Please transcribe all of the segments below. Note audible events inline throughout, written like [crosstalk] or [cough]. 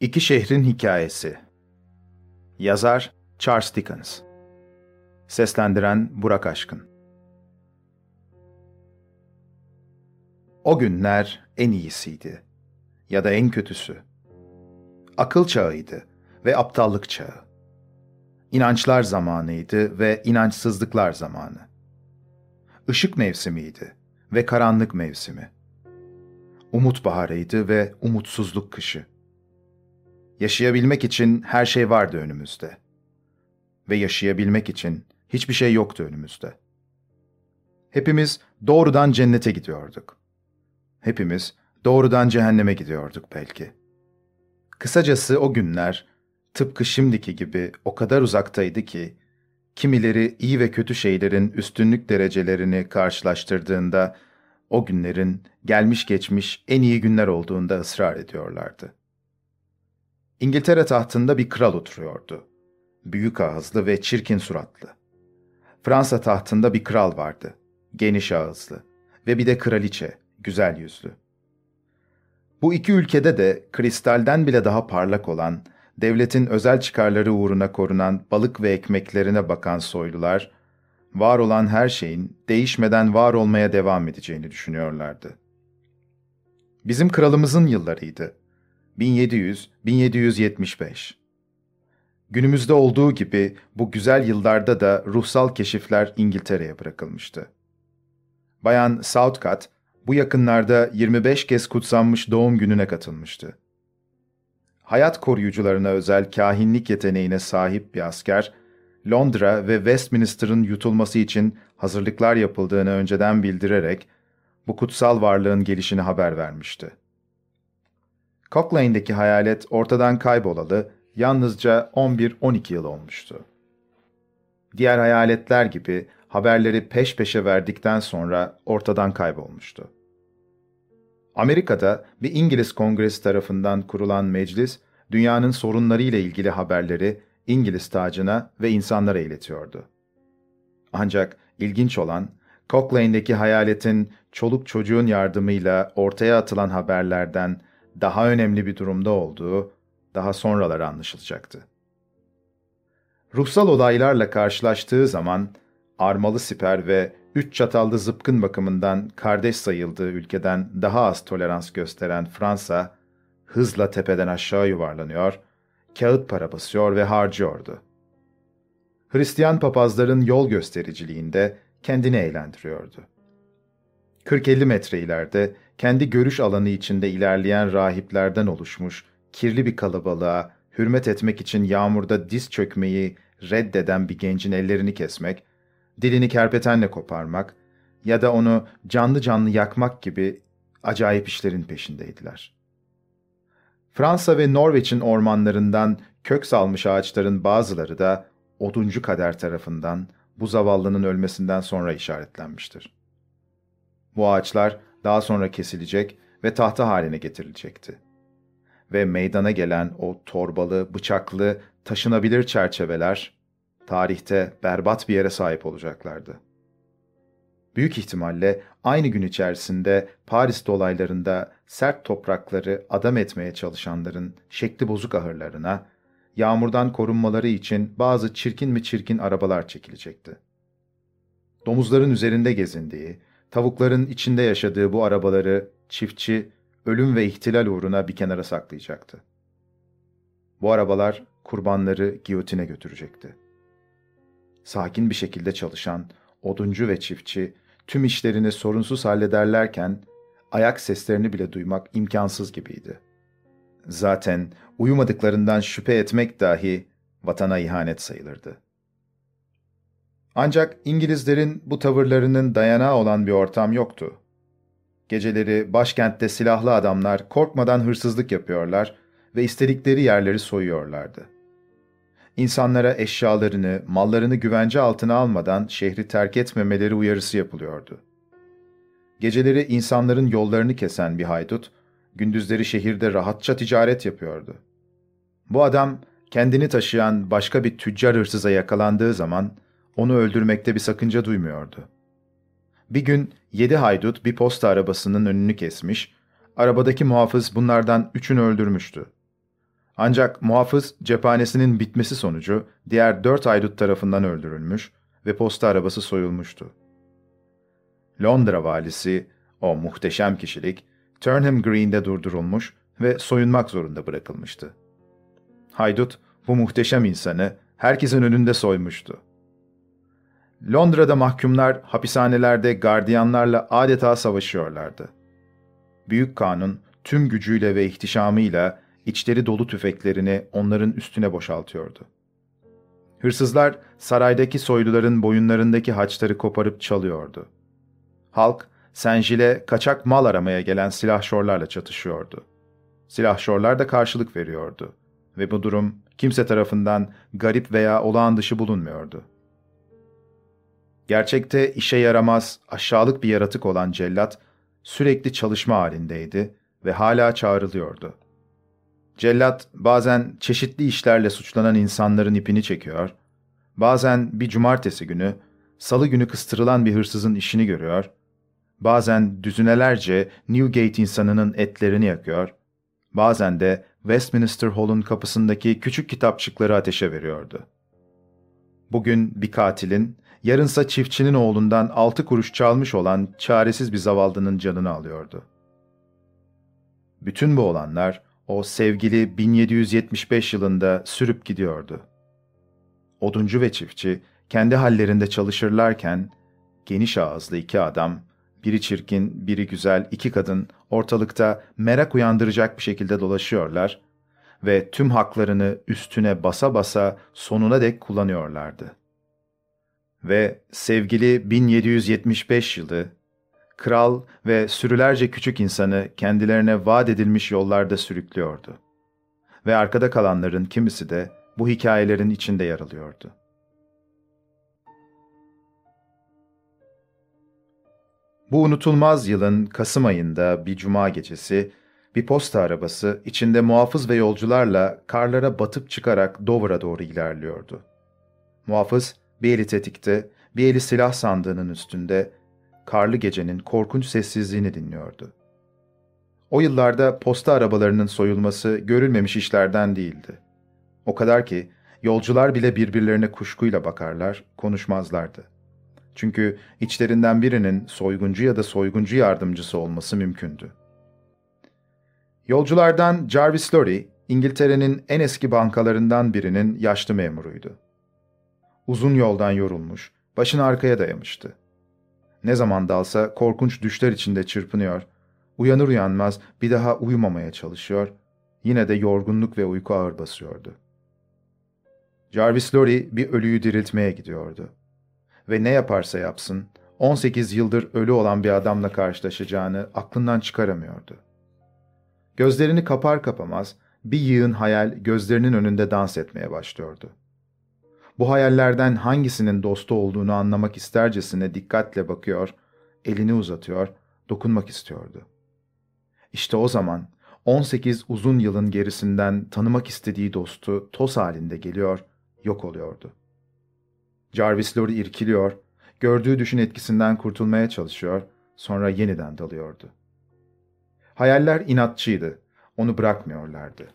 İki Şehrin Hikayesi Yazar Charles Dickens Seslendiren Burak Aşkın O günler en iyisiydi. Ya da en kötüsü. Akıl çağıydı ve aptallık çağı. İnançlar zamanıydı ve inançsızlıklar zamanı. Işık mevsimiydi ve karanlık mevsimi. Umut baharıydı ve umutsuzluk kışı. Yaşayabilmek için her şey vardı önümüzde. Ve yaşayabilmek için hiçbir şey yoktu önümüzde. Hepimiz doğrudan cennete gidiyorduk. Hepimiz doğrudan cehenneme gidiyorduk belki. Kısacası o günler tıpkı şimdiki gibi o kadar uzaktaydı ki, kimileri iyi ve kötü şeylerin üstünlük derecelerini karşılaştırdığında, o günlerin gelmiş geçmiş en iyi günler olduğunda ısrar ediyorlardı. İngiltere tahtında bir kral oturuyordu. Büyük ağızlı ve çirkin suratlı. Fransa tahtında bir kral vardı. Geniş ağızlı ve bir de kraliçe, güzel yüzlü. Bu iki ülkede de kristalden bile daha parlak olan, devletin özel çıkarları uğruna korunan balık ve ekmeklerine bakan soylular, var olan her şeyin değişmeden var olmaya devam edeceğini düşünüyorlardı. Bizim kralımızın yıllarıydı. 1700-1775. Günümüzde olduğu gibi bu güzel yıllarda da ruhsal keşifler İngiltere'ye bırakılmıştı. Bayan Southcott bu yakınlarda 25 kez kutsanmış doğum gününe katılmıştı. Hayat koruyucularına özel kahinlik yeteneğine sahip bir asker, Londra ve Westminster'ın yutulması için hazırlıklar yapıldığını önceden bildirerek bu kutsal varlığın gelişini haber vermişti. Cocklane'deki hayalet ortadan kaybolalı yalnızca 11-12 yıl olmuştu. Diğer hayaletler gibi haberleri peş peşe verdikten sonra ortadan kaybolmuştu. Amerika'da bir İngiliz kongresi tarafından kurulan meclis, dünyanın sorunlarıyla ilgili haberleri İngiliz tacına ve insanlara iletiyordu. Ancak ilginç olan, Cochlane'deki hayaletin çoluk çocuğun yardımıyla ortaya atılan haberlerden daha önemli bir durumda olduğu daha sonraları anlaşılacaktı. Ruhsal olaylarla karşılaştığı zaman armalı siper ve üç çatallı zıpkın bakımından kardeş sayıldığı ülkeden daha az tolerans gösteren Fransa, hızla tepeden aşağı yuvarlanıyor, kağıt para basıyor ve harcıyordu. Hristiyan papazların yol göstericiliğinde kendini eğlendiriyordu. 40-50 metre ileride kendi görüş alanı içinde ilerleyen rahiplerden oluşmuş kirli bir kalabalığa hürmet etmek için yağmurda diz çökmeyi reddeden bir gencin ellerini kesmek, dilini kerpetenle koparmak ya da onu canlı canlı yakmak gibi acayip işlerin peşindeydiler. Fransa ve Norveç'in ormanlarından kök salmış ağaçların bazıları da oduncu kader tarafından bu zavallının ölmesinden sonra işaretlenmiştir. Bu ağaçlar daha sonra kesilecek ve tahta haline getirilecekti. Ve meydana gelen o torbalı, bıçaklı, taşınabilir çerçeveler, tarihte berbat bir yere sahip olacaklardı. Büyük ihtimalle aynı gün içerisinde Paris dolaylarında sert toprakları adam etmeye çalışanların şekli bozuk ahırlarına, yağmurdan korunmaları için bazı çirkin mi çirkin arabalar çekilecekti. Domuzların üzerinde gezindiği, Tavukların içinde yaşadığı bu arabaları çiftçi ölüm ve ihtilal uğruna bir kenara saklayacaktı. Bu arabalar kurbanları giyotine götürecekti. Sakin bir şekilde çalışan oduncu ve çiftçi tüm işlerini sorunsuz hallederlerken ayak seslerini bile duymak imkansız gibiydi. Zaten uyumadıklarından şüphe etmek dahi vatana ihanet sayılırdı. Ancak İngilizlerin bu tavırlarının dayanağı olan bir ortam yoktu. Geceleri başkentte silahlı adamlar korkmadan hırsızlık yapıyorlar ve istedikleri yerleri soyuyorlardı. İnsanlara eşyalarını, mallarını güvence altına almadan şehri terk etmemeleri uyarısı yapılıyordu. Geceleri insanların yollarını kesen bir haydut, gündüzleri şehirde rahatça ticaret yapıyordu. Bu adam kendini taşıyan başka bir tüccar hırsıza yakalandığı zaman onu öldürmekte bir sakınca duymuyordu. Bir gün yedi haydut bir posta arabasının önünü kesmiş, arabadaki muhafız bunlardan üçünü öldürmüştü. Ancak muhafız cephanesinin bitmesi sonucu diğer dört aydut tarafından öldürülmüş ve posta arabası soyulmuştu. Londra valisi, o muhteşem kişilik, Turnham Green'de durdurulmuş ve soyunmak zorunda bırakılmıştı. Haydut, bu muhteşem insanı herkesin önünde soymuştu. Londra'da mahkumlar hapishanelerde gardiyanlarla adeta savaşıyorlardı. Büyük kanun tüm gücüyle ve ihtişamıyla içleri dolu tüfeklerini onların üstüne boşaltıyordu. Hırsızlar saraydaki soyluların boyunlarındaki haçları koparıp çalıyordu. Halk Senjil'e kaçak mal aramaya gelen silahşorlarla çatışıyordu. Silahşorlar da karşılık veriyordu ve bu durum kimse tarafından garip veya olağan dışı bulunmuyordu. Gerçekte işe yaramaz, aşağılık bir yaratık olan cellat sürekli çalışma halindeydi ve hala çağrılıyordu. Cellat bazen çeşitli işlerle suçlanan insanların ipini çekiyor, bazen bir cumartesi günü, salı günü kıstırılan bir hırsızın işini görüyor, bazen düzinelerce Newgate insanının etlerini yakıyor, bazen de Westminster Hall'un kapısındaki küçük kitapçıkları ateşe veriyordu. Bugün bir katilin, yarınsa çiftçinin oğlundan altı kuruş çalmış olan çaresiz bir zavallının canını alıyordu. Bütün bu olanlar, o sevgili 1775 yılında sürüp gidiyordu. Oduncu ve çiftçi kendi hallerinde çalışırlarken geniş ağızlı iki adam, biri çirkin, biri güzel, iki kadın ortalıkta merak uyandıracak bir şekilde dolaşıyorlar ve tüm haklarını üstüne basa basa sonuna dek kullanıyorlardı. Ve sevgili 1775 yılı kral ve sürülerce küçük insanı kendilerine vaat edilmiş yollarda sürüklüyordu. Ve arkada kalanların kimisi de bu hikayelerin içinde yer alıyordu. Bu unutulmaz yılın Kasım ayında bir cuma gecesi, bir posta arabası içinde muhafız ve yolcularla karlara batıp çıkarak Dover'a doğru ilerliyordu. Muhafız bir eli tetikte, bir eli silah sandığının üstünde, karlı gecenin korkunç sessizliğini dinliyordu. O yıllarda posta arabalarının soyulması görülmemiş işlerden değildi. O kadar ki yolcular bile birbirlerine kuşkuyla bakarlar, konuşmazlardı. Çünkü içlerinden birinin soyguncu ya da soyguncu yardımcısı olması mümkündü. Yolculardan Jarvis Lorry, İngiltere'nin en eski bankalarından birinin yaşlı memuruydu. Uzun yoldan yorulmuş, başını arkaya dayamıştı. Ne zaman dalsa korkunç düşler içinde çırpınıyor, uyanır uyanmaz bir daha uyumamaya çalışıyor, yine de yorgunluk ve uyku ağır basıyordu. Jarvis Lorry bir ölüyü diriltmeye gidiyordu. Ve ne yaparsa yapsın, 18 yıldır ölü olan bir adamla karşılaşacağını aklından çıkaramıyordu. Gözlerini kapar kapamaz bir yığın hayal gözlerinin önünde dans etmeye başlıyordu. Bu hayallerden hangisinin dostu olduğunu anlamak istercesine dikkatle bakıyor, elini uzatıyor, dokunmak istiyordu. İşte o zaman 18 uzun yılın gerisinden tanımak istediği dostu toz halinde geliyor, yok oluyordu. Jarvis Lorry irkiliyor, gördüğü düşün etkisinden kurtulmaya çalışıyor, sonra yeniden dalıyordu. Hayaller inatçıydı, onu bırakmıyorlardı.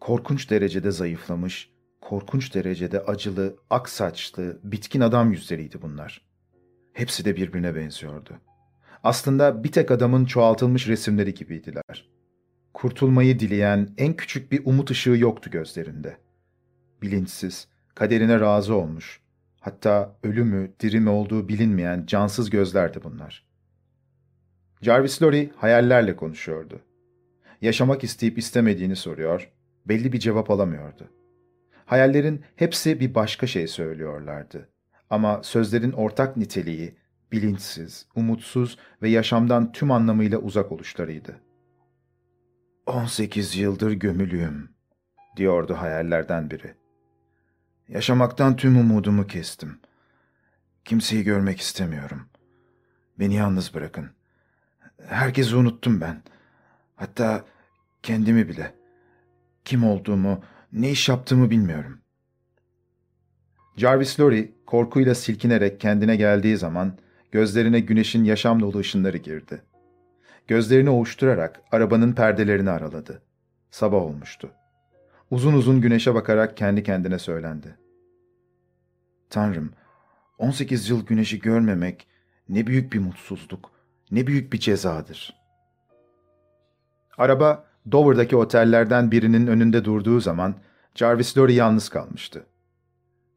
Korkunç derecede zayıflamış, korkunç derecede acılı, ak saçlı, bitkin adam yüzleriydi bunlar. Hepsi de birbirine benziyordu. Aslında bir tek adamın çoğaltılmış resimleri gibiydiler. Kurtulmayı dileyen en küçük bir umut ışığı yoktu gözlerinde. Bilinçsiz, kaderine razı olmuş, hatta ölü mü, olduğu bilinmeyen cansız gözlerdi bunlar. Jarvis Lorry hayallerle konuşuyordu. Yaşamak isteyip istemediğini soruyor, belli bir cevap alamıyordu. Hayallerin hepsi bir başka şey söylüyorlardı. Ama sözlerin ortak niteliği, bilinçsiz, umutsuz ve yaşamdan tüm anlamıyla uzak oluşlarıydı. 18 yıldır gömülüyüm, diyordu hayallerden biri. Yaşamaktan tüm umudumu kestim. Kimseyi görmek istemiyorum. Beni yalnız bırakın. Herkesi unuttum ben. Hatta kendimi bile. Kim olduğumu, ne iş yaptığımı bilmiyorum. Jarvis Lorry korkuyla silkinerek kendine geldiği zaman gözlerine güneşin yaşam dolu ışınları girdi. Gözlerini ovuşturarak arabanın perdelerini araladı. Sabah olmuştu. Uzun uzun güneşe bakarak kendi kendine söylendi. Tanrım, 18 yıl güneşi görmemek ne büyük bir mutsuzluk, ne büyük bir cezadır. Araba Dover'daki otellerden birinin önünde durduğu zaman Jarvis Lorry yalnız kalmıştı.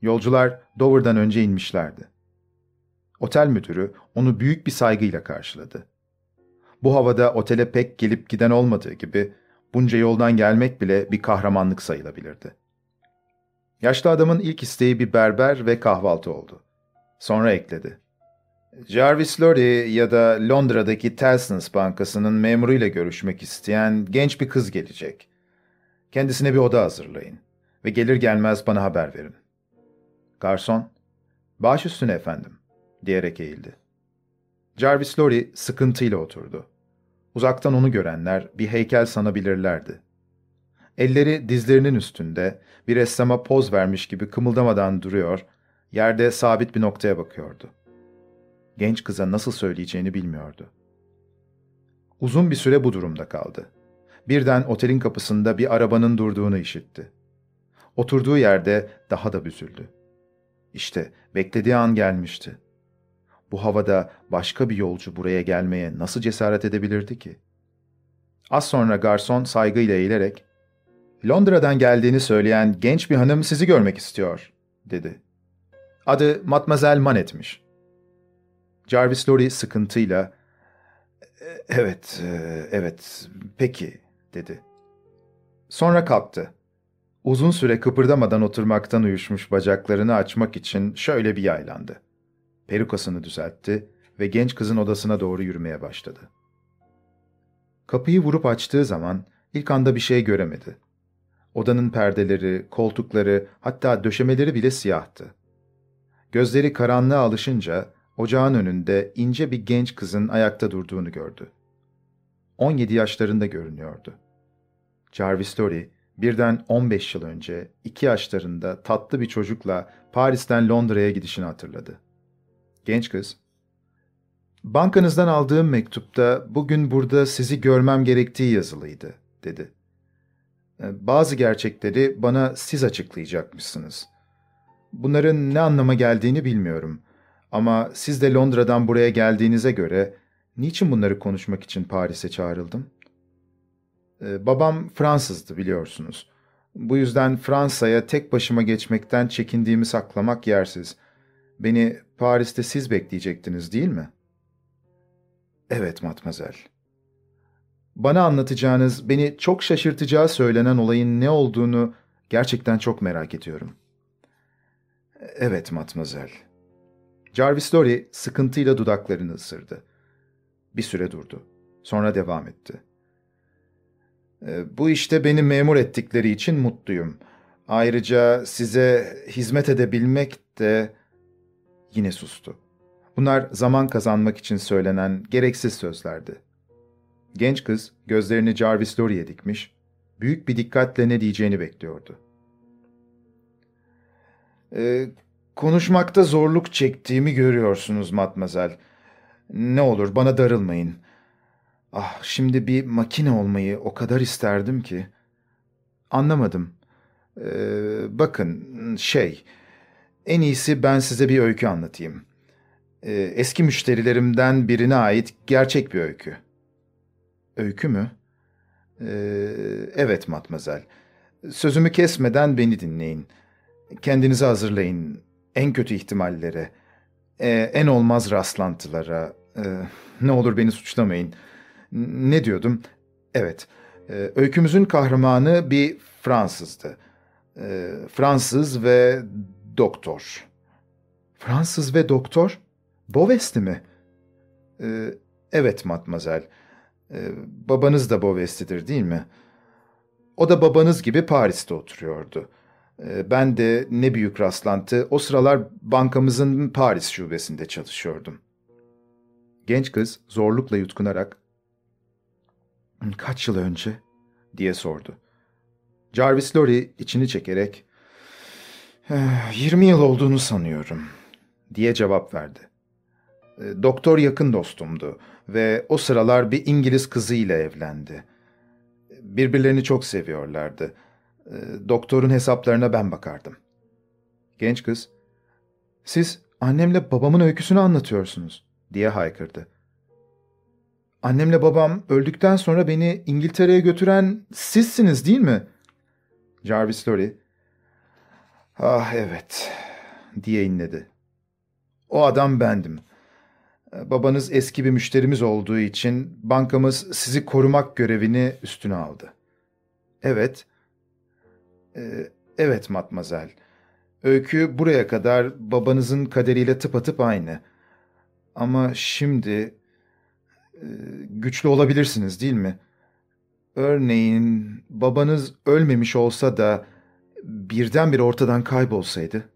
Yolcular Dover'dan önce inmişlerdi. Otel müdürü onu büyük bir saygıyla karşıladı. Bu havada otele pek gelip giden olmadığı gibi bunca yoldan gelmek bile bir kahramanlık sayılabilirdi. Yaşlı adamın ilk isteği bir berber ve kahvaltı oldu. Sonra ekledi. Jarvis Lorry ya da Londra'daki Telsons Bankası'nın memuruyla görüşmek isteyen genç bir kız gelecek. Kendisine bir oda hazırlayın ve gelir gelmez bana haber verin. Garson, baş üstüne efendim, diyerek eğildi. Jarvis Lorry sıkıntıyla oturdu. Uzaktan onu görenler bir heykel sanabilirlerdi. Elleri dizlerinin üstünde, bir ressama poz vermiş gibi kımıldamadan duruyor, yerde sabit bir noktaya bakıyordu. Genç kıza nasıl söyleyeceğini bilmiyordu. Uzun bir süre bu durumda kaldı. Birden otelin kapısında bir arabanın durduğunu işitti. Oturduğu yerde daha da büzüldü. İşte beklediği an gelmişti. Bu havada başka bir yolcu buraya gelmeye nasıl cesaret edebilirdi ki? Az sonra garson saygıyla eğilerek, ''Londra'dan geldiğini söyleyen genç bir hanım sizi görmek istiyor.'' dedi. Adı Matmazel Manet'miş. Jarvis Lorry sıkıntıyla, ''Evet, e, evet, peki.'' dedi. Sonra kalktı. Uzun süre kıpırdamadan oturmaktan uyuşmuş bacaklarını açmak için şöyle bir yaylandı. Perukasını düzeltti ve genç kızın odasına doğru yürümeye başladı. Kapıyı vurup açtığı zaman ilk anda bir şey göremedi. Odanın perdeleri, koltukları, hatta döşemeleri bile siyahtı. Gözleri karanlığa alışınca ocağın önünde ince bir genç kızın ayakta durduğunu gördü. 17 yaşlarında görünüyordu. Jarvis Story, birden 15 yıl önce iki yaşlarında tatlı bir çocukla Paris'ten Londra'ya gidişini hatırladı. Genç kız, ''Bankanızdan aldığım mektupta bugün burada sizi görmem gerektiği yazılıydı.'' dedi. Ee, ''Bazı gerçekleri bana siz açıklayacakmışsınız. Bunların ne anlama geldiğini bilmiyorum. Ama siz de Londra'dan buraya geldiğinize göre niçin bunları konuşmak için Paris'e çağrıldım?'' Ee, babam Fransızdı biliyorsunuz. Bu yüzden Fransa'ya tek başıma geçmekten çekindiğimi saklamak yersiz. Beni Paris'te siz bekleyecektiniz değil mi? Evet matmazel. Bana anlatacağınız, beni çok şaşırtacağı söylenen olayın ne olduğunu gerçekten çok merak ediyorum. Evet matmazel. Jarvis Lorry sıkıntıyla dudaklarını ısırdı. Bir süre durdu. Sonra devam etti. Ee, bu işte beni memur ettikleri için mutluyum. Ayrıca size hizmet edebilmek de... Yine sustu. Bunlar zaman kazanmak için söylenen gereksiz sözlerdi. Genç kız gözlerini Jarvis Lorry'e dikmiş, büyük bir dikkatle ne diyeceğini bekliyordu. Ee, konuşmakta zorluk çektiğimi görüyorsunuz matmazel. Ne olur bana darılmayın. Ah, şimdi bir makine olmayı o kadar isterdim ki. Anlamadım. Ee, bakın, şey, en iyisi ben size bir öykü anlatayım. Ee, eski müşterilerimden birine ait gerçek bir öykü. Öykü mü? Ee, evet matmazel. Sözümü kesmeden beni dinleyin. Kendinizi hazırlayın. En kötü ihtimallere, e, en olmaz rastlantılara. E, ne olur beni suçlamayın.'' Ne diyordum? Evet, e, öykümüzün kahramanı bir Fransızdı. E, Fransız ve doktor. Fransız ve doktor? Bovesti mi? E, evet matmazel. E, babanız da Bovesti'dir değil mi? O da babanız gibi Paris'te oturuyordu. E, ben de ne büyük rastlantı o sıralar bankamızın Paris şubesinde çalışıyordum. Genç kız zorlukla yutkunarak Kaç yıl önce? diye sordu. Jarvis Lorry içini çekerek 20 yıl olduğunu sanıyorum diye cevap verdi. Ee, doktor yakın dostumdu ve o sıralar bir İngiliz kızıyla evlendi. Birbirlerini çok seviyorlardı. Ee, doktorun hesaplarına ben bakardım. Genç kız, siz annemle babamın öyküsünü anlatıyorsunuz diye haykırdı. Annemle babam öldükten sonra beni İngiltere'ye götüren sizsiniz değil mi? Jarvis Lorry, ah evet diye inledi. O adam bendim. Babanız eski bir müşterimiz olduğu için bankamız sizi korumak görevini üstüne aldı. Evet. Ee, evet matmazel. Öykü buraya kadar babanızın kaderiyle tıpatıp aynı. Ama şimdi e, güçlü olabilirsiniz değil mi? Örneğin babanız ölmemiş olsa da birdenbire ortadan kaybolsaydı.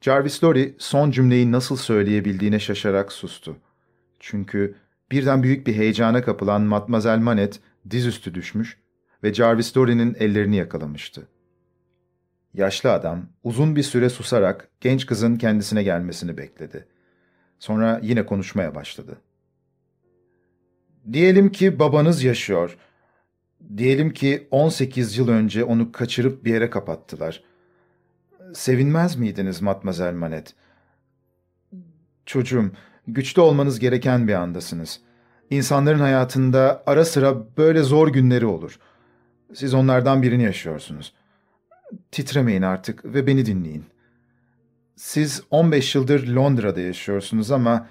Jarvis Lorry son cümleyi nasıl söyleyebildiğine şaşarak sustu. Çünkü birden büyük bir heyecana kapılan Matmazel Manet dizüstü düşmüş ve Jarvis Lorry'nin ellerini yakalamıştı. Yaşlı adam uzun bir süre susarak genç kızın kendisine gelmesini bekledi. Sonra yine konuşmaya başladı. Diyelim ki babanız yaşıyor. Diyelim ki 18 yıl önce onu kaçırıp bir yere kapattılar. Sevinmez miydiniz Matmazel Manet? Çocuğum, güçlü olmanız gereken bir andasınız. İnsanların hayatında ara sıra böyle zor günleri olur. Siz onlardan birini yaşıyorsunuz. Titremeyin artık ve beni dinleyin. Siz 15 yıldır Londra'da yaşıyorsunuz ama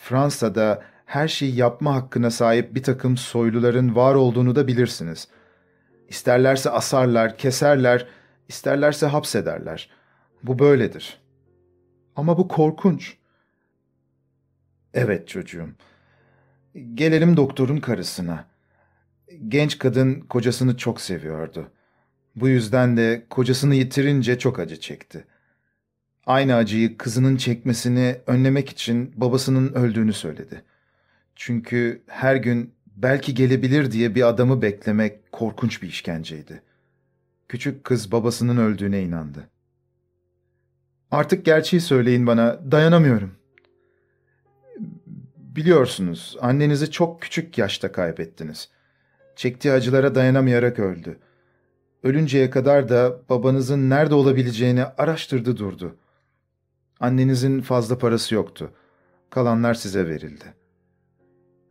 Fransa'da her şeyi yapma hakkına sahip bir takım soyluların var olduğunu da bilirsiniz. İsterlerse asarlar, keserler, isterlerse hapsederler. Bu böyledir. Ama bu korkunç. Evet çocuğum. Gelelim doktorun karısına. Genç kadın kocasını çok seviyordu. Bu yüzden de kocasını yitirince çok acı çekti. Aynı acıyı kızının çekmesini önlemek için babasının öldüğünü söyledi. Çünkü her gün belki gelebilir diye bir adamı beklemek korkunç bir işkenceydi. Küçük kız babasının öldüğüne inandı. Artık gerçeği söyleyin bana, dayanamıyorum. Biliyorsunuz, annenizi çok küçük yaşta kaybettiniz. Çektiği acılara dayanamayarak öldü. Ölünceye kadar da babanızın nerede olabileceğini araştırdı durdu. Annenizin fazla parası yoktu. Kalanlar size verildi.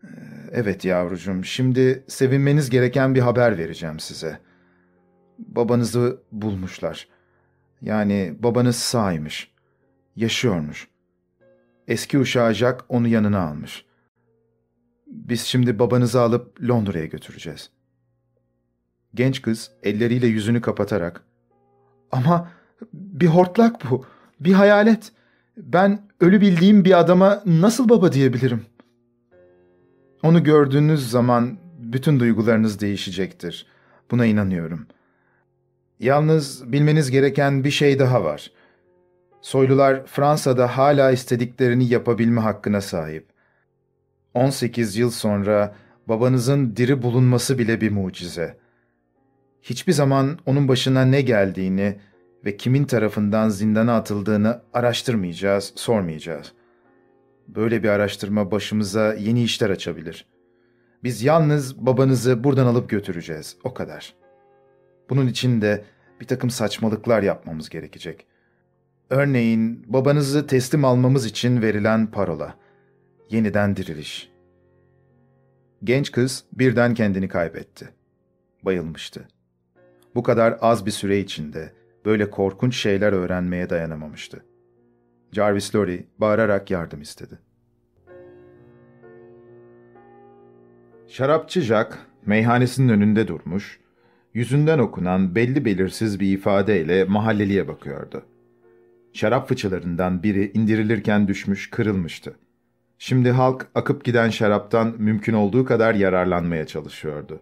Ee, evet yavrucuğum, şimdi sevinmeniz gereken bir haber vereceğim size. Babanızı bulmuşlar. Yani babanız sağymış. Yaşıyormuş. Eski uşağı Jack onu yanına almış. Biz şimdi babanızı alıp Londra'ya götüreceğiz. Genç kız elleriyle yüzünü kapatarak ''Ama bir hortlak bu, bir hayalet. Ben ölü bildiğim bir adama nasıl baba diyebilirim?'' Onu gördüğünüz zaman bütün duygularınız değişecektir. Buna inanıyorum. Yalnız bilmeniz gereken bir şey daha var. Soylular Fransa'da hala istediklerini yapabilme hakkına sahip. 18 yıl sonra babanızın diri bulunması bile bir mucize. Hiçbir zaman onun başına ne geldiğini ve kimin tarafından zindana atıldığını araştırmayacağız, sormayacağız. Böyle bir araştırma başımıza yeni işler açabilir. Biz yalnız babanızı buradan alıp götüreceğiz, o kadar. Bunun için de bir takım saçmalıklar yapmamız gerekecek. Örneğin babanızı teslim almamız için verilen parola. Yeniden diriliş. Genç kız birden kendini kaybetti. Bayılmıştı. Bu kadar az bir süre içinde böyle korkunç şeyler öğrenmeye dayanamamıştı. Jarvis Lorry bağırarak yardım istedi. Şarapçı Jack meyhanesinin önünde durmuş, yüzünden okunan belli belirsiz bir ifadeyle mahalleliye bakıyordu. Şarap fıçılarından biri indirilirken düşmüş, kırılmıştı. Şimdi halk akıp giden şaraptan mümkün olduğu kadar yararlanmaya çalışıyordu.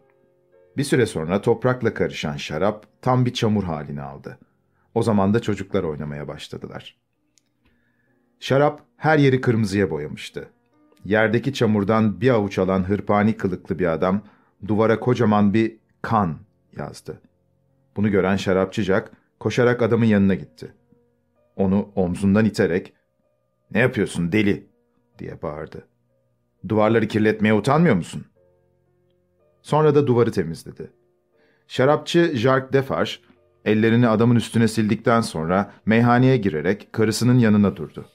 Bir süre sonra toprakla karışan şarap tam bir çamur halini aldı. O zaman da çocuklar oynamaya başladılar. Şarap her yeri kırmızıya boyamıştı. Yerdeki çamurdan bir avuç alan hırpani kılıklı bir adam duvara kocaman bir kan yazdı. Bunu gören şarapçıcak koşarak adamın yanına gitti. Onu omzundan iterek ''Ne yapıyorsun deli?'' Diye bağırdı. ''Duvarları kirletmeye utanmıyor musun?'' Sonra da duvarı temizledi. Şarapçı Jacques Defarge, ellerini adamın üstüne sildikten sonra meyhaneye girerek karısının yanına durdu.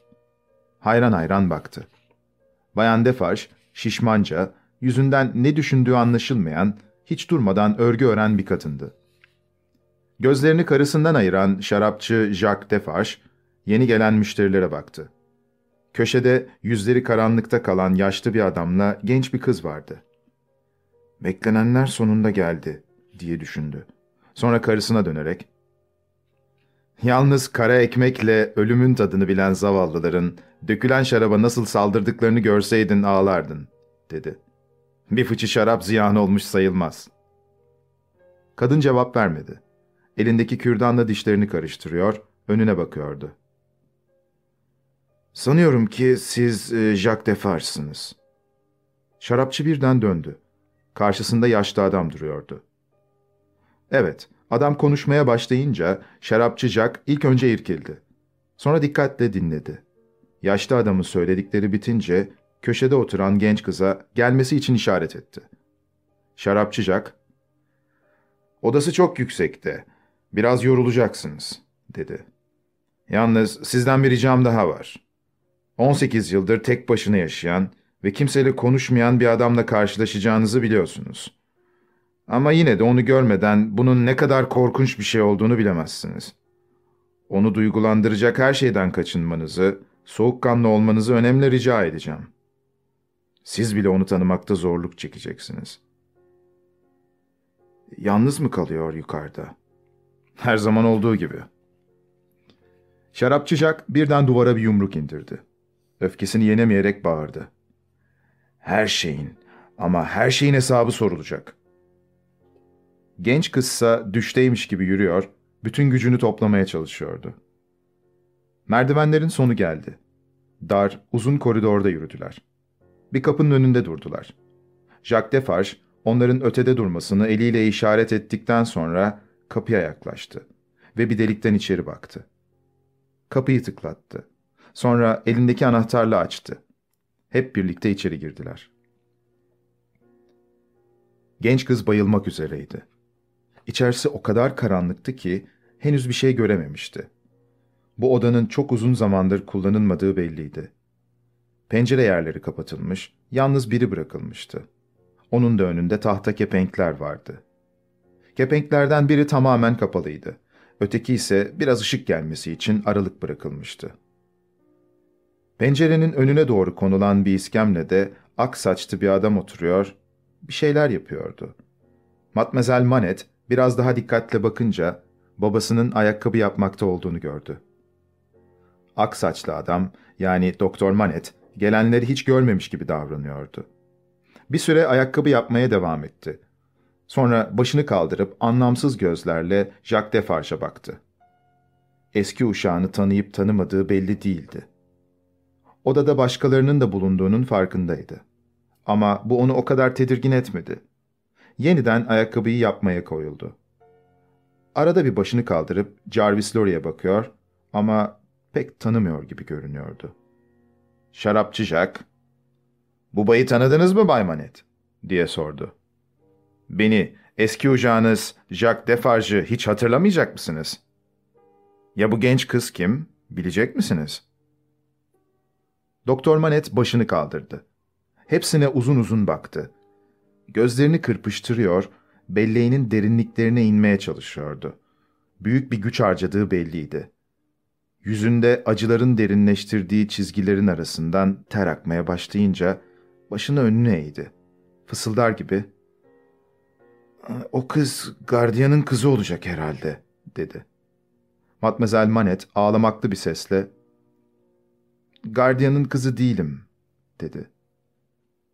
Hayran hayran baktı. Bayan Defarge, şişmanca, yüzünden ne düşündüğü anlaşılmayan, hiç durmadan örgü ören bir kadındı. Gözlerini karısından ayıran şarapçı Jacques Defarge, yeni gelen müşterilere baktı. Köşede yüzleri karanlıkta kalan yaşlı bir adamla genç bir kız vardı. Beklenenler sonunda geldi, diye düşündü. Sonra karısına dönerek, Yalnız kara ekmekle ölümün tadını bilen zavallıların dökülen şaraba nasıl saldırdıklarını görseydin ağlardın, dedi. Bir fıçı şarap ziyan olmuş sayılmaz. Kadın cevap vermedi. Elindeki kürdanla dişlerini karıştırıyor, önüne bakıyordu. Sanıyorum ki siz e, Jacques Defarge'sınız. Şarapçı birden döndü. Karşısında yaşlı adam duruyordu. Evet, adam konuşmaya başlayınca şarapçı Jack ilk önce irkildi. Sonra dikkatle dinledi. Yaşlı adamın söyledikleri bitince köşede oturan genç kıza gelmesi için işaret etti. Şarapçı Jack, ''Odası çok yüksekte, biraz yorulacaksınız.'' dedi. ''Yalnız sizden bir ricam daha var. 18 yıldır tek başına yaşayan ve kimseyle konuşmayan bir adamla karşılaşacağınızı biliyorsunuz. Ama yine de onu görmeden bunun ne kadar korkunç bir şey olduğunu bilemezsiniz. Onu duygulandıracak her şeyden kaçınmanızı, soğukkanlı olmanızı önemli rica edeceğim. Siz bile onu tanımakta zorluk çekeceksiniz. Yalnız mı kalıyor yukarıda? Her zaman olduğu gibi. Şarapçı Jack birden duvara bir yumruk indirdi. Öfkesini yenemeyerek bağırdı. Her şeyin ama her şeyin hesabı sorulacak. Genç kızsa düşteymiş gibi yürüyor, bütün gücünü toplamaya çalışıyordu. Merdivenlerin sonu geldi. Dar, uzun koridorda yürüdüler. Bir kapının önünde durdular. Jacques Defarge, onların ötede durmasını eliyle işaret ettikten sonra kapıya yaklaştı ve bir delikten içeri baktı. Kapıyı tıklattı. Sonra elindeki anahtarla açtı. Hep birlikte içeri girdiler. Genç kız bayılmak üzereydi. İçerisi o kadar karanlıktı ki henüz bir şey görememişti. Bu odanın çok uzun zamandır kullanılmadığı belliydi. Pencere yerleri kapatılmış, yalnız biri bırakılmıştı. Onun da önünde tahta kepenkler vardı. Kepenklerden biri tamamen kapalıydı. Öteki ise biraz ışık gelmesi için aralık bırakılmıştı. Pencerenin önüne doğru konulan bir iskemlede ak saçlı bir adam oturuyor, bir şeyler yapıyordu. Matmazel Manet biraz daha dikkatle bakınca babasının ayakkabı yapmakta olduğunu gördü. Ak saçlı adam, yani Doktor Manet, gelenleri hiç görmemiş gibi davranıyordu. Bir süre ayakkabı yapmaya devam etti. Sonra başını kaldırıp anlamsız gözlerle Jacques Defarge'a baktı. Eski uşağını tanıyıp tanımadığı belli değildi. Odada başkalarının da bulunduğunun farkındaydı. Ama bu onu o kadar tedirgin etmedi. Yeniden ayakkabıyı yapmaya koyuldu. Arada bir başını kaldırıp Jarvis Lorry'e bakıyor ama pek tanımıyor gibi görünüyordu. Şarapçı Jack, ''Bu bayı tanıdınız mı Bay Manet?'' diye sordu. ''Beni, eski uşağınız Jacques Defarge'ı hiç hatırlamayacak mısınız?'' ''Ya bu genç kız kim, bilecek misiniz?'' Doktor Manet başını kaldırdı. Hepsine uzun uzun baktı. Gözlerini kırpıştırıyor, belleğinin derinliklerine inmeye çalışıyordu. Büyük bir güç harcadığı belliydi. Yüzünde acıların derinleştirdiği çizgilerin arasından ter akmaya başlayınca başını önüne eğdi. Fısıldar gibi, ''O kız gardiyanın kızı olacak herhalde.'' dedi. Matmazel Manet ağlamaklı bir sesle, ''Gardiyanın kızı değilim.'' dedi.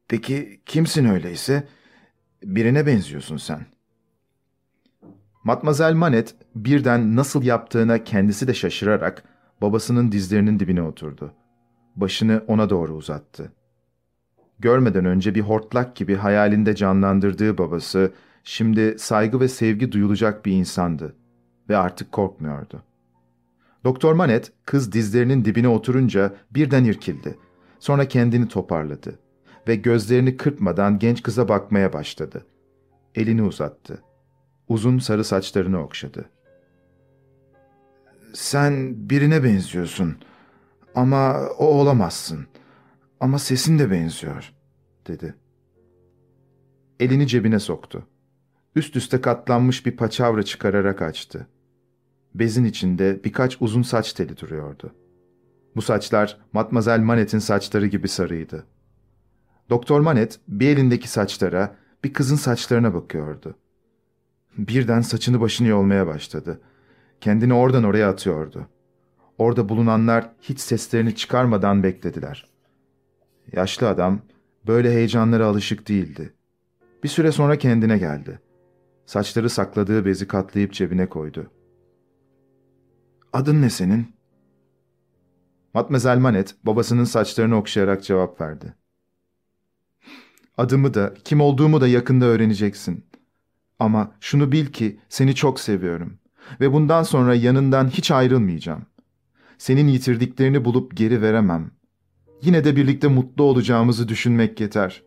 ''Peki kimsin öyleyse? Birine benziyorsun sen.'' Matmazel Manet birden nasıl yaptığına kendisi de şaşırarak babasının dizlerinin dibine oturdu. Başını ona doğru uzattı. Görmeden önce bir hortlak gibi hayalinde canlandırdığı babası şimdi saygı ve sevgi duyulacak bir insandı ve artık korkmuyordu. Doktor Manet kız dizlerinin dibine oturunca birden irkildi. Sonra kendini toparladı ve gözlerini kırpmadan genç kıza bakmaya başladı. Elini uzattı. uzun sarı saçlarını okşadı. Sen birine benziyorsun ama o olamazsın. Ama sesin de benziyor, dedi. Elini cebine soktu. Üst üste katlanmış bir paçavra çıkararak açtı. Bezin içinde birkaç uzun saç teli duruyordu. Bu saçlar Matmazel Manet'in saçları gibi sarıydı. Doktor Manet bir elindeki saçlara, bir kızın saçlarına bakıyordu. Birden saçını başını yolmaya başladı. Kendini oradan oraya atıyordu. Orada bulunanlar hiç seslerini çıkarmadan beklediler. Yaşlı adam böyle heyecanlara alışık değildi. Bir süre sonra kendine geldi. Saçları sakladığı bezi katlayıp cebine koydu. ''Adın ne senin?'' Matmazel Manet babasının saçlarını okşayarak cevap verdi. ''Adımı da, kim olduğumu da yakında öğreneceksin. Ama şunu bil ki seni çok seviyorum ve bundan sonra yanından hiç ayrılmayacağım. Senin yitirdiklerini bulup geri veremem. Yine de birlikte mutlu olacağımızı düşünmek yeter.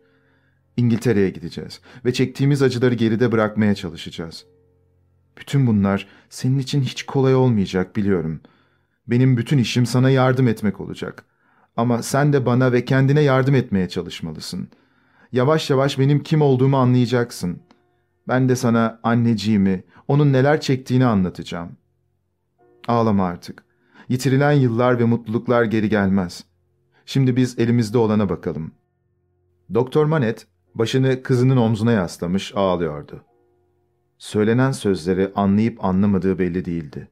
İngiltere'ye gideceğiz ve çektiğimiz acıları geride bırakmaya çalışacağız. Bütün bunlar senin için hiç kolay olmayacak biliyorum. Benim bütün işim sana yardım etmek olacak. Ama sen de bana ve kendine yardım etmeye çalışmalısın. Yavaş yavaş benim kim olduğumu anlayacaksın. Ben de sana anneciğimi, onun neler çektiğini anlatacağım. Ağlama artık. Yitirilen yıllar ve mutluluklar geri gelmez. Şimdi biz elimizde olana bakalım. Doktor Manet başını kızının omzuna yaslamış ağlıyordu. Söylenen sözleri anlayıp anlamadığı belli değildi.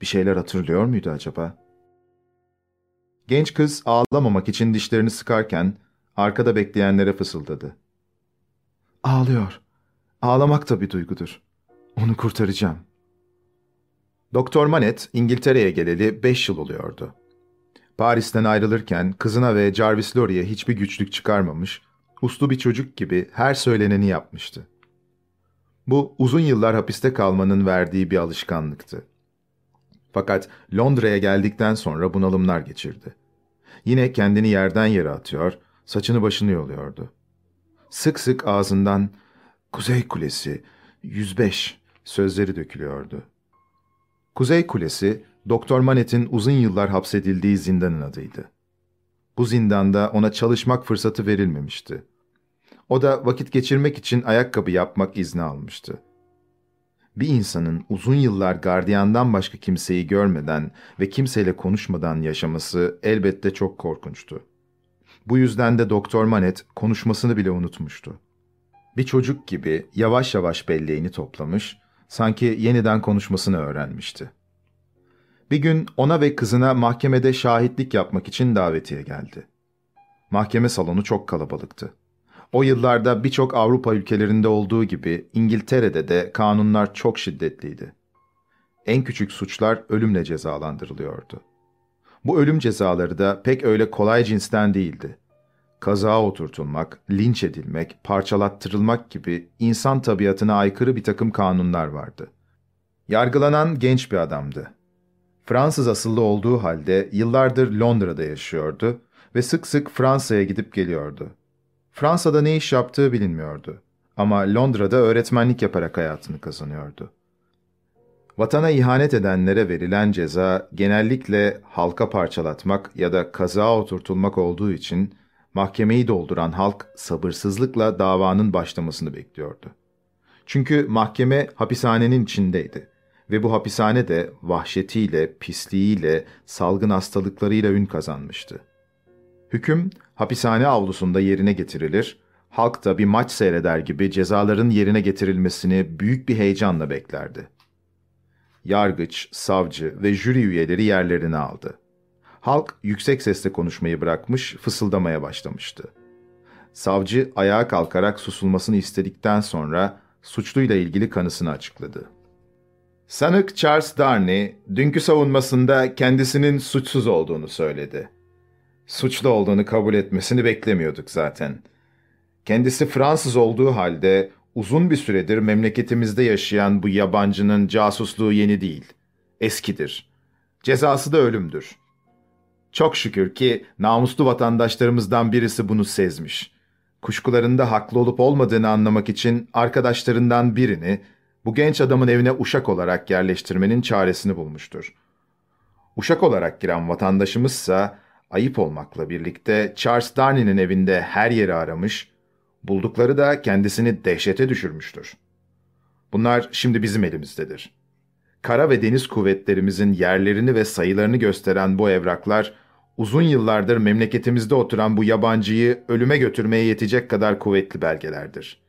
Bir şeyler hatırlıyor muydu acaba? Genç kız ağlamamak için dişlerini sıkarken arkada bekleyenlere fısıldadı. Ağlıyor. Ağlamak da bir duygudur. Onu kurtaracağım. Doktor Manet İngiltere'ye geleli beş yıl oluyordu. Paris'ten ayrılırken kızına ve Jarvis Lorry'e hiçbir güçlük çıkarmamış, uslu bir çocuk gibi her söyleneni yapmıştı. Bu uzun yıllar hapiste kalmanın verdiği bir alışkanlıktı. Fakat Londra'ya geldikten sonra bunalımlar geçirdi. Yine kendini yerden yere atıyor, saçını başını yoluyordu. Sık sık ağzından Kuzey Kulesi 105 sözleri dökülüyordu. Kuzey Kulesi, Doktor Manet'in uzun yıllar hapsedildiği zindanın adıydı. Bu zindanda ona çalışmak fırsatı verilmemişti. O da vakit geçirmek için ayakkabı yapmak izni almıştı. Bir insanın uzun yıllar gardiyandan başka kimseyi görmeden ve kimseyle konuşmadan yaşaması elbette çok korkunçtu. Bu yüzden de Doktor Manet konuşmasını bile unutmuştu. Bir çocuk gibi yavaş yavaş belleğini toplamış, sanki yeniden konuşmasını öğrenmişti. Bir gün ona ve kızına mahkemede şahitlik yapmak için davetiye geldi. Mahkeme salonu çok kalabalıktı. O yıllarda birçok Avrupa ülkelerinde olduğu gibi İngiltere'de de kanunlar çok şiddetliydi. En küçük suçlar ölümle cezalandırılıyordu. Bu ölüm cezaları da pek öyle kolay cinsten değildi. Kazağa oturtulmak, linç edilmek, parçalattırılmak gibi insan tabiatına aykırı bir takım kanunlar vardı. Yargılanan genç bir adamdı. Fransız asıllı olduğu halde yıllardır Londra'da yaşıyordu ve sık sık Fransa'ya gidip geliyordu. Fransa'da ne iş yaptığı bilinmiyordu ama Londra'da öğretmenlik yaparak hayatını kazanıyordu. Vatana ihanet edenlere verilen ceza genellikle halka parçalatmak ya da kazağa oturtulmak olduğu için mahkemeyi dolduran halk sabırsızlıkla davanın başlamasını bekliyordu. Çünkü mahkeme hapishanenin içindeydi ve bu hapishane de vahşetiyle, pisliğiyle, salgın hastalıklarıyla ün kazanmıştı. Hüküm hapishane avlusunda yerine getirilir, halk da bir maç seyreder gibi cezaların yerine getirilmesini büyük bir heyecanla beklerdi. Yargıç, savcı ve jüri üyeleri yerlerini aldı. Halk yüksek sesle konuşmayı bırakmış, fısıldamaya başlamıştı. Savcı ayağa kalkarak susulmasını istedikten sonra suçluyla ilgili kanısını açıkladı. Sanık Charles Darney, dünkü savunmasında kendisinin suçsuz olduğunu söyledi. Suçlu olduğunu kabul etmesini beklemiyorduk zaten. Kendisi Fransız olduğu halde uzun bir süredir memleketimizde yaşayan bu yabancının casusluğu yeni değil. Eskidir. Cezası da ölümdür. Çok şükür ki namuslu vatandaşlarımızdan birisi bunu sezmiş. Kuşkularında haklı olup olmadığını anlamak için arkadaşlarından birini, bu genç adamın evine uşak olarak yerleştirmenin çaresini bulmuştur. Uşak olarak giren vatandaşımızsa ayıp olmakla birlikte Charles Darnay'nin evinde her yeri aramış, buldukları da kendisini dehşete düşürmüştür. Bunlar şimdi bizim elimizdedir. Kara ve deniz kuvvetlerimizin yerlerini ve sayılarını gösteren bu evraklar, uzun yıllardır memleketimizde oturan bu yabancıyı ölüme götürmeye yetecek kadar kuvvetli belgelerdir.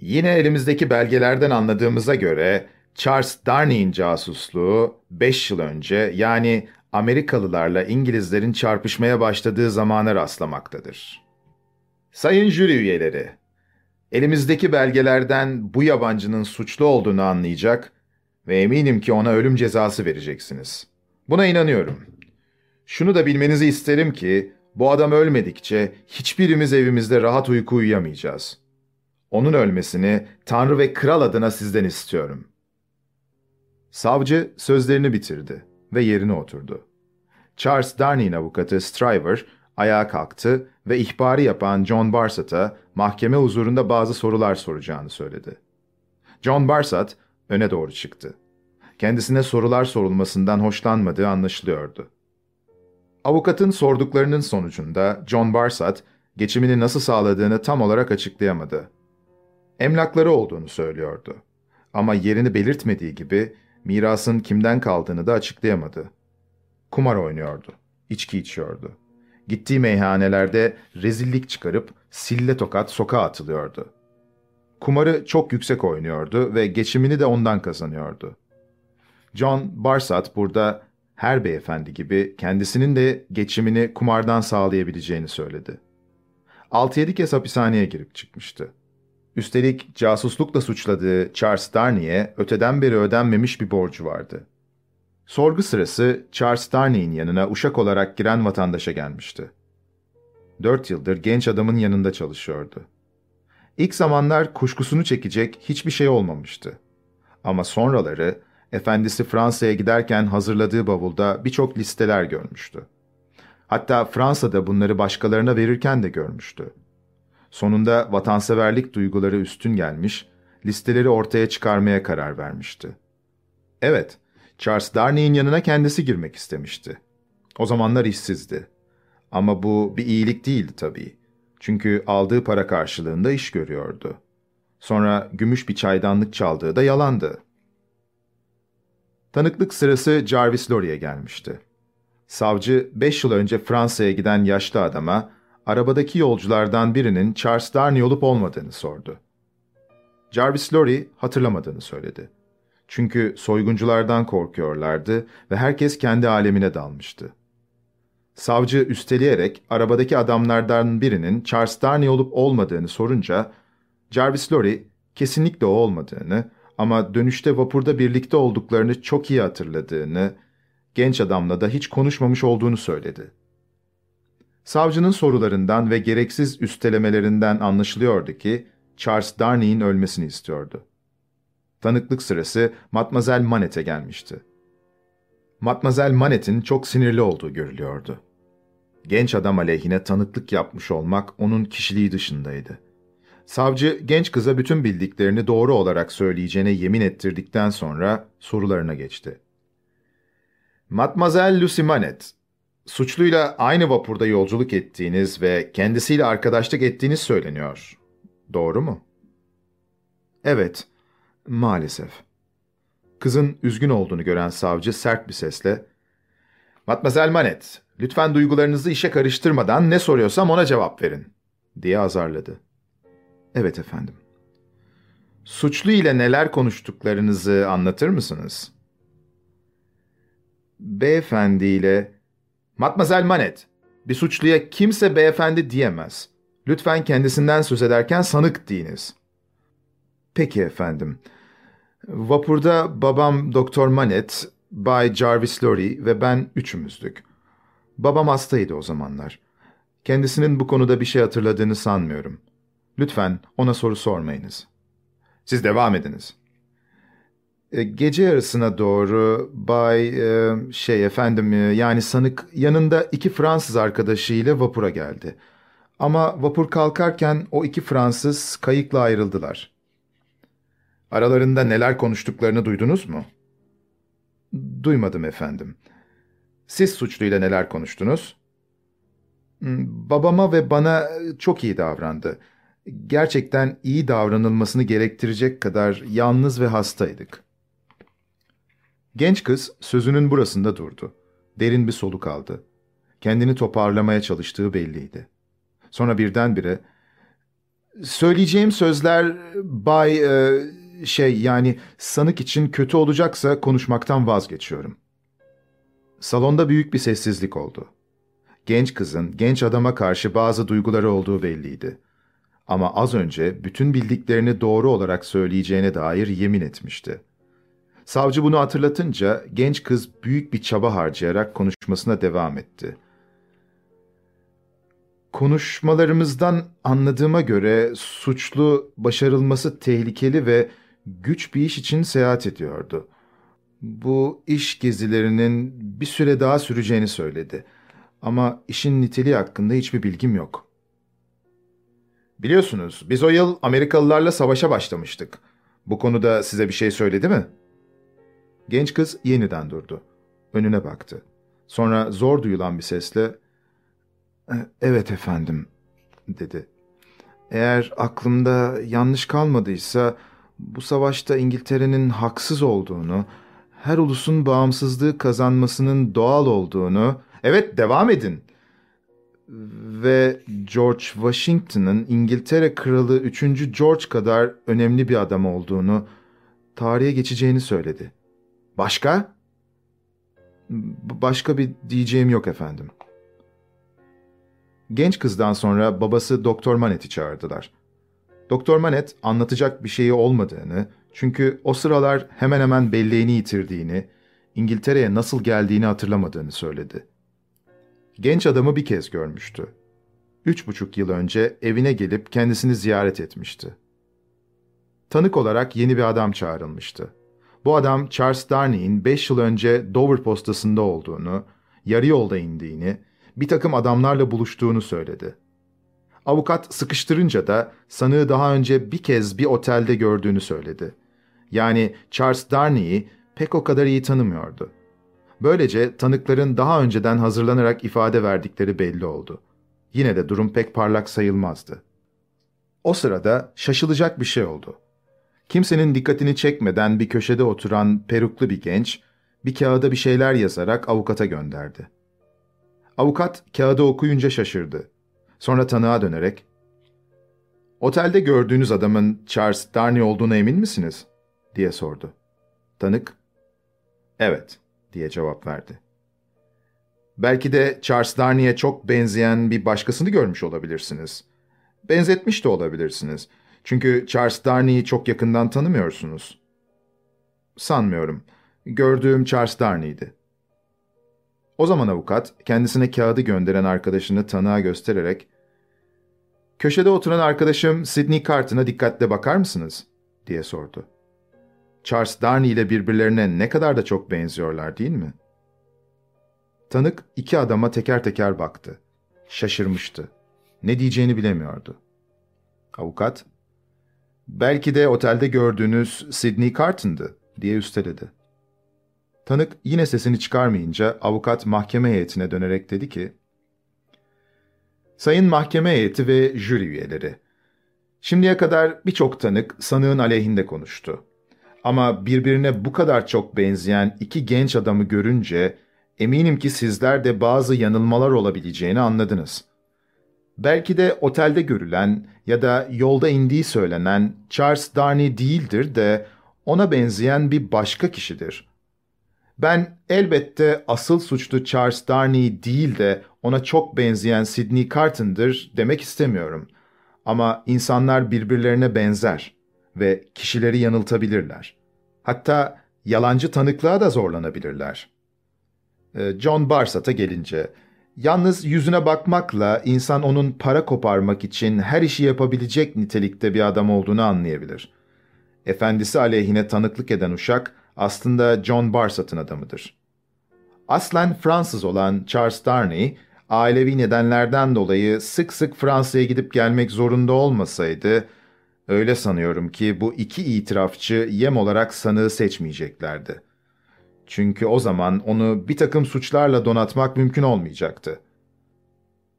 Yine elimizdeki belgelerden anladığımıza göre Charles Darnay'in casusluğu 5 yıl önce yani Amerikalılarla İngilizlerin çarpışmaya başladığı zamana rastlamaktadır. Sayın jüri üyeleri, elimizdeki belgelerden bu yabancının suçlu olduğunu anlayacak ve eminim ki ona ölüm cezası vereceksiniz. Buna inanıyorum. Şunu da bilmenizi isterim ki bu adam ölmedikçe hiçbirimiz evimizde rahat uyku uyuyamayacağız. Onun ölmesini Tanrı ve Kral adına sizden istiyorum. Savcı sözlerini bitirdi ve yerine oturdu. Charles Darnay'in avukatı Stryver ayağa kalktı ve ihbarı yapan John Barsat'a mahkeme huzurunda bazı sorular soracağını söyledi. John Barsat öne doğru çıktı. Kendisine sorular sorulmasından hoşlanmadığı anlaşılıyordu. Avukatın sorduklarının sonucunda John Barsat, geçimini nasıl sağladığını tam olarak açıklayamadı. Emlakları olduğunu söylüyordu. Ama yerini belirtmediği gibi mirasın kimden kaldığını da açıklayamadı. Kumar oynuyordu, içki içiyordu. Gittiği meyhanelerde rezillik çıkarıp sille tokat sokağa atılıyordu. Kumarı çok yüksek oynuyordu ve geçimini de ondan kazanıyordu. John Barsat burada her beyefendi gibi kendisinin de geçimini kumardan sağlayabileceğini söyledi. 6-7 kez hapishaneye girip çıkmıştı. Üstelik casuslukla suçladığı Charles Darnay'e öteden beri ödenmemiş bir borcu vardı. Sorgu sırası Charles Darnay'in yanına uşak olarak giren vatandaşa gelmişti. Dört yıldır genç adamın yanında çalışıyordu. İlk zamanlar kuşkusunu çekecek hiçbir şey olmamıştı. Ama sonraları efendisi Fransa'ya giderken hazırladığı bavulda birçok listeler görmüştü. Hatta Fransa'da bunları başkalarına verirken de görmüştü. Sonunda vatanseverlik duyguları üstün gelmiş, listeleri ortaya çıkarmaya karar vermişti. Evet, Charles Darnay'in yanına kendisi girmek istemişti. O zamanlar işsizdi. Ama bu bir iyilik değildi tabii. Çünkü aldığı para karşılığında iş görüyordu. Sonra gümüş bir çaydanlık çaldığı da yalandı. Tanıklık sırası Jarvis Lorry'e gelmişti. Savcı, beş yıl önce Fransa'ya giden yaşlı adama, arabadaki yolculardan birinin Charles Darnay olup olmadığını sordu. Jarvis Lorry hatırlamadığını söyledi. Çünkü soygunculardan korkuyorlardı ve herkes kendi alemine dalmıştı. Savcı üsteleyerek arabadaki adamlardan birinin Charles Darnay olup olmadığını sorunca, Jarvis Lorry kesinlikle o olmadığını ama dönüşte vapurda birlikte olduklarını çok iyi hatırladığını, genç adamla da hiç konuşmamış olduğunu söyledi. Savcının sorularından ve gereksiz üstelemelerinden anlaşılıyordu ki, Charles Darnay'in ölmesini istiyordu. Tanıklık sırası Matmazel Manet'e gelmişti. Matmazel Manet'in çok sinirli olduğu görülüyordu. Genç adam aleyhine tanıklık yapmış olmak onun kişiliği dışındaydı. Savcı genç kıza bütün bildiklerini doğru olarak söyleyeceğine yemin ettirdikten sonra sorularına geçti. Matmazel Lucy Manet, suçluyla aynı vapurda yolculuk ettiğiniz ve kendisiyle arkadaşlık ettiğiniz söyleniyor. Doğru mu? Evet, maalesef. Kızın üzgün olduğunu gören savcı sert bir sesle, ''Matmazel Manet, lütfen duygularınızı işe karıştırmadan ne soruyorsam ona cevap verin.'' diye azarladı. ''Evet efendim.'' ''Suçlu ile neler konuştuklarınızı anlatır mısınız?'' ''Beyefendiyle...'' ''Matmazel Manet, bir suçluya kimse beyefendi diyemez. Lütfen kendisinden söz ederken sanık deyiniz.'' ''Peki efendim.'' Vapurda babam Doktor Manet, Bay Jarvis Lorry ve ben üçümüzdük. Babam hastaydı o zamanlar. Kendisinin bu konuda bir şey hatırladığını sanmıyorum. Lütfen ona soru sormayınız. Siz devam ediniz. E, gece yarısına doğru Bay e, şey efendim e, yani sanık yanında iki Fransız arkadaşıyla vapura geldi. Ama vapur kalkarken o iki Fransız kayıkla ayrıldılar. Aralarında neler konuştuklarını duydunuz mu? Duymadım efendim. Siz suçluyla neler konuştunuz? Hmm, babama ve bana çok iyi davrandı. Gerçekten iyi davranılmasını gerektirecek kadar yalnız ve hastaydık. Genç kız sözünün burasında durdu. Derin bir soluk aldı. Kendini toparlamaya çalıştığı belliydi. Sonra birdenbire Söyleyeceğim sözler bay e, şey yani sanık için kötü olacaksa konuşmaktan vazgeçiyorum. Salonda büyük bir sessizlik oldu. Genç kızın genç adama karşı bazı duyguları olduğu belliydi. Ama az önce bütün bildiklerini doğru olarak söyleyeceğine dair yemin etmişti. Savcı bunu hatırlatınca genç kız büyük bir çaba harcayarak konuşmasına devam etti. Konuşmalarımızdan anladığıma göre suçlu başarılması tehlikeli ve güç bir iş için seyahat ediyordu. Bu iş gezilerinin bir süre daha süreceğini söyledi. Ama işin niteliği hakkında hiçbir bilgim yok. Biliyorsunuz biz o yıl Amerikalılarla savaşa başlamıştık. Bu konuda size bir şey söyledi mi? Genç kız yeniden durdu. Önüne baktı. Sonra zor duyulan bir sesle e, ''Evet efendim'' dedi. ''Eğer aklımda yanlış kalmadıysa bu savaşta İngiltere'nin haksız olduğunu, her ulusun bağımsızlığı kazanmasının doğal olduğunu... Evet, devam edin. Ve George Washington'ın İngiltere Kralı 3. George kadar önemli bir adam olduğunu, tarihe geçeceğini söyledi. Başka? Başka bir diyeceğim yok efendim. Genç kızdan sonra babası Doktor Manet'i çağırdılar. Doktor Manet anlatacak bir şeyi olmadığını, çünkü o sıralar hemen hemen belleğini yitirdiğini, İngiltere'ye nasıl geldiğini hatırlamadığını söyledi. Genç adamı bir kez görmüştü. Üç buçuk yıl önce evine gelip kendisini ziyaret etmişti. Tanık olarak yeni bir adam çağrılmıştı. Bu adam Charles Darnay'in beş yıl önce Dover postasında olduğunu, yarı yolda indiğini, bir takım adamlarla buluştuğunu söyledi. Avukat sıkıştırınca da sanığı daha önce bir kez bir otelde gördüğünü söyledi. Yani Charles Darnay'i pek o kadar iyi tanımıyordu. Böylece tanıkların daha önceden hazırlanarak ifade verdikleri belli oldu. Yine de durum pek parlak sayılmazdı. O sırada şaşılacak bir şey oldu. Kimsenin dikkatini çekmeden bir köşede oturan peruklu bir genç, bir kağıda bir şeyler yazarak avukata gönderdi. Avukat kağıdı okuyunca şaşırdı. Sonra tanığa dönerek, ''Otelde gördüğünüz adamın Charles Darnay olduğuna emin misiniz?'' diye sordu. Tanık, ''Evet.'' diye cevap verdi. Belki de Charles Darnay'e çok benzeyen bir başkasını görmüş olabilirsiniz. Benzetmiş de olabilirsiniz. Çünkü Charles Darnay'i çok yakından tanımıyorsunuz. Sanmıyorum. Gördüğüm Charles Darnay'di. O zaman avukat kendisine kağıdı gönderen arkadaşını tanığa göstererek ''Köşede oturan arkadaşım Sidney Carton'a dikkatle bakar mısınız?'' diye sordu. Charles Darnay ile birbirlerine ne kadar da çok benziyorlar değil mi? Tanık iki adama teker teker baktı. Şaşırmıştı. Ne diyeceğini bilemiyordu. Avukat, ''Belki de otelde gördüğünüz Sidney Carton'dı.'' diye üsteledi. Tanık yine sesini çıkarmayınca avukat mahkeme heyetine dönerek dedi ki, Sayın mahkeme heyeti ve jüri üyeleri, şimdiye kadar birçok tanık sanığın aleyhinde konuştu. Ama birbirine bu kadar çok benzeyen iki genç adamı görünce eminim ki sizler de bazı yanılmalar olabileceğini anladınız. Belki de otelde görülen ya da yolda indiği söylenen Charles Darnay değildir de ona benzeyen bir başka kişidir. Ben elbette asıl suçlu Charles Darnay değil de ona çok benzeyen Sidney Carton'dır demek istemiyorum. Ama insanlar birbirlerine benzer ve kişileri yanıltabilirler. Hatta yalancı tanıklığa da zorlanabilirler. Ee, John Barsat'a gelince, yalnız yüzüne bakmakla insan onun para koparmak için her işi yapabilecek nitelikte bir adam olduğunu anlayabilir. Efendisi aleyhine tanıklık eden uşak, aslında John Barsat'ın adamıdır. Aslen Fransız olan Charles Darnay, ailevi nedenlerden dolayı sık sık Fransa'ya gidip gelmek zorunda olmasaydı, Öyle sanıyorum ki bu iki itirafçı yem olarak sanığı seçmeyeceklerdi. Çünkü o zaman onu bir takım suçlarla donatmak mümkün olmayacaktı.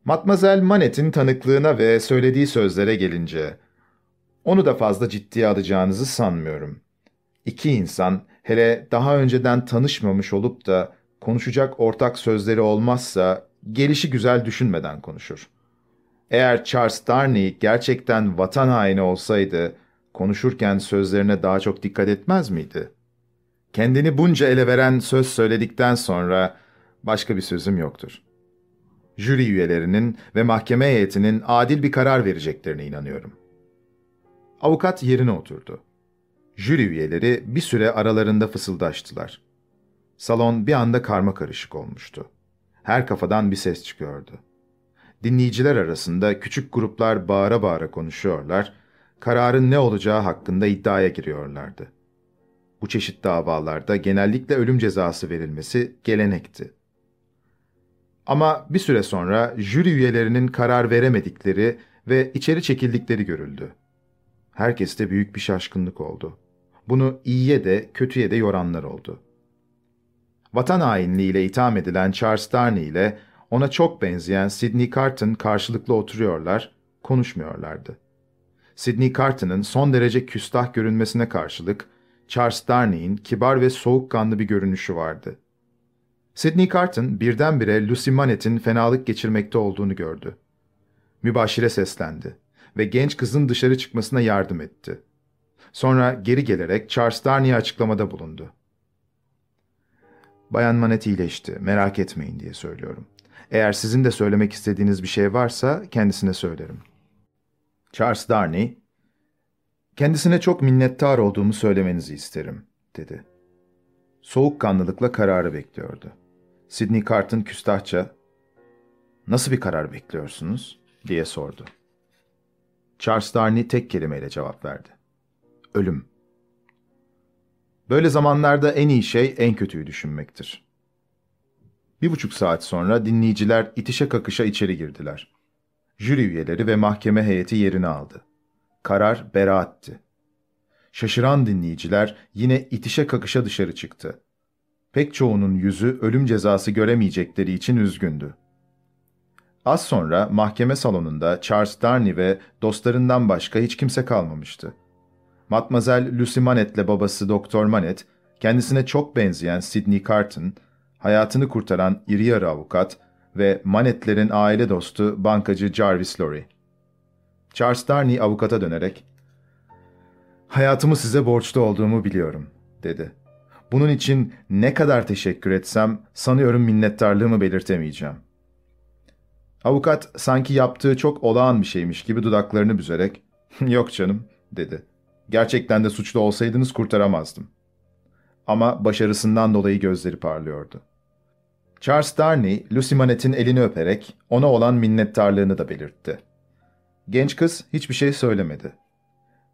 Matmazel Manet'in tanıklığına ve söylediği sözlere gelince, onu da fazla ciddiye alacağınızı sanmıyorum. İki insan, hele daha önceden tanışmamış olup da konuşacak ortak sözleri olmazsa, gelişi güzel düşünmeden konuşur. Eğer Charles Darnley gerçekten vatan haini olsaydı, konuşurken sözlerine daha çok dikkat etmez miydi? Kendini bunca ele veren söz söyledikten sonra başka bir sözüm yoktur. Jüri üyelerinin ve mahkeme heyetinin adil bir karar vereceklerine inanıyorum. Avukat yerine oturdu. Jüri üyeleri bir süre aralarında fısıldaştılar. Salon bir anda karma karışık olmuştu. Her kafadan bir ses çıkıyordu. Dinleyiciler arasında küçük gruplar bağıra bağıra konuşuyorlar, kararın ne olacağı hakkında iddiaya giriyorlardı. Bu çeşit davalarda genellikle ölüm cezası verilmesi gelenekti. Ama bir süre sonra jüri üyelerinin karar veremedikleri ve içeri çekildikleri görüldü. Herkeste büyük bir şaşkınlık oldu. Bunu iyiye de kötüye de yoranlar oldu. Vatan hainliğiyle itham edilen Charles Darnley ile ona çok benzeyen Sidney Carton karşılıklı oturuyorlar, konuşmuyorlardı. Sidney Carton'ın son derece küstah görünmesine karşılık, Charles Darnay'in kibar ve soğukkanlı bir görünüşü vardı. Sidney Carton birdenbire Lucy Manette'in fenalık geçirmekte olduğunu gördü. Mübaşire seslendi ve genç kızın dışarı çıkmasına yardım etti. Sonra geri gelerek Charles Darnay'e açıklamada bulundu. Bayan Manet iyileşti, merak etmeyin diye söylüyorum. Eğer sizin de söylemek istediğiniz bir şey varsa kendisine söylerim. Charles Darnay, kendisine çok minnettar olduğumu söylemenizi isterim, dedi. Soğukkanlılıkla kararı bekliyordu. Sidney Carton küstahça, ''Nasıl bir karar bekliyorsunuz?'' diye sordu. Charles Darnay tek kelimeyle cevap verdi. ''Ölüm.'' Böyle zamanlarda en iyi şey en kötüyü düşünmektir. Bir buçuk saat sonra dinleyiciler itişe kakışa içeri girdiler. Jüri üyeleri ve mahkeme heyeti yerini aldı. Karar beraatti. Şaşıran dinleyiciler yine itişe kakışa dışarı çıktı. Pek çoğunun yüzü ölüm cezası göremeyecekleri için üzgündü. Az sonra mahkeme salonunda Charles Darnley ve dostlarından başka hiç kimse kalmamıştı. Matmazel Lucy Manet'le babası Doktor Manet, kendisine çok benzeyen Sidney Carton, hayatını kurtaran iri yarı avukat ve Manetlerin aile dostu bankacı Jarvis Lorry. Charles Darney avukata dönerek, ''Hayatımı size borçlu olduğumu biliyorum.'' dedi. ''Bunun için ne kadar teşekkür etsem sanıyorum minnettarlığımı belirtemeyeceğim.'' Avukat sanki yaptığı çok olağan bir şeymiş gibi dudaklarını büzerek, [laughs] ''Yok canım.'' dedi. ''Gerçekten de suçlu olsaydınız kurtaramazdım.'' Ama başarısından dolayı gözleri parlıyordu. Charles Darnay, Lucy Manette'in elini öperek ona olan minnettarlığını da belirtti. Genç kız hiçbir şey söylemedi.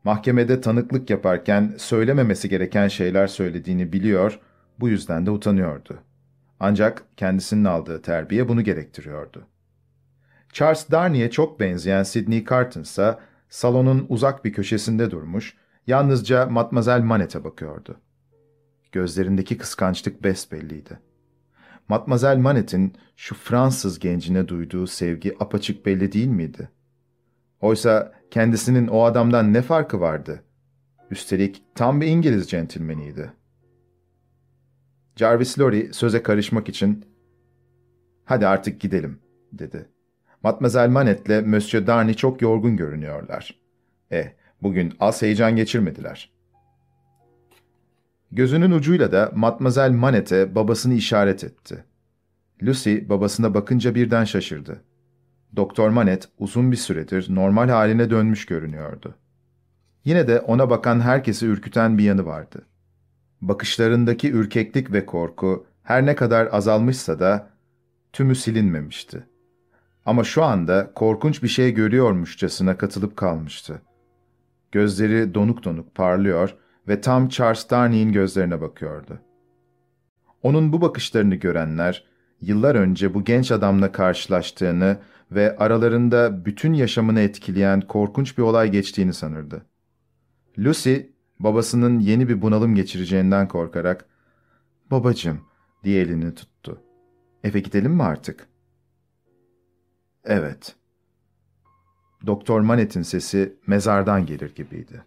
Mahkemede tanıklık yaparken söylememesi gereken şeyler söylediğini biliyor, bu yüzden de utanıyordu. Ancak kendisinin aldığı terbiye bunu gerektiriyordu. Charles Darnay'e çok benzeyen Sidney Carton ise salonun uzak bir köşesinde durmuş, yalnızca Matmazel Manet'e bakıyordu. Gözlerindeki kıskançlık besbelliydi. Matmazel Manet'in şu Fransız gencine duyduğu sevgi apaçık belli değil miydi? Oysa kendisinin o adamdan ne farkı vardı? Üstelik tam bir İngiliz centilmeniydi. Jarvis Lorry söze karışmak için ''Hadi artık gidelim.'' dedi. Matmazel Manet'le Monsieur Darny çok yorgun görünüyorlar. Eh, bugün az heyecan geçirmediler. Gözünün ucuyla da Matmazel Manet'e babasını işaret etti. Lucy babasına bakınca birden şaşırdı. Doktor Manet uzun bir süredir normal haline dönmüş görünüyordu. Yine de ona bakan herkesi ürküten bir yanı vardı. Bakışlarındaki ürkeklik ve korku her ne kadar azalmışsa da tümü silinmemişti. Ama şu anda korkunç bir şey görüyormuşçasına katılıp kalmıştı. Gözleri donuk donuk parlıyor ve tam Charles Darnay'in gözlerine bakıyordu. Onun bu bakışlarını görenler, yıllar önce bu genç adamla karşılaştığını ve aralarında bütün yaşamını etkileyen korkunç bir olay geçtiğini sanırdı. Lucy, babasının yeni bir bunalım geçireceğinden korkarak, ''Babacığım'' diye elini tuttu. ''Eve gidelim mi artık?'' ''Evet.'' Doktor Manet'in sesi mezardan gelir gibiydi.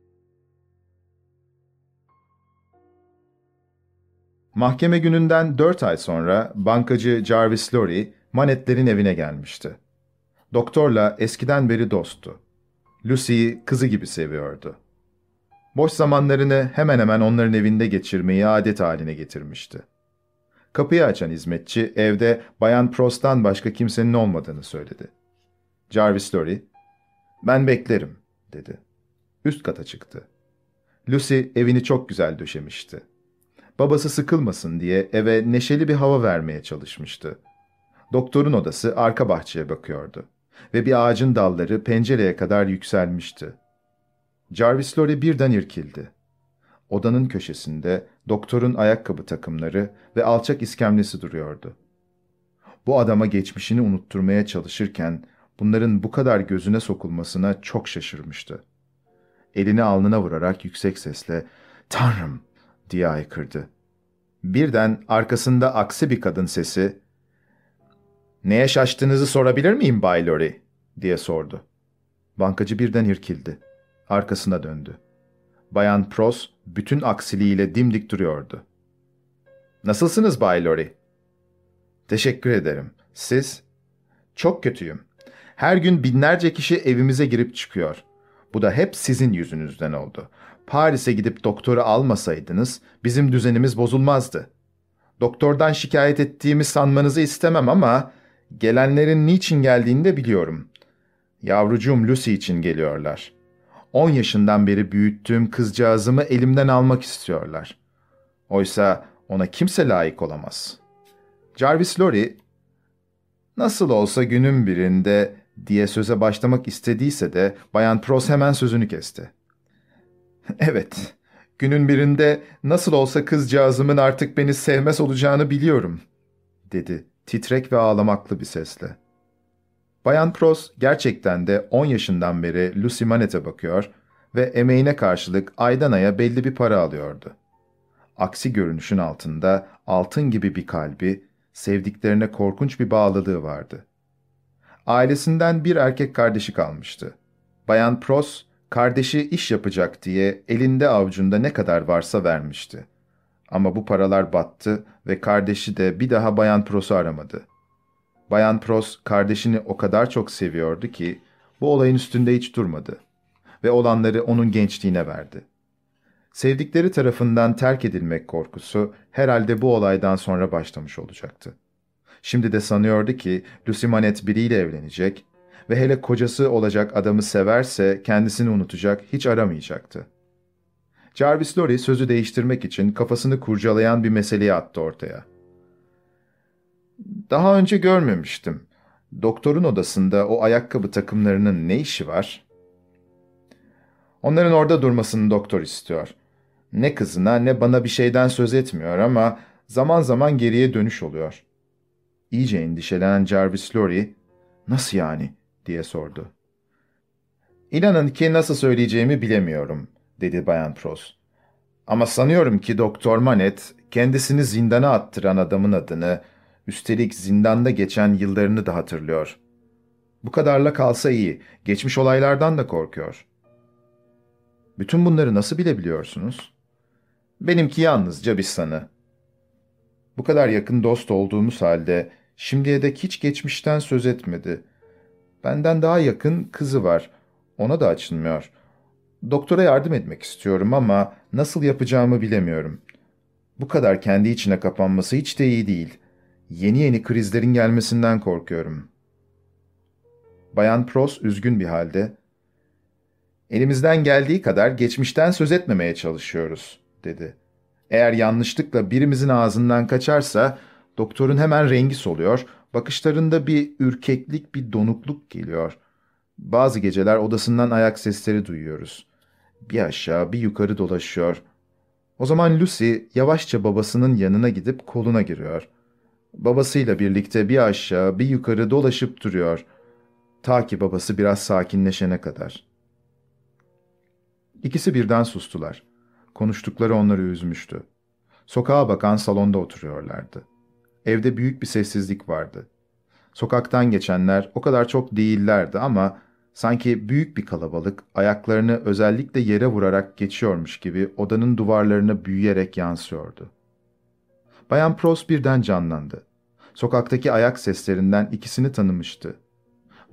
Mahkeme gününden dört ay sonra bankacı Jarvis Lorry, Manetlerin evine gelmişti. Doktorla eskiden beri dosttu. Lucy'yi kızı gibi seviyordu. Boş zamanlarını hemen hemen onların evinde geçirmeyi adet haline getirmişti. Kapıyı açan hizmetçi evde Bayan Prost'tan başka kimsenin olmadığını söyledi. Jarvis Lorry, ''Ben beklerim.'' dedi. Üst kata çıktı. Lucy evini çok güzel döşemişti. Babası sıkılmasın diye eve neşeli bir hava vermeye çalışmıştı. Doktorun odası arka bahçeye bakıyordu ve bir ağacın dalları pencereye kadar yükselmişti. Jarvis Lorry birden irkildi. Odanın köşesinde doktorun ayakkabı takımları ve alçak iskemlesi duruyordu. Bu adama geçmişini unutturmaya çalışırken bunların bu kadar gözüne sokulmasına çok şaşırmıştı. Elini alnına vurarak yüksek sesle ''Tanrım!'' diye aykırdı. Birden arkasında aksi bir kadın sesi ''Neye şaştığınızı sorabilir miyim Bay Lorry?'' diye sordu. Bankacı birden irkildi. Arkasına döndü. Bayan Pros bütün aksiliğiyle dimdik duruyordu. ''Nasılsınız Bay Lorry?'' ''Teşekkür ederim. Siz?'' ''Çok kötüyüm. Her gün binlerce kişi evimize girip çıkıyor. Bu da hep sizin yüzünüzden oldu. Paris'e gidip doktoru almasaydınız bizim düzenimiz bozulmazdı. Doktordan şikayet ettiğimi sanmanızı istemem ama gelenlerin niçin geldiğini de biliyorum. Yavrucuğum Lucy için geliyorlar. On yaşından beri büyüttüğüm kızcağızımı elimden almak istiyorlar. Oysa ona kimse layık olamaz. Jarvis Lorry, nasıl olsa günün birinde diye söze başlamak istediyse de Bayan Pros hemen sözünü kesti. [laughs] Evet, günün birinde nasıl olsa kızcağızımın artık beni sevmez olacağını biliyorum, dedi titrek ve ağlamaklı bir sesle. Bayan Pros gerçekten de 10 yaşından beri Lucy Manet'e bakıyor ve emeğine karşılık aydan aya belli bir para alıyordu. Aksi görünüşün altında altın gibi bir kalbi, sevdiklerine korkunç bir bağlılığı vardı. Ailesinden bir erkek kardeşi kalmıştı. Bayan Pros, kardeşi iş yapacak diye elinde avucunda ne kadar varsa vermişti. Ama bu paralar battı ve kardeşi de bir daha Bayan Pros'u aramadı. Bayan Pros kardeşini o kadar çok seviyordu ki bu olayın üstünde hiç durmadı ve olanları onun gençliğine verdi. Sevdikleri tarafından terk edilmek korkusu herhalde bu olaydan sonra başlamış olacaktı. Şimdi de sanıyordu ki Lucy Manet biriyle evlenecek ve hele kocası olacak adamı severse kendisini unutacak, hiç aramayacaktı. Jarvis Lorry sözü değiştirmek için kafasını kurcalayan bir meseleyi attı ortaya. Daha önce görmemiştim. Doktorun odasında o ayakkabı takımlarının ne işi var? Onların orada durmasını doktor istiyor. Ne kızına ne bana bir şeyden söz etmiyor ama zaman zaman geriye dönüş oluyor. İyice endişelenen Jarvis Lorry, ''Nasıl yani?'' diye sordu. ''İnanın ki nasıl söyleyeceğimi bilemiyorum.'' Dedi Bayan Pros. ''Ama sanıyorum ki Doktor Manet, kendisini zindana attıran adamın adını, üstelik zindanda geçen yıllarını da hatırlıyor. Bu kadarla kalsa iyi, geçmiş olaylardan da korkuyor.'' Bütün bunları nasıl bilebiliyorsunuz? Benimki yalnızca bir sanı. Bu kadar yakın dost olduğumuz halde şimdiye dek hiç geçmişten söz etmedi. Benden daha yakın kızı var. Ona da açılmıyor. Doktora yardım etmek istiyorum ama nasıl yapacağımı bilemiyorum. Bu kadar kendi içine kapanması hiç de iyi değil. Yeni yeni krizlerin gelmesinden korkuyorum. Bayan Pros üzgün bir halde, Elimizden geldiği kadar geçmişten söz etmemeye çalışıyoruz, dedi. Eğer yanlışlıkla birimizin ağzından kaçarsa doktorun hemen rengi soluyor, bakışlarında bir ürkeklik, bir donukluk geliyor. Bazı geceler odasından ayak sesleri duyuyoruz. Bir aşağı, bir yukarı dolaşıyor. O zaman Lucy yavaşça babasının yanına gidip koluna giriyor. Babasıyla birlikte bir aşağı, bir yukarı dolaşıp duruyor. Ta ki babası biraz sakinleşene kadar.'' İkisi birden sustular. Konuştukları onları üzmüştü. Sokağa bakan salonda oturuyorlardı. Evde büyük bir sessizlik vardı. Sokaktan geçenler o kadar çok değillerdi ama sanki büyük bir kalabalık ayaklarını özellikle yere vurarak geçiyormuş gibi odanın duvarlarına büyüyerek yansıyordu. Bayan Pros birden canlandı. Sokaktaki ayak seslerinden ikisini tanımıştı.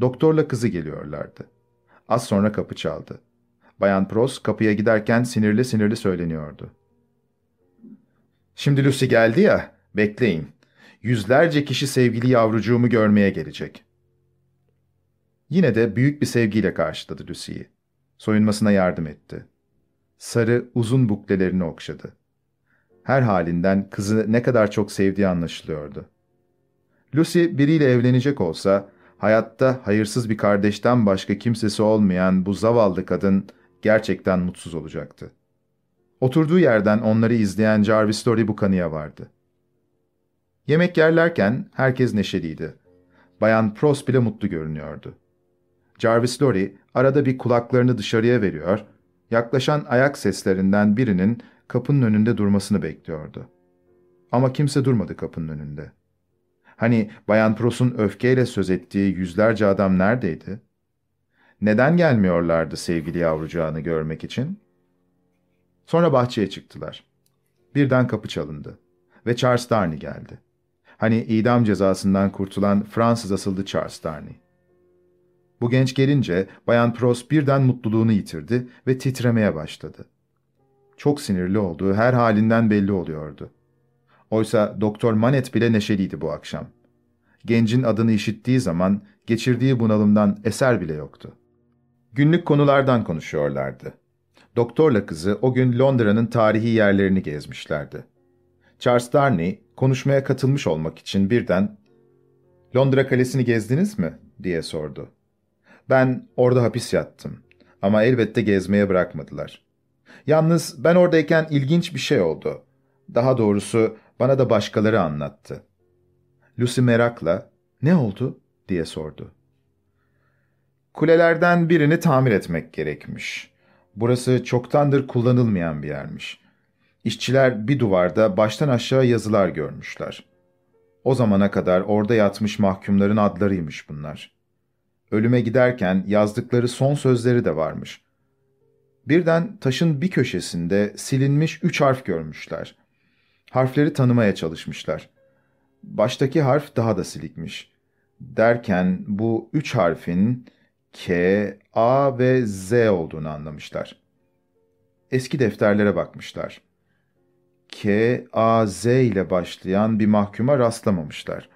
Doktorla kızı geliyorlardı. Az sonra kapı çaldı. Bayan Pros kapıya giderken sinirli sinirli söyleniyordu. Şimdi Lucy geldi ya, bekleyin. Yüzlerce kişi sevgili yavrucuğumu görmeye gelecek. Yine de büyük bir sevgiyle karşıladı Lucy'yi. Soyunmasına yardım etti. Sarı, uzun buklelerini okşadı. Her halinden kızı ne kadar çok sevdiği anlaşılıyordu. Lucy biriyle evlenecek olsa, hayatta hayırsız bir kardeşten başka kimsesi olmayan bu zavallı kadın gerçekten mutsuz olacaktı. Oturduğu yerden onları izleyen Jarvis Lorry bu kanıya vardı. Yemek yerlerken herkes neşeliydi. Bayan Pros bile mutlu görünüyordu. Jarvis Lorry arada bir kulaklarını dışarıya veriyor, yaklaşan ayak seslerinden birinin kapının önünde durmasını bekliyordu. Ama kimse durmadı kapının önünde. Hani Bayan Pros'un öfkeyle söz ettiği yüzlerce adam neredeydi? Neden gelmiyorlardı sevgili yavrucağını görmek için? Sonra bahçeye çıktılar. Birden kapı çalındı ve Charles Darnay geldi. Hani idam cezasından kurtulan Fransız asıllı Charles Darnay. Bu genç gelince Bayan Pros birden mutluluğunu yitirdi ve titremeye başladı. Çok sinirli olduğu her halinden belli oluyordu. Oysa Doktor Manet bile neşeliydi bu akşam. Gencin adını işittiği zaman geçirdiği bunalımdan eser bile yoktu. Günlük konulardan konuşuyorlardı. Doktorla kızı o gün Londra'nın tarihi yerlerini gezmişlerdi. Charles Darnay konuşmaya katılmış olmak için birden ''Londra Kalesi'ni gezdiniz mi?'' diye sordu. ''Ben orada hapis yattım ama elbette gezmeye bırakmadılar. Yalnız ben oradayken ilginç bir şey oldu. Daha doğrusu bana da başkaları anlattı.'' Lucy merakla ''Ne oldu?'' diye sordu. Kulelerden birini tamir etmek gerekmiş. Burası çoktandır kullanılmayan bir yermiş. İşçiler bir duvarda baştan aşağı yazılar görmüşler. O zamana kadar orada yatmış mahkumların adlarıymış bunlar. Ölüme giderken yazdıkları son sözleri de varmış. Birden taşın bir köşesinde silinmiş üç harf görmüşler. Harfleri tanımaya çalışmışlar. Baştaki harf daha da silikmiş. Derken bu üç harfin K, A ve Z olduğunu anlamışlar. Eski defterlere bakmışlar. K, A, Z ile başlayan bir mahkuma rastlamamışlar.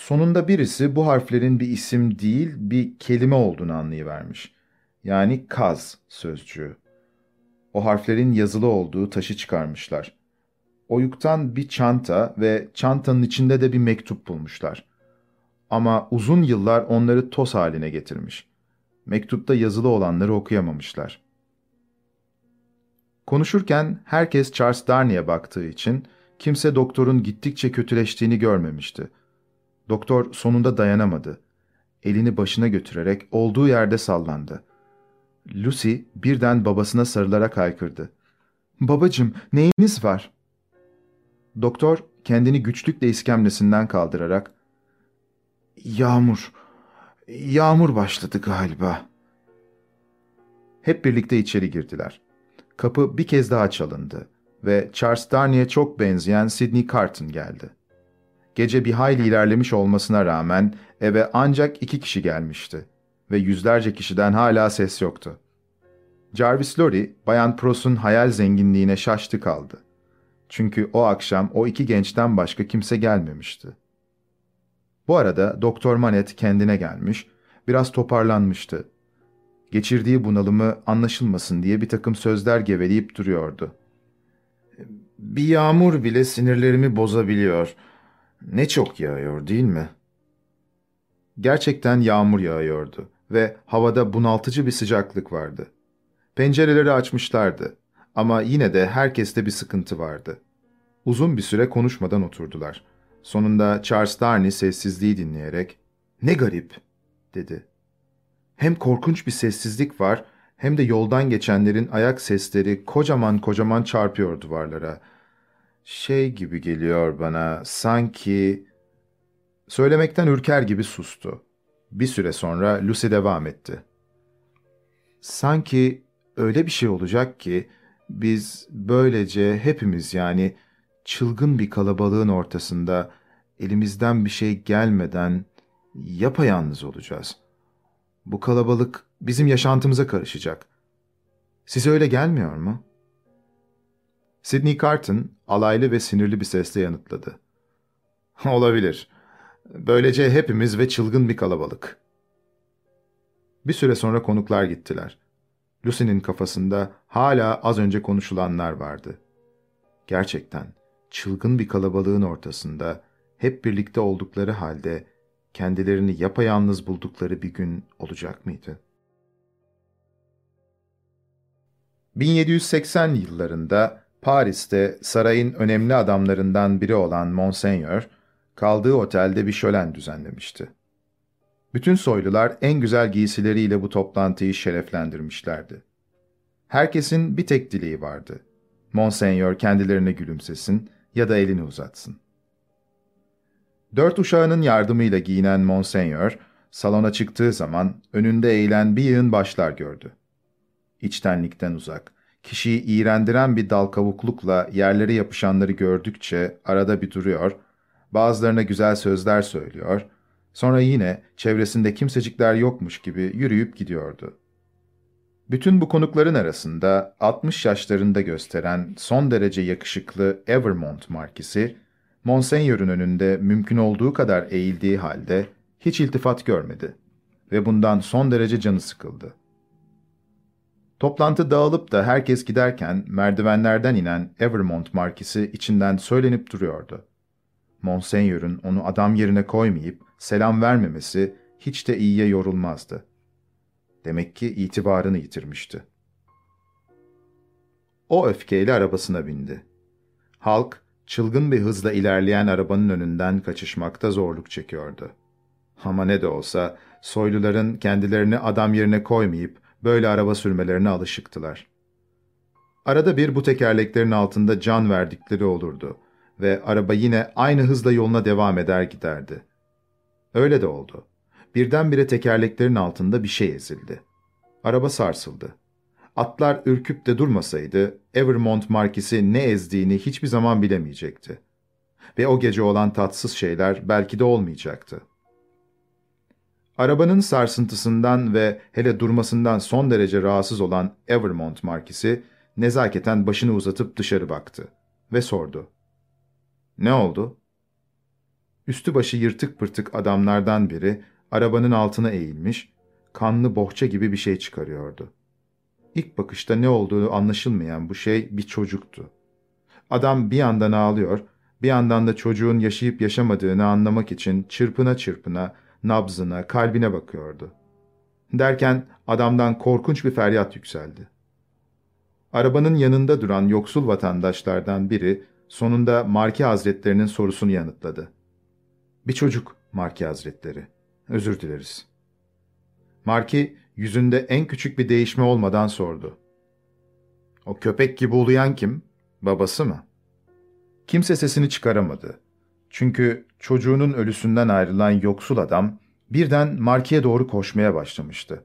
Sonunda birisi bu harflerin bir isim değil bir kelime olduğunu anlayıvermiş. Yani kaz sözcüğü. O harflerin yazılı olduğu taşı çıkarmışlar. Oyuktan bir çanta ve çantanın içinde de bir mektup bulmuşlar. Ama uzun yıllar onları toz haline getirmiş. Mektupta yazılı olanları okuyamamışlar. Konuşurken herkes Charles Darnay'e baktığı için kimse doktorun gittikçe kötüleştiğini görmemişti. Doktor sonunda dayanamadı. Elini başına götürerek olduğu yerde sallandı. Lucy birden babasına sarılarak haykırdı. ''Babacım, neyiniz var?'' Doktor kendini güçlükle iskemlesinden kaldırarak ''Yağmur, yağmur başladı galiba.'' Hep birlikte içeri girdiler. Kapı bir kez daha çalındı ve Charles Darnay'e çok benzeyen Sidney Carton geldi. Gece bir hayli ilerlemiş olmasına rağmen eve ancak iki kişi gelmişti ve yüzlerce kişiden hala ses yoktu. Jarvis Lorry, Bayan Pros'un hayal zenginliğine şaştı kaldı. Çünkü o akşam o iki gençten başka kimse gelmemişti. Bu arada Doktor Manet kendine gelmiş, biraz toparlanmıştı Geçirdiği bunalımı anlaşılmasın diye bir takım sözler geveleyip duruyordu. Bir yağmur bile sinirlerimi bozabiliyor. Ne çok yağıyor değil mi? Gerçekten yağmur yağıyordu ve havada bunaltıcı bir sıcaklık vardı. Pencereleri açmışlardı ama yine de herkeste bir sıkıntı vardı. Uzun bir süre konuşmadan oturdular. Sonunda Charles Darnay sessizliği dinleyerek ''Ne garip'' dedi. Hem korkunç bir sessizlik var hem de yoldan geçenlerin ayak sesleri kocaman kocaman çarpıyor duvarlara. Şey gibi geliyor bana, sanki... Söylemekten ürker gibi sustu. Bir süre sonra Lucy devam etti. Sanki öyle bir şey olacak ki biz böylece hepimiz yani çılgın bir kalabalığın ortasında elimizden bir şey gelmeden yapayalnız olacağız. Bu kalabalık bizim yaşantımıza karışacak. Size öyle gelmiyor mu? Sidney Carton alaylı ve sinirli bir sesle yanıtladı. [laughs] Olabilir. Böylece hepimiz ve çılgın bir kalabalık. Bir süre sonra konuklar gittiler. Lucy'nin kafasında hala az önce konuşulanlar vardı. Gerçekten çılgın bir kalabalığın ortasında hep birlikte oldukları halde kendilerini yapayalnız buldukları bir gün olacak mıydı? 1780 yıllarında Paris'te sarayın önemli adamlarından biri olan Monseigneur, kaldığı otelde bir şölen düzenlemişti. Bütün soylular en güzel giysileriyle bu toplantıyı şereflendirmişlerdi. Herkesin bir tek dileği vardı. Monseigneur kendilerine gülümsesin ya da elini uzatsın. Dört uşağının yardımıyla giyinen Monseigneur, salona çıktığı zaman önünde eğilen bir yığın başlar gördü. İçtenlikten uzak, kişiyi iğrendiren bir dal kavuklukla yerlere yapışanları gördükçe arada bir duruyor, bazılarına güzel sözler söylüyor, sonra yine çevresinde kimsecikler yokmuş gibi yürüyüp gidiyordu. Bütün bu konukların arasında 60 yaşlarında gösteren son derece yakışıklı Evermont markisi, Monseigneur'un önünde mümkün olduğu kadar eğildiği halde hiç iltifat görmedi ve bundan son derece canı sıkıldı. Toplantı dağılıp da herkes giderken merdivenlerden inen Evermont markisi içinden söylenip duruyordu. Monseigneur'un onu adam yerine koymayıp selam vermemesi hiç de iyiye yorulmazdı. Demek ki itibarını yitirmişti. O öfkeyle arabasına bindi. Halk, çılgın bir hızla ilerleyen arabanın önünden kaçışmakta zorluk çekiyordu. Ama ne de olsa soyluların kendilerini adam yerine koymayıp böyle araba sürmelerine alışıktılar. Arada bir bu tekerleklerin altında can verdikleri olurdu ve araba yine aynı hızla yoluna devam eder giderdi. Öyle de oldu. Birdenbire tekerleklerin altında bir şey ezildi. Araba sarsıldı. Atlar ürküp de durmasaydı Evermont markisi ne ezdiğini hiçbir zaman bilemeyecekti. Ve o gece olan tatsız şeyler belki de olmayacaktı. Arabanın sarsıntısından ve hele durmasından son derece rahatsız olan Evermont markisi nezaketen başını uzatıp dışarı baktı ve sordu. Ne oldu? Üstü başı yırtık pırtık adamlardan biri arabanın altına eğilmiş, kanlı bohça gibi bir şey çıkarıyordu. İlk bakışta ne olduğu anlaşılmayan bu şey bir çocuktu. Adam bir yandan ağlıyor, bir yandan da çocuğun yaşayıp yaşamadığını anlamak için çırpına çırpına, nabzına, kalbine bakıyordu. Derken adamdan korkunç bir feryat yükseldi. Arabanın yanında duran yoksul vatandaşlardan biri sonunda Marki Hazretlerinin sorusunu yanıtladı. Bir çocuk Marki Hazretleri. Özür dileriz. Marki yüzünde en küçük bir değişme olmadan sordu. O köpek gibi uluyan kim? Babası mı? Kimse sesini çıkaramadı. Çünkü çocuğunun ölüsünden ayrılan yoksul adam birden Marki'ye doğru koşmaya başlamıştı.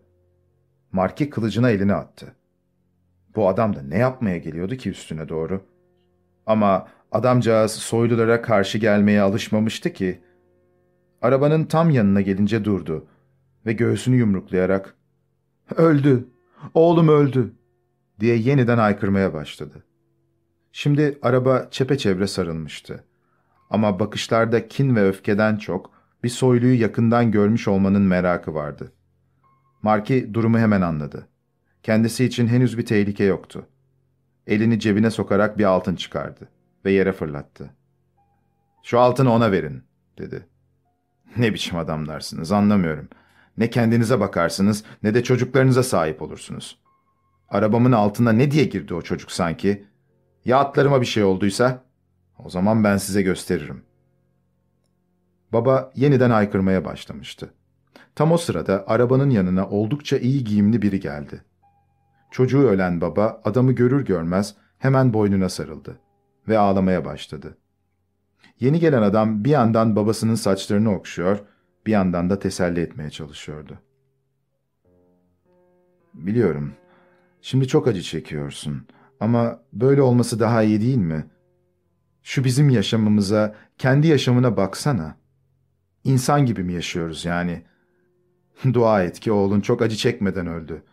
Marki kılıcına elini attı. Bu adam da ne yapmaya geliyordu ki üstüne doğru? Ama adamcağız soylulara karşı gelmeye alışmamıştı ki. Arabanın tam yanına gelince durdu ve göğsünü yumruklayarak ''Öldü, oğlum öldü'' diye yeniden aykırmaya başladı. Şimdi araba çepeçevre sarılmıştı. Ama bakışlarda kin ve öfkeden çok bir soyluyu yakından görmüş olmanın merakı vardı. Marki durumu hemen anladı. Kendisi için henüz bir tehlike yoktu. Elini cebine sokarak bir altın çıkardı ve yere fırlattı. ''Şu altını ona verin.'' dedi. ''Ne biçim adamlarsınız anlamıyorum. Ne kendinize bakarsınız ne de çocuklarınıza sahip olursunuz. Arabamın altına ne diye girdi o çocuk sanki? Ya atlarıma bir şey olduysa? O zaman ben size gösteririm. Baba yeniden aykırmaya başlamıştı. Tam o sırada arabanın yanına oldukça iyi giyimli biri geldi. Çocuğu ölen baba adamı görür görmez hemen boynuna sarıldı ve ağlamaya başladı. Yeni gelen adam bir yandan babasının saçlarını okşuyor, bir yandan da teselli etmeye çalışıyordu. Biliyorum, şimdi çok acı çekiyorsun ama böyle olması daha iyi değil mi? Şu bizim yaşamımıza, kendi yaşamına baksana. İnsan gibi mi yaşıyoruz yani? [laughs] Dua et ki oğlun çok acı çekmeden öldü.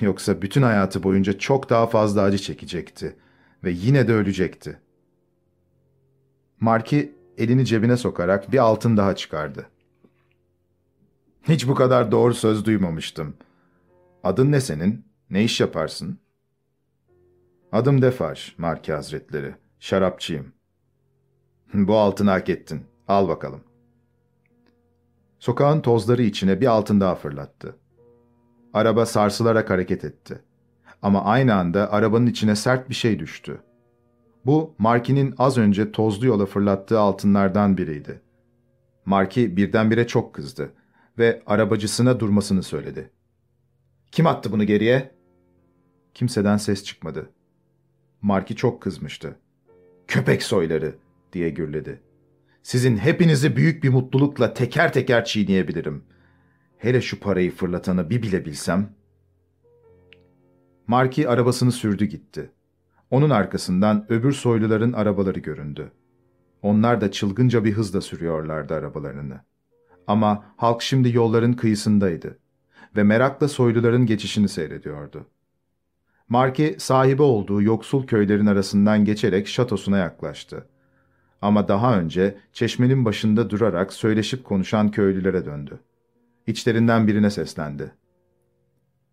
Yoksa bütün hayatı boyunca çok daha fazla acı çekecekti ve yine de ölecekti. Marki elini cebine sokarak bir altın daha çıkardı. Hiç bu kadar doğru söz duymamıştım. Adın ne senin? Ne iş yaparsın? Adım Defarge, Marki Hazretleri. Şarapçıyım. Bu altını hak ettin. Al bakalım. Sokağın tozları içine bir altın daha fırlattı. Araba sarsılarak hareket etti. Ama aynı anda arabanın içine sert bir şey düştü. Bu, Marki'nin az önce tozlu yola fırlattığı altınlardan biriydi. Marki birdenbire çok kızdı ve arabacısına durmasını söyledi. ''Kim attı bunu geriye?'' Kimseden ses çıkmadı. Marki çok kızmıştı. ''Köpek soyları!'' diye gürledi. ''Sizin hepinizi büyük bir mutlulukla teker teker çiğneyebilirim. Hele şu parayı fırlatanı bir bile bilsem.'' Marki arabasını sürdü gitti. Onun arkasından öbür soyluların arabaları göründü. Onlar da çılgınca bir hızla sürüyorlardı arabalarını. Ama halk şimdi yolların kıyısındaydı ve merakla soyluların geçişini seyrediyordu. Marki sahibi olduğu yoksul köylerin arasından geçerek şatosuna yaklaştı. Ama daha önce çeşmenin başında durarak söyleşip konuşan köylülere döndü. İçlerinden birine seslendi.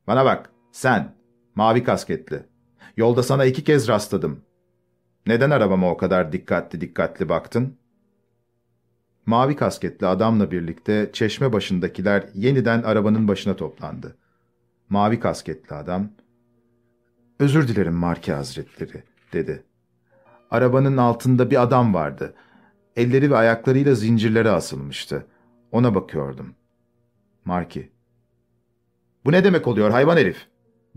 ''Bana bak, sen, mavi kasketli. Yolda sana iki kez rastladım. Neden arabama o kadar dikkatli dikkatli baktın?'' Mavi kasketli adamla birlikte çeşme başındakiler yeniden arabanın başına toplandı. Mavi kasketli adam, ''Özür dilerim Marki Hazretleri.'' dedi. Arabanın altında bir adam vardı. Elleri ve ayaklarıyla zincirlere asılmıştı. Ona bakıyordum. Marki, ''Bu ne demek oluyor hayvan herif?''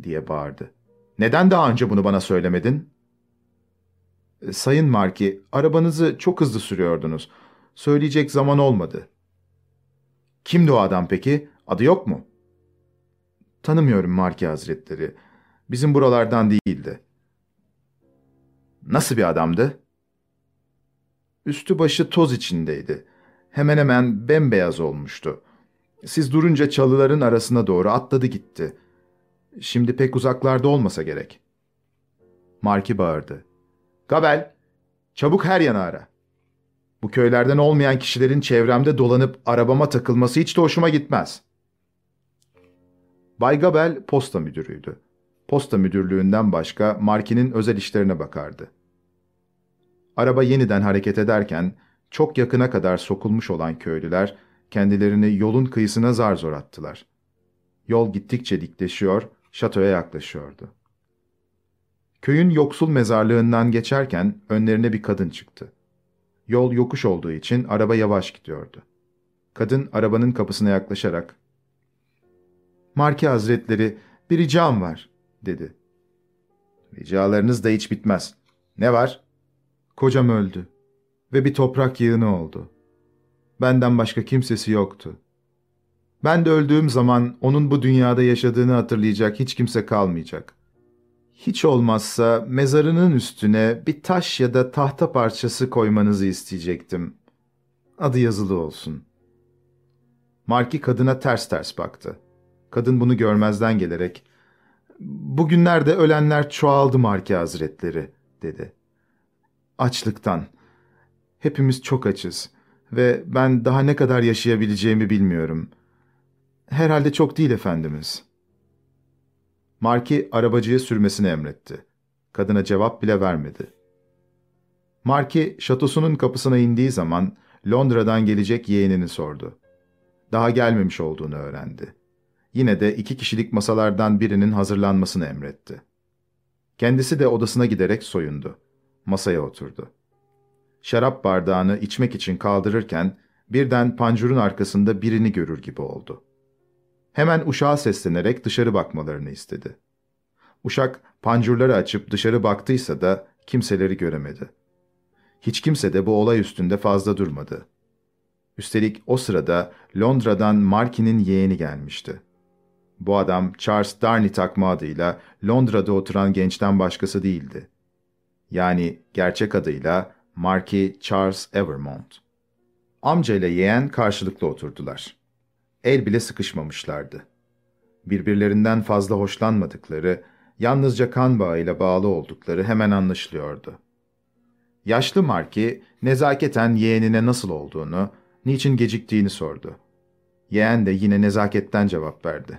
diye bağırdı. ''Neden daha önce bunu bana söylemedin?'' ''Sayın Marki, arabanızı çok hızlı sürüyordunuz. Söyleyecek zaman olmadı.'' ''Kimdi o adam peki? Adı yok mu?'' ''Tanımıyorum Marki Hazretleri. Bizim buralardan değildi.'' ''Nasıl bir adamdı?'' Üstü başı toz içindeydi. Hemen hemen bembeyaz olmuştu. Siz durunca çalıların arasına doğru atladı gitti. Şimdi pek uzaklarda olmasa gerek. Marki bağırdı. Gabel, çabuk her yana ara. Bu köylerden olmayan kişilerin çevremde dolanıp arabama takılması hiç de hoşuma gitmez. Bay Gabel posta müdürüydü. Posta müdürlüğünden başka Marki'nin özel işlerine bakardı. Araba yeniden hareket ederken çok yakına kadar sokulmuş olan köylüler kendilerini yolun kıyısına zar zor attılar. Yol gittikçe dikleşiyor, şatoya yaklaşıyordu. Köyün yoksul mezarlığından geçerken önlerine bir kadın çıktı. Yol yokuş olduğu için araba yavaş gidiyordu. Kadın arabanın kapısına yaklaşarak ''Marki Hazretleri bir ricam var.'' Dedi. ''Ricalarınız da hiç bitmez. Ne var?'' Kocam öldü ve bir toprak yığını oldu. Benden başka kimsesi yoktu. Ben de öldüğüm zaman onun bu dünyada yaşadığını hatırlayacak hiç kimse kalmayacak. Hiç olmazsa mezarının üstüne bir taş ya da tahta parçası koymanızı isteyecektim. Adı yazılı olsun. Marki kadına ters ters baktı. Kadın bunu görmezden gelerek, ''Bugünlerde ölenler çoğaldı Marki Hazretleri.'' dedi. ''Açlıktan. Hepimiz çok açız ve ben daha ne kadar yaşayabileceğimi bilmiyorum. Herhalde çok değil efendimiz.'' Marki arabacıya sürmesini emretti. Kadına cevap bile vermedi. Marki şatosunun kapısına indiği zaman Londra'dan gelecek yeğenini sordu. Daha gelmemiş olduğunu öğrendi. Yine de iki kişilik masalardan birinin hazırlanmasını emretti. Kendisi de odasına giderek soyundu. Masaya oturdu. Şarap bardağını içmek için kaldırırken birden pancurun arkasında birini görür gibi oldu. Hemen uşağa seslenerek dışarı bakmalarını istedi. Uşak pancurları açıp dışarı baktıysa da kimseleri göremedi. Hiç kimse de bu olay üstünde fazla durmadı. Üstelik o sırada Londra'dan Marky'nin yeğeni gelmişti. Bu adam Charles Darnley takma adıyla Londra'da oturan gençten başkası değildi. Yani gerçek adıyla Marky Charles Evermont. Amca ile yeğen karşılıklı oturdular. El bile sıkışmamışlardı. Birbirlerinden fazla hoşlanmadıkları, yalnızca kan bağıyla bağlı oldukları hemen anlaşılıyordu. Yaşlı Marky, nezaketen yeğenine nasıl olduğunu, niçin geciktiğini sordu. Yeğen de yine nezaketten cevap verdi.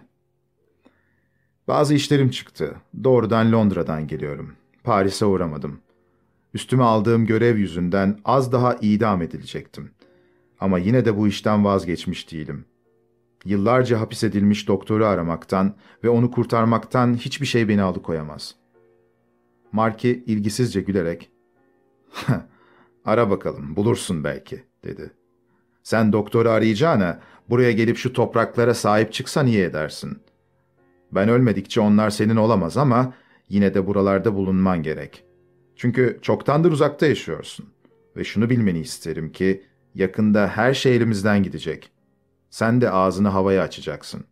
Bazı işlerim çıktı. Doğrudan Londra'dan geliyorum. Paris'e uğramadım. Üstüme aldığım görev yüzünden az daha idam edilecektim. Ama yine de bu işten vazgeçmiş değilim. Yıllarca hapis edilmiş doktoru aramaktan ve onu kurtarmaktan hiçbir şey beni alıkoyamaz. Marki ilgisizce gülerek, ''Ara bakalım, bulursun belki.'' dedi. ''Sen doktoru arayacağına buraya gelip şu topraklara sahip çıksan iyi edersin. Ben ölmedikçe onlar senin olamaz ama yine de buralarda bulunman gerek. Çünkü çoktandır uzakta yaşıyorsun. Ve şunu bilmeni isterim ki yakında her şey elimizden gidecek. Sen de ağzını havaya açacaksın.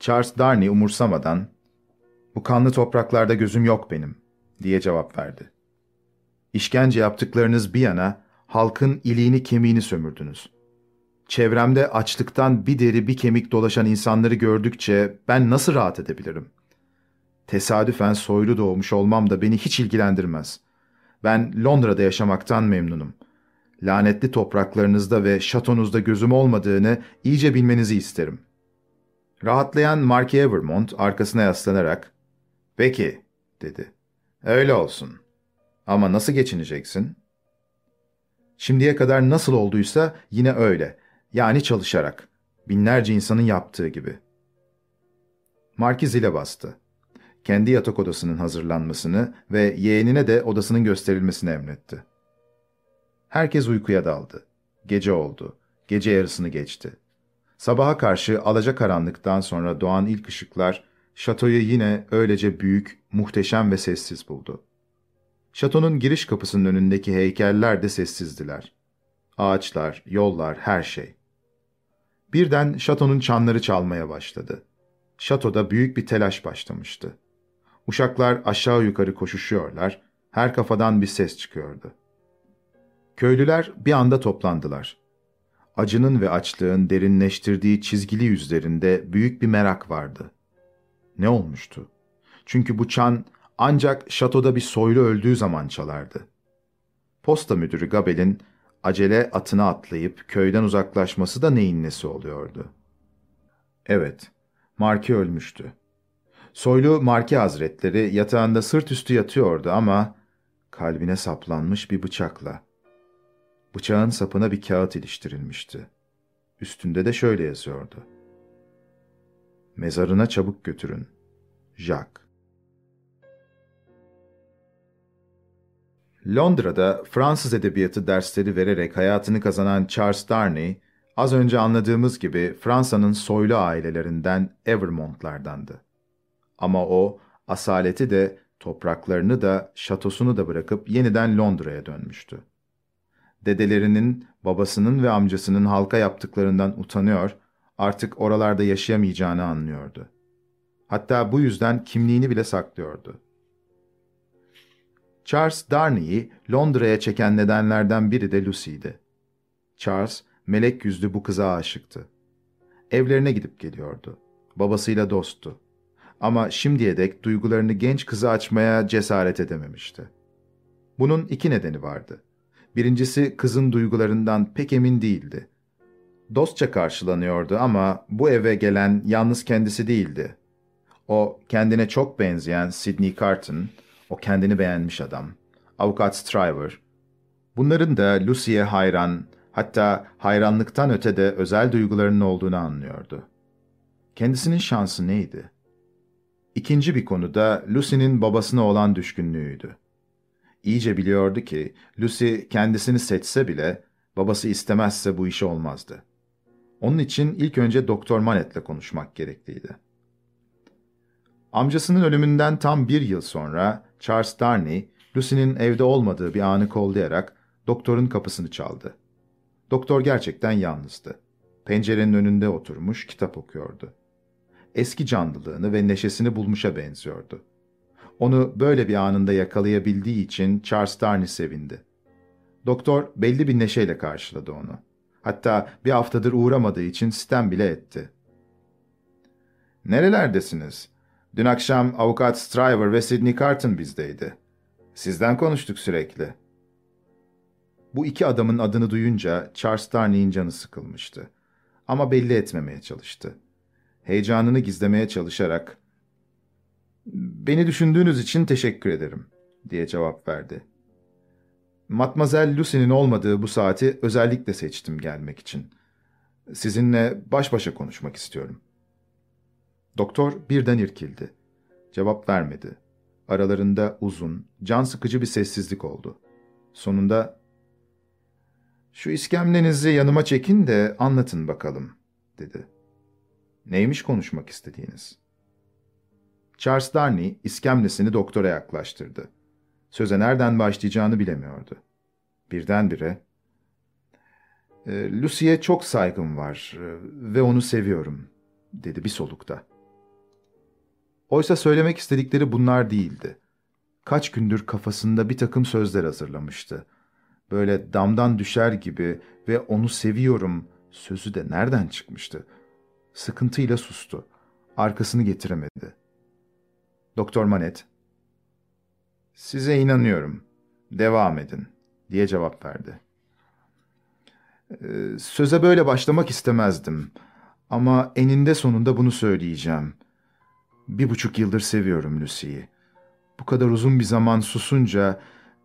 Charles Darnley umursamadan, ''Bu kanlı topraklarda gözüm yok benim.'' diye cevap verdi. İşkence yaptıklarınız bir yana, halkın iliğini kemiğini sömürdünüz. Çevremde açlıktan bir deri bir kemik dolaşan insanları gördükçe ben nasıl rahat edebilirim? Tesadüfen soylu doğmuş olmam da beni hiç ilgilendirmez. Ben Londra'da yaşamaktan memnunum. Lanetli topraklarınızda ve şatonuzda gözüm olmadığını iyice bilmenizi isterim. Rahatlayan Marky Evermont arkasına yaslanarak, ''Peki'' dedi. ''Öyle olsun. Ama nasıl geçineceksin?'' Şimdiye kadar nasıl olduysa yine öyle. Yani çalışarak. Binlerce insanın yaptığı gibi. Marki zile bastı. Kendi yatak odasının hazırlanmasını ve yeğenine de odasının gösterilmesini emretti. Herkes uykuya daldı. Gece oldu. Gece yarısını geçti. Sabaha karşı alacakaranlıktan sonra doğan ilk ışıklar şatoyu yine öylece büyük, muhteşem ve sessiz buldu. Şatonun giriş kapısının önündeki heykeller de sessizdiler. Ağaçlar, yollar, her şey. Birden şatonun çanları çalmaya başladı. Şatoda büyük bir telaş başlamıştı. Uşaklar aşağı yukarı koşuşuyorlar, her kafadan bir ses çıkıyordu. Köylüler bir anda toplandılar. Acının ve açlığın derinleştirdiği çizgili yüzlerinde büyük bir merak vardı. Ne olmuştu? Çünkü bu çan ancak şatoda bir soylu öldüğü zaman çalardı. Posta müdürü Gabel'in acele atına atlayıp köyden uzaklaşması da neyin nesi oluyordu? Evet, Marki ölmüştü. Soylu Marki Hazretleri yatağında sırt üstü yatıyordu ama kalbine saplanmış bir bıçakla. Bıçağın sapına bir kağıt iliştirilmişti. Üstünde de şöyle yazıyordu. Mezarına çabuk götürün. Jacques. Londra'da Fransız edebiyatı dersleri vererek hayatını kazanan Charles Darnley, az önce anladığımız gibi Fransa'nın soylu ailelerinden Evermont'lardandı. Ama o, asaleti de, topraklarını da, şatosunu da bırakıp yeniden Londra'ya dönmüştü. Dedelerinin, babasının ve amcasının halka yaptıklarından utanıyor, artık oralarda yaşayamayacağını anlıyordu. Hatta bu yüzden kimliğini bile saklıyordu. Charles Darnley'i Londra'ya çeken nedenlerden biri de Lucy'ydi. Charles, melek yüzlü bu kıza aşıktı. Evlerine gidip geliyordu. Babasıyla dosttu. Ama şimdiye dek duygularını genç kıza açmaya cesaret edememişti. Bunun iki nedeni vardı. Birincisi kızın duygularından pek emin değildi. Dostça karşılanıyordu ama bu eve gelen yalnız kendisi değildi. O kendine çok benzeyen Sidney Carton, o kendini beğenmiş adam. Avukat Stryver. Bunların da Lucy'ye hayran, hatta hayranlıktan öte de özel duygularının olduğunu anlıyordu. Kendisinin şansı neydi? İkinci bir konu da Lucy'nin babasına olan düşkünlüğüydü. İyice biliyordu ki Lucy kendisini seçse bile babası istemezse bu işi olmazdı. Onun için ilk önce Doktor Manet'le konuşmak gerekliydi. Amcasının ölümünden tam bir yıl sonra Charles Darnley, Lucy'nin evde olmadığı bir anı kollayarak doktorun kapısını çaldı. Doktor gerçekten yalnızdı. Pencerenin önünde oturmuş kitap okuyordu. Eski canlılığını ve neşesini bulmuşa benziyordu. Onu böyle bir anında yakalayabildiği için Charles Darnley sevindi. Doktor belli bir neşeyle karşıladı onu. Hatta bir haftadır uğramadığı için sitem bile etti. ''Nerelerdesiniz? Dün akşam avukat Stryver ve Sidney Carton bizdeydi. Sizden konuştuk sürekli.'' Bu iki adamın adını duyunca Charles Darnley'in canı sıkılmıştı. Ama belli etmemeye çalıştı. Heyecanını gizlemeye çalışarak ''Beni düşündüğünüz için teşekkür ederim.'' diye cevap verdi. Matmazel Lucy'nin olmadığı bu saati özellikle seçtim gelmek için. Sizinle baş başa konuşmak istiyorum. Doktor birden irkildi. Cevap vermedi. Aralarında uzun, can sıkıcı bir sessizlik oldu. Sonunda ''Şu iskemlenizi yanıma çekin de anlatın bakalım.'' dedi. ''Neymiş konuşmak istediğiniz?'' Charles Darnley iskemlesini doktora yaklaştırdı. Söze nereden başlayacağını bilemiyordu. Birdenbire, e, ''Lucy'ye çok saygım var ve onu seviyorum.'' dedi bir solukta. Oysa söylemek istedikleri bunlar değildi. Kaç gündür kafasında bir takım sözler hazırlamıştı. Böyle damdan düşer gibi ve onu seviyorum sözü de nereden çıkmıştı? Sıkıntıyla sustu. Arkasını getiremedi. Doktor Manet, ''Size inanıyorum. Devam edin.'' diye cevap verdi. Ee, söze böyle başlamak istemezdim. Ama eninde sonunda bunu söyleyeceğim. Bir buçuk yıldır seviyorum Lucy'yi. Bu kadar uzun bir zaman susunca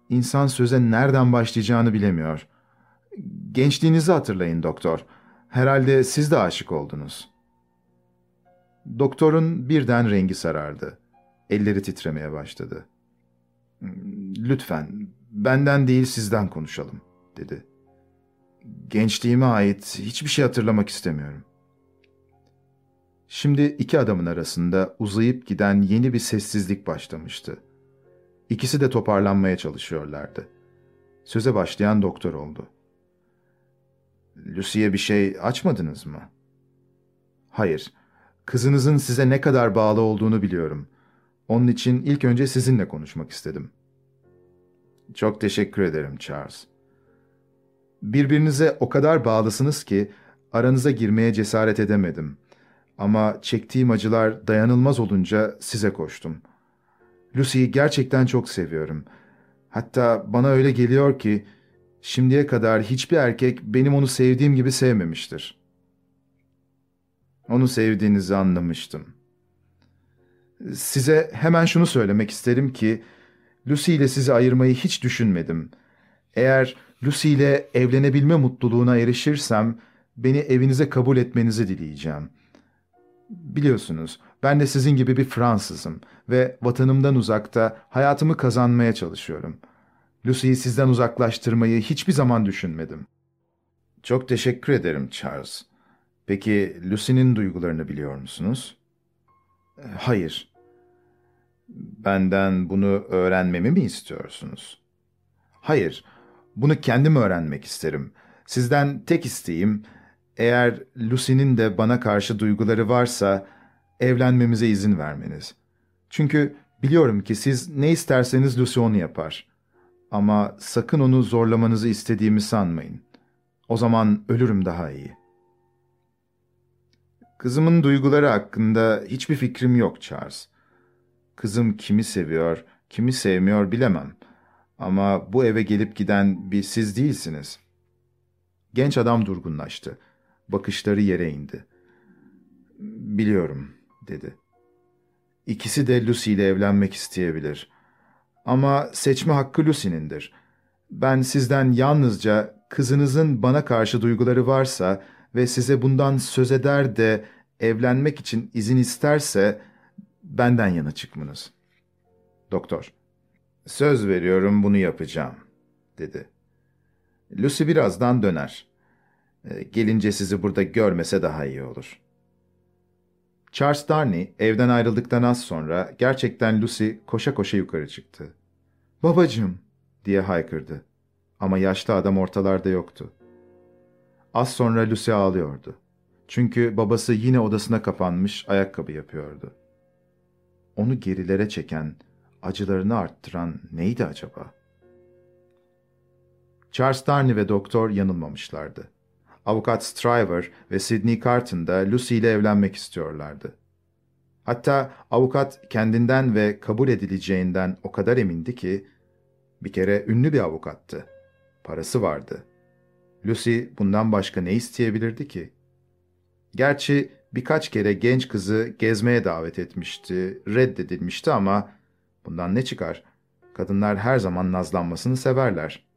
insan söze nereden başlayacağını bilemiyor. Gençliğinizi hatırlayın doktor. Herhalde siz de aşık oldunuz. Doktorun birden rengi sarardı. Elleri titremeye başladı. Lütfen benden değil sizden konuşalım, dedi. Gençliğime ait hiçbir şey hatırlamak istemiyorum. Şimdi iki adamın arasında uzayıp giden yeni bir sessizlik başlamıştı. İkisi de toparlanmaya çalışıyorlardı. Söze başlayan doktor oldu. Lucy'ye bir şey açmadınız mı? Hayır. Kızınızın size ne kadar bağlı olduğunu biliyorum. Onun için ilk önce sizinle konuşmak istedim. Çok teşekkür ederim Charles. Birbirinize o kadar bağlısınız ki aranıza girmeye cesaret edemedim. Ama çektiğim acılar dayanılmaz olunca size koştum. Lucy'yi gerçekten çok seviyorum. Hatta bana öyle geliyor ki şimdiye kadar hiçbir erkek benim onu sevdiğim gibi sevmemiştir. Onu sevdiğinizi anlamıştım. Size hemen şunu söylemek isterim ki Lucy ile sizi ayırmayı hiç düşünmedim. Eğer Lucy ile evlenebilme mutluluğuna erişirsem beni evinize kabul etmenizi dileyeceğim. Biliyorsunuz ben de sizin gibi bir Fransızım ve vatanımdan uzakta hayatımı kazanmaya çalışıyorum. Lucy'yi sizden uzaklaştırmayı hiçbir zaman düşünmedim. Çok teşekkür ederim Charles. Peki Lucy'nin duygularını biliyor musunuz? Hayır. Benden bunu öğrenmemi mi istiyorsunuz? Hayır, bunu kendim öğrenmek isterim. Sizden tek isteğim, eğer Lucy'nin de bana karşı duyguları varsa evlenmemize izin vermeniz. Çünkü biliyorum ki siz ne isterseniz Lucy onu yapar. Ama sakın onu zorlamanızı istediğimi sanmayın. O zaman ölürüm daha iyi. Kızımın duyguları hakkında hiçbir fikrim yok Charles. Kızım kimi seviyor, kimi sevmiyor bilemem. Ama bu eve gelip giden bir siz değilsiniz. Genç adam durgunlaştı. Bakışları yere indi. Biliyorum, dedi. İkisi de Lucy ile evlenmek isteyebilir. Ama seçme hakkı Lucy'nindir. Ben sizden yalnızca kızınızın bana karşı duyguları varsa ve size bundan söz eder de evlenmek için izin isterse benden yana çıkmanız. Doktor, söz veriyorum bunu yapacağım, dedi. Lucy birazdan döner. E, gelince sizi burada görmese daha iyi olur. Charles Darnay evden ayrıldıktan az sonra gerçekten Lucy koşa koşa yukarı çıktı. ''Babacığım!'' diye haykırdı. Ama yaşlı adam ortalarda yoktu. Az sonra Lucy ağlıyordu. Çünkü babası yine odasına kapanmış ayakkabı yapıyordu. Onu gerilere çeken, acılarını arttıran neydi acaba? Charles Darnley ve doktor yanılmamışlardı. Avukat Stryver ve Sidney Carton da Lucy ile evlenmek istiyorlardı. Hatta avukat kendinden ve kabul edileceğinden o kadar emindi ki, bir kere ünlü bir avukattı. Parası vardı. Lucy bundan başka ne isteyebilirdi ki? Gerçi birkaç kere genç kızı gezmeye davet etmişti, reddedilmişti ama bundan ne çıkar? Kadınlar her zaman nazlanmasını severler.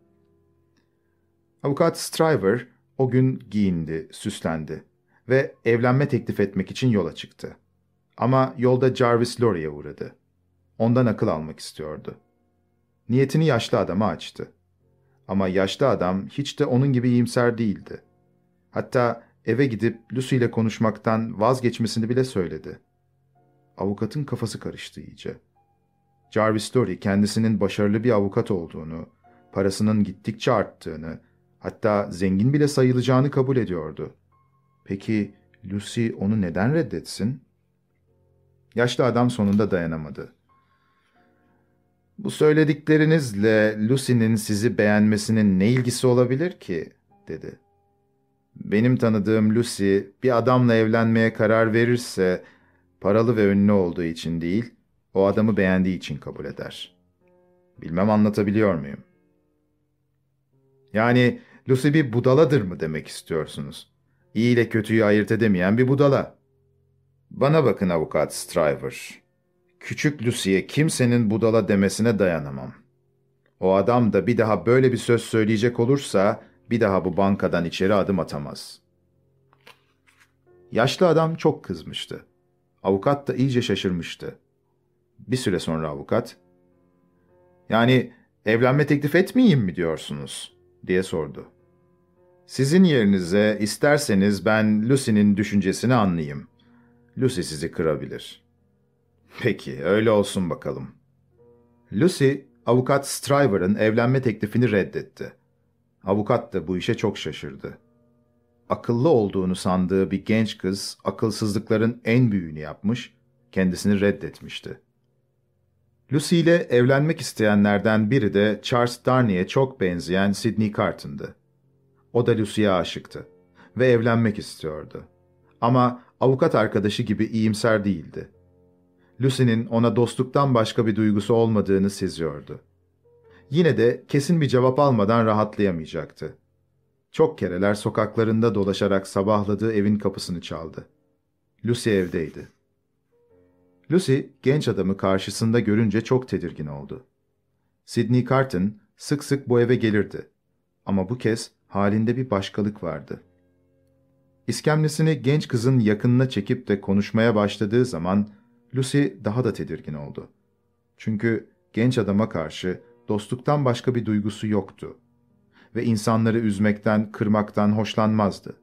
Avukat Stryver o gün giyindi, süslendi ve evlenme teklif etmek için yola çıktı. Ama yolda Jarvis Lorry'e uğradı. Ondan akıl almak istiyordu. Niyetini yaşlı adama açtı. Ama yaşlı adam hiç de onun gibi iyimser değildi. Hatta eve gidip Lucy ile konuşmaktan vazgeçmesini bile söyledi. Avukatın kafası karıştı iyice. Jarvis Story kendisinin başarılı bir avukat olduğunu, parasının gittikçe arttığını, hatta zengin bile sayılacağını kabul ediyordu. Peki Lucy onu neden reddetsin? Yaşlı adam sonunda dayanamadı. Bu söylediklerinizle Lucy'nin sizi beğenmesinin ne ilgisi olabilir ki? dedi. Benim tanıdığım Lucy bir adamla evlenmeye karar verirse paralı ve ünlü olduğu için değil, o adamı beğendiği için kabul eder. Bilmem anlatabiliyor muyum? Yani Lucy bir budaladır mı demek istiyorsunuz? İyi ile kötüyü ayırt edemeyen bir budala. Bana bakın avukat Stryver. Küçük Lucy'ye kimsenin budala demesine dayanamam. O adam da bir daha böyle bir söz söyleyecek olursa bir daha bu bankadan içeri adım atamaz. Yaşlı adam çok kızmıştı. Avukat da iyice şaşırmıştı. Bir süre sonra avukat, ''Yani evlenme teklif etmeyeyim mi diyorsunuz?'' diye sordu. ''Sizin yerinize isterseniz ben Lucy'nin düşüncesini anlayayım. Lucy sizi kırabilir.'' ''Peki, öyle olsun bakalım.'' Lucy, avukat Stryver'ın evlenme teklifini reddetti. Avukat da bu işe çok şaşırdı. Akıllı olduğunu sandığı bir genç kız akılsızlıkların en büyüğünü yapmış, kendisini reddetmişti. Lucy ile evlenmek isteyenlerden biri de Charles Darnay'e çok benzeyen Sidney Carton'dı. O da Lucy'ye aşıktı ve evlenmek istiyordu. Ama avukat arkadaşı gibi iyimser değildi. Lucy'nin ona dostluktan başka bir duygusu olmadığını seziyordu. Yine de kesin bir cevap almadan rahatlayamayacaktı. Çok kereler sokaklarında dolaşarak sabahladığı evin kapısını çaldı. Lucy evdeydi. Lucy, genç adamı karşısında görünce çok tedirgin oldu. Sidney Carton sık sık bu eve gelirdi. Ama bu kez halinde bir başkalık vardı. İskemlesini genç kızın yakınına çekip de konuşmaya başladığı zaman Lucy daha da tedirgin oldu. Çünkü genç adama karşı dostluktan başka bir duygusu yoktu ve insanları üzmekten, kırmaktan hoşlanmazdı.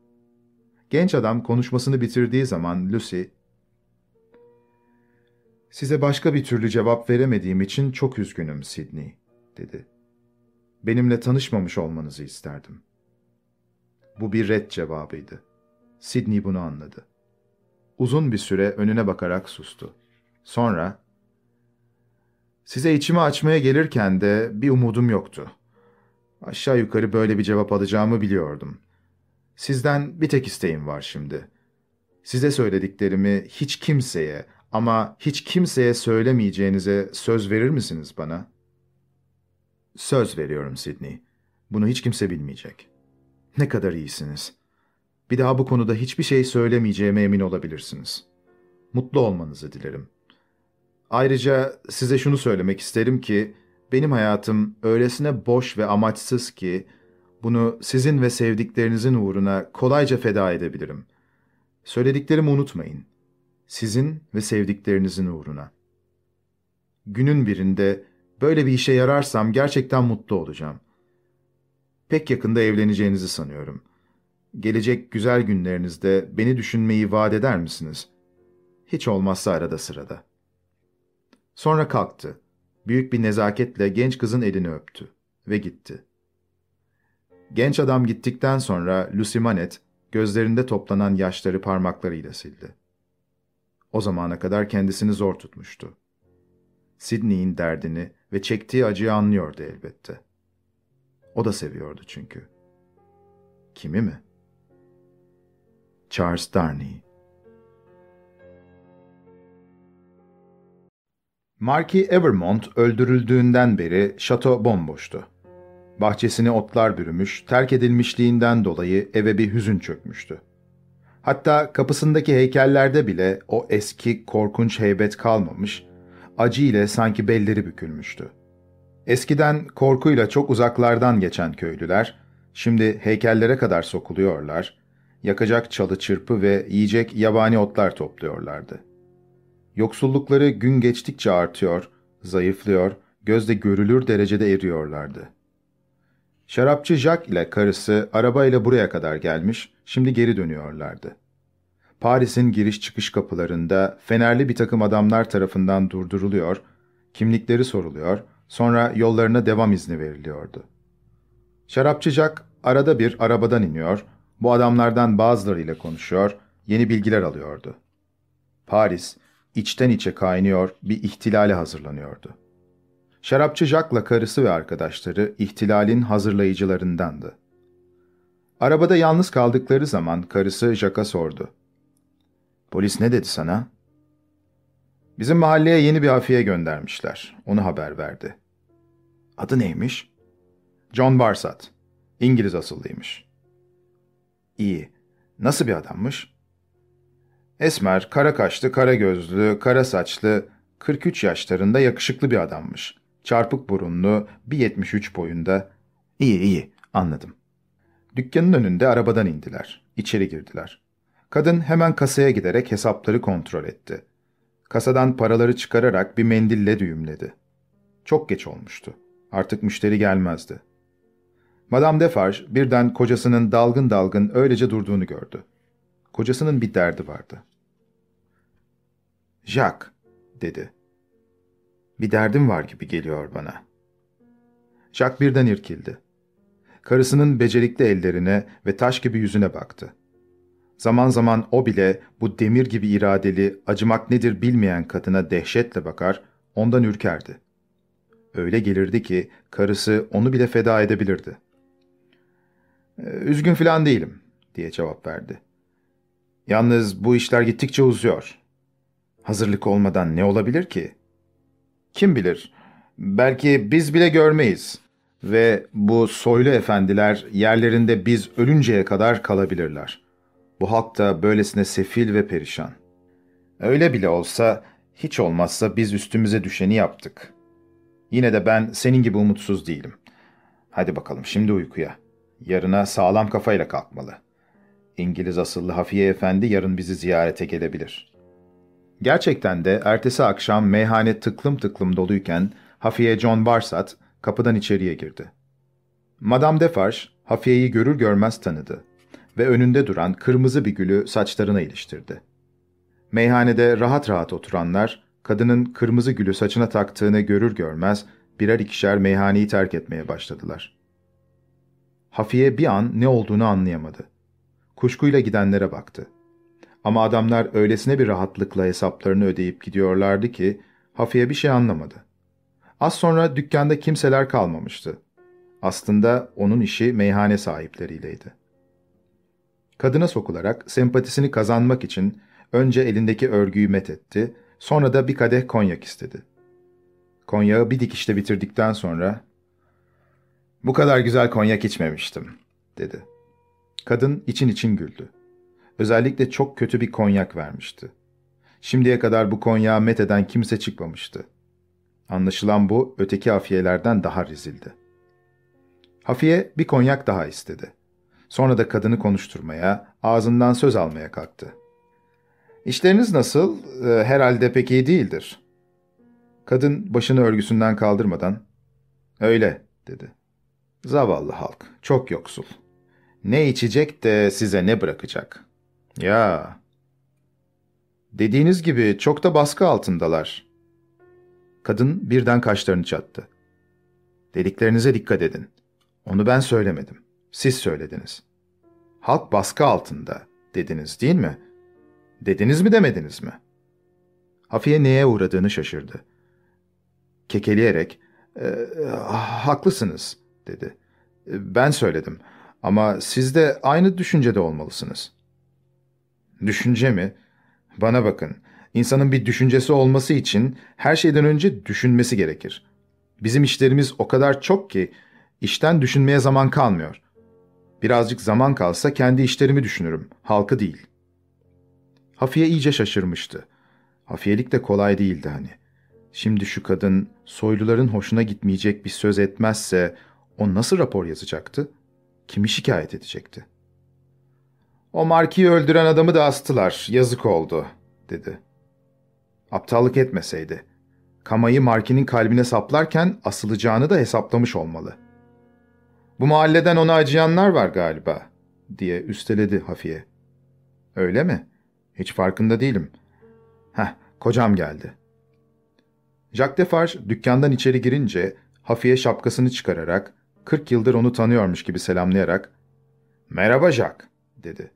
Genç adam konuşmasını bitirdiği zaman Lucy, ''Size başka bir türlü cevap veremediğim için çok üzgünüm Sidney.'' dedi. ''Benimle tanışmamış olmanızı isterdim.'' Bu bir red cevabıydı. Sidney bunu anladı. Uzun bir süre önüne bakarak sustu. Sonra, ''Size içimi açmaya gelirken de bir umudum yoktu. Aşağı yukarı böyle bir cevap alacağımı biliyordum. Sizden bir tek isteğim var şimdi. Size söylediklerimi hiç kimseye ama hiç kimseye söylemeyeceğinize söz verir misiniz bana? Söz veriyorum Sidney. Bunu hiç kimse bilmeyecek. Ne kadar iyisiniz. Bir daha bu konuda hiçbir şey söylemeyeceğime emin olabilirsiniz. Mutlu olmanızı dilerim. Ayrıca size şunu söylemek isterim ki, benim hayatım öylesine boş ve amaçsız ki, bunu sizin ve sevdiklerinizin uğruna kolayca feda edebilirim. Söylediklerimi unutmayın. Sizin ve sevdiklerinizin uğruna. Günün birinde böyle bir işe yararsam gerçekten mutlu olacağım. Pek yakında evleneceğinizi sanıyorum. Gelecek güzel günlerinizde beni düşünmeyi vaat eder misiniz? Hiç olmazsa arada sırada. Sonra kalktı. Büyük bir nezaketle genç kızın elini öptü ve gitti. Genç adam gittikten sonra Lucy Manet gözlerinde toplanan yaşları parmaklarıyla sildi. O zamana kadar kendisini zor tutmuştu. Sidney'in derdini ve çektiği acıyı anlıyordu elbette. O da seviyordu çünkü. Kimi mi? Charles Darnay. Marquis Evermont öldürüldüğünden beri şato bomboştu. Bahçesini otlar bürümüş, terk edilmişliğinden dolayı eve bir hüzün çökmüştü. Hatta kapısındaki heykellerde bile o eski korkunç heybet kalmamış, acı ile sanki belleri bükülmüştü. Eskiden korkuyla çok uzaklardan geçen köylüler, şimdi heykellere kadar sokuluyorlar, yakacak çalı çırpı ve yiyecek yabani otlar topluyorlardı. Yoksullukları gün geçtikçe artıyor, zayıflıyor, gözde görülür derecede eriyorlardı. Şarapçı Jack ile karısı arabayla buraya kadar gelmiş, şimdi geri dönüyorlardı. Paris'in giriş çıkış kapılarında fenerli bir takım adamlar tarafından durduruluyor, kimlikleri soruluyor, sonra yollarına devam izni veriliyordu. Şarapçı Jack arada bir arabadan iniyor, bu adamlardan bazılarıyla konuşuyor, yeni bilgiler alıyordu. Paris, içten içe kaynıyor, bir ihtilale hazırlanıyordu. Şarapçı Jack'la karısı ve arkadaşları ihtilalin hazırlayıcılarındandı. Arabada yalnız kaldıkları zaman karısı Jack'a sordu. Polis ne dedi sana? Bizim mahalleye yeni bir hafiye göndermişler. Onu haber verdi. Adı neymiş? John Barsat. İngiliz asıllıymış. İyi. Nasıl bir adammış? Esmer, kara kaşlı, kara gözlü, kara saçlı, 43 yaşlarında yakışıklı bir adammış. Çarpık burunlu, 1.73 boyunda. İyi iyi, anladım. Dükkanın önünde arabadan indiler. İçeri girdiler. Kadın hemen kasaya giderek hesapları kontrol etti. Kasadan paraları çıkararak bir mendille düğümledi. Çok geç olmuştu. Artık müşteri gelmezdi. Madame Defarge birden kocasının dalgın dalgın öylece durduğunu gördü. Kocasının bir derdi vardı. Jacques, dedi. Bir derdim var gibi geliyor bana. Jacques birden irkildi. Karısının becerikli ellerine ve taş gibi yüzüne baktı. Zaman zaman o bile bu demir gibi iradeli, acımak nedir bilmeyen kadına dehşetle bakar, ondan ürkerdi. Öyle gelirdi ki karısı onu bile feda edebilirdi. Ee, üzgün filan değilim, diye cevap verdi. Yalnız bu işler gittikçe uzuyor. Hazırlık olmadan ne olabilir ki? Kim bilir, belki biz bile görmeyiz ve bu soylu efendiler yerlerinde biz ölünceye kadar kalabilirler. Bu halk da böylesine sefil ve perişan. Öyle bile olsa hiç olmazsa biz üstümüze düşeni yaptık. Yine de ben senin gibi umutsuz değilim. Hadi bakalım şimdi uykuya. Yarına sağlam kafayla kalkmalı. İngiliz asıllı Hafiye Efendi yarın bizi ziyarete gelebilir. Gerçekten de ertesi akşam meyhane tıklım tıklım doluyken Hafiye John Barsat kapıdan içeriye girdi. Madame Defarge Hafiye'yi görür görmez tanıdı ve önünde duran kırmızı bir gülü saçlarına iliştirdi. Meyhanede rahat rahat oturanlar, kadının kırmızı gülü saçına taktığını görür görmez birer ikişer meyhaneyi terk etmeye başladılar. Hafiye bir an ne olduğunu anlayamadı. Kuşkuyla gidenlere baktı. Ama adamlar öylesine bir rahatlıkla hesaplarını ödeyip gidiyorlardı ki Hafiye bir şey anlamadı. Az sonra dükkanda kimseler kalmamıştı. Aslında onun işi meyhane sahipleriyleydi. Kadına sokularak sempatisini kazanmak için önce elindeki örgüyü met etti, sonra da bir kadeh konyak istedi. Konyağı bir dikişte bitirdikten sonra ''Bu kadar güzel konyak içmemiştim.'' dedi. Kadın için için güldü. Özellikle çok kötü bir konyak vermişti. Şimdiye kadar bu konyağı met eden kimse çıkmamıştı. Anlaşılan bu öteki hafiyelerden daha rezildi. Hafiye bir konyak daha istedi. Sonra da kadını konuşturmaya, ağzından söz almaya kalktı. İşleriniz nasıl? Ee, herhalde pek iyi değildir. Kadın başını örgüsünden kaldırmadan, öyle dedi. Zavallı halk, çok yoksul. Ne içecek de size ne bırakacak? Ya. Dediğiniz gibi çok da baskı altındalar. Kadın birden kaşlarını çattı. Dediklerinize dikkat edin. Onu ben söylemedim. Siz söylediniz. Halk baskı altında dediniz değil mi? Dediniz mi demediniz mi? Hafiye neye uğradığını şaşırdı. Kekeleyerek, e, haklısınız dedi. Ben söyledim ama siz de aynı düşüncede olmalısınız. Düşünce mi? Bana bakın, insanın bir düşüncesi olması için her şeyden önce düşünmesi gerekir. Bizim işlerimiz o kadar çok ki işten düşünmeye zaman kalmıyor. Birazcık zaman kalsa kendi işlerimi düşünürüm, halkı değil. Hafiye iyice şaşırmıştı. Hafiyelik de kolay değildi hani. Şimdi şu kadın soyluların hoşuna gitmeyecek bir söz etmezse o nasıl rapor yazacaktı? Kimi şikayet edecekti? O Marki'yi öldüren adamı da astılar. Yazık oldu, dedi. Aptallık etmeseydi. Kamayı Marki'nin kalbine saplarken asılacağını da hesaplamış olmalı. Bu mahalleden ona acıyanlar var galiba, diye üsteledi Hafiye. Öyle mi? Hiç farkında değilim. Heh, kocam geldi. Jacques Defarge dükkandan içeri girince Hafiye şapkasını çıkararak, 40 yıldır onu tanıyormuş gibi selamlayarak, ''Merhaba Jacques'' dedi.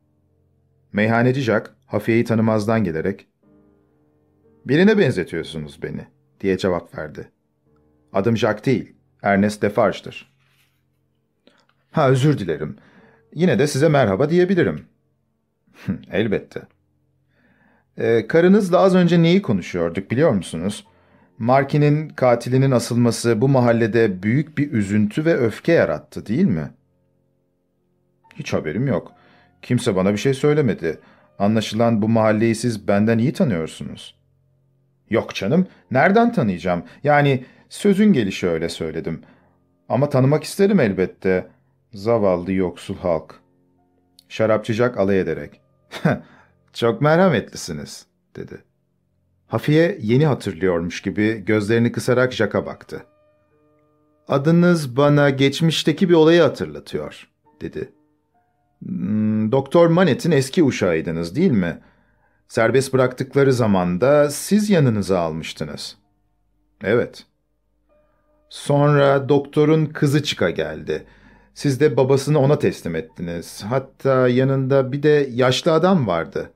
Meyhaneci Jacques, Hafiye'yi tanımazdan gelerek, ''Birine benzetiyorsunuz beni.'' diye cevap verdi. ''Adım Jacques değil, Ernest Defarge'dır.'' ''Ha özür dilerim. Yine de size merhaba diyebilirim.'' ''Elbette.'' Ee, karınızla az önce neyi konuşuyorduk biliyor musunuz? Markin'in katilinin asılması bu mahallede büyük bir üzüntü ve öfke yarattı değil mi? Hiç haberim yok. Kimse bana bir şey söylemedi. Anlaşılan bu mahalleyi siz benden iyi tanıyorsunuz. Yok canım, nereden tanıyacağım? Yani sözün gelişi öyle söyledim. Ama tanımak isterim elbette. Zavallı yoksul halk. Şarapçıcak alay ederek. [laughs] Çok merhametlisiniz, dedi. Hafiye yeni hatırlıyormuş gibi gözlerini kısarak Jack'a baktı. Adınız bana geçmişteki bir olayı hatırlatıyor, dedi. Hmm, Doktor Manet'in eski uşağıydınız değil mi? Serbest bıraktıkları zamanda siz yanınıza almıştınız. Evet. Sonra doktorun kızı çıka geldi. Siz de babasını ona teslim ettiniz. Hatta yanında bir de yaşlı adam vardı.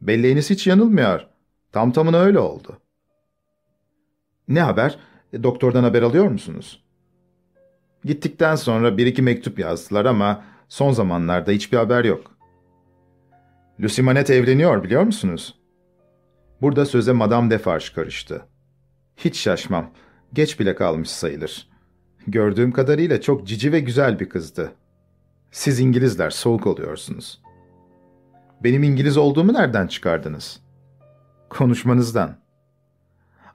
Belleğiniz hiç yanılmıyor. Tam tamına öyle oldu. Ne haber? Doktordan haber alıyor musunuz? Gittikten sonra bir iki mektup yazdılar ama son zamanlarda hiçbir haber yok. Lucy Manet evleniyor biliyor musunuz? Burada söze Madame Defarge karıştı. Hiç şaşmam. Geç bile kalmış sayılır. Gördüğüm kadarıyla çok cici ve güzel bir kızdı. Siz İngilizler soğuk oluyorsunuz. Benim İngiliz olduğumu nereden çıkardınız? Konuşmanızdan.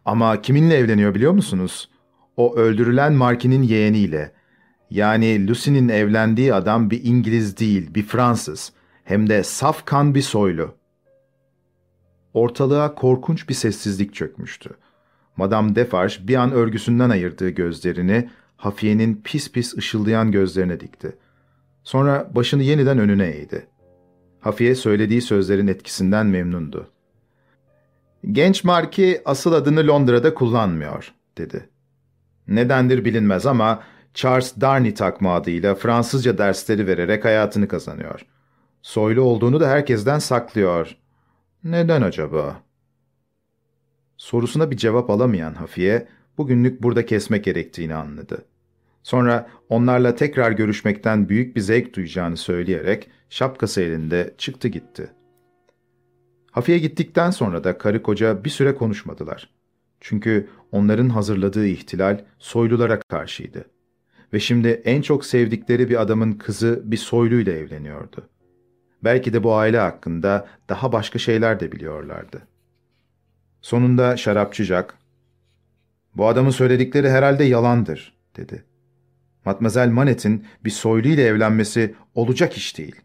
Ama kiminle evleniyor biliyor musunuz? O öldürülen Markin'in yeğeniyle. Yani Lucy'nin evlendiği adam bir İngiliz değil, bir Fransız. Hem de saf kan bir soylu. Ortalığa korkunç bir sessizlik çökmüştü. Madame Defarge bir an örgüsünden ayırdığı gözlerini Hafiye'nin pis pis ışıldayan gözlerine dikti. Sonra başını yeniden önüne eğdi. Hafiye söylediği sözlerin etkisinden memnundu. Genç Marki asıl adını Londra'da kullanmıyor, dedi. Nedendir bilinmez ama Charles Darnay takma adıyla Fransızca dersleri vererek hayatını kazanıyor. Soylu olduğunu da herkesten saklıyor. Neden acaba? Sorusuna bir cevap alamayan Hafiye, bugünlük burada kesmek gerektiğini anladı. Sonra onlarla tekrar görüşmekten büyük bir zevk duyacağını söyleyerek şapkası elinde çıktı gitti. Hafiye gittikten sonra da karı koca bir süre konuşmadılar. Çünkü onların hazırladığı ihtilal soylulara karşıydı. Ve şimdi en çok sevdikleri bir adamın kızı bir soyluyla evleniyordu. Belki de bu aile hakkında daha başka şeyler de biliyorlardı. Sonunda şarapçı ''Bu adamın söyledikleri herhalde yalandır.'' dedi. Matmazel Manet'in bir soylu ile evlenmesi olacak iş değil.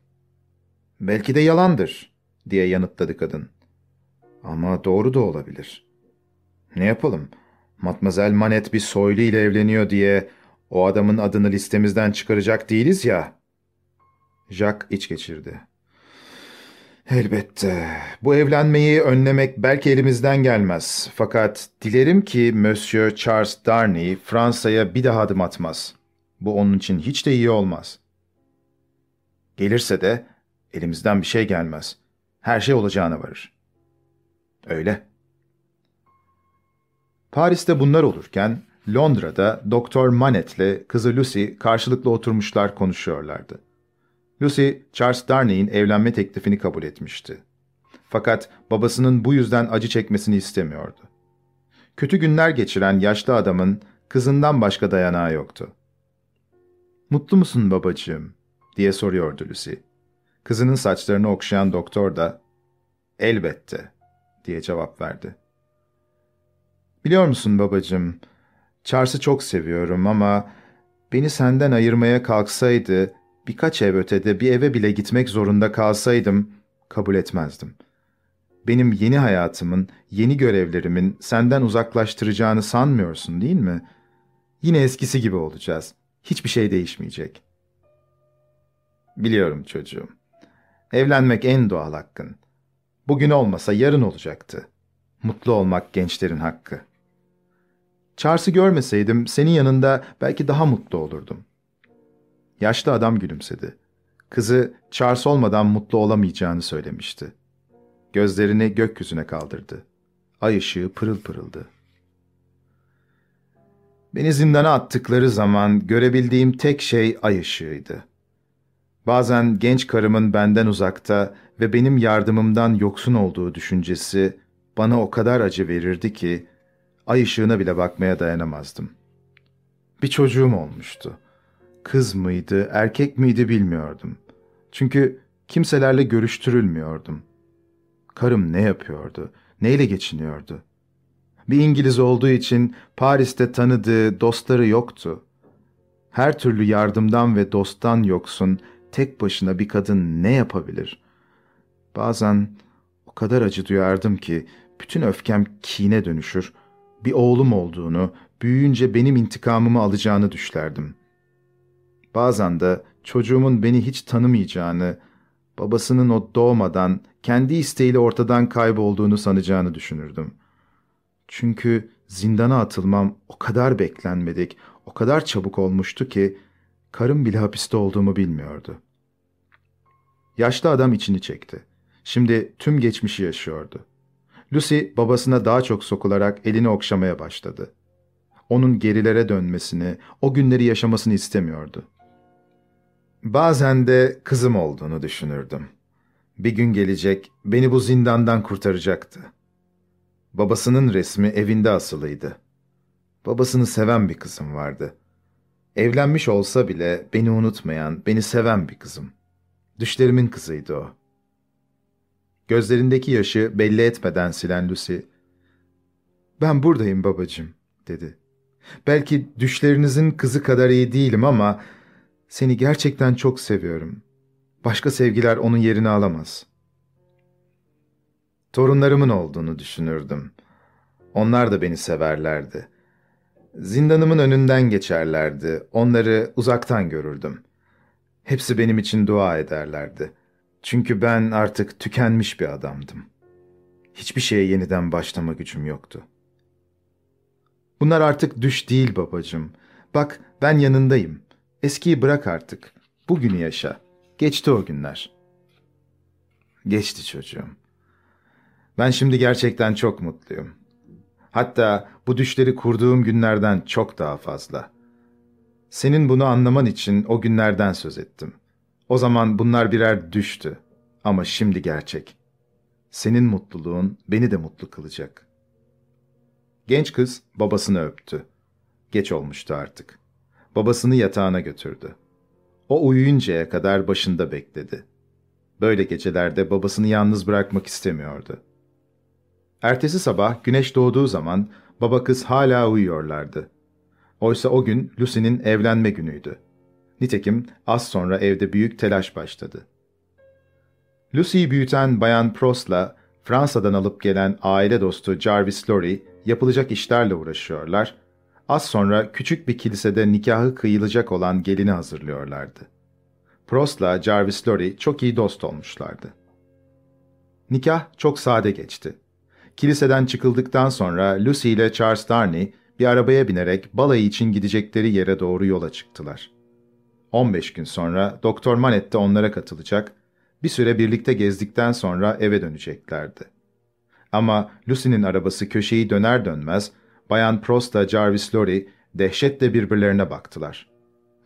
Belki de yalandır, diye yanıtladı kadın. Ama doğru da olabilir. Ne yapalım? Matmazel Manet bir soylu ile evleniyor diye o adamın adını listemizden çıkaracak değiliz ya. Jack iç geçirdi. Elbette. Bu evlenmeyi önlemek belki elimizden gelmez. Fakat dilerim ki Monsieur Charles Darnley Fransa'ya bir daha adım atmaz. Bu onun için hiç de iyi olmaz. Gelirse de elimizden bir şey gelmez. Her şey olacağına varır. Öyle. Paris'te bunlar olurken Londra'da Doktor Manet'le kızı Lucy karşılıklı oturmuşlar konuşuyorlardı. Lucy, Charles Darnay'in evlenme teklifini kabul etmişti. Fakat babasının bu yüzden acı çekmesini istemiyordu. Kötü günler geçiren yaşlı adamın kızından başka dayanağı yoktu. ''Mutlu musun babacığım?'' diye soruyordu Lucy. Kızının saçlarını okşayan doktor da ''Elbette'' diye cevap verdi. ''Biliyor musun babacığım, Charles'ı çok seviyorum ama beni senden ayırmaya kalksaydı birkaç ev ötede bir eve bile gitmek zorunda kalsaydım kabul etmezdim. Benim yeni hayatımın, yeni görevlerimin senden uzaklaştıracağını sanmıyorsun değil mi? Yine eskisi gibi olacağız. Hiçbir şey değişmeyecek. Biliyorum çocuğum. Evlenmek en doğal hakkın. Bugün olmasa yarın olacaktı. Mutlu olmak gençlerin hakkı. Charles'ı görmeseydim senin yanında belki daha mutlu olurdum. Yaşlı adam gülümsedi. Kızı Charles olmadan mutlu olamayacağını söylemişti. Gözlerini gökyüzüne kaldırdı. Ay ışığı pırıl pırıldı. Beni zindana attıkları zaman görebildiğim tek şey ay ışığıydı. Bazen genç karımın benden uzakta ve benim yardımımdan yoksun olduğu düşüncesi bana o kadar acı verirdi ki ay ışığına bile bakmaya dayanamazdım. Bir çocuğum olmuştu. Kız mıydı, erkek miydi bilmiyordum. Çünkü kimselerle görüştürülmüyordum. Karım ne yapıyordu, neyle geçiniyordu? Bir İngiliz olduğu için Paris'te tanıdığı dostları yoktu. Her türlü yardımdan ve dosttan yoksun, tek başına bir kadın ne yapabilir? Bazen o kadar acı duyardım ki bütün öfkem kine dönüşür. Bir oğlum olduğunu, büyüyünce benim intikamımı alacağını düşlerdim. Bazen de çocuğumun beni hiç tanımayacağını, babasının o doğmadan kendi isteğiyle ortadan kaybolduğunu sanacağını düşünürdüm. Çünkü zindana atılmam o kadar beklenmedik, o kadar çabuk olmuştu ki karım bile hapiste olduğumu bilmiyordu. Yaşlı adam içini çekti. Şimdi tüm geçmişi yaşıyordu. Lucy babasına daha çok sokularak elini okşamaya başladı. Onun gerilere dönmesini, o günleri yaşamasını istemiyordu. Bazen de kızım olduğunu düşünürdüm. Bir gün gelecek, beni bu zindandan kurtaracaktı. Babasının resmi evinde asılıydı. Babasını seven bir kızım vardı. Evlenmiş olsa bile beni unutmayan, beni seven bir kızım. Düşlerimin kızıydı o. Gözlerindeki yaşı belli etmeden silen Lucy, ''Ben buradayım babacığım.'' dedi. ''Belki düşlerinizin kızı kadar iyi değilim ama seni gerçekten çok seviyorum. Başka sevgiler onun yerini alamaz. Torunlarımın olduğunu düşünürdüm. Onlar da beni severlerdi. Zindanımın önünden geçerlerdi. Onları uzaktan görürdüm. Hepsi benim için dua ederlerdi. Çünkü ben artık tükenmiş bir adamdım. Hiçbir şeye yeniden başlama gücüm yoktu. Bunlar artık düş değil babacığım. Bak ben yanındayım. Eskiyi bırak artık. Bugünü yaşa. Geçti o günler. Geçti çocuğum. Ben şimdi gerçekten çok mutluyum. Hatta bu düşleri kurduğum günlerden çok daha fazla. Senin bunu anlaman için o günlerden söz ettim. O zaman bunlar birer düştü. Ama şimdi gerçek. Senin mutluluğun beni de mutlu kılacak. Genç kız babasını öptü. Geç olmuştu artık babasını yatağına götürdü. O uyuyuncaya kadar başında bekledi. Böyle gecelerde babasını yalnız bırakmak istemiyordu. Ertesi sabah güneş doğduğu zaman baba kız hala uyuyorlardı. Oysa o gün Lucy'nin evlenme günüydü. Nitekim az sonra evde büyük telaş başladı. Lucy'yi büyüten Bayan Prost'la Fransa'dan alıp gelen aile dostu Jarvis Lorry yapılacak işlerle uğraşıyorlar Az sonra küçük bir kilisede nikahı kıyılacak olan gelini hazırlıyorlardı. Prost'la Jarvis Lorry çok iyi dost olmuşlardı. Nikah çok sade geçti. Kiliseden çıkıldıktan sonra Lucy ile Charles Darnay bir arabaya binerek balayı için gidecekleri yere doğru yola çıktılar. 15 gün sonra Doktor Manet de onlara katılacak, bir süre birlikte gezdikten sonra eve döneceklerdi. Ama Lucy'nin arabası köşeyi döner dönmez, Bayan Prost'la Jarvis Lorry dehşetle birbirlerine baktılar.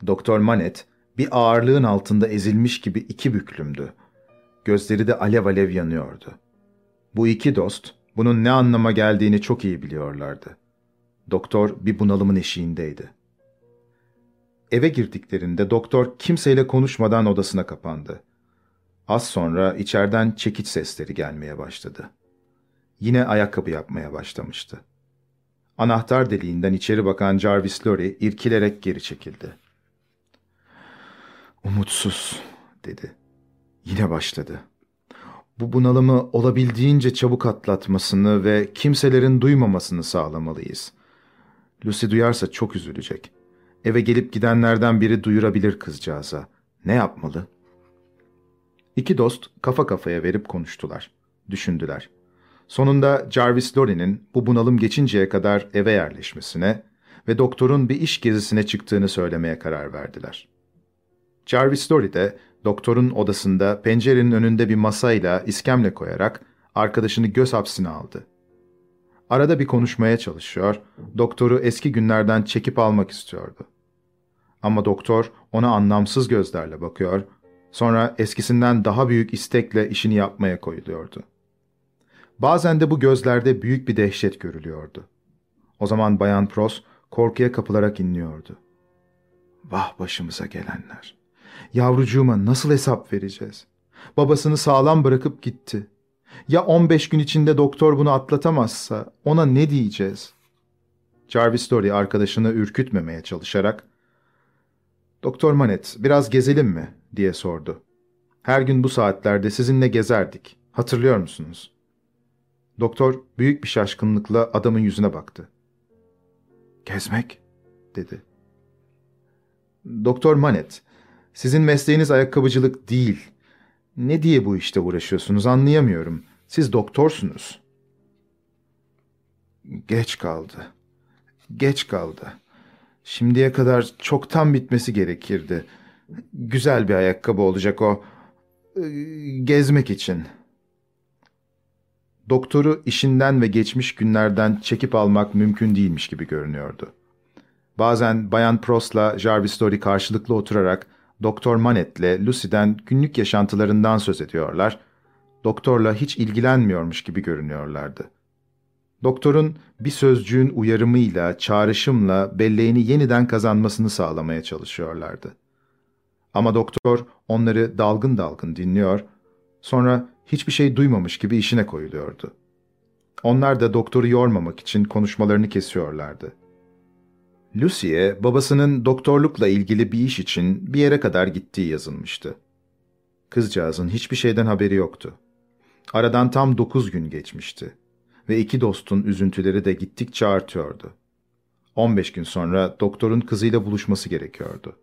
Doktor Manet bir ağırlığın altında ezilmiş gibi iki büklümdü. Gözleri de alev alev yanıyordu. Bu iki dost bunun ne anlama geldiğini çok iyi biliyorlardı. Doktor bir bunalımın eşiğindeydi. Eve girdiklerinde doktor kimseyle konuşmadan odasına kapandı. Az sonra içeriden çekiç sesleri gelmeye başladı. Yine ayakkabı yapmaya başlamıştı. Anahtar deliğinden içeri bakan Jarvis Lorry irkilerek geri çekildi. Umutsuz, dedi. Yine başladı. Bu bunalımı olabildiğince çabuk atlatmasını ve kimselerin duymamasını sağlamalıyız. Lucy duyarsa çok üzülecek. Eve gelip gidenlerden biri duyurabilir kızcağıza. Ne yapmalı? İki dost kafa kafaya verip konuştular. Düşündüler. Sonunda Jarvis Lorry'nin bu bunalım geçinceye kadar eve yerleşmesine ve doktorun bir iş gezisine çıktığını söylemeye karar verdiler. Jarvis Lorry de doktorun odasında pencerenin önünde bir masayla iskemle koyarak arkadaşını göz hapsine aldı. Arada bir konuşmaya çalışıyor, doktoru eski günlerden çekip almak istiyordu. Ama doktor ona anlamsız gözlerle bakıyor, sonra eskisinden daha büyük istekle işini yapmaya koyuluyordu. Bazen de bu gözlerde büyük bir dehşet görülüyordu. O zaman Bayan Pros korkuya kapılarak inliyordu. Vah başımıza gelenler. Yavrucuğuma nasıl hesap vereceğiz? Babasını sağlam bırakıp gitti. Ya 15 gün içinde doktor bunu atlatamazsa ona ne diyeceğiz? Jarvis Dory arkadaşını ürkütmemeye çalışarak ''Doktor Manet, biraz gezelim mi?'' diye sordu. ''Her gün bu saatlerde sizinle gezerdik. Hatırlıyor musunuz?'' Doktor büyük bir şaşkınlıkla adamın yüzüne baktı. ''Gezmek?'' dedi. ''Doktor Manet, sizin mesleğiniz ayakkabıcılık değil. Ne diye bu işte uğraşıyorsunuz anlayamıyorum. Siz doktorsunuz. Geç kaldı. Geç kaldı. Şimdiye kadar çoktan bitmesi gerekirdi. Güzel bir ayakkabı olacak o. Ee, gezmek için. Doktoru işinden ve geçmiş günlerden çekip almak mümkün değilmiş gibi görünüyordu. Bazen Bayan Prost'la Jarvis Dory karşılıklı oturarak Doktor Manet'le Lucy'den günlük yaşantılarından söz ediyorlar, doktorla hiç ilgilenmiyormuş gibi görünüyorlardı. Doktorun bir sözcüğün uyarımıyla, çağrışımla belleğini yeniden kazanmasını sağlamaya çalışıyorlardı. Ama doktor onları dalgın dalgın dinliyor, sonra hiçbir şey duymamış gibi işine koyuluyordu. Onlar da doktoru yormamak için konuşmalarını kesiyorlardı. Lucy'ye babasının doktorlukla ilgili bir iş için bir yere kadar gittiği yazılmıştı. Kızcağızın hiçbir şeyden haberi yoktu. Aradan tam dokuz gün geçmişti ve iki dostun üzüntüleri de gittikçe artıyordu. On beş gün sonra doktorun kızıyla buluşması gerekiyordu.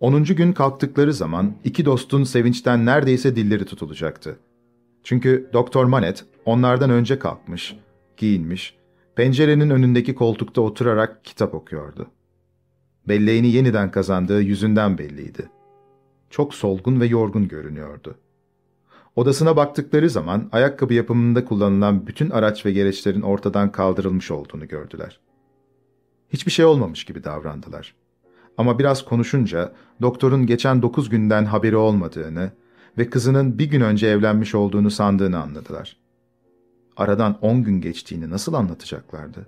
Onuncu gün kalktıkları zaman iki dostun sevinçten neredeyse dilleri tutulacaktı. Çünkü Doktor Manet onlardan önce kalkmış, giyinmiş pencerenin önündeki koltukta oturarak kitap okuyordu. Belleğini yeniden kazandığı yüzünden belliydi. Çok solgun ve yorgun görünüyordu. Odasına baktıkları zaman ayakkabı yapımında kullanılan bütün araç ve gereçlerin ortadan kaldırılmış olduğunu gördüler. Hiçbir şey olmamış gibi davrandılar. Ama biraz konuşunca doktorun geçen dokuz günden haberi olmadığını ve kızının bir gün önce evlenmiş olduğunu sandığını anladılar aradan on gün geçtiğini nasıl anlatacaklardı?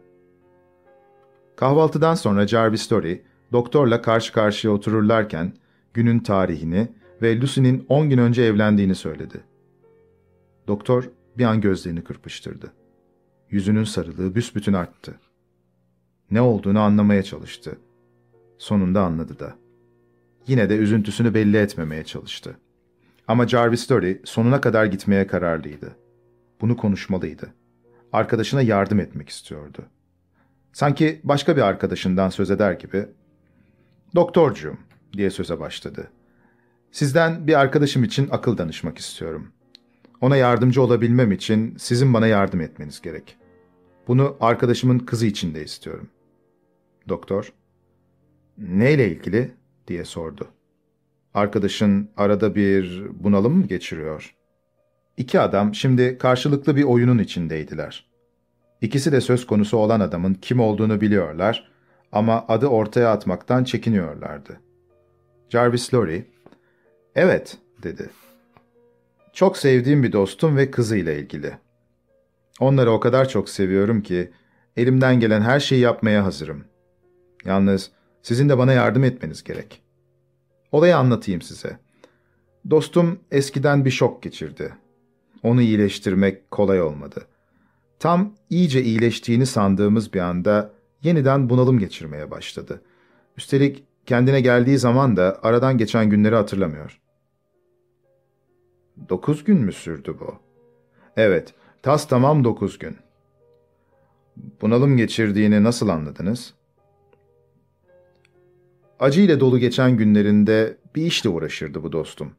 Kahvaltıdan sonra Jarvis Story, doktorla karşı karşıya otururlarken günün tarihini ve Lucy'nin on gün önce evlendiğini söyledi. Doktor bir an gözlerini kırpıştırdı. Yüzünün sarılığı büsbütün arttı. Ne olduğunu anlamaya çalıştı. Sonunda anladı da. Yine de üzüntüsünü belli etmemeye çalıştı. Ama Jarvis Story sonuna kadar gitmeye kararlıydı. Bunu konuşmalıydı. Arkadaşına yardım etmek istiyordu. Sanki başka bir arkadaşından söz eder gibi, ''Doktorcuğum'' diye söze başladı. ''Sizden bir arkadaşım için akıl danışmak istiyorum. Ona yardımcı olabilmem için sizin bana yardım etmeniz gerek. Bunu arkadaşımın kızı için de istiyorum. Doktor, neyle ilgili diye sordu. Arkadaşın arada bir bunalım mı geçiriyor? İki adam şimdi karşılıklı bir oyunun içindeydiler. İkisi de söz konusu olan adamın kim olduğunu biliyorlar ama adı ortaya atmaktan çekiniyorlardı. Jarvis Lorry, ''Evet'' dedi. ''Çok sevdiğim bir dostum ve kızıyla ilgili. Onları o kadar çok seviyorum ki elimden gelen her şeyi yapmaya hazırım. Yalnız sizin de bana yardım etmeniz gerek. Olayı anlatayım size. Dostum eskiden bir şok geçirdi. Onu iyileştirmek kolay olmadı. Tam iyice iyileştiğini sandığımız bir anda yeniden bunalım geçirmeye başladı. Üstelik kendine geldiği zaman da aradan geçen günleri hatırlamıyor. Dokuz gün mü sürdü bu? Evet, tas tamam dokuz gün. Bunalım geçirdiğini nasıl anladınız? Acı ile dolu geçen günlerinde bir işle uğraşırdı bu dostum.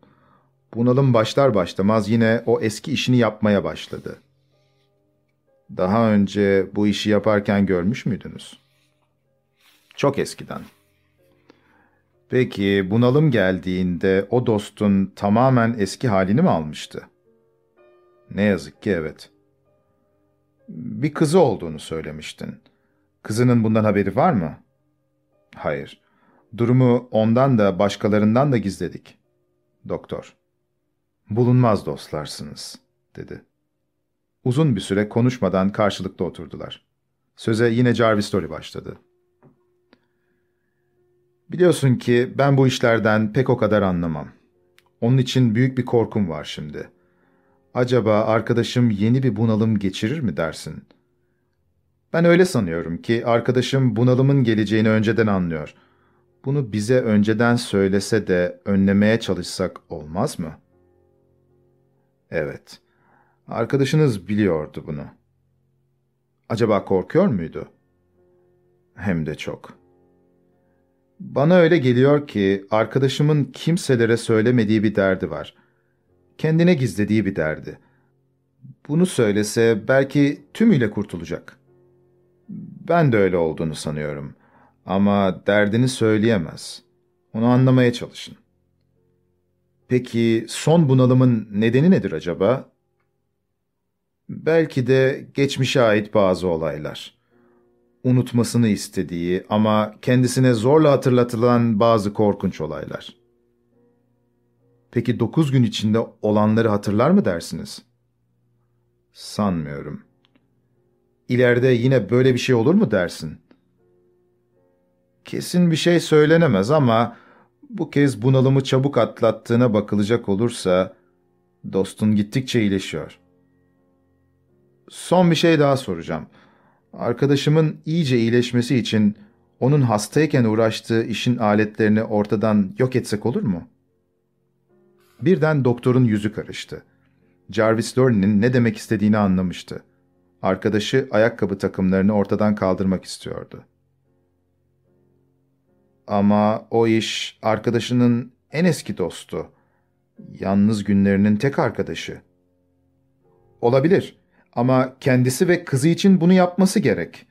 Bunalım başlar başlamaz yine o eski işini yapmaya başladı. Daha önce bu işi yaparken görmüş müydünüz? Çok eskiden. Peki bunalım geldiğinde o dostun tamamen eski halini mi almıştı? Ne yazık ki evet. Bir kızı olduğunu söylemiştin. Kızının bundan haberi var mı? Hayır. Durumu ondan da başkalarından da gizledik. Doktor. Bulunmaz dostlarsınız, dedi. Uzun bir süre konuşmadan karşılıklı oturdular. Söze yine Jarvis Story başladı. Biliyorsun ki ben bu işlerden pek o kadar anlamam. Onun için büyük bir korkum var şimdi. Acaba arkadaşım yeni bir bunalım geçirir mi dersin? Ben öyle sanıyorum ki arkadaşım bunalımın geleceğini önceden anlıyor. Bunu bize önceden söylese de önlemeye çalışsak olmaz mı? Evet. Arkadaşınız biliyordu bunu. Acaba korkuyor muydu? Hem de çok. Bana öyle geliyor ki arkadaşımın kimselere söylemediği bir derdi var. Kendine gizlediği bir derdi. Bunu söylese belki tümüyle kurtulacak. Ben de öyle olduğunu sanıyorum. Ama derdini söyleyemez. Onu anlamaya çalışın. Peki son bunalımın nedeni nedir acaba? Belki de geçmişe ait bazı olaylar unutmasını istediği ama kendisine zorla hatırlatılan bazı korkunç olaylar. Peki dokuz gün içinde olanları hatırlar mı dersiniz? Sanmıyorum. İleride yine böyle bir şey olur mu dersin? Kesin bir şey söylenemez ama bu kez bunalımı çabuk atlattığına bakılacak olursa dostun gittikçe iyileşiyor. Son bir şey daha soracağım. Arkadaşımın iyice iyileşmesi için onun hastayken uğraştığı işin aletlerini ortadan yok etsek olur mu? Birden doktorun yüzü karıştı. Jarvis Lorne'nin ne demek istediğini anlamıştı. Arkadaşı ayakkabı takımlarını ortadan kaldırmak istiyordu. Ama o iş arkadaşının en eski dostu. Yalnız günlerinin tek arkadaşı. Olabilir. Ama kendisi ve kızı için bunu yapması gerek.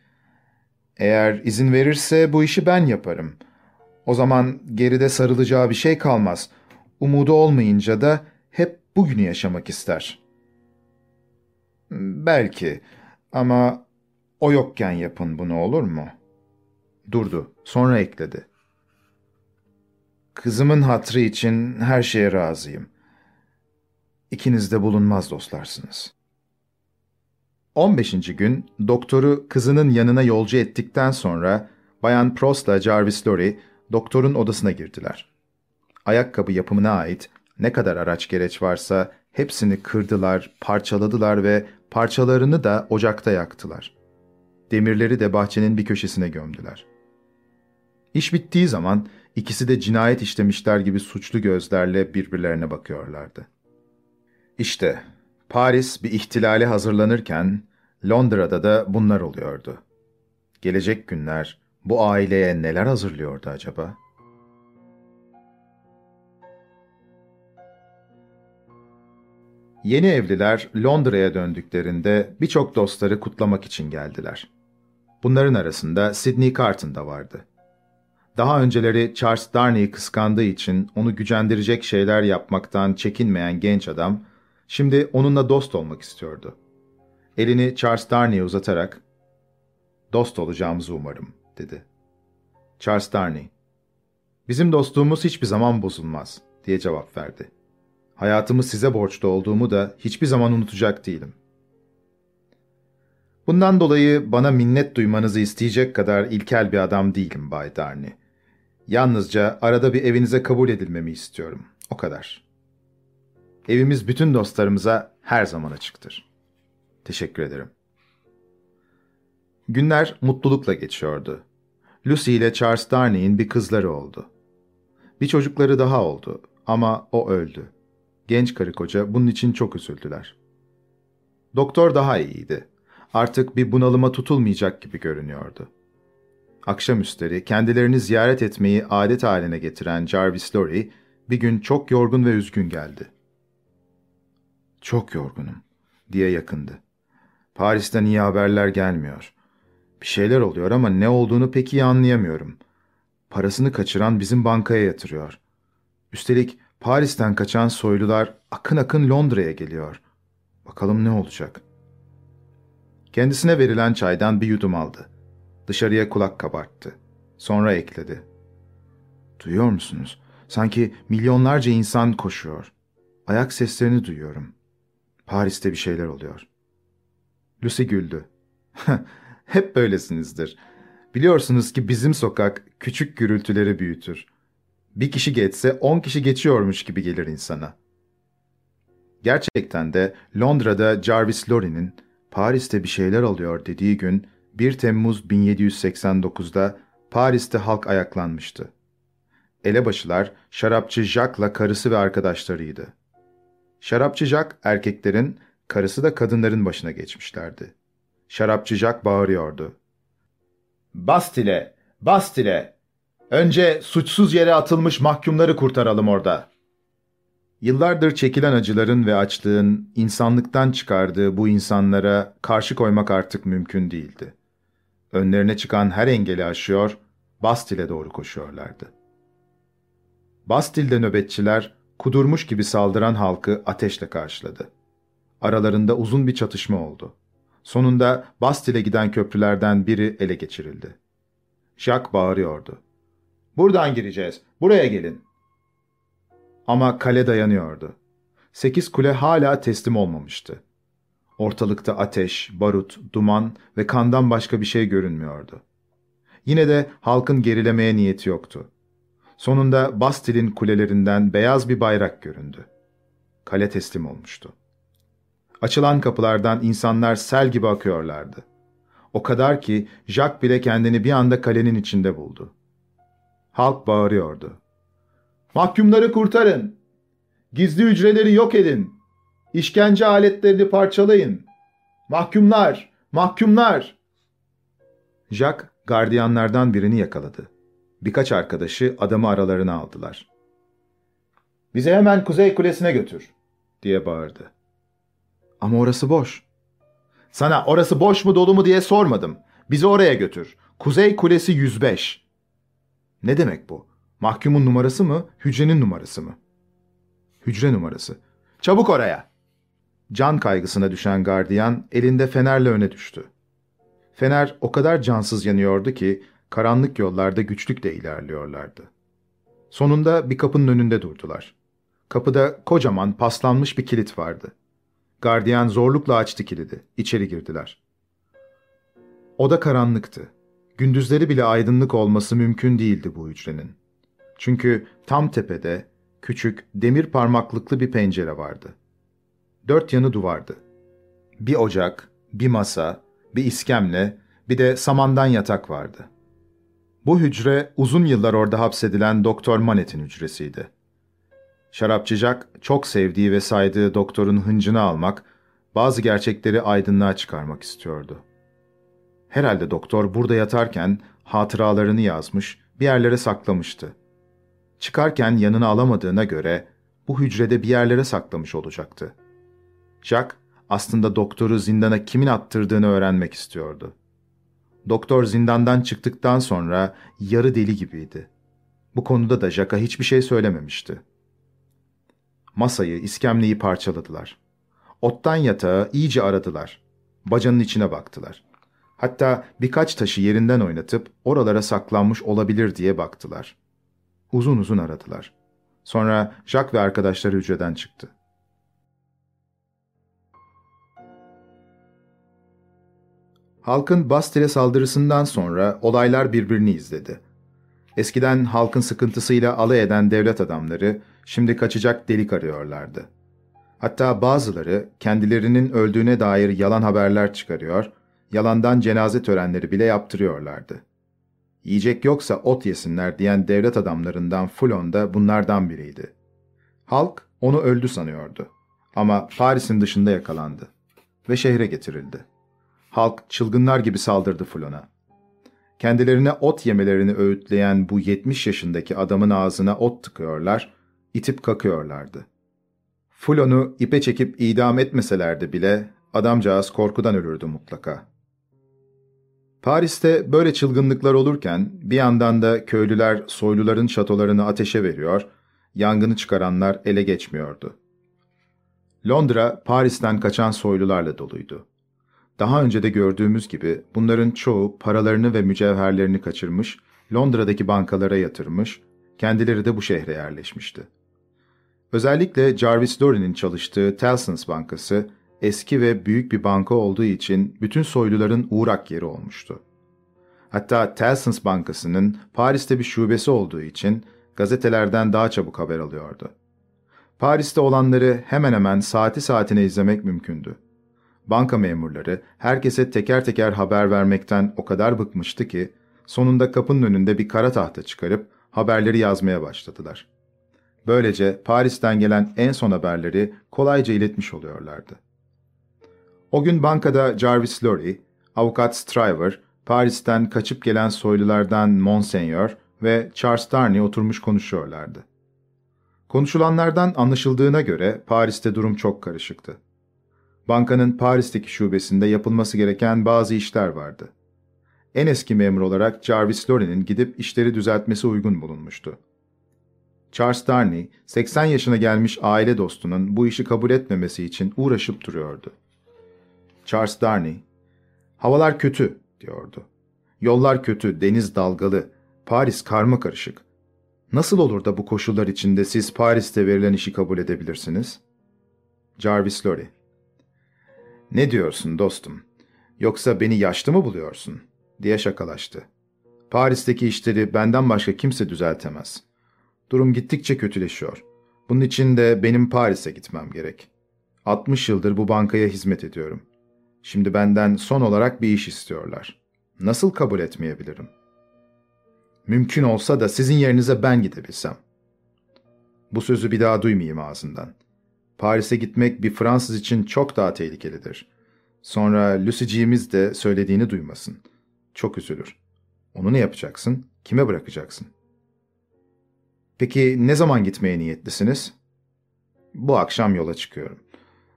Eğer izin verirse bu işi ben yaparım. O zaman geride sarılacağı bir şey kalmaz. Umudu olmayınca da hep bugünü yaşamak ister. Belki ama o yokken yapın bunu olur mu? Durdu, sonra ekledi. Kızımın hatrı için her şeye razıyım. İkiniz de bulunmaz dostlarsınız.'' 15. gün doktoru kızının yanına yolcu ettikten sonra Bayan Prost'la Jarvis Lorry doktorun odasına girdiler. Ayakkabı yapımına ait ne kadar araç gereç varsa hepsini kırdılar, parçaladılar ve parçalarını da ocakta yaktılar. Demirleri de bahçenin bir köşesine gömdüler. İş bittiği zaman ikisi de cinayet işlemişler gibi suçlu gözlerle birbirlerine bakıyorlardı. İşte Paris bir ihtilale hazırlanırken Londra'da da bunlar oluyordu. Gelecek günler bu aileye neler hazırlıyordu acaba? Yeni evliler Londra'ya döndüklerinde birçok dostları kutlamak için geldiler. Bunların arasında Sidney Carton da vardı. Daha önceleri Charles Darnay'i kıskandığı için onu gücendirecek şeyler yapmaktan çekinmeyen genç adam, şimdi onunla dost olmak istiyordu. Elini Charles Darnay'e uzatarak, ''Dost olacağımızı umarım.'' dedi. Charles Darnay, ''Bizim dostluğumuz hiçbir zaman bozulmaz.'' diye cevap verdi. ''Hayatımı size borçlu olduğumu da hiçbir zaman unutacak değilim.'' Bundan dolayı bana minnet duymanızı isteyecek kadar ilkel bir adam değilim Bay Darnay. Yalnızca arada bir evinize kabul edilmemi istiyorum. O kadar. Evimiz bütün dostlarımıza her zaman açıktır. Teşekkür ederim. Günler mutlulukla geçiyordu. Lucy ile Charles Darnay'in bir kızları oldu. Bir çocukları daha oldu ama o öldü. Genç karı koca bunun için çok üzüldüler. Doktor daha iyiydi. Artık bir bunalıma tutulmayacak gibi görünüyordu. Akşamüstleri kendilerini ziyaret etmeyi adet haline getiren Jarvis Lorry bir gün çok yorgun ve üzgün geldi. ''Çok yorgunum.'' diye yakındı. ''Paris'ten iyi haberler gelmiyor. Bir şeyler oluyor ama ne olduğunu pek iyi anlayamıyorum. Parasını kaçıran bizim bankaya yatırıyor. Üstelik Paris'ten kaçan soylular akın akın Londra'ya geliyor. Bakalım ne olacak?'' Kendisine verilen çaydan bir yudum aldı. Dışarıya kulak kabarttı. Sonra ekledi. Duyuyor musunuz? Sanki milyonlarca insan koşuyor. Ayak seslerini duyuyorum. Paris'te bir şeyler oluyor. Lucy güldü. [laughs] Hep böylesinizdir. Biliyorsunuz ki bizim sokak küçük gürültüleri büyütür. Bir kişi geçse on kişi geçiyormuş gibi gelir insana. Gerçekten de Londra'da Jarvis Lorry'nin Paris'te bir şeyler oluyor dediği gün 1 Temmuz 1789'da Paris'te halk ayaklanmıştı. Elebaşılar şarapçı Jacques'la karısı ve arkadaşlarıydı. Şarapçı Jacques erkeklerin, karısı da kadınların başına geçmişlerdi. Şarapçı Jacques bağırıyordu. Bastile! Bastile! Önce suçsuz yere atılmış mahkumları kurtaralım orada. Yıllardır çekilen acıların ve açlığın insanlıktan çıkardığı bu insanlara karşı koymak artık mümkün değildi. Önlerine çıkan her engeli aşıyor, Bastil'e doğru koşuyorlardı. Bastil'de nöbetçiler kudurmuş gibi saldıran halkı ateşle karşıladı. Aralarında uzun bir çatışma oldu. Sonunda Bastil'e giden köprülerden biri ele geçirildi. Jacques bağırıyordu. ''Buradan gireceğiz, buraya gelin.'' Ama kale dayanıyordu. Sekiz kule hala teslim olmamıştı. Ortalıkta ateş, barut, duman ve kandan başka bir şey görünmüyordu. Yine de halkın gerilemeye niyeti yoktu. Sonunda Bastil'in kulelerinden beyaz bir bayrak göründü. Kale teslim olmuştu. Açılan kapılardan insanlar sel gibi akıyorlardı. O kadar ki Jack bile kendini bir anda kalenin içinde buldu. Halk bağırıyordu. Mahkumları kurtarın. Gizli hücreleri yok edin. İşkence aletlerini parçalayın. Mahkumlar, mahkumlar. Jack gardiyanlardan birini yakaladı. Birkaç arkadaşı adamı aralarına aldılar. Bizi hemen Kuzey Kulesi'ne götür, diye bağırdı. Ama orası boş. Sana orası boş mu dolu mu diye sormadım. Bizi oraya götür. Kuzey Kulesi 105. Ne demek bu? Mahkumun numarası mı, hücrenin numarası mı? Hücre numarası. Çabuk oraya. Can kaygısına düşen gardiyan elinde fenerle öne düştü. Fener o kadar cansız yanıyordu ki karanlık yollarda güçlükle ilerliyorlardı. Sonunda bir kapının önünde durdular. Kapıda kocaman paslanmış bir kilit vardı. Gardiyan zorlukla açtı kilidi. İçeri girdiler. Oda karanlıktı. Gündüzleri bile aydınlık olması mümkün değildi bu hücrenin. Çünkü tam tepede küçük demir parmaklıklı bir pencere vardı. Dört yanı duvardı. Bir ocak, bir masa, bir iskemle, bir de samandan yatak vardı. Bu hücre uzun yıllar orada hapsedilen Doktor Manet'in hücresiydi. Şarapçıcak çok sevdiği ve saydığı doktorun hıncını almak, bazı gerçekleri aydınlığa çıkarmak istiyordu. Herhalde doktor burada yatarken hatıralarını yazmış, bir yerlere saklamıştı. Çıkarken yanına alamadığına göre bu hücrede bir yerlere saklamış olacaktı. Jack, aslında doktoru zindana kimin attırdığını öğrenmek istiyordu. Doktor zindandan çıktıktan sonra yarı deli gibiydi. Bu konuda da Jack'a hiçbir şey söylememişti. Masayı, iskemleyi parçaladılar. Ottan yatağı iyice aradılar. Bacanın içine baktılar. Hatta birkaç taşı yerinden oynatıp oralara saklanmış olabilir diye baktılar. Uzun uzun aradılar. Sonra Jack ve arkadaşları hücreden çıktı. Halkın Bastille saldırısından sonra olaylar birbirini izledi. Eskiden halkın sıkıntısıyla alay eden devlet adamları şimdi kaçacak delik arıyorlardı. Hatta bazıları kendilerinin öldüğüne dair yalan haberler çıkarıyor, yalandan cenaze törenleri bile yaptırıyorlardı. Yiyecek yoksa ot yesinler diyen devlet adamlarından Fulon da bunlardan biriydi. Halk onu öldü sanıyordu. Ama Paris'in dışında yakalandı ve şehre getirildi. Halk çılgınlar gibi saldırdı Fulon'a. Kendilerine ot yemelerini öğütleyen bu 70 yaşındaki adamın ağzına ot tıkıyorlar, itip kakıyorlardı. Fulon'u ipe çekip idam etmeselerdi bile adamcağız korkudan ölürdü mutlaka. Paris'te böyle çılgınlıklar olurken bir yandan da köylüler soyluların şatolarını ateşe veriyor, yangını çıkaranlar ele geçmiyordu. Londra, Paris'ten kaçan soylularla doluydu. Daha önce de gördüğümüz gibi bunların çoğu paralarını ve mücevherlerini kaçırmış, Londra'daki bankalara yatırmış, kendileri de bu şehre yerleşmişti. Özellikle Jarvis Lorry'nin çalıştığı Tellson's Bankası, eski ve büyük bir banka olduğu için bütün soyluların uğrak yeri olmuştu. Hatta Tellson's Bankası'nın Paris'te bir şubesi olduğu için gazetelerden daha çabuk haber alıyordu. Paris'te olanları hemen hemen saati saatine izlemek mümkündü. Banka memurları herkese teker teker haber vermekten o kadar bıkmıştı ki sonunda kapının önünde bir kara tahta çıkarıp haberleri yazmaya başladılar. Böylece Paris'ten gelen en son haberleri kolayca iletmiş oluyorlardı. O gün bankada Jarvis Lorry, avukat Stryver, Paris'ten kaçıp gelen soylulardan Monseigneur ve Charles Darnay oturmuş konuşuyorlardı. Konuşulanlardan anlaşıldığına göre Paris'te durum çok karışıktı. Bankanın Paris'teki şubesinde yapılması gereken bazı işler vardı. En eski memur olarak Jarvis Lorry'nin gidip işleri düzeltmesi uygun bulunmuştu. Charles Darnay, 80 yaşına gelmiş aile dostunun bu işi kabul etmemesi için uğraşıp duruyordu. Charles Darnay, ''Havalar kötü.'' diyordu. ''Yollar kötü, deniz dalgalı, Paris karma karışık. Nasıl olur da bu koşullar içinde siz Paris'te verilen işi kabul edebilirsiniz?'' Jarvis Lorry, ''Ne diyorsun dostum? Yoksa beni yaşlı mı buluyorsun?'' diye şakalaştı. ''Paris'teki işleri benden başka kimse düzeltemez. Durum gittikçe kötüleşiyor. Bunun için de benim Paris'e gitmem gerek. 60 yıldır bu bankaya hizmet ediyorum. Şimdi benden son olarak bir iş istiyorlar. Nasıl kabul etmeyebilirim? Mümkün olsa da sizin yerinize ben gidebilsem. Bu sözü bir daha duymayayım ağzından. Paris'e gitmek bir Fransız için çok daha tehlikelidir. Sonra Lucy'ciğimiz de söylediğini duymasın. Çok üzülür. Onu ne yapacaksın? Kime bırakacaksın? Peki ne zaman gitmeye niyetlisiniz? Bu akşam yola çıkıyorum.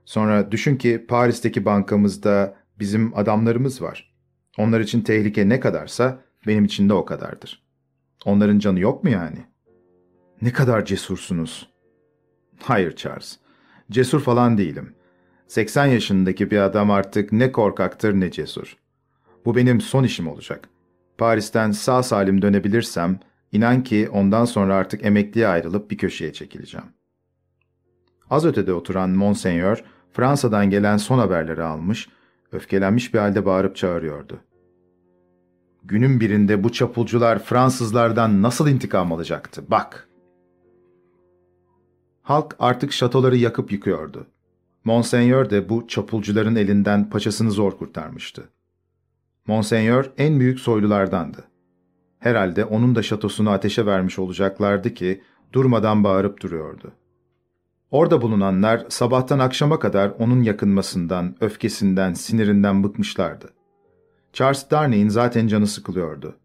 Sonra düşün ki Paris'teki bankamızda bizim adamlarımız var. Onlar için tehlike ne kadarsa benim için de o kadardır. Onların canı yok mu yani? Ne kadar cesursunuz. Hayır Charles. Cesur falan değilim. 80 yaşındaki bir adam artık ne korkaktır ne cesur. Bu benim son işim olacak. Paris'ten sağ salim dönebilirsem, inan ki ondan sonra artık emekliye ayrılıp bir köşeye çekileceğim. Az ötede oturan Monseigneur, Fransa'dan gelen son haberleri almış, öfkelenmiş bir halde bağırıp çağırıyordu. Günün birinde bu çapulcular Fransızlardan nasıl intikam alacaktı? Bak! Halk artık şatoları yakıp yıkıyordu. Monseigneur de bu çapulcuların elinden paçasını zor kurtarmıştı. Monseigneur en büyük soylulardandı. Herhalde onun da şatosunu ateşe vermiş olacaklardı ki durmadan bağırıp duruyordu. Orada bulunanlar sabahtan akşama kadar onun yakınmasından, öfkesinden, sinirinden bıkmışlardı. Charles Darnay'in zaten canı sıkılıyordu.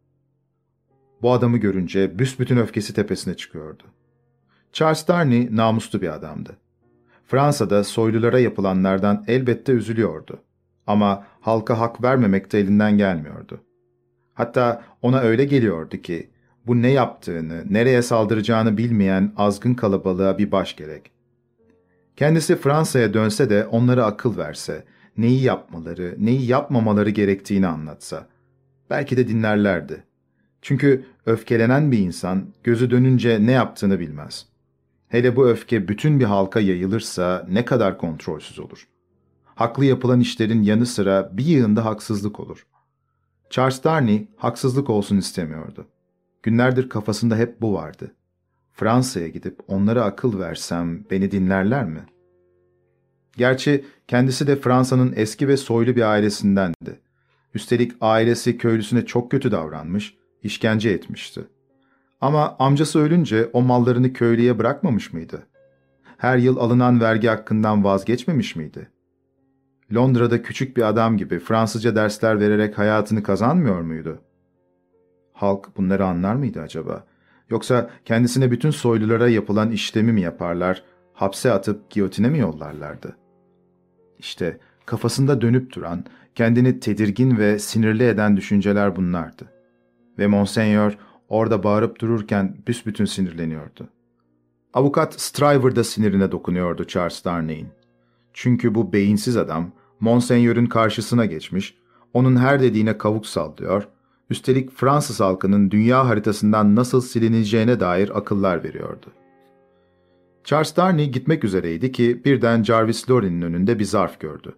Bu adamı görünce büsbütün öfkesi tepesine çıkıyordu. Charles Darnay namuslu bir adamdı. Fransa'da soylulara yapılanlardan elbette üzülüyordu. Ama halka hak vermemek de elinden gelmiyordu. Hatta ona öyle geliyordu ki, bu ne yaptığını, nereye saldıracağını bilmeyen azgın kalabalığa bir baş gerek. Kendisi Fransa'ya dönse de onlara akıl verse, neyi yapmaları, neyi yapmamaları gerektiğini anlatsa. Belki de dinlerlerdi. Çünkü öfkelenen bir insan gözü dönünce ne yaptığını bilmez. Hele bu öfke bütün bir halka yayılırsa ne kadar kontrolsüz olur. Haklı yapılan işlerin yanı sıra bir yığında haksızlık olur. Charles Darnley haksızlık olsun istemiyordu. Günlerdir kafasında hep bu vardı. Fransa'ya gidip onlara akıl versem beni dinlerler mi? Gerçi kendisi de Fransa'nın eski ve soylu bir ailesindendi. Üstelik ailesi köylüsüne çok kötü davranmış, işkence etmişti. Ama amcası ölünce o mallarını köylüye bırakmamış mıydı? Her yıl alınan vergi hakkından vazgeçmemiş miydi? Londra'da küçük bir adam gibi Fransızca dersler vererek hayatını kazanmıyor muydu? Halk bunları anlar mıydı acaba? Yoksa kendisine bütün soylulara yapılan işlemi mi yaparlar, hapse atıp giyotine mi yollarlardı? İşte kafasında dönüp duran, kendini tedirgin ve sinirli eden düşünceler bunlardı. Ve Monseigneur orada bağırıp dururken büsbütün sinirleniyordu. Avukat Stryver da sinirine dokunuyordu Charles Darnay'in. Çünkü bu beyinsiz adam Monseigneur'ün karşısına geçmiş, onun her dediğine kavuk sallıyor, üstelik Fransız halkının dünya haritasından nasıl silineceğine dair akıllar veriyordu. Charles Darnay gitmek üzereydi ki birden Jarvis Lorry'nin önünde bir zarf gördü.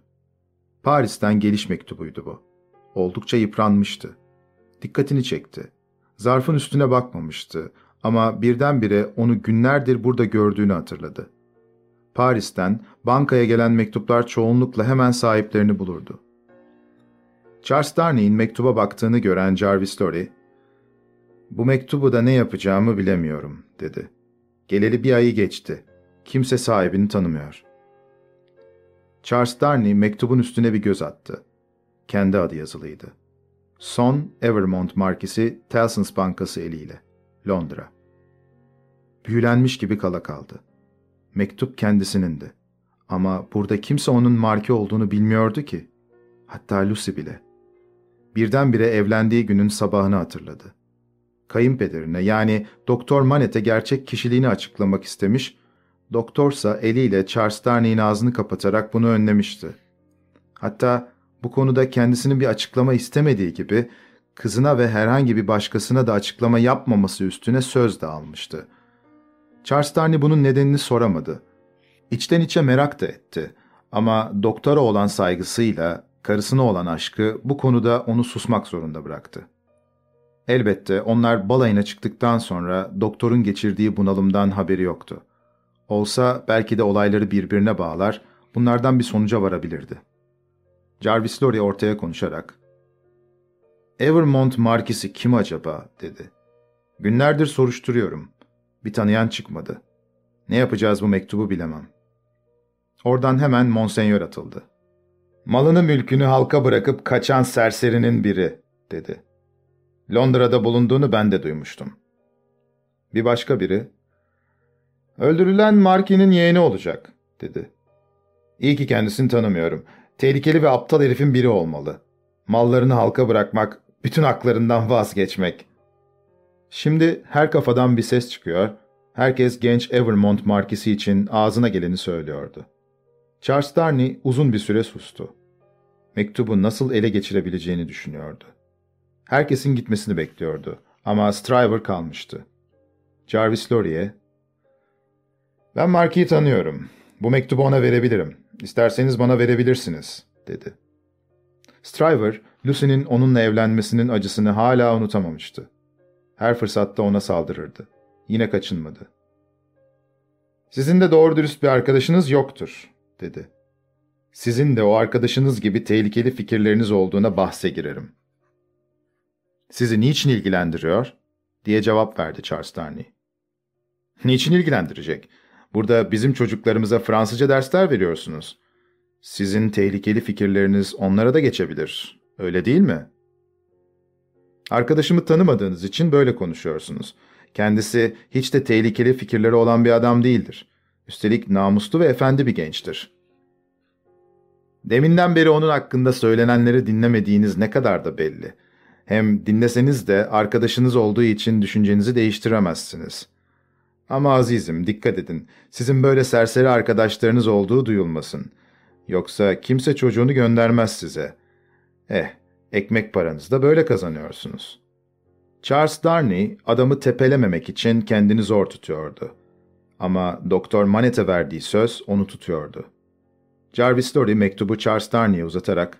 Paris'ten geliş mektubuydu bu. Oldukça yıpranmıştı. Dikkatini çekti. Zarfın üstüne bakmamıştı ama birdenbire onu günlerdir burada gördüğünü hatırladı. Paris'ten bankaya gelen mektuplar çoğunlukla hemen sahiplerini bulurdu. Charles Darnay'in mektuba baktığını gören Jarvis Lorry, ''Bu mektubu da ne yapacağımı bilemiyorum.'' dedi. Geleli bir ayı geçti. Kimse sahibini tanımıyor. Charles Darnay mektubun üstüne bir göz attı. Kendi adı yazılıydı. Son Evermont markisi Tellson's Bankası eliyle. Londra. Büyülenmiş gibi kala kaldı. Mektup kendisinin Ama burada kimse onun marki olduğunu bilmiyordu ki. Hatta Lucy bile. Birdenbire evlendiği günün sabahını hatırladı. Kayınpederine yani Doktor Manet'e gerçek kişiliğini açıklamak istemiş, doktorsa eliyle Charles Darnay'in ağzını kapatarak bunu önlemişti. Hatta bu konuda kendisinin bir açıklama istemediği gibi kızına ve herhangi bir başkasına da açıklama yapmaması üstüne söz de almıştı. Charles Darnay bunun nedenini soramadı. İçten içe merak da etti ama doktora olan saygısıyla karısına olan aşkı bu konuda onu susmak zorunda bıraktı. Elbette onlar balayına çıktıktan sonra doktorun geçirdiği bunalımdan haberi yoktu. Olsa belki de olayları birbirine bağlar, bunlardan bir sonuca varabilirdi. Jarvis Lorry ortaya konuşarak, ''Evermont markisi kim acaba?'' dedi. ''Günlerdir soruşturuyorum. Bir tanıyan çıkmadı. Ne yapacağız bu mektubu bilemem.'' Oradan hemen Monseigneur atıldı. ''Malını mülkünü halka bırakıp kaçan serserinin biri.'' dedi. Londra'da bulunduğunu ben de duymuştum. Bir başka biri, ''Öldürülen Marky'nin yeğeni olacak.'' dedi. ''İyi ki kendisini tanımıyorum. Tehlikeli ve aptal herifin biri olmalı. Mallarını halka bırakmak, bütün haklarından vazgeçmek. Şimdi her kafadan bir ses çıkıyor. Herkes genç Evermont markisi için ağzına geleni söylüyordu. Charles Darnay uzun bir süre sustu. Mektubu nasıl ele geçirebileceğini düşünüyordu. Herkesin gitmesini bekliyordu ama Stryver kalmıştı. Jarvis Laurier'e, ''Ben Marky'yi tanıyorum. Bu mektubu ona verebilirim. İsterseniz bana verebilirsiniz, dedi. Stryver, Lucy'nin onunla evlenmesinin acısını hala unutamamıştı. Her fırsatta ona saldırırdı. Yine kaçınmadı. Sizin de doğru dürüst bir arkadaşınız yoktur, dedi. Sizin de o arkadaşınız gibi tehlikeli fikirleriniz olduğuna bahse girerim. Sizi niçin ilgilendiriyor? diye cevap verdi Charles Darnay. Niçin ilgilendirecek? Burada bizim çocuklarımıza Fransızca dersler veriyorsunuz. Sizin tehlikeli fikirleriniz onlara da geçebilir. Öyle değil mi? Arkadaşımı tanımadığınız için böyle konuşuyorsunuz. Kendisi hiç de tehlikeli fikirleri olan bir adam değildir. Üstelik namuslu ve efendi bir gençtir. Deminden beri onun hakkında söylenenleri dinlemediğiniz ne kadar da belli. Hem dinleseniz de arkadaşınız olduğu için düşüncenizi değiştiremezsiniz. Ama azizim dikkat edin, sizin böyle serseri arkadaşlarınız olduğu duyulmasın. Yoksa kimse çocuğunu göndermez size. Eh, ekmek paranızı da böyle kazanıyorsunuz. Charles Darnley adamı tepelememek için kendini zor tutuyordu. Ama Doktor Manet'e verdiği söz onu tutuyordu. Jarvis Lorry mektubu Charles Darnley'e uzatarak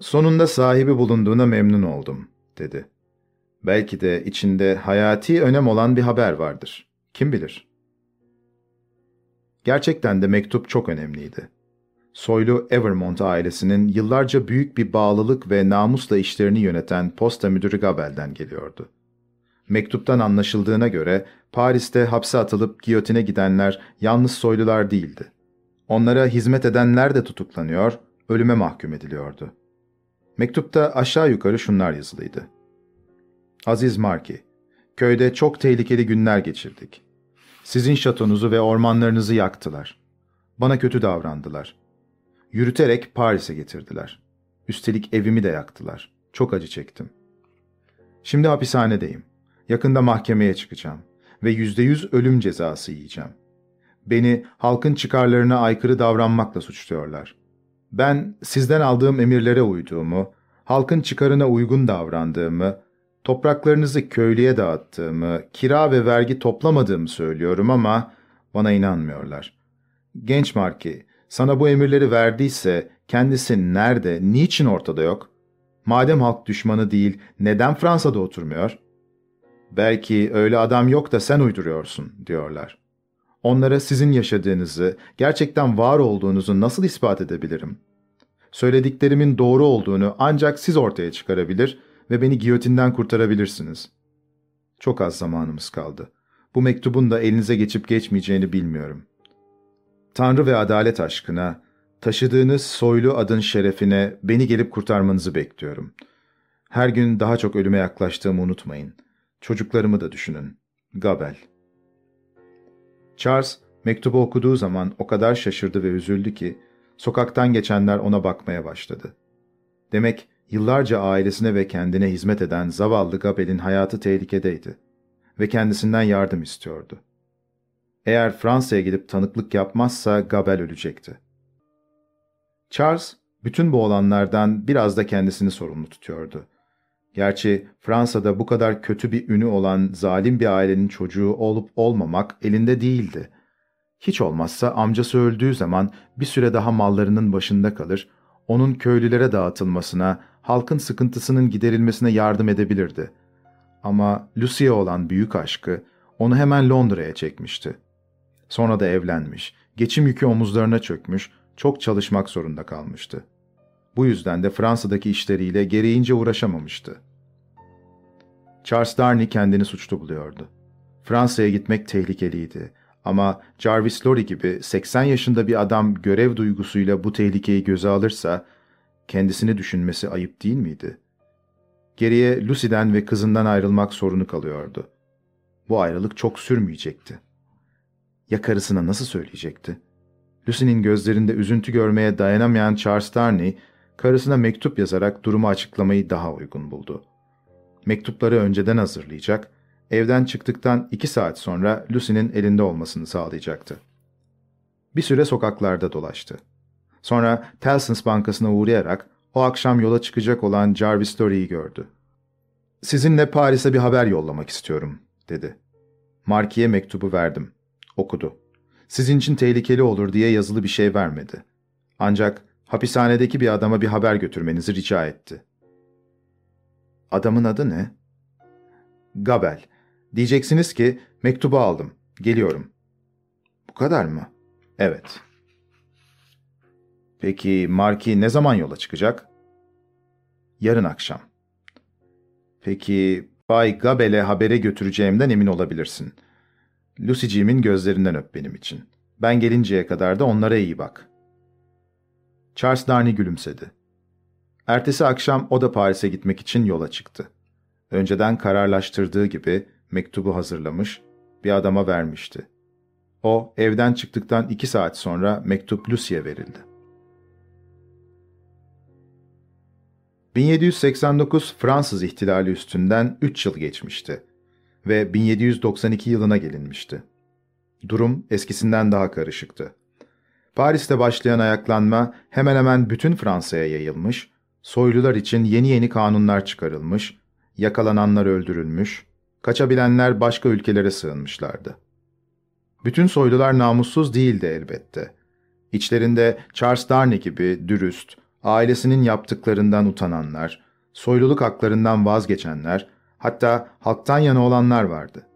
''Sonunda sahibi bulunduğuna memnun oldum.'' dedi. ''Belki de içinde hayati önem olan bir haber vardır. Kim bilir?'' Gerçekten de mektup çok önemliydi. Soylu Evermont ailesinin yıllarca büyük bir bağlılık ve namusla işlerini yöneten posta müdürü Gabel'den geliyordu. Mektuptan anlaşıldığına göre Paris'te hapse atılıp giyotine gidenler yalnız soylular değildi. Onlara hizmet edenler de tutuklanıyor, ölüme mahkum ediliyordu. Mektupta aşağı yukarı şunlar yazılıydı. Aziz Marki, köyde çok tehlikeli günler geçirdik. Sizin şatonuzu ve ormanlarınızı yaktılar. Bana kötü davrandılar. Yürüterek Paris'e getirdiler. Üstelik evimi de yaktılar. Çok acı çektim. Şimdi hapishanedeyim. Yakında mahkemeye çıkacağım ve yüzde yüz ölüm cezası yiyeceğim. Beni halkın çıkarlarına aykırı davranmakla suçluyorlar. Ben sizden aldığım emirlere uyduğumu, halkın çıkarına uygun davrandığımı, topraklarınızı köylüye dağıttığımı, kira ve vergi toplamadığımı söylüyorum ama bana inanmıyorlar. Genç Marki, sana bu emirleri verdiyse kendisi nerede, niçin ortada yok? Madem halk düşmanı değil, neden Fransa'da oturmuyor? Belki öyle adam yok da sen uyduruyorsun, diyorlar. Onlara sizin yaşadığınızı, gerçekten var olduğunuzu nasıl ispat edebilirim? Söylediklerimin doğru olduğunu ancak siz ortaya çıkarabilir ve beni giyotinden kurtarabilirsiniz. Çok az zamanımız kaldı. Bu mektubun da elinize geçip geçmeyeceğini bilmiyorum. Tanrı ve adalet aşkına, taşıdığınız soylu adın şerefine beni gelip kurtarmanızı bekliyorum. Her gün daha çok ölüme yaklaştığımı unutmayın. Çocuklarımı da düşünün. Gabel Charles, mektubu okuduğu zaman o kadar şaşırdı ve üzüldü ki, sokaktan geçenler ona bakmaya başladı. Demek yıllarca ailesine ve kendine hizmet eden zavallı Gabel'in hayatı tehlikedeydi ve kendisinden yardım istiyordu. Eğer Fransa'ya gidip tanıklık yapmazsa Gabel ölecekti. Charles, bütün bu olanlardan biraz da kendisini sorumlu tutuyordu. Gerçi Fransa'da bu kadar kötü bir ünü olan zalim bir ailenin çocuğu olup olmamak elinde değildi. Hiç olmazsa amcası öldüğü zaman bir süre daha mallarının başında kalır, onun köylülere dağıtılmasına, halkın sıkıntısının giderilmesine yardım edebilirdi. Ama Lucy'ye olan büyük aşkı onu hemen Londra'ya çekmişti. Sonra da evlenmiş, geçim yükü omuzlarına çökmüş, çok çalışmak zorunda kalmıştı. Bu yüzden de Fransa'daki işleriyle gereğince uğraşamamıştı. Charles Darnley kendini suçlu buluyordu. Fransa'ya gitmek tehlikeliydi ama Jarvis Lorry gibi 80 yaşında bir adam görev duygusuyla bu tehlikeyi göze alırsa kendisini düşünmesi ayıp değil miydi? Geriye Lucy'den ve kızından ayrılmak sorunu kalıyordu. Bu ayrılık çok sürmeyecekti. Ya karısına nasıl söyleyecekti? Lucy'nin gözlerinde üzüntü görmeye dayanamayan Charles Darnley, karısına mektup yazarak durumu açıklamayı daha uygun buldu. Mektupları önceden hazırlayacak, evden çıktıktan iki saat sonra Lucy'nin elinde olmasını sağlayacaktı. Bir süre sokaklarda dolaştı. Sonra Telsons Bankası'na uğrayarak o akşam yola çıkacak olan Jarvis Lorry'i gördü. ''Sizinle Paris'e bir haber yollamak istiyorum.'' dedi. Marki'ye mektubu verdim. Okudu. Sizin için tehlikeli olur diye yazılı bir şey vermedi. Ancak hapishanedeki bir adama bir haber götürmenizi rica etti. Adamın adı ne? Gabel. Diyeceksiniz ki mektubu aldım. Geliyorum. Bu kadar mı? Evet. Peki Marki ne zaman yola çıkacak? Yarın akşam. Peki Bay Gabel'e habere götüreceğimden emin olabilirsin. Lucy'ciğimin gözlerinden öp benim için. Ben gelinceye kadar da onlara iyi bak. Charles Darney gülümsedi. Ertesi akşam o da Paris'e gitmek için yola çıktı. Önceden kararlaştırdığı gibi mektubu hazırlamış, bir adama vermişti. O, evden çıktıktan iki saat sonra mektup Lucy'ye verildi. 1789 Fransız ihtilali üstünden 3 yıl geçmişti ve 1792 yılına gelinmişti. Durum eskisinden daha karışıktı. Paris'te başlayan ayaklanma hemen hemen bütün Fransa'ya yayılmış, soylular için yeni yeni kanunlar çıkarılmış, yakalananlar öldürülmüş, kaçabilenler başka ülkelere sığınmışlardı. Bütün soylular namussuz değildi elbette. İçlerinde Charles Darnley gibi dürüst, ailesinin yaptıklarından utananlar, soyluluk haklarından vazgeçenler, hatta halktan yana olanlar vardı.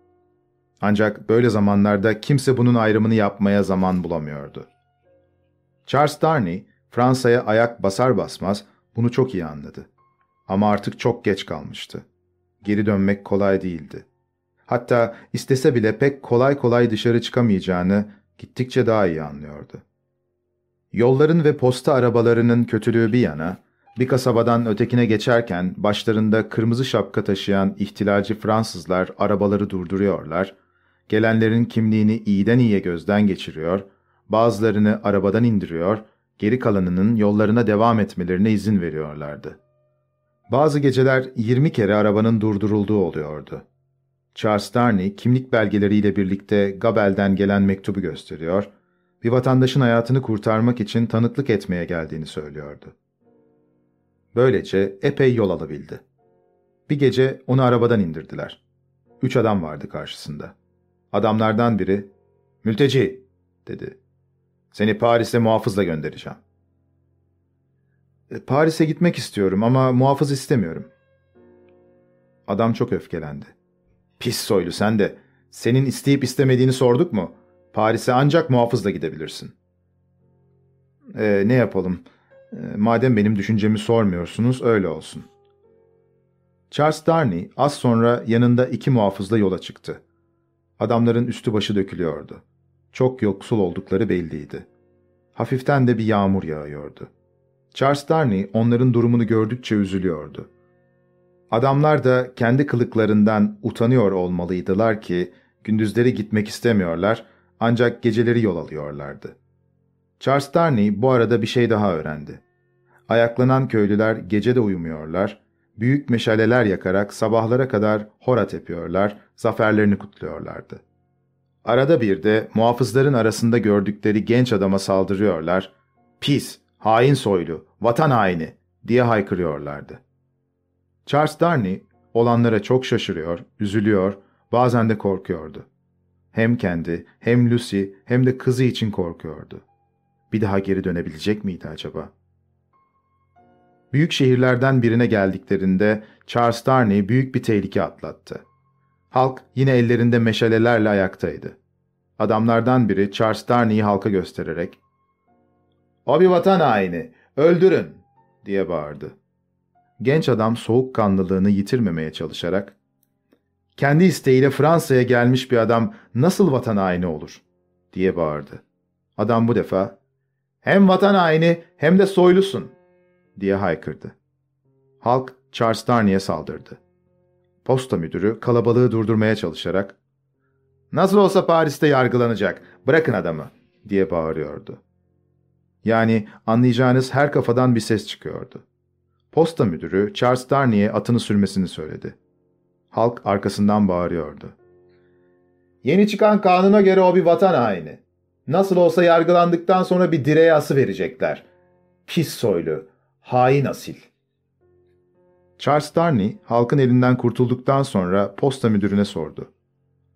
Ancak böyle zamanlarda kimse bunun ayrımını yapmaya zaman bulamıyordu. Charles Darnley, Fransa'ya ayak basar basmaz bunu çok iyi anladı. Ama artık çok geç kalmıştı. Geri dönmek kolay değildi. Hatta istese bile pek kolay kolay dışarı çıkamayacağını gittikçe daha iyi anlıyordu. Yolların ve posta arabalarının kötülüğü bir yana, bir kasabadan ötekine geçerken başlarında kırmızı şapka taşıyan ihtilalci Fransızlar arabaları durduruyorlar, gelenlerin kimliğini iyiden iyiye gözden geçiriyor, bazılarını arabadan indiriyor, geri kalanının yollarına devam etmelerine izin veriyorlardı. Bazı geceler 20 kere arabanın durdurulduğu oluyordu. Charles Darney kimlik belgeleriyle birlikte Gabel'den gelen mektubu gösteriyor, bir vatandaşın hayatını kurtarmak için tanıklık etmeye geldiğini söylüyordu. Böylece epey yol alabildi. Bir gece onu arabadan indirdiler. Üç adam vardı karşısında. Adamlardan biri, ''Mülteci'' dedi. ''Seni Paris'e muhafızla göndereceğim.'' E, ''Paris'e gitmek istiyorum ama muhafız istemiyorum.'' Adam çok öfkelendi. ''Pis soylu sen de. Senin isteyip istemediğini sorduk mu? Paris'e ancak muhafızla gidebilirsin.'' ''E, ne yapalım? E, madem benim düşüncemi sormuyorsunuz öyle olsun.'' Charles Darney az sonra yanında iki muhafızla yola çıktı. Adamların üstü başı dökülüyordu. Çok yoksul oldukları belliydi. Hafiften de bir yağmur yağıyordu. Charles Darney onların durumunu gördükçe üzülüyordu. Adamlar da kendi kılıklarından utanıyor olmalıydılar ki gündüzleri gitmek istemiyorlar ancak geceleri yol alıyorlardı. Charles Darney bu arada bir şey daha öğrendi. Ayaklanan köylüler gece de uyumuyorlar, büyük meşaleler yakarak sabahlara kadar hora tepiyorlar, zaferlerini kutluyorlardı. Arada bir de muhafızların arasında gördükleri genç adama saldırıyorlar, pis, hain soylu, vatan haini diye haykırıyorlardı. Charles Darney olanlara çok şaşırıyor, üzülüyor, bazen de korkuyordu. Hem kendi, hem Lucy, hem de kızı için korkuyordu. Bir daha geri dönebilecek miydi acaba? Büyük şehirlerden birine geldiklerinde Charles Darney büyük bir tehlike atlattı. Halk yine ellerinde meşalelerle ayaktaydı. Adamlardan biri Charles Darney'i halka göstererek ''O bir vatan haini, öldürün!'' diye bağırdı. Genç adam soğukkanlılığını yitirmemeye çalışarak ''Kendi isteğiyle Fransa'ya gelmiş bir adam nasıl vatan haini olur?'' diye bağırdı. Adam bu defa ''Hem vatan haini hem de soylusun!'' diye haykırdı. Halk Charles Darney'e saldırdı. Posta müdürü kalabalığı durdurmaya çalışarak ''Nasıl olsa Paris'te yargılanacak, bırakın adamı.'' diye bağırıyordu. Yani anlayacağınız her kafadan bir ses çıkıyordu. Posta müdürü Charles Darney'e atını sürmesini söyledi. Halk arkasından bağırıyordu. Yeni çıkan kanuna göre o bir vatan haini. Nasıl olsa yargılandıktan sonra bir direğe ası verecekler. Pis soylu, hain asil. Charles Darney halkın elinden kurtulduktan sonra posta müdürüne sordu.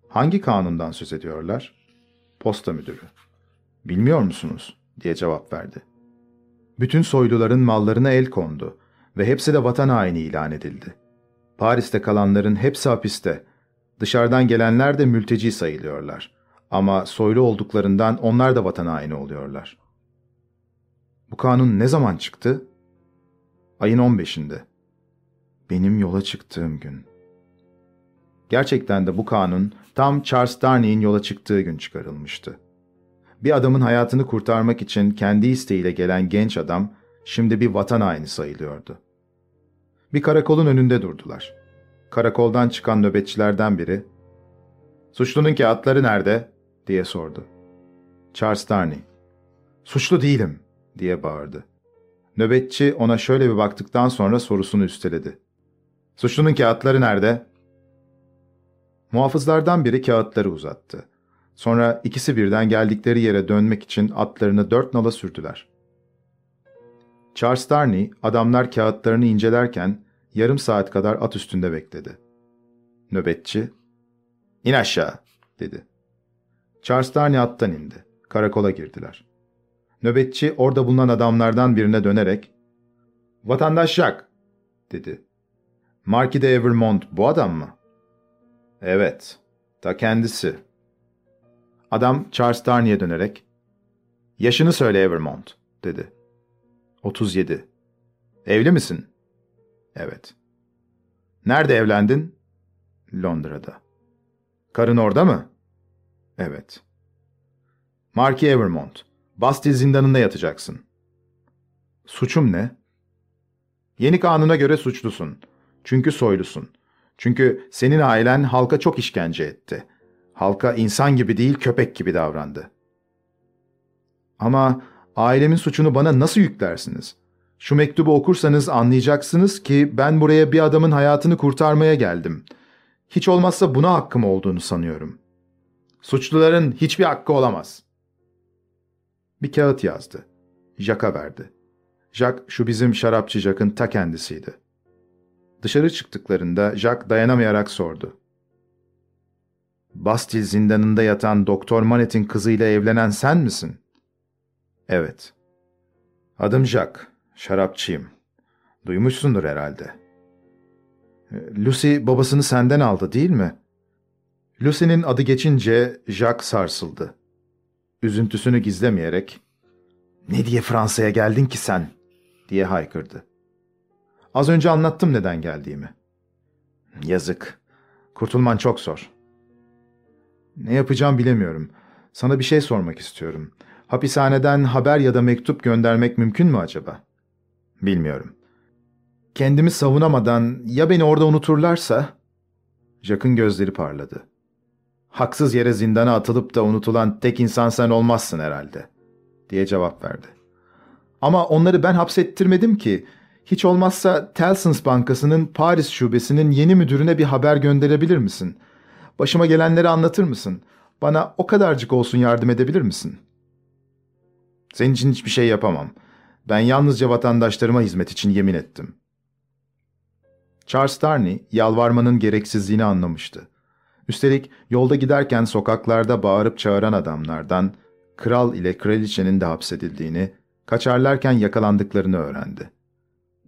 Hangi kanundan söz ediyorlar? Posta müdürü. Bilmiyor musunuz? diye cevap verdi. Bütün soyluların mallarına el kondu ve hepsi de vatan haini ilan edildi. Paris'te kalanların hepsi hapiste. Dışarıdan gelenler de mülteci sayılıyorlar. Ama soylu olduklarından onlar da vatan haini oluyorlar. Bu kanun ne zaman çıktı? Ayın 15'inde. Benim yola çıktığım gün. Gerçekten de bu kanun tam Charles Darnay'in yola çıktığı gün çıkarılmıştı. Bir adamın hayatını kurtarmak için kendi isteğiyle gelen genç adam şimdi bir vatan haini sayılıyordu. Bir karakolun önünde durdular. Karakoldan çıkan nöbetçilerden biri, ''Suçlunun kağıtları nerede?'' diye sordu. Charles Darnay. Suçlu değilim diye bağırdı. Nöbetçi ona şöyle bir baktıktan sonra sorusunu üsteledi. Suçlunun kağıtları nerede? Muhafızlardan biri kağıtları uzattı. Sonra ikisi birden geldikleri yere dönmek için atlarını dört nala sürdüler. Charles Darnay, adamlar kağıtlarını incelerken yarım saat kadar at üstünde bekledi. Nöbetçi, ''İn aşağı.'' dedi. Charles Darnay attan indi. Karakola girdiler. Nöbetçi orada bulunan adamlardan birine dönerek, ''Vatandaş Jack'' dedi. ''Marquis de Evermont bu adam mı?'' ''Evet, ta kendisi.'' Adam Charles Darnay'e dönerek, ''Yaşını söyle Evermont'' dedi. ''37. Evli misin?'' ''Evet.'' ''Nerede evlendin?'' ''Londra'da.'' ''Karın orada mı?'' ''Evet.'' ''Marquis Evermont, Bastille zindanında yatacaksın.'' ''Suçum ne?'' ''Yeni kanuna göre suçlusun. Çünkü soylusun. Çünkü senin ailen halka çok işkence etti. Halka insan gibi değil köpek gibi davrandı.'' ''Ama ailemin suçunu bana nasıl yüklersiniz? Şu mektubu okursanız anlayacaksınız ki ben buraya bir adamın hayatını kurtarmaya geldim. Hiç olmazsa buna hakkım olduğunu sanıyorum. Suçluların hiçbir hakkı olamaz.'' Bir kağıt yazdı. Jack'a verdi. Jack şu bizim şarapçı Jack'ın ta kendisiydi. Dışarı çıktıklarında Jack dayanamayarak sordu. Bastille zindanında yatan Doktor Manet'in kızıyla evlenen sen misin? Evet. Adım Jack, şarapçıyım. Duymuşsundur herhalde. Lucy babasını senden aldı değil mi? Lucy'nin adı geçince Jack sarsıldı. Üzüntüsünü gizlemeyerek, ''Ne diye Fransa'ya geldin ki sen?'' diye haykırdı. Az önce anlattım neden geldiğimi. Yazık. Kurtulman çok zor. Ne yapacağım bilemiyorum. Sana bir şey sormak istiyorum. Hapishaneden haber ya da mektup göndermek mümkün mü acaba? Bilmiyorum. Kendimi savunamadan ya beni orada unuturlarsa? Jack'ın gözleri parladı. Haksız yere zindana atılıp da unutulan tek insan sen olmazsın herhalde, diye cevap verdi. Ama onları ben hapsettirmedim ki. Hiç olmazsa Telsons Bankası'nın Paris şubesinin yeni müdürüne bir haber gönderebilir misin? Başıma gelenleri anlatır mısın? Bana o kadarcık olsun yardım edebilir misin? Senin için hiçbir şey yapamam. Ben yalnızca vatandaşlarıma hizmet için yemin ettim. Charles Darnay yalvarmanın gereksizliğini anlamıştı. Üstelik yolda giderken sokaklarda bağırıp çağıran adamlardan kral ile kraliçenin de hapsedildiğini, kaçarlarken yakalandıklarını öğrendi.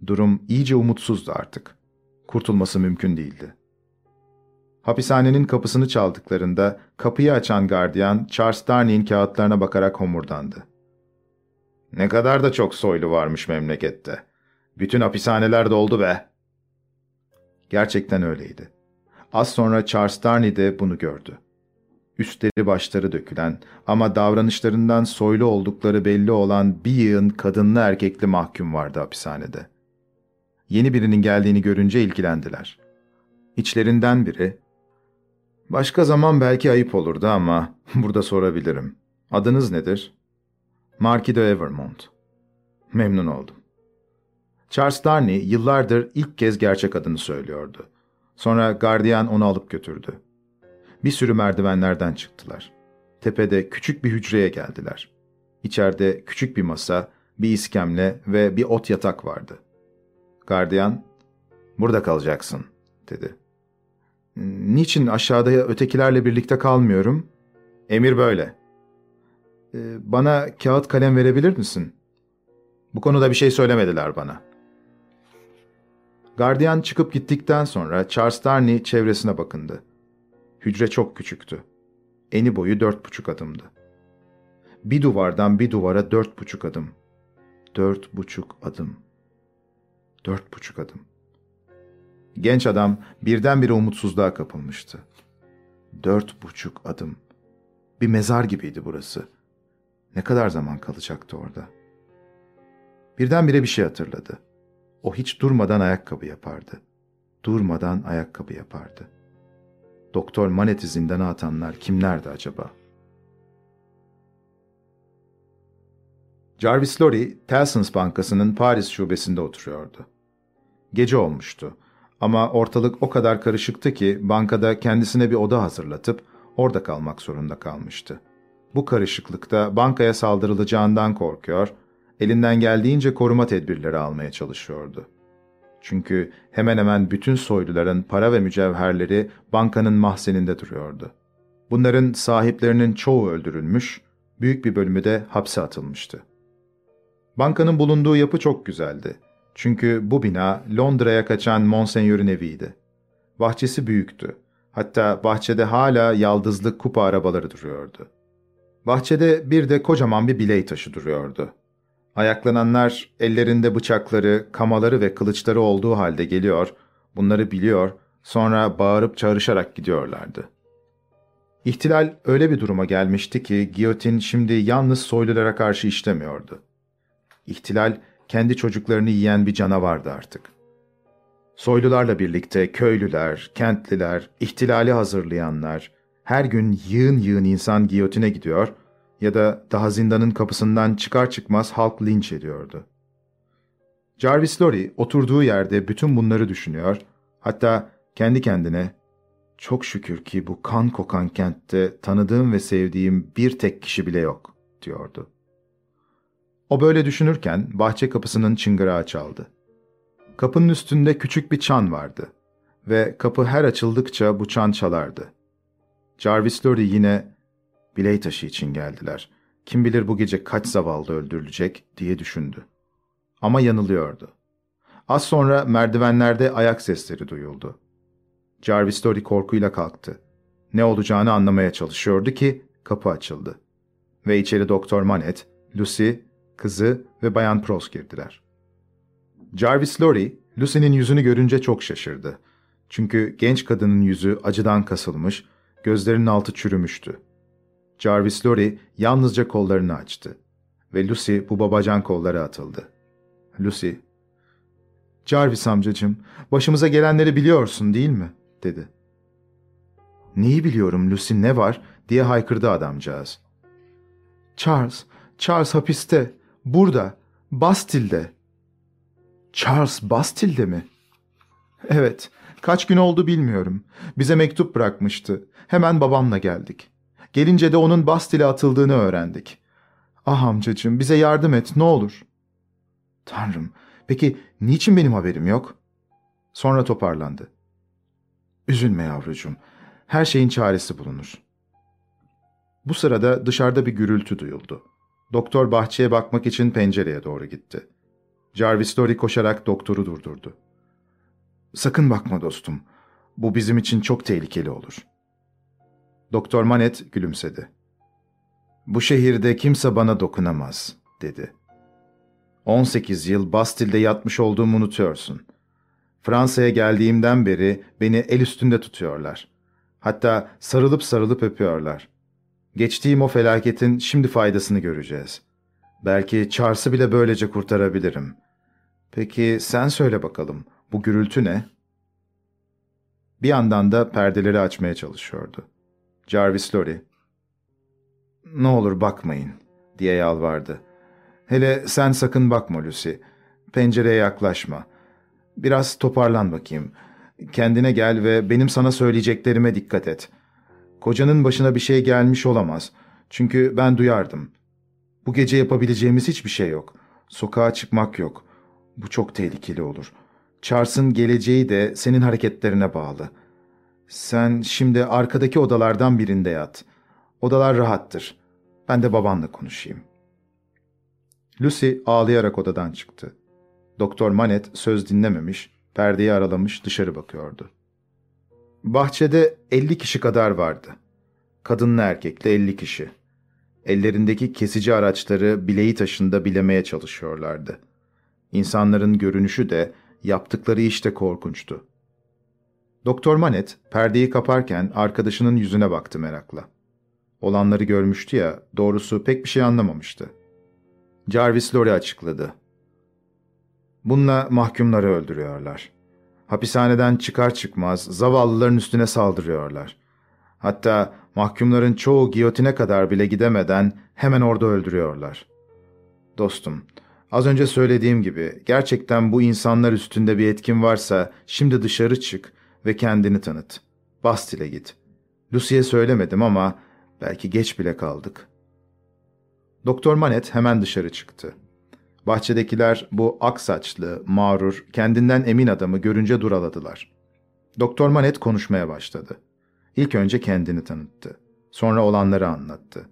Durum iyice umutsuzdu artık. Kurtulması mümkün değildi. Hapishanenin kapısını çaldıklarında kapıyı açan gardiyan Charles Darnay'in kağıtlarına bakarak homurdandı. Ne kadar da çok soylu varmış memlekette. Bütün hapishaneler doldu be. Gerçekten öyleydi. Az sonra Charles Darnay de bunu gördü. Üstleri başları dökülen ama davranışlarından soylu oldukları belli olan bir yığın kadınlı erkekli mahkum vardı hapishanede. Yeni birinin geldiğini görünce ilgilendiler. İçlerinden biri, ''Başka zaman belki ayıp olurdu ama burada sorabilirim. Adınız nedir?'' ''Marquis de Evermont.'' Memnun oldum. Charles Darnay yıllardır ilk kez gerçek adını söylüyordu. Sonra gardiyan onu alıp götürdü. Bir sürü merdivenlerden çıktılar. Tepede küçük bir hücreye geldiler. İçeride küçük bir masa, bir iskemle ve bir ot yatak vardı. Gardiyan, ''Burada kalacaksın.'' dedi. ''Niçin aşağıda ötekilerle birlikte kalmıyorum?'' ''Emir böyle.'' Ee, ''Bana kağıt kalem verebilir misin?'' ''Bu konuda bir şey söylemediler bana.'' Gardiyan çıkıp gittikten sonra Charles Darnay çevresine bakındı. Hücre çok küçüktü. Eni boyu dört buçuk adımdı. Bir duvardan bir duvara dört buçuk adım. Dört buçuk adım. Dört buçuk adım. Genç adam birdenbire umutsuzluğa kapılmıştı. Dört buçuk adım. Bir mezar gibiydi burası. Ne kadar zaman kalacaktı orada? Birdenbire bir şey hatırladı. O hiç durmadan ayakkabı yapardı. Durmadan ayakkabı yapardı. Doktor Manet'i zindana atanlar kimlerdi acaba?'' Jarvis Lorry, Telsons Bankası'nın Paris şubesinde oturuyordu. Gece olmuştu ama ortalık o kadar karışıktı ki bankada kendisine bir oda hazırlatıp orada kalmak zorunda kalmıştı. Bu karışıklıkta bankaya saldırılacağından korkuyor, elinden geldiğince koruma tedbirleri almaya çalışıyordu. Çünkü hemen hemen bütün soyluların para ve mücevherleri bankanın mahzeninde duruyordu. Bunların sahiplerinin çoğu öldürülmüş, büyük bir bölümü de hapse atılmıştı. Bankanın bulunduğu yapı çok güzeldi. Çünkü bu bina Londra'ya kaçan Monsenyör'ün eviydi. Bahçesi büyüktü. Hatta bahçede hala yaldızlı kupa arabaları duruyordu. Bahçede bir de kocaman bir biley taşı duruyordu. Ayaklananlar ellerinde bıçakları, kamaları ve kılıçları olduğu halde geliyor, bunları biliyor, sonra bağırıp çağrışarak gidiyorlardı. İhtilal öyle bir duruma gelmişti ki giyotin şimdi yalnız soylulara karşı işlemiyordu. İhtilal kendi çocuklarını yiyen bir canavardı artık. Soylularla birlikte köylüler, kentliler, ihtilali hazırlayanlar, her gün yığın yığın insan giyotine gidiyor ya da daha zindanın kapısından çıkar çıkmaz halk linç ediyordu. Jarvis Lorry oturduğu yerde bütün bunları düşünüyor, hatta kendi kendine ''Çok şükür ki bu kan kokan kentte tanıdığım ve sevdiğim bir tek kişi bile yok.'' diyordu. O böyle düşünürken bahçe kapısının çıngırağı çaldı. Kapının üstünde küçük bir çan vardı ve kapı her açıldıkça bu çan çalardı. Jarvis Lorry yine biley taşı için geldiler. Kim bilir bu gece kaç zavallı öldürülecek diye düşündü. Ama yanılıyordu. Az sonra merdivenlerde ayak sesleri duyuldu. Jarvis Lorry korkuyla kalktı. Ne olacağını anlamaya çalışıyordu ki kapı açıldı. Ve içeri Doktor Manet, Lucy, kızı ve Bayan Pros girdiler. Jarvis Lorry, Lucy'nin yüzünü görünce çok şaşırdı. Çünkü genç kadının yüzü acıdan kasılmış, gözlerinin altı çürümüştü. Jarvis Lorry yalnızca kollarını açtı ve Lucy bu babacan kollara atıldı. Lucy, ''Jarvis amcacığım, başımıza gelenleri biliyorsun değil mi?'' dedi. ''Neyi biliyorum Lucy ne var?'' diye haykırdı adamcağız. ''Charles, Charles hapiste, burada, Bastille'de.'' ''Charles Bastille'de mi?'' ''Evet, kaç gün oldu bilmiyorum. Bize mektup bırakmıştı. Hemen babamla geldik. Gelince de onun Bastille'e atıldığını öğrendik. Ah amcacığım bize yardım et ne olur. Tanrım peki niçin benim haberim yok? Sonra toparlandı. Üzülme yavrucuğum. Her şeyin çaresi bulunur. Bu sırada dışarıda bir gürültü duyuldu. Doktor bahçeye bakmak için pencereye doğru gitti. Jarvis Dory koşarak doktoru durdurdu. Sakın bakma dostum. Bu bizim için çok tehlikeli olur. Doktor Manet gülümsedi. Bu şehirde kimse bana dokunamaz, dedi. 18 yıl Bastille'de yatmış olduğumu unutuyorsun. Fransa'ya geldiğimden beri beni el üstünde tutuyorlar. Hatta sarılıp sarılıp öpüyorlar. Geçtiğim o felaketin şimdi faydasını göreceğiz. Belki Charles'ı bile böylece kurtarabilirim. Peki sen söyle bakalım, bu gürültü ne? Bir yandan da perdeleri açmaya çalışıyordu. Jarvis Lorry. Ne olur bakmayın, diye yalvardı. Hele sen sakın bakma Lucy. Pencereye yaklaşma. Biraz toparlan bakayım. Kendine gel ve benim sana söyleyeceklerime dikkat et. Kocanın başına bir şey gelmiş olamaz. Çünkü ben duyardım. Bu gece yapabileceğimiz hiçbir şey yok. Sokağa çıkmak yok. Bu çok tehlikeli olur. Charles'ın geleceği de senin hareketlerine bağlı. Sen şimdi arkadaki odalardan birinde yat. Odalar rahattır. Ben de babanla konuşayım. Lucy ağlayarak odadan çıktı. Doktor Manet söz dinlememiş, perdeyi aralamış dışarı bakıyordu. Bahçede elli kişi kadar vardı. Kadınla erkekle elli kişi. Ellerindeki kesici araçları bileği taşında bilemeye çalışıyorlardı. İnsanların görünüşü de, yaptıkları işte korkunçtu. Doktor Manet perdeyi kaparken arkadaşının yüzüne baktı merakla. Olanları görmüştü ya, doğrusu pek bir şey anlamamıştı. Jarvis Lorry açıkladı. Bununla mahkumları öldürüyorlar. Hapishaneden çıkar çıkmaz zavallıların üstüne saldırıyorlar. Hatta mahkumların çoğu giyotine kadar bile gidemeden hemen orada öldürüyorlar. Dostum, az önce söylediğim gibi gerçekten bu insanlar üstünde bir etkin varsa şimdi dışarı çık ve kendini tanıt. Bastille git. Lucy'ye söylemedim ama belki geç bile kaldık. Doktor Manet hemen dışarı çıktı. Bahçedekiler bu ak saçlı, mağrur, kendinden emin adamı görünce duraladılar. Doktor Manet konuşmaya başladı. İlk önce kendini tanıttı. Sonra olanları anlattı.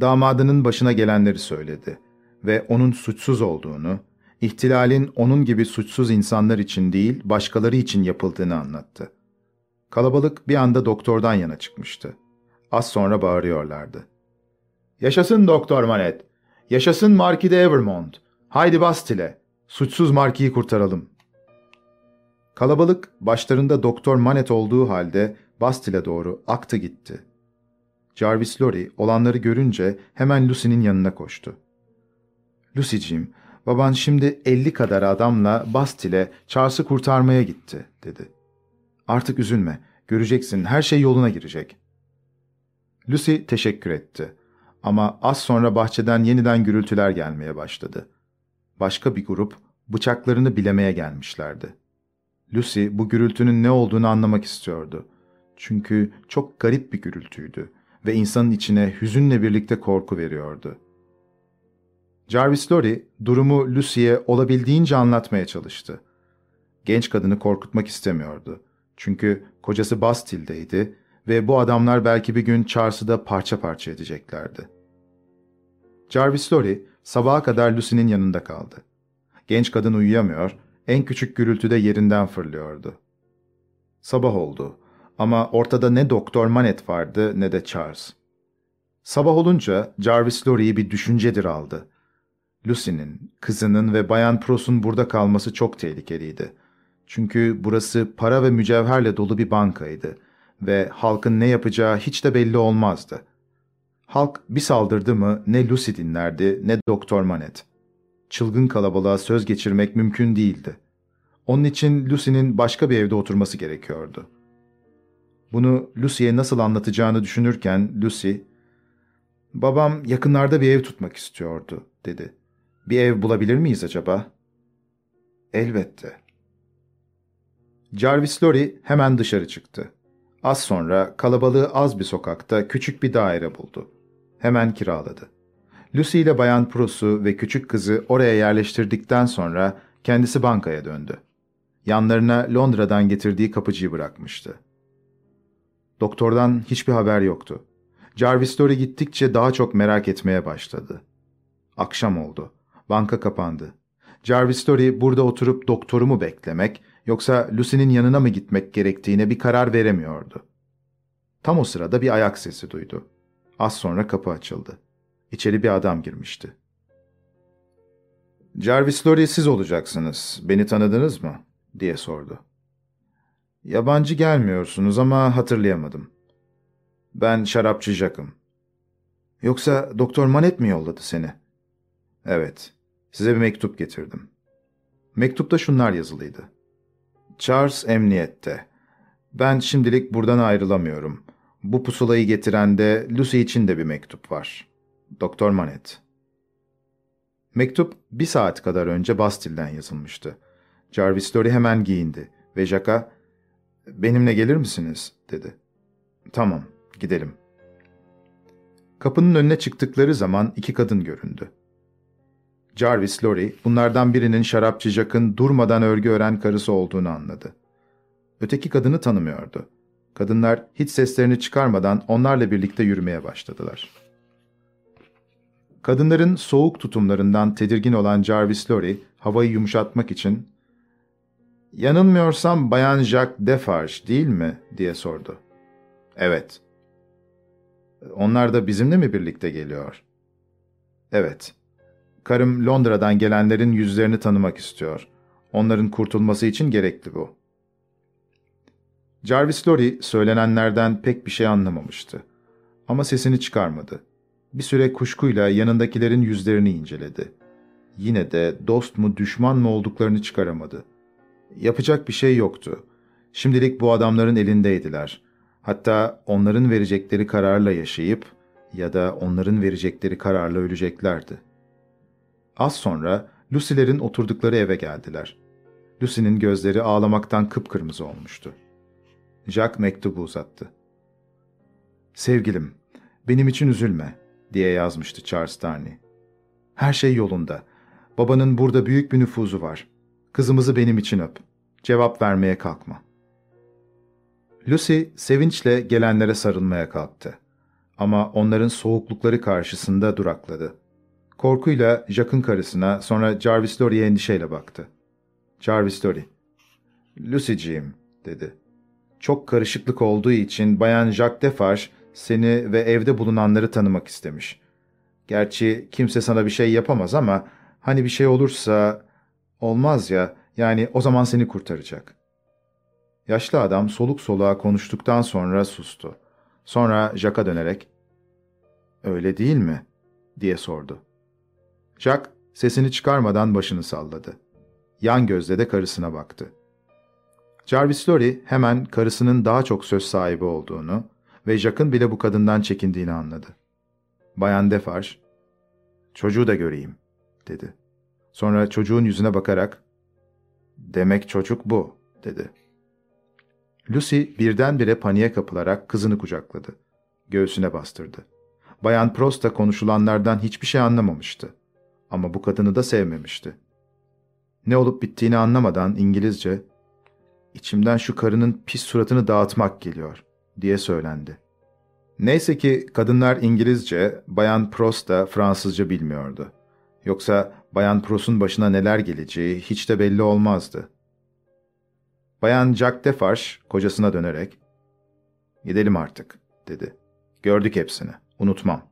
Damadının başına gelenleri söyledi ve onun suçsuz olduğunu, ihtilalin onun gibi suçsuz insanlar için değil, başkaları için yapıldığını anlattı. Kalabalık bir anda doktordan yana çıkmıştı. Az sonra bağırıyorlardı. Yaşasın Doktor Manet! Yaşasın Marquis de Evermont! Haydi Bastille! Suçsuz Marquis'i kurtaralım. Kalabalık başlarında Doktor Manet olduğu halde Bastille'e doğru aktı gitti. Jarvis Lorry olanları görünce hemen Lucy'nin yanına koştu. Lucy'ciğim, baban şimdi elli kadar adamla Bastille Charles'ı kurtarmaya gitti, dedi. Artık üzülme, göreceksin her şey yoluna girecek. Lucy teşekkür etti. Ama az sonra bahçeden yeniden gürültüler gelmeye başladı. Başka bir grup bıçaklarını bilemeye gelmişlerdi. Lucy bu gürültünün ne olduğunu anlamak istiyordu. Çünkü çok garip bir gürültüydü ve insanın içine hüzünle birlikte korku veriyordu. Jarvis Lorry durumu Lucy'ye olabildiğince anlatmaya çalıştı. Genç kadını korkutmak istemiyordu. Çünkü kocası Bastille'deydi ve bu adamlar belki bir gün Charles'ı da parça parça edeceklerdi. Jarvis Lorry sabaha kadar Lucy'nin yanında kaldı. Genç kadın uyuyamıyor, en küçük gürültüde yerinden fırlıyordu. Sabah oldu ama ortada ne Doktor Manet vardı ne de Charles. Sabah olunca Jarvis Lorry'i bir düşüncedir aldı. Lucy'nin, kızının ve Bayan Pros'un burada kalması çok tehlikeliydi. Çünkü burası para ve mücevherle dolu bir bankaydı ve halkın ne yapacağı hiç de belli olmazdı. Halk bir saldırdı mı ne Lucy dinlerdi ne Doktor Manet. Çılgın kalabalığa söz geçirmek mümkün değildi. Onun için Lucy'nin başka bir evde oturması gerekiyordu. Bunu Lucy'ye nasıl anlatacağını düşünürken Lucy, ''Babam yakınlarda bir ev tutmak istiyordu.'' dedi. ''Bir ev bulabilir miyiz acaba?'' ''Elbette.'' Jarvis Lorry hemen dışarı çıktı. Az sonra kalabalığı az bir sokakta küçük bir daire buldu. Hemen kiraladı. Lucy ile Bayan Prosu ve küçük kızı oraya yerleştirdikten sonra kendisi bankaya döndü. Yanlarına Londra'dan getirdiği kapıcıyı bırakmıştı. Doktordan hiçbir haber yoktu. Jarvis Lorry gittikçe daha çok merak etmeye başladı. Akşam oldu. Banka kapandı. Jarvis Lorry burada oturup doktoru mu beklemek yoksa Lucy'nin yanına mı gitmek gerektiğine bir karar veremiyordu. Tam o sırada bir ayak sesi duydu. Az sonra kapı açıldı. İçeri bir adam girmişti. ''Jarvis Lorry siz olacaksınız. Beni tanıdınız mı?'' diye sordu. ''Yabancı gelmiyorsunuz ama hatırlayamadım. Ben şarapçı Jack'ım. Yoksa Doktor Manet mi yolladı seni?'' ''Evet. Size bir mektup getirdim.'' Mektupta şunlar yazılıydı. Charles emniyette. Ben şimdilik buradan ayrılamıyorum. Bu pusulayı getiren de Lucy için de bir mektup var. Doktor Manet. Mektup bir saat kadar önce Bastille'den yazılmıştı. Jarvis Lorry hemen giyindi ve Jack'a ''Benimle gelir misiniz?'' dedi. ''Tamam, gidelim.'' Kapının önüne çıktıkları zaman iki kadın göründü. Jarvis Lorry, bunlardan birinin şarapçı Jack'ın durmadan örgü ören karısı olduğunu anladı. Öteki kadını tanımıyordu. Kadınlar hiç seslerini çıkarmadan onlarla birlikte yürümeye başladılar. Kadınların soğuk tutumlarından tedirgin olan Jarvis Lorry, havayı yumuşatmak için ''Yanılmıyorsam Bayan Jacques Defarge değil mi?'' diye sordu. ''Evet.'' ''Onlar da bizimle mi birlikte geliyor?'' ''Evet.'' Karım Londra'dan gelenlerin yüzlerini tanımak istiyor. Onların kurtulması için gerekli bu. Jarvis Lorry söylenenlerden pek bir şey anlamamıştı. Ama sesini çıkarmadı. Bir süre kuşkuyla yanındakilerin yüzlerini inceledi. Yine de dost mu düşman mı olduklarını çıkaramadı. Yapacak bir şey yoktu. Şimdilik bu adamların elindeydiler. Hatta onların verecekleri kararla yaşayıp ya da onların verecekleri kararla öleceklerdi.'' Az sonra Lucy'lerin oturdukları eve geldiler. Lucy'nin gözleri ağlamaktan kıpkırmızı olmuştu. Jack mektubu uzattı. Sevgilim, benim için üzülme, diye yazmıştı Charles Darnley. Her şey yolunda. Babanın burada büyük bir nüfuzu var. Kızımızı benim için öp. Cevap vermeye kalkma. Lucy sevinçle gelenlere sarılmaya kalktı. Ama onların soğuklukları karşısında durakladı. Korkuyla Jack'ın karısına sonra Jarvis Lorry'e endişeyle baktı. Jarvis Lorry, ''Lucy'ciğim'' dedi. ''Çok karışıklık olduğu için Bayan Jacques Defarge seni ve evde bulunanları tanımak istemiş. Gerçi kimse sana bir şey yapamaz ama hani bir şey olursa... Olmaz ya, yani o zaman seni kurtaracak.'' Yaşlı adam soluk soluğa konuştuktan sonra sustu. Sonra Jack'a dönerek, ''Öyle değil mi?'' diye sordu. Jack sesini çıkarmadan başını salladı. Yan gözle de karısına baktı. Jarvis Lorry hemen karısının daha çok söz sahibi olduğunu ve Jack'ın bile bu kadından çekindiğini anladı. Bayan Defarge, ''Çocuğu da göreyim.'' dedi. Sonra çocuğun yüzüne bakarak, ''Demek çocuk bu.'' dedi. Lucy birdenbire paniğe kapılarak kızını kucakladı. Göğsüne bastırdı. Bayan Prost da konuşulanlardan hiçbir şey anlamamıştı. Ama bu kadını da sevmemişti. Ne olup bittiğini anlamadan İngilizce, ''İçimden şu karının pis suratını dağıtmak geliyor.'' diye söylendi. Neyse ki kadınlar İngilizce, Bayan Prost da Fransızca bilmiyordu. Yoksa Bayan Prost'un başına neler geleceği hiç de belli olmazdı. Bayan Jack Defarge kocasına dönerek, ''Gidelim artık.'' dedi. ''Gördük hepsini. Unutmam.''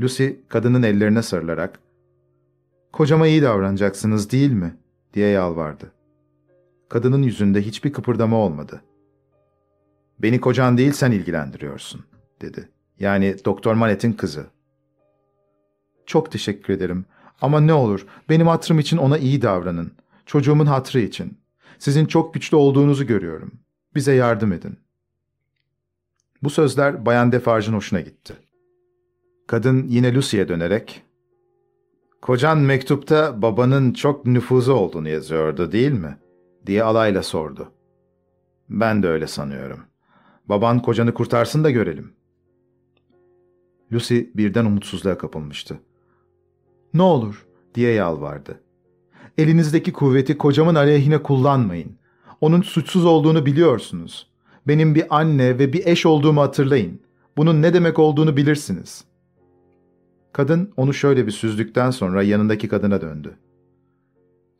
Lucy kadının ellerine sarılarak, ''Kocama iyi davranacaksınız değil mi?'' diye yalvardı. Kadının yüzünde hiçbir kıpırdama olmadı. ''Beni kocan değil sen ilgilendiriyorsun.'' dedi. Yani Doktor Manet'in kızı. ''Çok teşekkür ederim. Ama ne olur benim hatırım için ona iyi davranın. Çocuğumun hatırı için. Sizin çok güçlü olduğunuzu görüyorum. Bize yardım edin. Bu sözler Bayan Defarge'ın hoşuna gitti. Kadın yine Lucy'ye dönerek, ''Kocan mektupta babanın çok nüfuzu olduğunu yazıyordu değil mi?'' diye alayla sordu. ''Ben de öyle sanıyorum. Baban kocanı kurtarsın da görelim.'' Lucy birden umutsuzluğa kapılmıştı. ''Ne olur?'' diye yalvardı. Elinizdeki kuvveti kocamın aleyhine kullanmayın. Onun suçsuz olduğunu biliyorsunuz. Benim bir anne ve bir eş olduğumu hatırlayın. Bunun ne demek olduğunu bilirsiniz. Kadın onu şöyle bir süzdükten sonra yanındaki kadına döndü.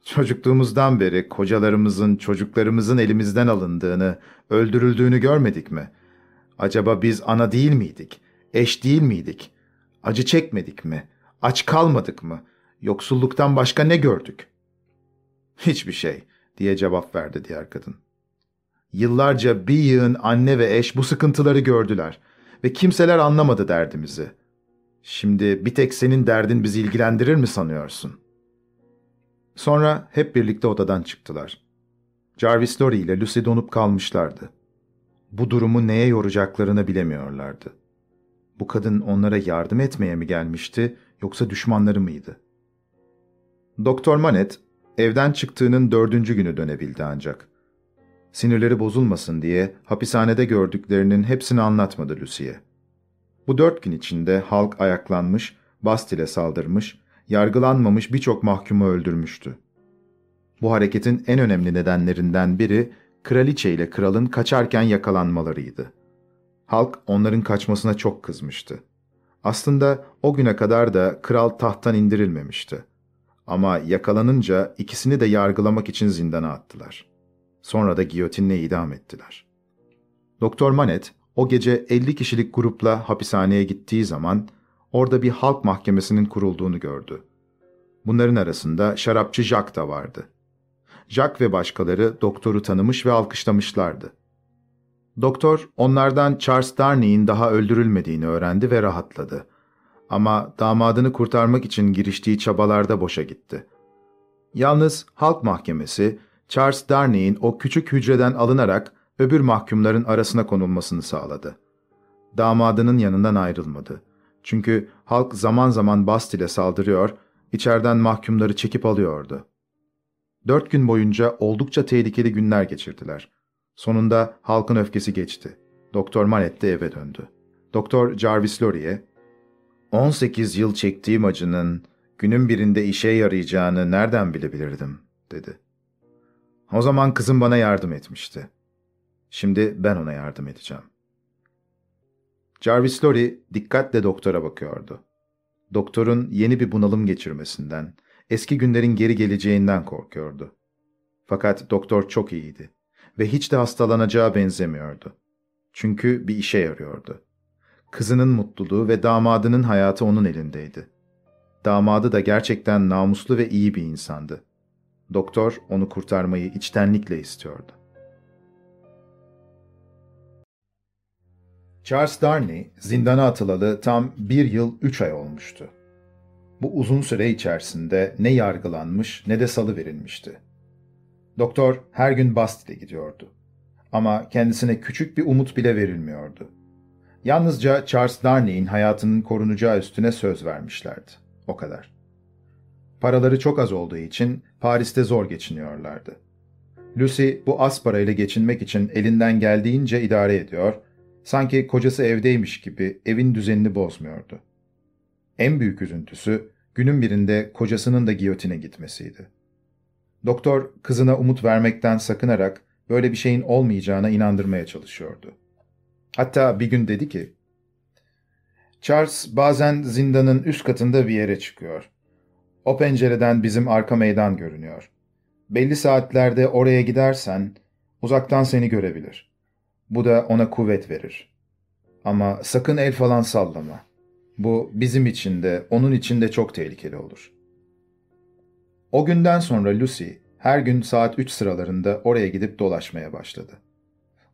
Çocukluğumuzdan beri kocalarımızın, çocuklarımızın elimizden alındığını, öldürüldüğünü görmedik mi? Acaba biz ana değil miydik? Eş değil miydik? Acı çekmedik mi? Aç kalmadık mı? Yoksulluktan başka ne gördük? Hiçbir şey, diye cevap verdi diğer kadın. Yıllarca bir yığın anne ve eş bu sıkıntıları gördüler ve kimseler anlamadı derdimizi. Şimdi bir tek senin derdin bizi ilgilendirir mi sanıyorsun? Sonra hep birlikte odadan çıktılar. Jarvis Lorry ile Lucy donup kalmışlardı. Bu durumu neye yoracaklarını bilemiyorlardı. Bu kadın onlara yardım etmeye mi gelmişti yoksa düşmanları mıydı? Doktor Manet Evden çıktığının dördüncü günü dönebildi ancak. Sinirleri bozulmasın diye hapishanede gördüklerinin hepsini anlatmadı Lucy'ye. Bu dört gün içinde halk ayaklanmış, Bastil'e saldırmış, yargılanmamış birçok mahkumu öldürmüştü. Bu hareketin en önemli nedenlerinden biri kraliçe ile kralın kaçarken yakalanmalarıydı. Halk onların kaçmasına çok kızmıştı. Aslında o güne kadar da kral tahttan indirilmemişti. Ama yakalanınca ikisini de yargılamak için zindana attılar. Sonra da giyotinle idam ettiler. Doktor Manet o gece 50 kişilik grupla hapishaneye gittiği zaman orada bir halk mahkemesinin kurulduğunu gördü. Bunların arasında şarapçı Jack da vardı. Jack ve başkaları doktoru tanımış ve alkışlamışlardı. Doktor onlardan Charles Darnay'in daha öldürülmediğini öğrendi ve rahatladı. Ama damadını kurtarmak için giriştiği çabalarda boşa gitti. Yalnız halk mahkemesi, Charles Darnay'in o küçük hücreden alınarak öbür mahkumların arasına konulmasını sağladı. Damadının yanından ayrılmadı. Çünkü halk zaman zaman Bastil'e saldırıyor içeriden mahkumları çekip alıyordu. Dört gün boyunca oldukça tehlikeli günler geçirdiler. Sonunda halkın öfkesi geçti. Doktor Manet eve döndü. Doktor Jarvis Lorry'e, 18 yıl çektiğim acının günün birinde işe yarayacağını nereden bilebilirdim, dedi. O zaman kızım bana yardım etmişti. Şimdi ben ona yardım edeceğim. Jarvis Lorry dikkatle doktora bakıyordu. Doktorun yeni bir bunalım geçirmesinden, eski günlerin geri geleceğinden korkuyordu. Fakat doktor çok iyiydi ve hiç de hastalanacağı benzemiyordu. Çünkü bir işe yarıyordu. Kızının mutluluğu ve damadının hayatı onun elindeydi. Damadı da gerçekten namuslu ve iyi bir insandı. Doktor onu kurtarmayı içtenlikle istiyordu. Charles Darnley zindana atılalı tam bir yıl üç ay olmuştu. Bu uzun süre içerisinde ne yargılanmış ne de salı verilmişti. Doktor her gün Bastille'e gidiyordu. Ama kendisine küçük bir umut bile verilmiyordu. Yalnızca Charles Darnley'in hayatının korunacağı üstüne söz vermişlerdi. O kadar. Paraları çok az olduğu için Paris'te zor geçiniyorlardı. Lucy bu az parayla geçinmek için elinden geldiğince idare ediyor, sanki kocası evdeymiş gibi evin düzenini bozmuyordu. En büyük üzüntüsü günün birinde kocasının da giyotine gitmesiydi. Doktor kızına umut vermekten sakınarak böyle bir şeyin olmayacağına inandırmaya çalışıyordu. Hatta bir gün dedi ki, Charles bazen zindanın üst katında bir yere çıkıyor. O pencereden bizim arka meydan görünüyor. Belli saatlerde oraya gidersen uzaktan seni görebilir. Bu da ona kuvvet verir. Ama sakın el falan sallama. Bu bizim için de onun için de çok tehlikeli olur. O günden sonra Lucy her gün saat 3 sıralarında oraya gidip dolaşmaya başladı.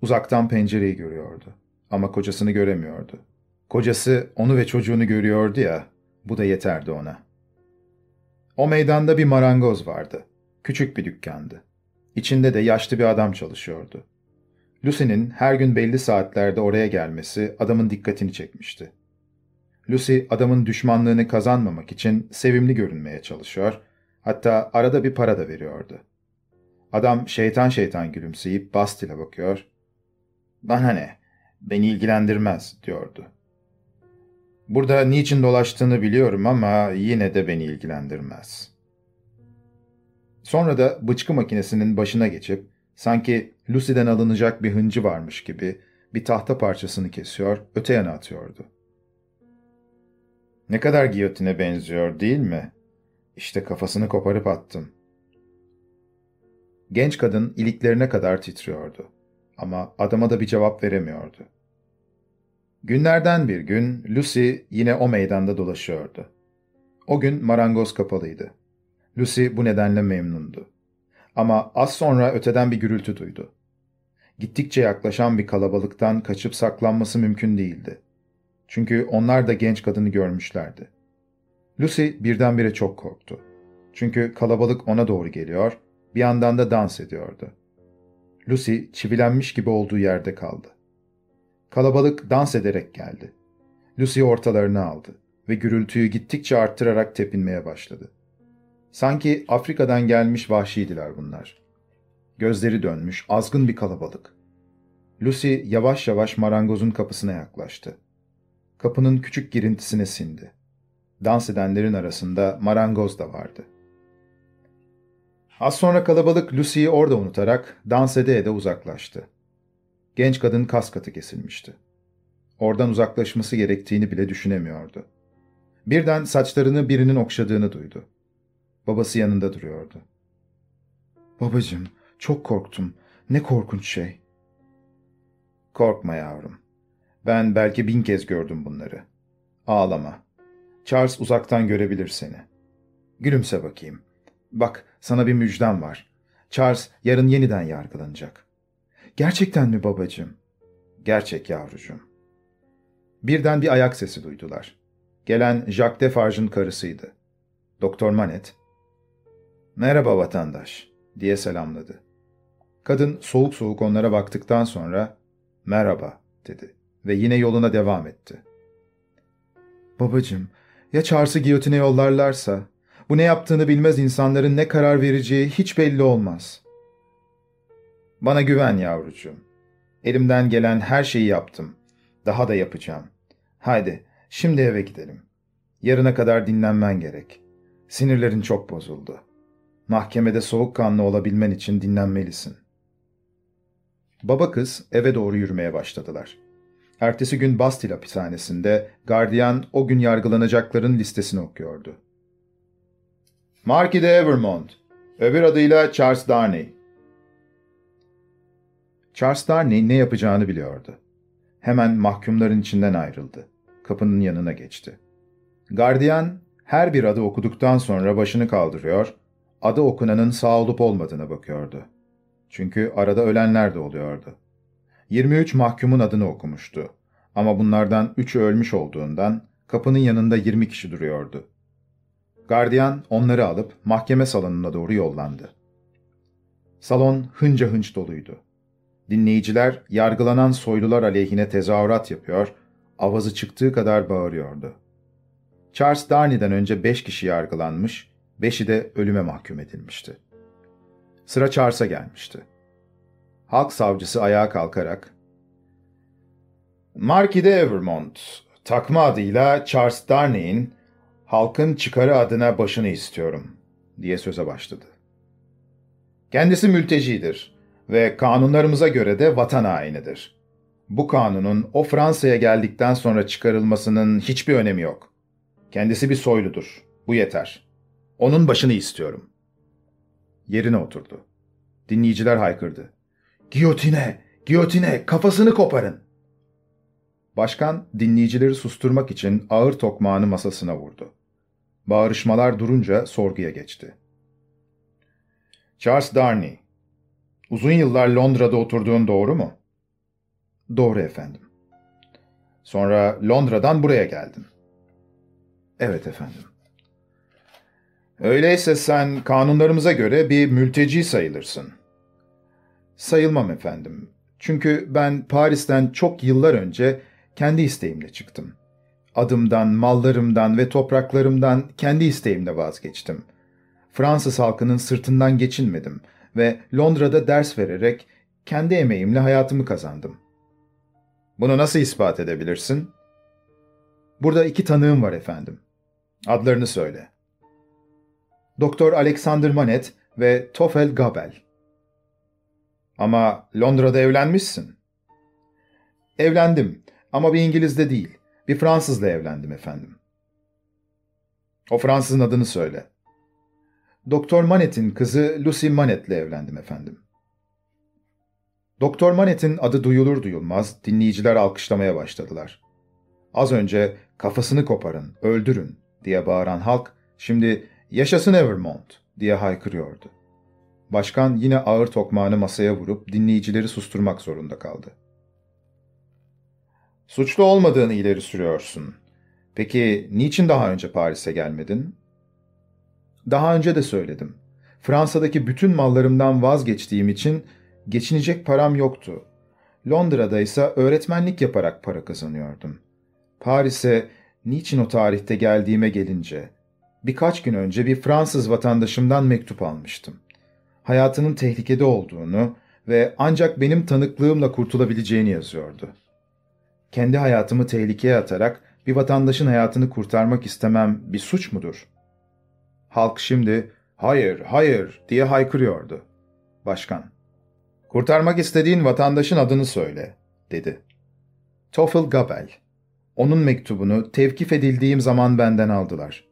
Uzaktan pencereyi görüyordu ama kocasını göremiyordu. Kocası onu ve çocuğunu görüyordu ya, bu da yeterdi ona. O meydanda bir marangoz vardı. Küçük bir dükkandı. İçinde de yaşlı bir adam çalışıyordu. Lucy'nin her gün belli saatlerde oraya gelmesi adamın dikkatini çekmişti. Lucy adamın düşmanlığını kazanmamak için sevimli görünmeye çalışıyor, hatta arada bir para da veriyordu. Adam şeytan şeytan gülümseyip Bastille'e bakıyor. ''Bana ne, beni ilgilendirmez.'' diyordu. Burada niçin dolaştığını biliyorum ama yine de beni ilgilendirmez. Sonra da bıçkı makinesinin başına geçip sanki Lucy'den alınacak bir hıncı varmış gibi bir tahta parçasını kesiyor, öte yana atıyordu. Ne kadar giyotine benziyor değil mi? İşte kafasını koparıp attım. Genç kadın iliklerine kadar titriyordu. Ama adama da bir cevap veremiyordu. Günlerden bir gün Lucy yine o meydanda dolaşıyordu. O gün marangoz kapalıydı. Lucy bu nedenle memnundu. Ama az sonra öteden bir gürültü duydu. Gittikçe yaklaşan bir kalabalıktan kaçıp saklanması mümkün değildi. Çünkü onlar da genç kadını görmüşlerdi. Lucy birdenbire çok korktu. Çünkü kalabalık ona doğru geliyor, bir yandan da dans ediyordu. Lucy çivilenmiş gibi olduğu yerde kaldı. Kalabalık dans ederek geldi. Lucy ortalarına aldı ve gürültüyü gittikçe arttırarak tepinmeye başladı. Sanki Afrika'dan gelmiş vahşiydiler bunlar. Gözleri dönmüş, azgın bir kalabalık. Lucy yavaş yavaş marangozun kapısına yaklaştı. Kapının küçük girintisine sindi. Dans edenlerin arasında marangoz da vardı. Az sonra kalabalık Lucy'yi orada unutarak dans ede ede uzaklaştı. Genç kadın kas katı kesilmişti. Oradan uzaklaşması gerektiğini bile düşünemiyordu. Birden saçlarını birinin okşadığını duydu. Babası yanında duruyordu. Babacığım, çok korktum. Ne korkunç şey. Korkma yavrum. Ben belki bin kez gördüm bunları. Ağlama. Charles uzaktan görebilir seni. Gülümse bakayım. Bak, sana bir müjdem var. Charles yarın yeniden yargılanacak. Gerçekten mi babacığım? Gerçek yavrucuğum. Birden bir ayak sesi duydular. Gelen Jacques Defarge'ın karısıydı. Doktor Manet, ''Merhaba vatandaş.'' diye selamladı. Kadın soğuk soğuk onlara baktıktan sonra ''Merhaba.'' dedi ve yine yoluna devam etti. ''Babacığım, ya Charles'ı giyotine yollarlarsa? Bu ne yaptığını bilmez insanların ne karar vereceği hiç belli olmaz. Bana güven yavrucuğum. Elimden gelen her şeyi yaptım. Daha da yapacağım. Haydi, şimdi eve gidelim. Yarına kadar dinlenmen gerek. Sinirlerin çok bozuldu. Mahkemede soğukkanlı olabilmen için dinlenmelisin. Baba kız eve doğru yürümeye başladılar. Ertesi gün Bastille hapishanesinde gardiyan o gün yargılanacakların listesini okuyordu. Marquis de Evermont, öbür adıyla Charles Darnay. Charles Darnay ne yapacağını biliyordu. Hemen mahkumların içinden ayrıldı. Kapının yanına geçti. Gardiyan her bir adı okuduktan sonra başını kaldırıyor, adı okunanın sağ olup olmadığına bakıyordu. Çünkü arada ölenler de oluyordu. 23 mahkumun adını okumuştu. Ama bunlardan 3'ü ölmüş olduğundan kapının yanında 20 kişi duruyordu. Gardiyan onları alıp mahkeme salonuna doğru yollandı. Salon hınca hınç doluydu. Dinleyiciler yargılanan soylular aleyhine tezahürat yapıyor, avazı çıktığı kadar bağırıyordu. Charles Darney'den önce beş kişi yargılanmış, beşi de ölüme mahkum edilmişti. Sıra Charles'a gelmişti. Halk savcısı ayağa kalkarak, Marquis de Evermont, takma adıyla Charles Darnay'in halkın çıkarı adına başını istiyorum, diye söze başladı. Kendisi mültecidir ve kanunlarımıza göre de vatan hainidir. Bu kanunun o Fransa'ya geldikten sonra çıkarılmasının hiçbir önemi yok. Kendisi bir soyludur. Bu yeter. Onun başını istiyorum. Yerine oturdu. Dinleyiciler haykırdı. Giyotine! Giyotine! Kafasını koparın! Başkan dinleyicileri susturmak için ağır tokmağını masasına vurdu. Bağırışmalar durunca sorguya geçti. Charles Darnay, uzun yıllar Londra'da oturduğun doğru mu? Doğru efendim. Sonra Londra'dan buraya geldin. Evet efendim. Öyleyse sen kanunlarımıza göre bir mülteci sayılırsın. Sayılmam efendim. Çünkü ben Paris'ten çok yıllar önce kendi isteğimle çıktım. Adımdan, mallarımdan ve topraklarımdan kendi isteğimle vazgeçtim. Fransız halkının sırtından geçinmedim ve Londra'da ders vererek kendi emeğimle hayatımı kazandım. Bunu nasıl ispat edebilirsin? Burada iki tanığım var efendim. Adlarını söyle. Doktor Alexander Manet ve Tofel Gabel. Ama Londra'da evlenmişsin. Evlendim ama bir İngiliz'de değil, bir Fransızla evlendim efendim. O Fransızın adını söyle. Doktor Manet'in kızı Lucy Manet'le evlendim efendim. Doktor Manet'in adı duyulur duyulmaz dinleyiciler alkışlamaya başladılar. Az önce kafasını koparın, öldürün diye bağıran halk şimdi yaşasın Evermont diye haykırıyordu. Başkan yine ağır tokmağını masaya vurup dinleyicileri susturmak zorunda kaldı. Suçlu olmadığını ileri sürüyorsun. Peki niçin daha önce Paris'e gelmedin? Daha önce de söyledim. Fransa'daki bütün mallarımdan vazgeçtiğim için geçinecek param yoktu. Londra'da ise öğretmenlik yaparak para kazanıyordum. Paris'e niçin o tarihte geldiğime gelince, birkaç gün önce bir Fransız vatandaşımdan mektup almıştım. Hayatının tehlikede olduğunu ve ancak benim tanıklığımla kurtulabileceğini yazıyordu. Kendi hayatımı tehlikeye atarak bir vatandaşın hayatını kurtarmak istemem bir suç mudur? Halk şimdi hayır, hayır diye haykırıyordu. Başkan, kurtarmak istediğin vatandaşın adını söyle, dedi. Toffel Gabel. Onun mektubunu tevkif edildiğim zaman benden aldılar.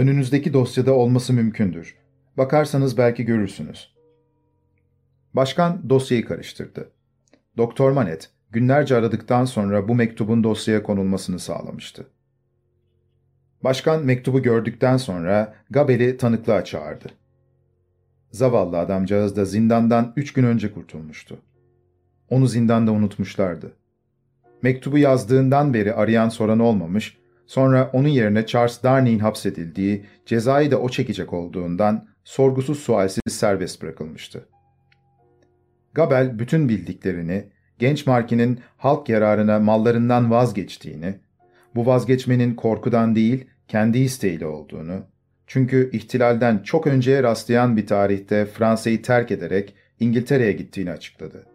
Önünüzdeki dosyada olması mümkündür. Bakarsanız belki görürsünüz. Başkan dosyayı karıştırdı. Doktor Manet, günlerce aradıktan sonra bu mektubun dosyaya konulmasını sağlamıştı. Başkan mektubu gördükten sonra Gabel'i tanıklığa çağırdı. Zavallı adamcağız da zindandan üç gün önce kurtulmuştu. Onu zindanda unutmuşlardı. Mektubu yazdığından beri arayan soran olmamış, sonra onun yerine Charles Darnay'in hapsedildiği, cezayı da o çekecek olduğundan sorgusuz sualsiz serbest bırakılmıştı. Gabel bütün bildiklerini, genç Marki'nin halk yararına mallarından vazgeçtiğini, bu vazgeçmenin korkudan değil, kendi isteğiyle olduğunu, Çünkü ihtilalden çok önceye rastlayan bir tarihte Fransa'yı terk ederek İngiltere'ye gittiğini açıkladı.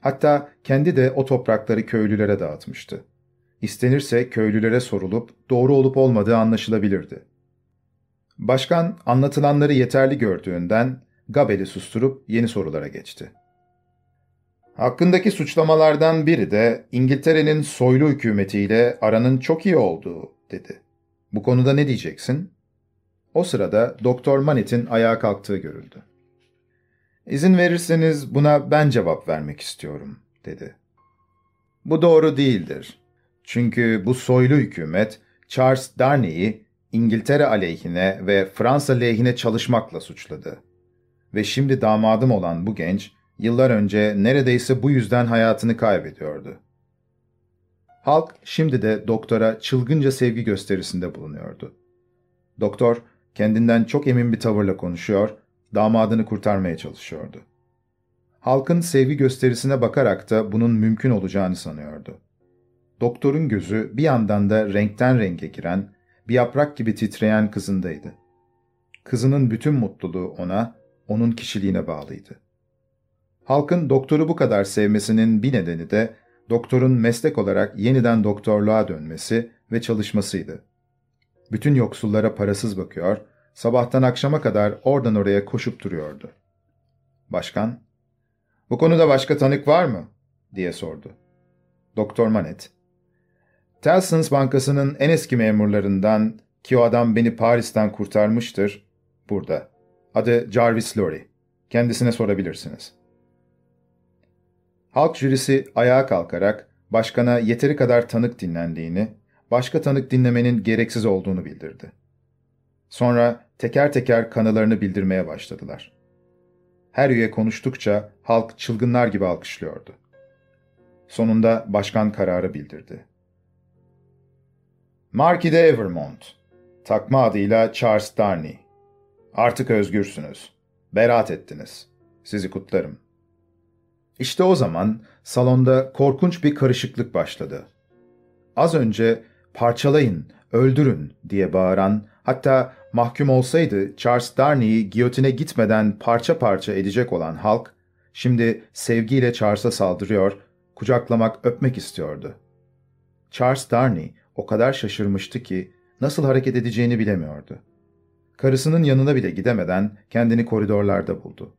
Hatta kendi de o toprakları köylülere dağıtmıştı. İstenirse köylülere sorulup doğru olup olmadığı anlaşılabilirdi. Başkan anlatılanları yeterli gördüğünden Gabel'i susturup yeni sorulara geçti. Hakkındaki suçlamalardan biri de İngiltere'nin soylu hükümetiyle aranın çok iyi olduğu dedi. Bu konuda ne diyeceksin? O sırada Doktor Manet'in ayağa kalktığı görüldü. İzin verirseniz buna ben cevap vermek istiyorum, dedi. Bu doğru değildir. Çünkü bu soylu hükümet Charles Darnay'i İngiltere aleyhine ve Fransa lehine çalışmakla suçladı. Ve şimdi damadım olan bu genç, yıllar önce neredeyse bu yüzden hayatını kaybediyordu. Halk şimdi de doktora çılgınca sevgi gösterisinde bulunuyordu. Doktor, kendinden çok emin bir tavırla konuşuyor, damadını kurtarmaya çalışıyordu. Halkın sevgi gösterisine bakarak da bunun mümkün olacağını sanıyordu. Doktorun gözü bir yandan da renkten renge giren, bir yaprak gibi titreyen kızındaydı. Kızının bütün mutluluğu ona, onun kişiliğine bağlıydı. Halkın doktoru bu kadar sevmesinin bir nedeni de doktorun meslek olarak yeniden doktorluğa dönmesi ve çalışmasıydı. Bütün yoksullara parasız bakıyor, sabahtan akşama kadar oradan oraya koşup duruyordu. Başkan, ''Bu konuda başka tanık var mı?'' diye sordu. Doktor Manet, Telsons Bankası'nın en eski memurlarından ki o adam beni Paris'ten kurtarmıştır, burada. Adı Jarvis Lorry. Kendisine sorabilirsiniz. Halk jürisi ayağa kalkarak başkana yeteri kadar tanık dinlendiğini, başka tanık dinlemenin gereksiz olduğunu bildirdi. Sonra teker teker kanılarını bildirmeye başladılar. Her üye konuştukça halk çılgınlar gibi alkışlıyordu. Sonunda başkan kararı bildirdi. Marquis de Evermont, takma adıyla Charles Darnay. Artık özgürsünüz. Beraat ettiniz. Sizi kutlarım. İşte o zaman salonda korkunç bir karışıklık başladı. Az önce parçalayın, öldürün diye bağıran, hatta mahkum olsaydı Charles Darnay'i giyotine gitmeden parça parça edecek olan halk, şimdi sevgiyle Charles'a saldırıyor, kucaklamak, öpmek istiyordu. Charles Darnay o kadar şaşırmıştı ki nasıl hareket edeceğini bilemiyordu. Karısının yanına bile gidemeden kendini koridorlarda buldu.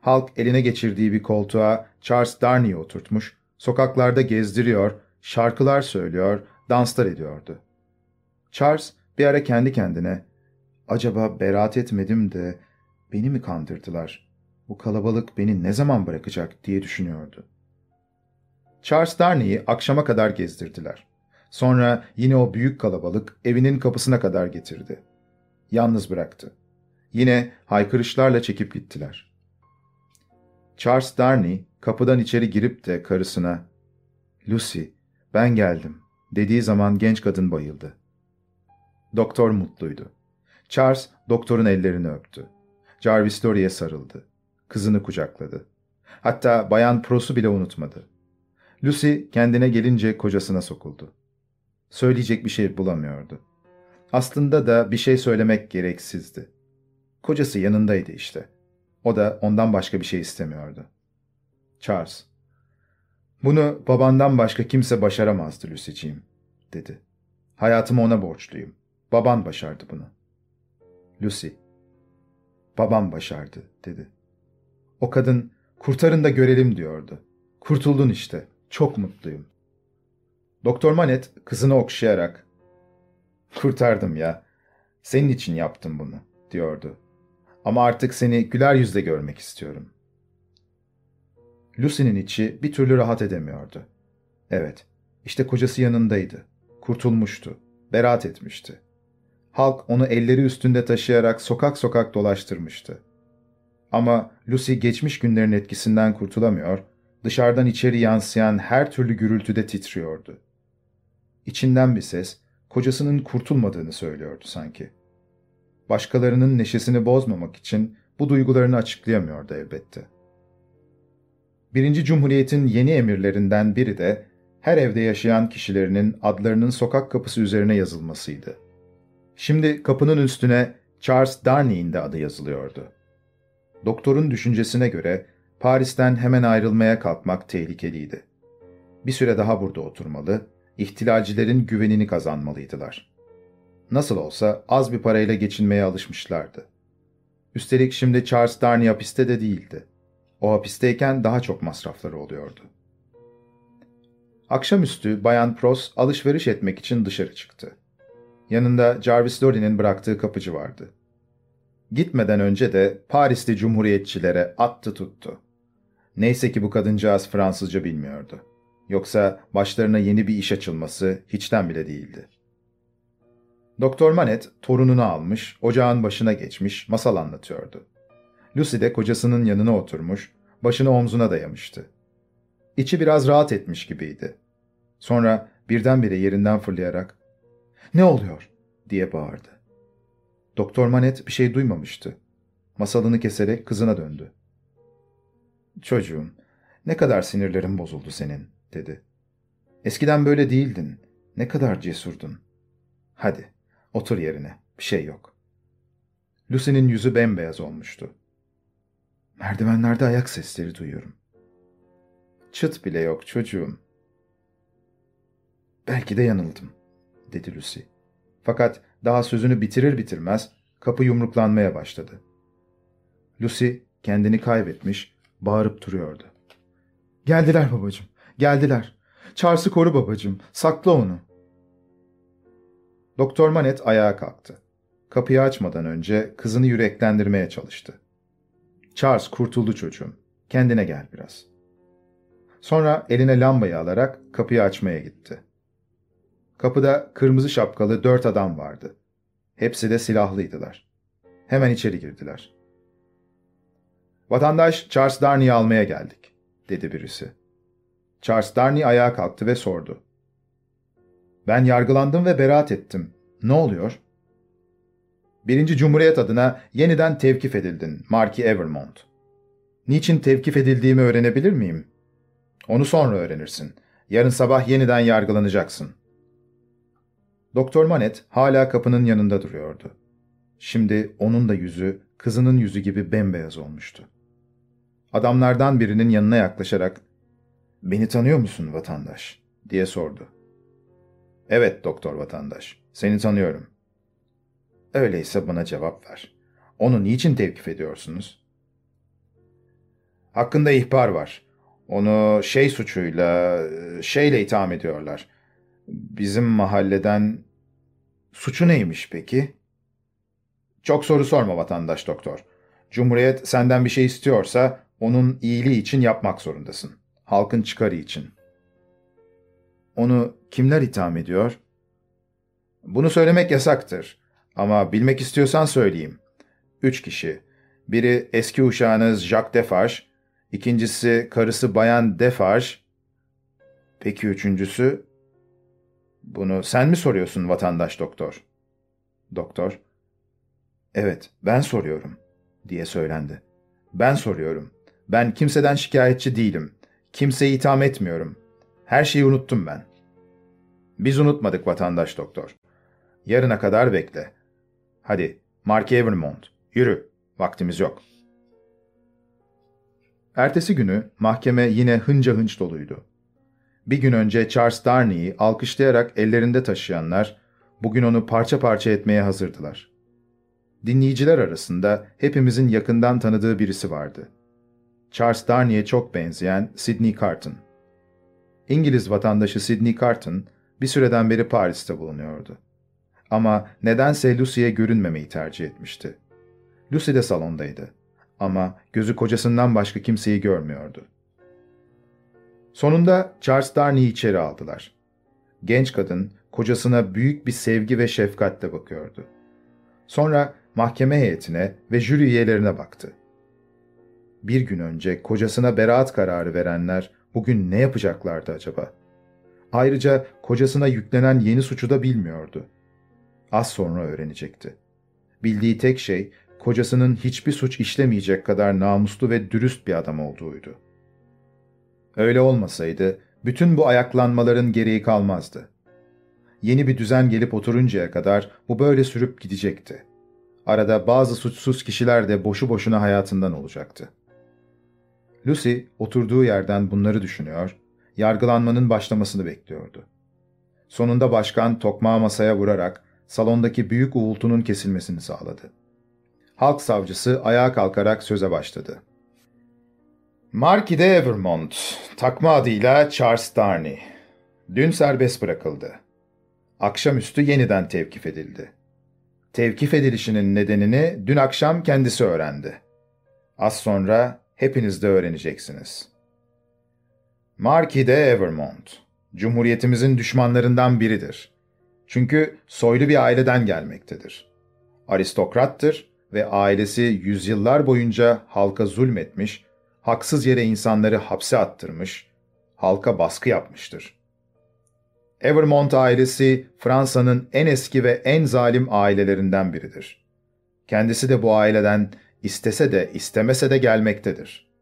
Halk eline geçirdiği bir koltuğa Charles Darnay'i oturtmuş, sokaklarda gezdiriyor, şarkılar söylüyor, danslar ediyordu. Charles bir ara kendi kendine, acaba beraat etmedim de beni mi kandırdılar? Bu kalabalık beni ne zaman bırakacak diye düşünüyordu. Charles Darnay'i akşama kadar gezdirdiler. Sonra yine o büyük kalabalık evinin kapısına kadar getirdi. Yalnız bıraktı. Yine haykırışlarla çekip gittiler. Charles Darnay kapıdan içeri girip de karısına ''Lucy, ben geldim.'' dediği zaman genç kadın bayıldı. Doktor mutluydu. Charles doktorun ellerini öptü. Jarvis Lorry'e sarıldı. Kızını kucakladı. Hatta Bayan Pros'u bile unutmadı. Lucy kendine gelince kocasına sokuldu. Söyleyecek bir şey bulamıyordu. Aslında da bir şey söylemek gereksizdi. Kocası yanındaydı işte. O da ondan başka bir şey istemiyordu. Charles, bunu babandan başka kimse başaramazdı Lucy'ciğim, dedi. Hayatımı ona borçluyum. Baban başardı bunu. Lucy, babam başardı, dedi. O kadın, kurtarın da görelim diyordu. Kurtuldun işte, çok mutluyum. Doktor Manet kızını okşayarak, ''Kurtardım ya, senin için yaptım bunu.'' diyordu. ''Ama artık seni güler yüzle görmek istiyorum.'' Lucy'nin içi bir türlü rahat edemiyordu. Evet, işte kocası yanındaydı. Kurtulmuştu, beraat etmişti. Halk onu elleri üstünde taşıyarak sokak sokak dolaştırmıştı. Ama Lucy geçmiş günlerin etkisinden kurtulamıyor, dışarıdan içeri yansıyan her türlü gürültüde titriyordu. İçinden bir ses, kocasının kurtulmadığını söylüyordu sanki. Başkalarının neşesini bozmamak için bu duygularını açıklayamıyordu elbette. Birinci Cumhuriyet'in yeni emirlerinden biri de her evde yaşayan kişilerinin adlarının sokak kapısı üzerine yazılmasıydı. Şimdi kapının üstüne Charles Darnay'in de adı yazılıyordu. Doktorun düşüncesine göre Paris'ten hemen ayrılmaya kalkmak tehlikeliydi. Bir süre daha burada oturmalı, ihtilalcilerin güvenini kazanmalıydılar. Nasıl olsa az bir parayla geçinmeye alışmışlardı. Üstelik şimdi Charles Darnay hapiste de değildi. O hapisteyken daha çok masrafları oluyordu. Akşamüstü Bayan Pros alışveriş etmek için dışarı çıktı. Yanında Jarvis Lorry'nin bıraktığı kapıcı vardı. Gitmeden önce de Parisli cumhuriyetçilere attı tuttu. Neyse ki bu kadıncağız Fransızca bilmiyordu. Yoksa başlarına yeni bir iş açılması hiçten bile değildi. Doktor Manet torununu almış, ocağın başına geçmiş, masal anlatıyordu. Lucy de kocasının yanına oturmuş, başını omzuna dayamıştı. İçi biraz rahat etmiş gibiydi. Sonra birdenbire yerinden fırlayarak ''Ne oluyor?'' diye bağırdı. Doktor Manet bir şey duymamıştı. Masalını keserek kızına döndü. ''Çocuğum, ne kadar sinirlerin bozuldu senin.'' Dedi. ''Eskiden böyle değildin. Ne kadar cesurdun. Hadi, otur yerine. Bir şey yok.'' Lucy'nin yüzü bembeyaz olmuştu. Merdivenlerde ayak sesleri duyuyorum. Çıt bile yok çocuğum. Belki de yanıldım, dedi Lucy. Fakat daha sözünü bitirir bitirmez kapı yumruklanmaya başladı. Lucy kendini kaybetmiş, bağırıp duruyordu. Geldiler babacığım, geldiler. Charles'ı koru babacığım, sakla onu. Doktor Manet ayağa kalktı. Kapıyı açmadan önce kızını yüreklendirmeye çalıştı. Charles kurtuldu çocuğum. Kendine gel biraz. Sonra eline lambayı alarak kapıyı açmaya gitti. Kapıda kırmızı şapkalı dört adam vardı. Hepsi de silahlıydılar. Hemen içeri girdiler. Vatandaş Charles Darnay'i almaya geldik, dedi birisi. Charles Darnay ayağa kalktı ve sordu. Ben yargılandım ve beraat ettim. Ne oluyor? Birinci Cumhuriyet adına yeniden tevkif edildin, Marki Evermont. Niçin tevkif edildiğimi öğrenebilir miyim? Onu sonra öğrenirsin. Yarın sabah yeniden yargılanacaksın. Doktor Manet hala kapının yanında duruyordu. Şimdi onun da yüzü kızının yüzü gibi bembeyaz olmuştu. Adamlardan birinin yanına yaklaşarak ''Beni tanıyor musun vatandaş?'' diye sordu. ''Evet doktor vatandaş, seni tanıyorum. Öyleyse bana cevap ver. Onu niçin tevkif ediyorsunuz? Hakkında ihbar var. Onu şey suçuyla, şeyle itham ediyorlar. Bizim mahalleden... Suçu neymiş peki? Çok soru sorma vatandaş doktor. Cumhuriyet senden bir şey istiyorsa onun iyiliği için yapmak zorundasın. Halkın çıkarı için. Onu kimler itham ediyor? Bunu söylemek yasaktır. Ama bilmek istiyorsan söyleyeyim. Üç kişi. Biri eski uşağınız Jacques Defarge, ikincisi karısı Bayan Defarge. Peki üçüncüsü? Bunu sen mi soruyorsun vatandaş doktor? Doktor, evet ben soruyorum diye söylendi. Ben soruyorum. Ben kimseden şikayetçi değilim. Kimseyi itham etmiyorum. Her şeyi unuttum ben. Biz unutmadık vatandaş doktor. Yarına kadar bekle. Hadi, Mark Evermont, yürü. Vaktimiz yok. Ertesi günü mahkeme yine hınca hınç doluydu. Bir gün önce Charles Darnay'i alkışlayarak ellerinde taşıyanlar, bugün onu parça parça etmeye hazırdılar. Dinleyiciler arasında hepimizin yakından tanıdığı birisi vardı. Charles Darnay'e çok benzeyen Sidney Carton. İngiliz vatandaşı Sidney Carton bir süreden beri Paris'te bulunuyordu. Ama nedense Lucy'ye görünmemeyi tercih etmişti. Lucy de salondaydı. Ama gözü kocasından başka kimseyi görmüyordu. Sonunda Charles Darnay'i içeri aldılar. Genç kadın kocasına büyük bir sevgi ve şefkatle bakıyordu. Sonra mahkeme heyetine ve jüri üyelerine baktı. Bir gün önce kocasına beraat kararı verenler bugün ne yapacaklardı acaba? Ayrıca kocasına yüklenen yeni suçu da bilmiyordu az sonra öğrenecekti. Bildiği tek şey kocasının hiçbir suç işlemeyecek kadar namuslu ve dürüst bir adam olduğuydu. Öyle olmasaydı bütün bu ayaklanmaların gereği kalmazdı. yeni bir düzen gelip oturuncaya kadar bu böyle sürüp gidecekti. Arada bazı suçsuz kişiler de boşu boşuna hayatından olacaktı. Lucy oturduğu yerden bunları düşünüyor, yargılanmanın başlamasını bekliyordu. Sonunda başkan tokmağı masaya vurarak salondaki büyük uğultunun kesilmesini sağladı. Halk savcısı ayağa kalkarak söze başladı. Marquis de Evermont, takma adıyla Charles Darnay, dün serbest bırakıldı. Akşamüstü yeniden tevkif edildi. Tevkif edilişinin nedenini dün akşam kendisi öğrendi. Az sonra hepiniz de öğreneceksiniz. Marquis de Evermont, Cumhuriyetimizin düşmanlarından biridir. Çünkü soylu bir aileden gelmektedir. Aristokrattır ve ailesi yüzyıllar boyunca halka zulmetmiş, haksız yere insanları hapse attırmış, halka baskı yapmıştır. Evermont ailesi Fransa'nın en eski ve en zalim ailelerinden biridir. Kendisi de bu aileden istese de istemese de gelmektedir.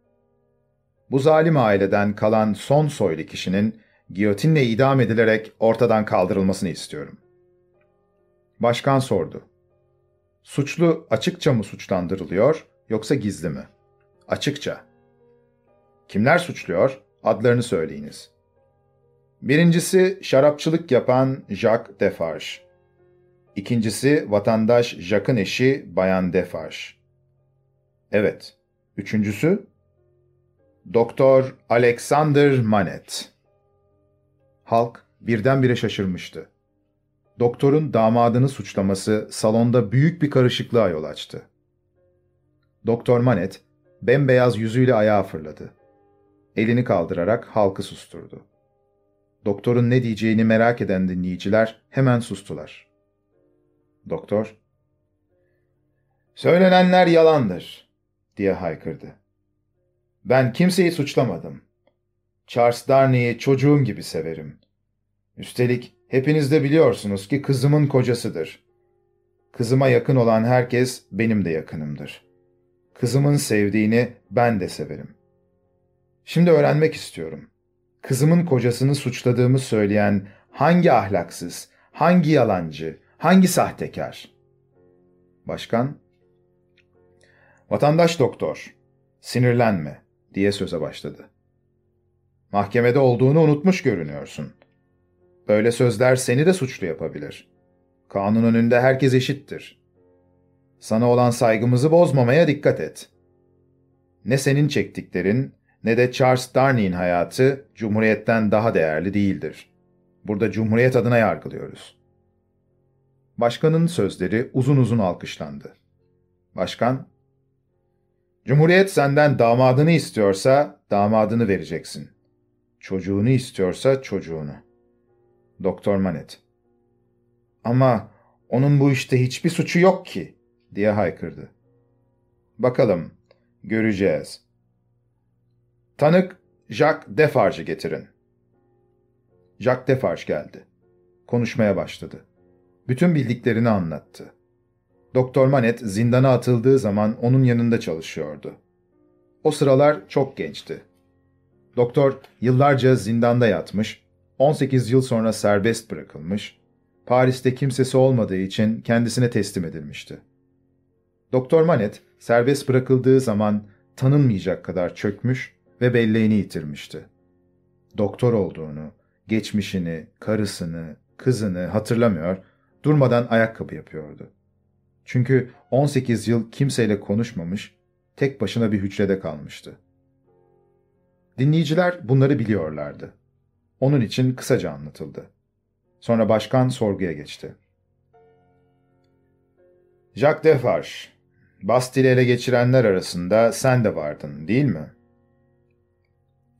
Bu zalim aileden kalan son soylu kişinin giyotinle idam edilerek ortadan kaldırılmasını istiyorum. Başkan sordu. Suçlu açıkça mı suçlandırılıyor yoksa gizli mi? Açıkça. Kimler suçluyor? Adlarını söyleyiniz. Birincisi şarapçılık yapan Jacques Defarge. İkincisi vatandaş Jacques'ın eşi Bayan Defarge. Evet. Üçüncüsü? Doktor Alexander Manet. Halk birdenbire şaşırmıştı. Doktorun damadını suçlaması salonda büyük bir karışıklığa yol açtı. Doktor Manet, bembeyaz yüzüyle ayağa fırladı. Elini kaldırarak halkı susturdu. Doktorun ne diyeceğini merak eden dinleyiciler hemen sustular. Doktor, ''Söylenenler yalandır.'' Diye haykırdı. ''Ben kimseyi suçlamadım. Charles Darnay'i çocuğum gibi severim. Üstelik hepiniz de biliyorsunuz ki kızımın kocasıdır. Kızıma yakın olan herkes benim de yakınımdır. Kızımın sevdiğini ben de severim. Şimdi öğrenmek istiyorum. Kızımın kocasını suçladığımı söyleyen hangi ahlaksız, hangi yalancı, hangi sahtekar? Başkan, Vatandaş doktor, sinirlenme diye söze başladı. Mahkemede olduğunu unutmuş görünüyorsun. Böyle sözler seni de suçlu yapabilir. Kanun önünde herkes eşittir. Sana olan saygımızı bozmamaya dikkat et. Ne senin çektiklerin ne de Charles Darnay'in hayatı Cumhuriyet'ten daha değerli değildir. Burada Cumhuriyet adına yargılıyoruz. Başkanın sözleri uzun uzun alkışlandı. Başkan, Cumhuriyet senden damadını istiyorsa damadını vereceksin. Çocuğunu istiyorsa çocuğunu. Doktor Manet. Ama onun bu işte hiçbir suçu yok ki, diye haykırdı. Bakalım, göreceğiz. Tanık Jacques Defarge'ı getirin. Jacques Defarge geldi. Konuşmaya başladı. Bütün bildiklerini anlattı. Doktor Manet zindana atıldığı zaman onun yanında çalışıyordu. O sıralar çok gençti. Doktor yıllarca zindanda yatmış, 18 yıl sonra serbest bırakılmış, Paris'te kimsesi olmadığı için kendisine teslim edilmişti. Doktor Manet serbest bırakıldığı zaman tanınmayacak kadar çökmüş ve belleğini yitirmişti. Doktor olduğunu, geçmişini, karısını, kızını hatırlamıyor, durmadan ayakkabı yapıyordu. Çünkü 18 yıl kimseyle konuşmamış, tek başına bir hücrede kalmıştı. Dinleyiciler bunları biliyorlardı. Onun için kısaca anlatıldı. Sonra başkan sorguya geçti. Jacques Defarge, Bastille ele geçirenler arasında sen de vardın, değil mi?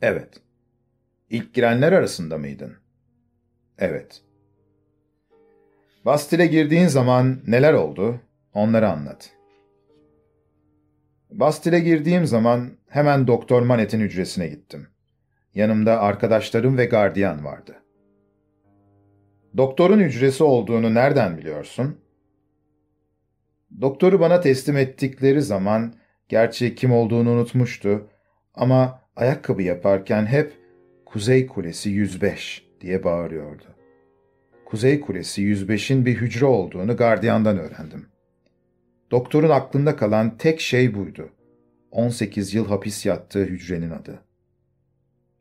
Evet. İlk girenler arasında mıydın? Evet. Bastille girdiğin zaman neler oldu? Onları anlat. Bastille girdiğim zaman hemen Doktor Manet'in hücresine gittim. Yanımda arkadaşlarım ve gardiyan vardı. Doktorun hücresi olduğunu nereden biliyorsun? Doktoru bana teslim ettikleri zaman, gerçi kim olduğunu unutmuştu ama ayakkabı yaparken hep Kuzey Kulesi 105 diye bağırıyordu. Kuzey Kulesi 105'in bir hücre olduğunu gardiyandan öğrendim. Doktorun aklında kalan tek şey buydu. 18 yıl hapis yattığı hücrenin adı.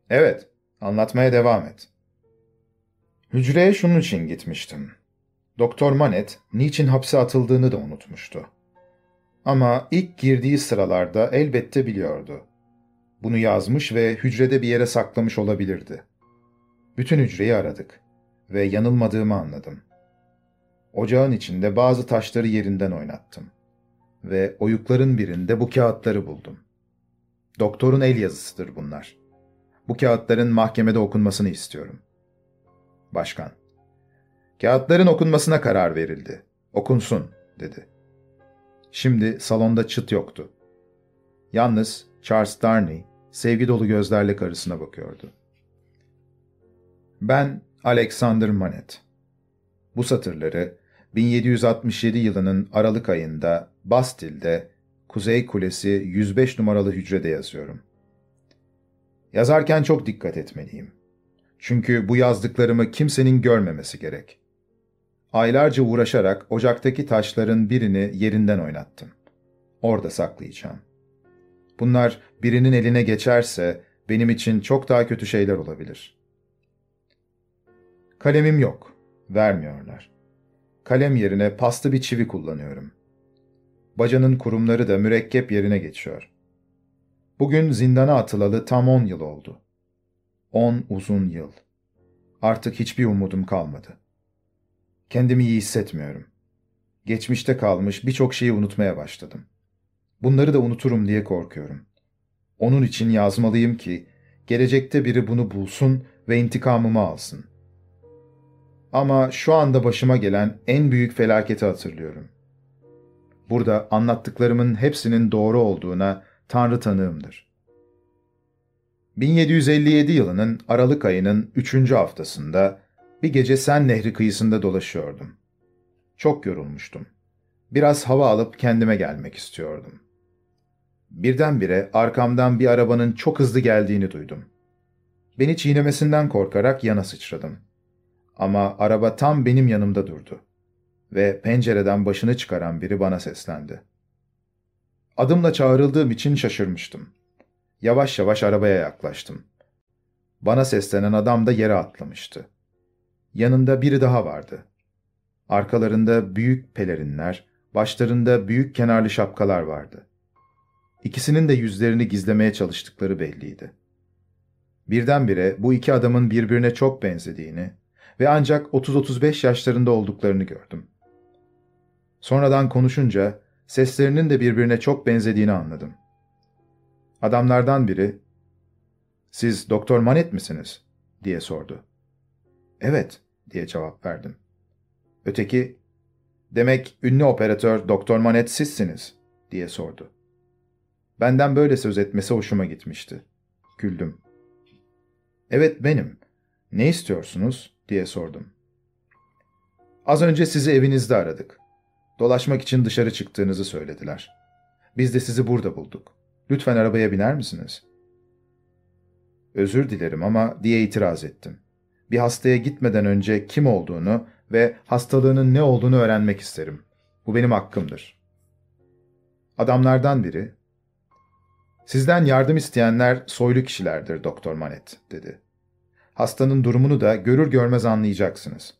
Evet, anlatmaya devam et. Hücreye şunun için gitmiştim. Doktor Manet, niçin hapse atıldığını da unutmuştu. Ama ilk girdiği sıralarda elbette biliyordu. Bunu yazmış ve hücrede bir yere saklamış olabilirdi. Bütün hücreyi aradık ve yanılmadığımı anladım. Ocağın içinde bazı taşları yerinden oynattım ve oyukların birinde bu kağıtları buldum. Doktorun el yazısıdır bunlar. Bu kağıtların mahkemede okunmasını istiyorum. Başkan. Kağıtların okunmasına karar verildi. Okunsun, dedi. Şimdi salonda çıt yoktu. Yalnız Charles Darnay sevgi dolu gözlerle karısına bakıyordu. Ben Alexander Manet. Bu satırları 1767 yılının Aralık ayında Bastil'de Kuzey Kulesi 105 numaralı hücrede yazıyorum. Yazarken çok dikkat etmeliyim. Çünkü bu yazdıklarımı kimsenin görmemesi gerek. Aylarca uğraşarak ocaktaki taşların birini yerinden oynattım. Orada saklayacağım. Bunlar birinin eline geçerse benim için çok daha kötü şeyler olabilir. Kalemim yok. Vermiyorlar. Kalem yerine paslı bir çivi kullanıyorum. Bacanın kurumları da mürekkep yerine geçiyor. Bugün zindana atılalı tam on yıl oldu. On uzun yıl. Artık hiçbir umudum kalmadı. Kendimi iyi hissetmiyorum. Geçmişte kalmış birçok şeyi unutmaya başladım. Bunları da unuturum diye korkuyorum. Onun için yazmalıyım ki gelecekte biri bunu bulsun ve intikamımı alsın. Ama şu anda başıma gelen en büyük felaketi hatırlıyorum. Burada anlattıklarımın hepsinin doğru olduğuna Tanrı tanığımdır. 1757 yılının Aralık ayının üçüncü haftasında bir gece Sen Nehri kıyısında dolaşıyordum. Çok yorulmuştum. Biraz hava alıp kendime gelmek istiyordum. Birdenbire arkamdan bir arabanın çok hızlı geldiğini duydum. Beni çiğnemesinden korkarak yana sıçradım. Ama araba tam benim yanımda durdu ve pencereden başını çıkaran biri bana seslendi. Adımla çağrıldığım için şaşırmıştım. Yavaş yavaş arabaya yaklaştım. Bana seslenen adam da yere atlamıştı. Yanında biri daha vardı. Arkalarında büyük pelerinler, başlarında büyük kenarlı şapkalar vardı. İkisinin de yüzlerini gizlemeye çalıştıkları belliydi. Birdenbire bu iki adamın birbirine çok benzediğini ve ancak 30-35 yaşlarında olduklarını gördüm. Sonradan konuşunca seslerinin de birbirine çok benzediğini anladım. Adamlardan biri, ''Siz Doktor Manet misiniz?'' diye sordu. ''Evet'' diye cevap verdim. Öteki, ''Demek ünlü operatör Doktor Manet sizsiniz?'' diye sordu. Benden böyle söz etmesi hoşuma gitmişti. Güldüm. ''Evet benim. Ne istiyorsunuz?'' diye sordum. ''Az önce sizi evinizde aradık. Dolaşmak için dışarı çıktığınızı söylediler. Biz de sizi burada bulduk. Lütfen arabaya biner misiniz? Özür dilerim ama diye itiraz ettim. Bir hastaya gitmeden önce kim olduğunu ve hastalığının ne olduğunu öğrenmek isterim. Bu benim hakkımdır. Adamlardan biri, Sizden yardım isteyenler soylu kişilerdir Doktor Manet, dedi. Hastanın durumunu da görür görmez anlayacaksınız.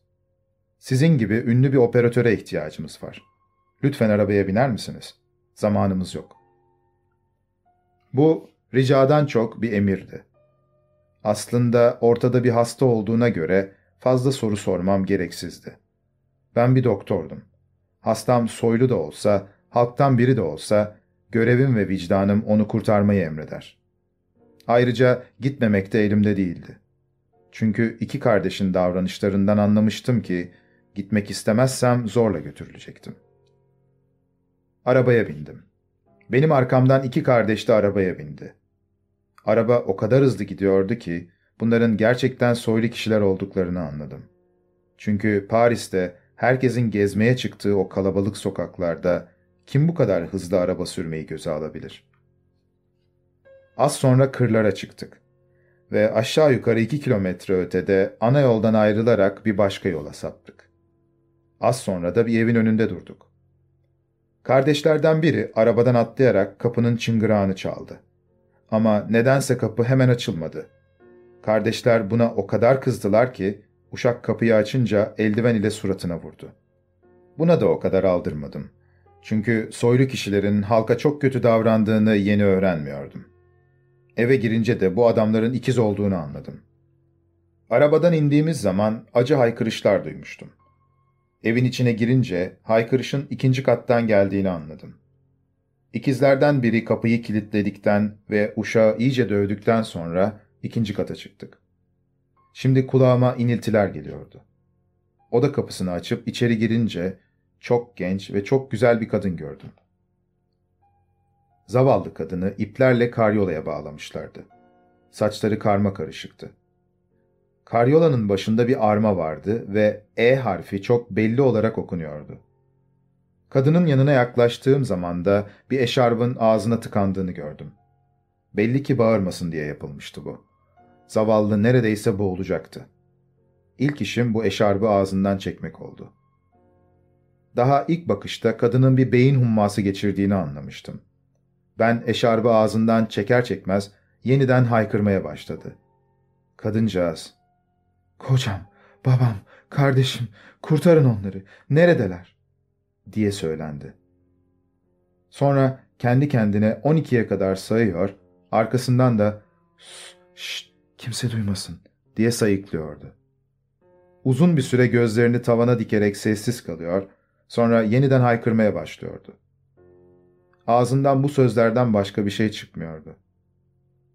Sizin gibi ünlü bir operatöre ihtiyacımız var. Lütfen arabaya biner misiniz? Zamanımız yok. Bu ricadan çok bir emirdi. Aslında ortada bir hasta olduğuna göre fazla soru sormam gereksizdi. Ben bir doktordum. Hastam soylu da olsa, halktan biri de olsa, görevim ve vicdanım onu kurtarmayı emreder. Ayrıca gitmemek de elimde değildi. Çünkü iki kardeşin davranışlarından anlamıştım ki, gitmek istemezsem zorla götürülecektim. Arabaya bindim. Benim arkamdan iki kardeş de arabaya bindi. Araba o kadar hızlı gidiyordu ki bunların gerçekten soylu kişiler olduklarını anladım. Çünkü Paris'te herkesin gezmeye çıktığı o kalabalık sokaklarda kim bu kadar hızlı araba sürmeyi göze alabilir? Az sonra kırlara çıktık ve aşağı yukarı iki kilometre ötede ana yoldan ayrılarak bir başka yola saptık. Az sonra da bir evin önünde durduk. Kardeşlerden biri arabadan atlayarak kapının çıngırağını çaldı. Ama nedense kapı hemen açılmadı. Kardeşler buna o kadar kızdılar ki uşak kapıyı açınca eldiven ile suratına vurdu. Buna da o kadar aldırmadım. Çünkü soylu kişilerin halka çok kötü davrandığını yeni öğrenmiyordum. Eve girince de bu adamların ikiz olduğunu anladım. Arabadan indiğimiz zaman acı haykırışlar duymuştum. Evin içine girince haykırışın ikinci kattan geldiğini anladım. İkizlerden biri kapıyı kilitledikten ve uşağı iyice dövdükten sonra ikinci kata çıktık. Şimdi kulağıma iniltiler geliyordu. Oda kapısını açıp içeri girince çok genç ve çok güzel bir kadın gördüm. Zavallı kadını iplerle karyolaya bağlamışlardı. Saçları karma karışıktı. Karyolanın başında bir arma vardı ve E harfi çok belli olarak okunuyordu. Kadının yanına yaklaştığım zaman da bir eşarbın ağzına tıkandığını gördüm. Belli ki bağırmasın diye yapılmıştı bu. Zavallı neredeyse boğulacaktı. İlk işim bu eşarbı ağzından çekmek oldu. Daha ilk bakışta kadının bir beyin humması geçirdiğini anlamıştım. Ben eşarbı ağzından çeker çekmez yeniden haykırmaya başladı. Kadıncağız, ''Kocam, babam, kardeşim, kurtarın onları, neredeler?'' diye söylendi. Sonra kendi kendine 12'ye kadar sayıyor, arkasından da ''Şşt, kimse duymasın'' diye sayıklıyordu. Uzun bir süre gözlerini tavana dikerek sessiz kalıyor, sonra yeniden haykırmaya başlıyordu. Ağzından bu sözlerden başka bir şey çıkmıyordu.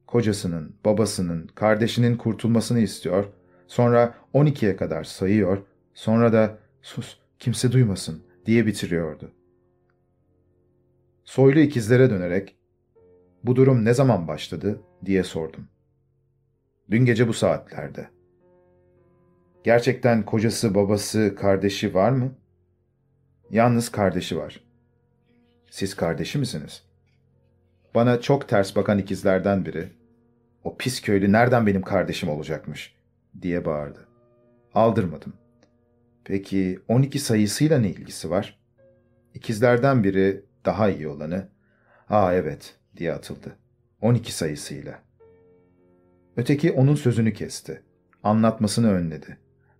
Kocasının, babasının, kardeşinin kurtulmasını istiyor, sonra 12'ye kadar sayıyor, sonra da ''Sus, kimse duymasın'' diye bitiriyordu. Soylu ikizlere dönerek ''Bu durum ne zaman başladı?'' diye sordum. ''Dün gece bu saatlerde.'' ''Gerçekten kocası, babası, kardeşi var mı?'' ''Yalnız kardeşi var.'' ''Siz kardeşi misiniz?'' Bana çok ters bakan ikizlerden biri ''O pis köylü nereden benim kardeşim olacakmış?'' Diye bağırdı. Aldırmadım. Peki 12 sayısıyla ne ilgisi var? İkizlerden biri daha iyi olanı, ''Aa evet'' diye atıldı. 12 sayısıyla. Öteki onun sözünü kesti. Anlatmasını önledi.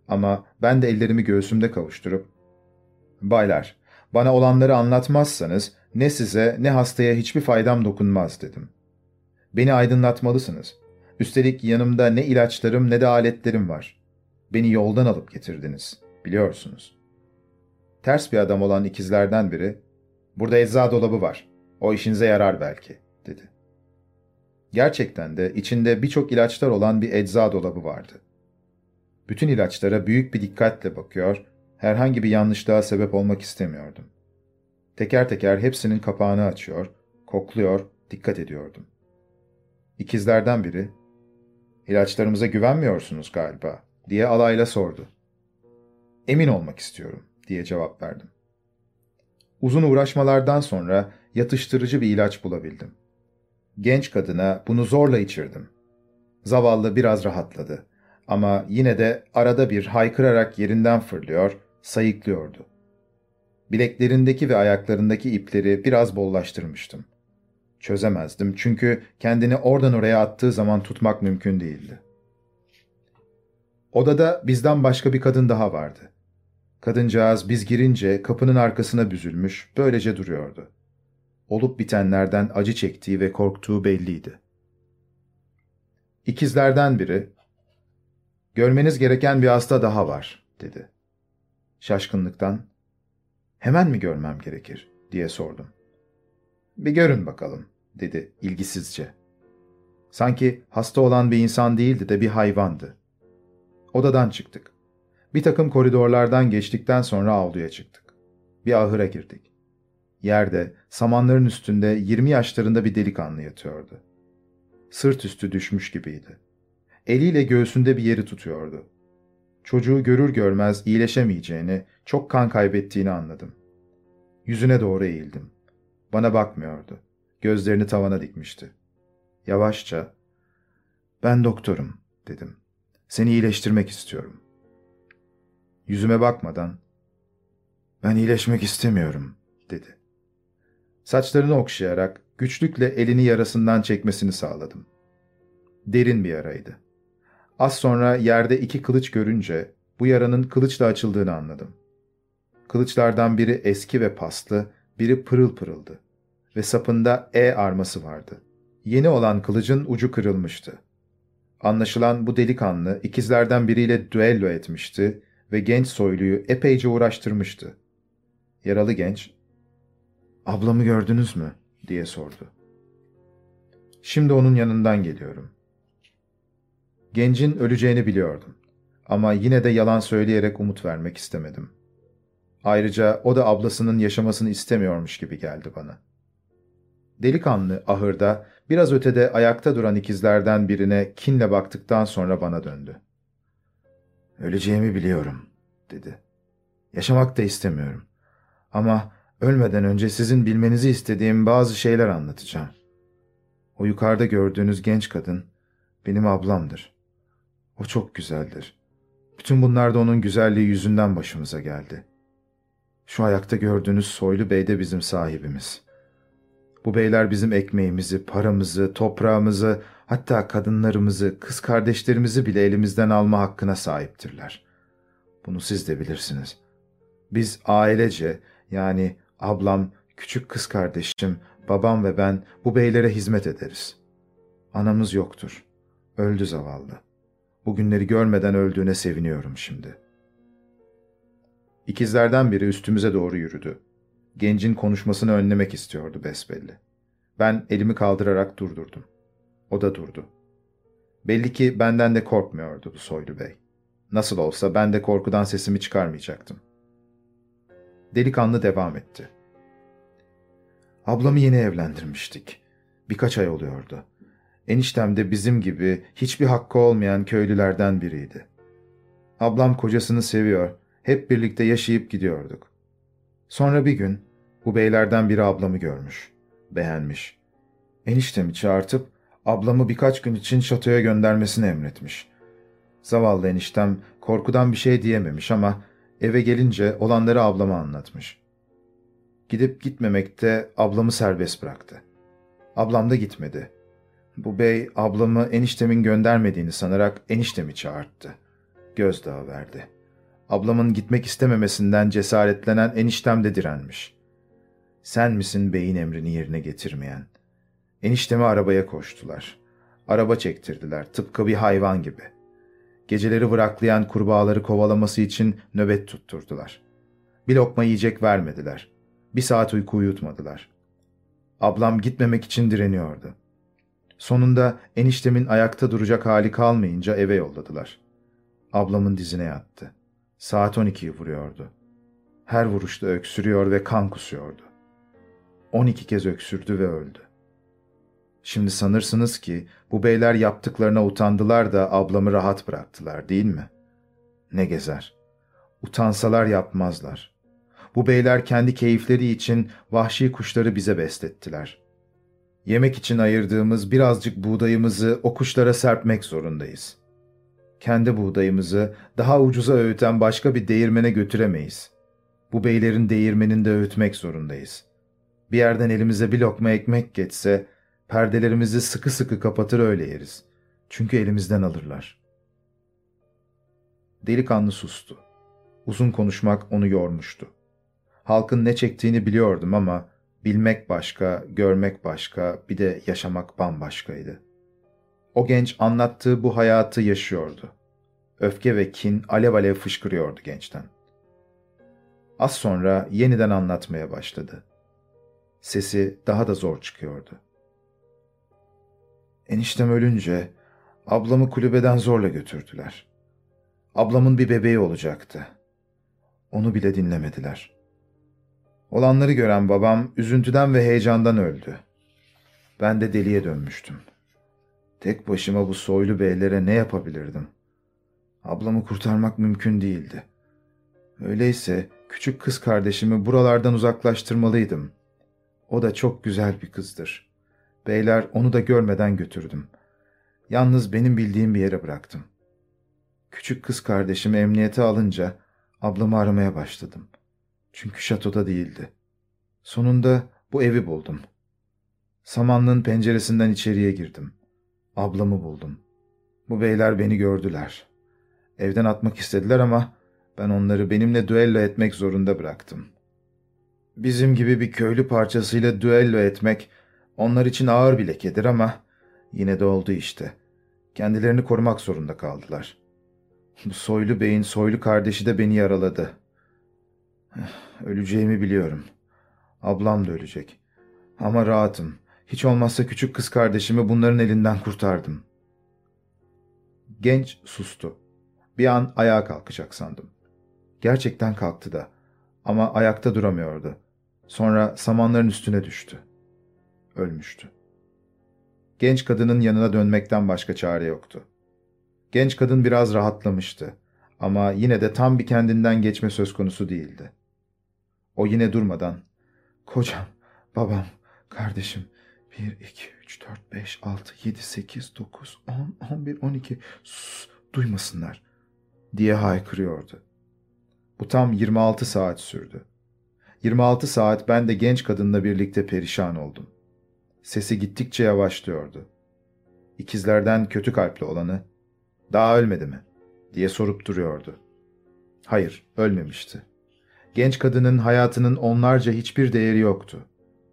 Ama ben de ellerimi göğsümde kavuşturup, ''Baylar, bana olanları anlatmazsanız ne size ne hastaya hiçbir faydam dokunmaz.'' dedim. ''Beni aydınlatmalısınız. Üstelik yanımda ne ilaçlarım ne de aletlerim var. Beni yoldan alıp getirdiniz.'' biliyorsunuz. Ters bir adam olan ikizlerden biri, burada ecza dolabı var, o işinize yarar belki, dedi. Gerçekten de içinde birçok ilaçlar olan bir ecza dolabı vardı. Bütün ilaçlara büyük bir dikkatle bakıyor, herhangi bir yanlışlığa sebep olmak istemiyordum. Teker teker hepsinin kapağını açıyor, kokluyor, dikkat ediyordum. İkizlerden biri, ilaçlarımıza güvenmiyorsunuz galiba, diye alayla sordu. Emin olmak istiyorum, diye cevap verdim. Uzun uğraşmalardan sonra yatıştırıcı bir ilaç bulabildim. Genç kadına bunu zorla içirdim. Zavallı biraz rahatladı ama yine de arada bir haykırarak yerinden fırlıyor, sayıklıyordu. Bileklerindeki ve ayaklarındaki ipleri biraz bollaştırmıştım. Çözemezdim çünkü kendini oradan oraya attığı zaman tutmak mümkün değildi. Odada bizden başka bir kadın daha vardı. Kadıncağız biz girince kapının arkasına büzülmüş, böylece duruyordu. Olup bitenlerden acı çektiği ve korktuğu belliydi. İkizlerden biri, ''Görmeniz gereken bir hasta daha var.'' dedi. Şaşkınlıktan, ''Hemen mi görmem gerekir?'' diye sordum. ''Bir görün bakalım.'' dedi ilgisizce. Sanki hasta olan bir insan değildi de bir hayvandı. Odadan çıktık. Bir takım koridorlardan geçtikten sonra avluya çıktık. Bir ahıra girdik. Yerde, samanların üstünde 20 yaşlarında bir delikanlı yatıyordu. Sırt üstü düşmüş gibiydi. Eliyle göğsünde bir yeri tutuyordu. Çocuğu görür görmez iyileşemeyeceğini, çok kan kaybettiğini anladım. Yüzüne doğru eğildim. Bana bakmıyordu. Gözlerini tavana dikmişti. Yavaşça, Ben doktorum, dedim. Seni iyileştirmek istiyorum. Yüzüme bakmadan, ben iyileşmek istemiyorum, dedi. Saçlarını okşayarak güçlükle elini yarasından çekmesini sağladım. Derin bir yaraydı. Az sonra yerde iki kılıç görünce bu yaranın kılıçla açıldığını anladım. Kılıçlardan biri eski ve paslı, biri pırıl pırıldı ve sapında E arması vardı. Yeni olan kılıcın ucu kırılmıştı. Anlaşılan bu delikanlı ikizlerden biriyle düello etmişti ve genç soyluyu epeyce uğraştırmıştı. Yaralı genç, ''Ablamı gördünüz mü?'' diye sordu. Şimdi onun yanından geliyorum. Gencin öleceğini biliyordum. Ama yine de yalan söyleyerek umut vermek istemedim. Ayrıca o da ablasının yaşamasını istemiyormuş gibi geldi bana. Delikanlı ahırda biraz ötede ayakta duran ikizlerden birine kinle baktıktan sonra bana döndü. Öleceğimi biliyorum, dedi. Yaşamak da istemiyorum. Ama ölmeden önce sizin bilmenizi istediğim bazı şeyler anlatacağım. O yukarıda gördüğünüz genç kadın benim ablamdır. O çok güzeldir. Bütün bunlar da onun güzelliği yüzünden başımıza geldi. Şu ayakta gördüğünüz soylu bey de bizim sahibimiz. Bu beyler bizim ekmeğimizi, paramızı, toprağımızı, hatta kadınlarımızı, kız kardeşlerimizi bile elimizden alma hakkına sahiptirler. Bunu siz de bilirsiniz. Biz ailece, yani ablam, küçük kız kardeşim, babam ve ben bu beylere hizmet ederiz. Anamız yoktur. Öldü zavallı. Bugünleri görmeden öldüğüne seviniyorum şimdi. İkizlerden biri üstümüze doğru yürüdü. Gencin konuşmasını önlemek istiyordu besbelli. Ben elimi kaldırarak durdurdum. O da durdu. Belli ki benden de korkmuyordu bu soylu bey. Nasıl olsa ben de korkudan sesimi çıkarmayacaktım. Delikanlı devam etti. Ablamı yeni evlendirmiştik. Birkaç ay oluyordu. Eniştem de bizim gibi hiçbir hakkı olmayan köylülerden biriydi. Ablam kocasını seviyor, hep birlikte yaşayıp gidiyorduk. Sonra bir gün bu beylerden biri ablamı görmüş, beğenmiş. Eniştemi çağırtıp ablamı birkaç gün için şatoya göndermesini emretmiş. Zavallı eniştem korkudan bir şey diyememiş ama eve gelince olanları ablama anlatmış. Gidip gitmemekte ablamı serbest bıraktı. Ablam da gitmedi. Bu bey ablamı eniştemin göndermediğini sanarak eniştemi çağırttı. Gözdağı verdi. Ablamın gitmek istememesinden cesaretlenen eniştem de direnmiş. Sen misin beyin emrini yerine getirmeyen? Eniştemi arabaya koştular. Araba çektirdiler tıpkı bir hayvan gibi. Geceleri bıraklayan kurbağaları kovalaması için nöbet tutturdular. Bir lokma yiyecek vermediler. Bir saat uyku uyutmadılar. Ablam gitmemek için direniyordu. Sonunda eniştemin ayakta duracak hali kalmayınca eve yolladılar. Ablamın dizine yattı. Saat 12'yi vuruyordu. Her vuruşta öksürüyor ve kan kusuyordu. 12 kez öksürdü ve öldü. Şimdi sanırsınız ki bu beyler yaptıklarına utandılar da ablamı rahat bıraktılar değil mi? Ne gezer. Utansalar yapmazlar. Bu beyler kendi keyifleri için vahşi kuşları bize beslettiler. Yemek için ayırdığımız birazcık buğdayımızı o kuşlara serpmek zorundayız. Kendi buğdayımızı daha ucuza öğüten başka bir değirmene götüremeyiz. Bu beylerin değirmeninde öğütmek zorundayız. Bir yerden elimize bir lokma ekmek geçse, perdelerimizi sıkı sıkı kapatır öyle yeriz. Çünkü elimizden alırlar. Delikanlı sustu. Uzun konuşmak onu yormuştu. Halkın ne çektiğini biliyordum ama bilmek başka, görmek başka, bir de yaşamak bambaşkaydı. O genç anlattığı bu hayatı yaşıyordu. Öfke ve kin alev alev fışkırıyordu gençten. Az sonra yeniden anlatmaya başladı. Sesi daha da zor çıkıyordu. Eniştem ölünce ablamı kulübeden zorla götürdüler. Ablamın bir bebeği olacaktı. Onu bile dinlemediler. Olanları gören babam üzüntüden ve heyecandan öldü. Ben de deliye dönmüştüm. Tek başıma bu soylu beylere ne yapabilirdim? Ablamı kurtarmak mümkün değildi. Öyleyse küçük kız kardeşimi buralardan uzaklaştırmalıydım. O da çok güzel bir kızdır. Beyler onu da görmeden götürdüm. yalnız benim bildiğim bir yere bıraktım. Küçük kız kardeşimi emniyete alınca ablamı aramaya başladım. Çünkü şatoda değildi. Sonunda bu evi buldum. Samanlığın penceresinden içeriye girdim. Ablamı buldum. Bu beyler beni gördüler. Evden atmak istediler ama ben onları benimle düello etmek zorunda bıraktım. Bizim gibi bir köylü parçasıyla düello etmek onlar için ağır bir lekedir ama yine de oldu işte. Kendilerini korumak zorunda kaldılar. Bu soylu beyin soylu kardeşi de beni yaraladı. [sighs] Öleceğimi biliyorum. Ablam da ölecek. Ama rahatım. Hiç olmazsa küçük kız kardeşimi bunların elinden kurtardım. Genç sustu. Bir an ayağa kalkacak sandım. Gerçekten kalktı da. Ama ayakta duramıyordu. Sonra samanların üstüne düştü. Ölmüştü. Genç kadının yanına dönmekten başka çare yoktu. Genç kadın biraz rahatlamıştı. Ama yine de tam bir kendinden geçme söz konusu değildi. O yine durmadan, ''Kocam, babam, kardeşim, 1, 2, 3, 4, 5, 6, 7, 8, 9, 10, 11, 12, sus, duymasınlar.'' diye haykırıyordu. Bu tam 26 saat sürdü. 26 saat ben de genç kadınla birlikte perişan oldum. Sesi gittikçe yavaşlıyordu. İkizlerden kötü kalpli olanı, ''Daha ölmedi mi?'' diye sorup duruyordu. Hayır, ölmemişti. Genç kadının hayatının onlarca hiçbir değeri yoktu.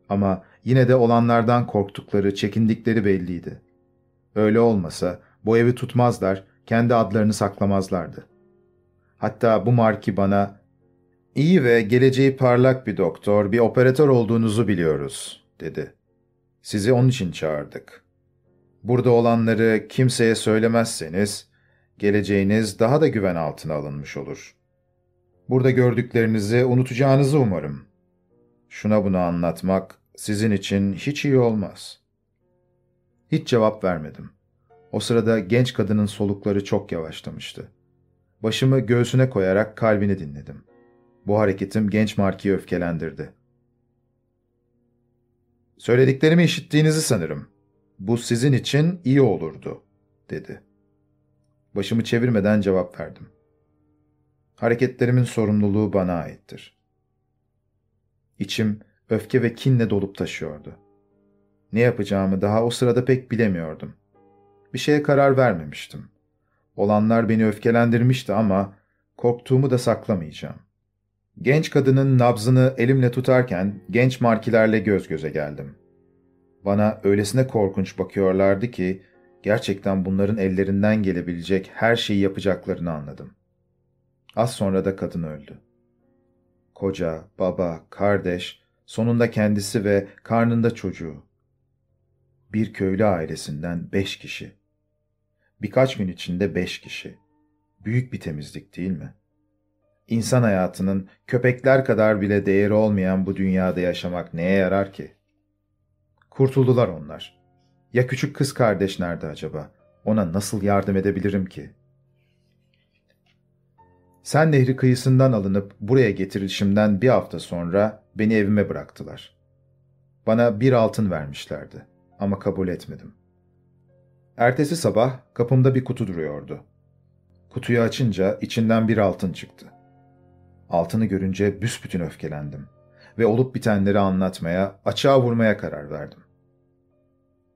Ama yine de olanlardan korktukları, çekindikleri belliydi. Öyle olmasa bu evi tutmazlar, kendi adlarını saklamazlardı. Hatta bu marki bana iyi ve geleceği parlak bir doktor, bir operatör olduğunuzu biliyoruz, dedi. Sizi onun için çağırdık. Burada olanları kimseye söylemezseniz, geleceğiniz daha da güven altına alınmış olur. Burada gördüklerinizi unutacağınızı umarım. Şuna bunu anlatmak sizin için hiç iyi olmaz. Hiç cevap vermedim. O sırada genç kadının solukları çok yavaşlamıştı. Başımı göğsüne koyarak kalbini dinledim. Bu hareketim genç Marki'yi öfkelendirdi. Söylediklerimi işittiğinizi sanırım. Bu sizin için iyi olurdu, dedi. Başımı çevirmeden cevap verdim. Hareketlerimin sorumluluğu bana aittir. İçim öfke ve kinle dolup taşıyordu. Ne yapacağımı daha o sırada pek bilemiyordum. Bir şeye karar vermemiştim. Olanlar beni öfkelendirmişti ama korktuğumu da saklamayacağım. Genç kadının nabzını elimle tutarken genç markilerle göz göze geldim. Bana öylesine korkunç bakıyorlardı ki gerçekten bunların ellerinden gelebilecek her şeyi yapacaklarını anladım. Az sonra da kadın öldü. Koca, baba, kardeş, sonunda kendisi ve karnında çocuğu. Bir köylü ailesinden beş kişi. Birkaç gün içinde beş kişi. Büyük bir temizlik değil mi? İnsan hayatının köpekler kadar bile değeri olmayan bu dünyada yaşamak neye yarar ki? Kurtuldular onlar. Ya küçük kız kardeş nerede acaba? Ona nasıl yardım edebilirim ki? Sen Nehri kıyısından alınıp buraya getirilişimden bir hafta sonra beni evime bıraktılar. Bana bir altın vermişlerdi ama kabul etmedim. Ertesi sabah kapımda bir kutu duruyordu. Kutuyu açınca içinden bir altın çıktı. Altını görünce büsbütün öfkelendim ve olup bitenleri anlatmaya, açığa vurmaya karar verdim.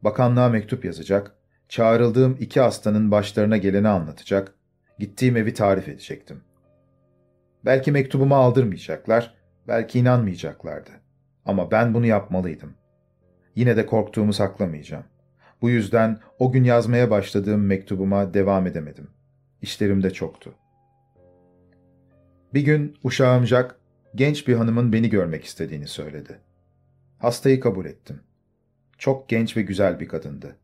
Bakanlığa mektup yazacak, çağrıldığım iki hastanın başlarına geleni anlatacak, gittiğim evi tarif edecektim. Belki mektubumu aldırmayacaklar, belki inanmayacaklardı. Ama ben bunu yapmalıydım. Yine de korktuğumu saklamayacağım. Bu yüzden o gün yazmaya başladığım mektubuma devam edemedim. İşlerim de çoktu. Bir gün uşağım Jack, genç bir hanımın beni görmek istediğini söyledi. Hastayı kabul ettim. Çok genç ve güzel bir kadındı.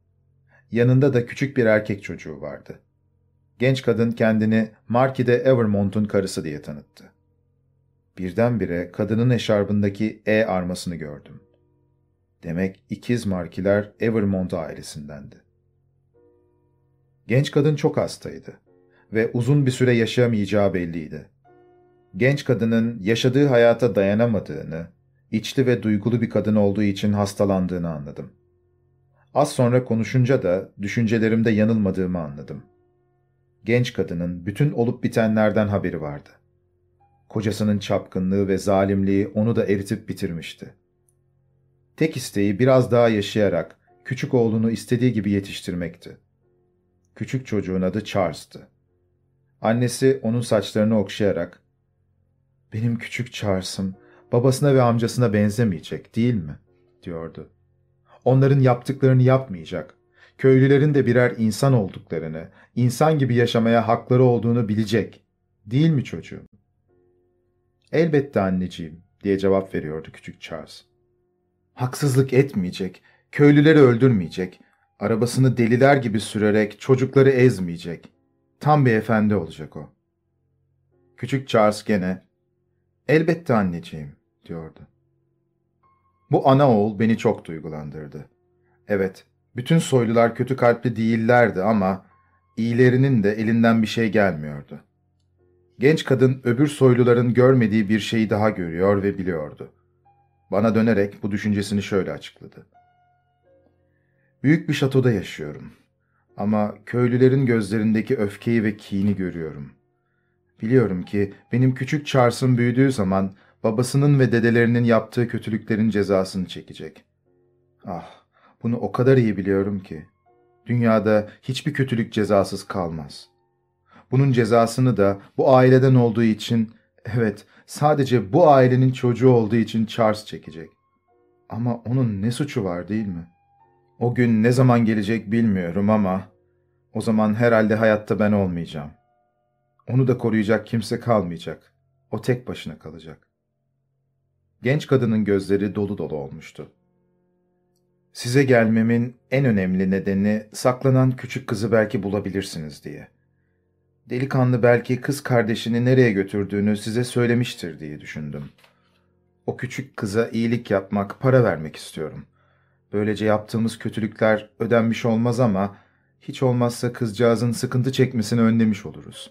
Yanında da küçük bir erkek çocuğu vardı. Genç kadın kendini Markide Evermont'un karısı diye tanıttı. Birdenbire kadının eşarbındaki E armasını gördüm. Demek ikiz Markiler Evermont ailesindendi. Genç kadın çok hastaydı ve uzun bir süre yaşayamayacağı belliydi. Genç kadının yaşadığı hayata dayanamadığını, içli ve duygulu bir kadın olduğu için hastalandığını anladım. Az sonra konuşunca da düşüncelerimde yanılmadığımı anladım. Genç kadının bütün olup bitenlerden haberi vardı. Kocasının çapkınlığı ve zalimliği onu da eritip bitirmişti. Tek isteği biraz daha yaşayarak küçük oğlunu istediği gibi yetiştirmekti. Küçük çocuğun adı Charles'tı. Annesi onun saçlarını okşayarak, ''Benim küçük Charles'ım babasına ve amcasına benzemeyecek değil mi?'' diyordu. Onların yaptıklarını yapmayacak. Köylülerin de birer insan olduklarını, insan gibi yaşamaya hakları olduğunu bilecek. Değil mi çocuğum? Elbette anneciğim, diye cevap veriyordu küçük Charles. Haksızlık etmeyecek, köylüleri öldürmeyecek, arabasını deliler gibi sürerek çocukları ezmeyecek. Tam bir efendi olacak o. Küçük Charles gene, elbette anneciğim, diyordu. Bu ana oğul beni çok duygulandırdı. Evet, bütün soylular kötü kalpli değillerdi ama iyilerinin de elinden bir şey gelmiyordu. Genç kadın öbür soyluların görmediği bir şeyi daha görüyor ve biliyordu. Bana dönerek bu düşüncesini şöyle açıkladı. Büyük bir şatoda yaşıyorum. Ama köylülerin gözlerindeki öfkeyi ve kini görüyorum. Biliyorum ki benim küçük Charles'ın büyüdüğü zaman babasının ve dedelerinin yaptığı kötülüklerin cezasını çekecek. Ah, bunu o kadar iyi biliyorum ki. Dünyada hiçbir kötülük cezasız kalmaz. Bunun cezasını da bu aileden olduğu için, evet sadece bu ailenin çocuğu olduğu için Charles çekecek. Ama onun ne suçu var değil mi? O gün ne zaman gelecek bilmiyorum ama o zaman herhalde hayatta ben olmayacağım. Onu da koruyacak kimse kalmayacak. O tek başına kalacak. Genç kadının gözleri dolu dolu olmuştu. Size gelmemin en önemli nedeni saklanan küçük kızı belki bulabilirsiniz diye. Delikanlı belki kız kardeşini nereye götürdüğünü size söylemiştir diye düşündüm. O küçük kıza iyilik yapmak, para vermek istiyorum. Böylece yaptığımız kötülükler ödenmiş olmaz ama hiç olmazsa kızcağızın sıkıntı çekmesini önlemiş oluruz.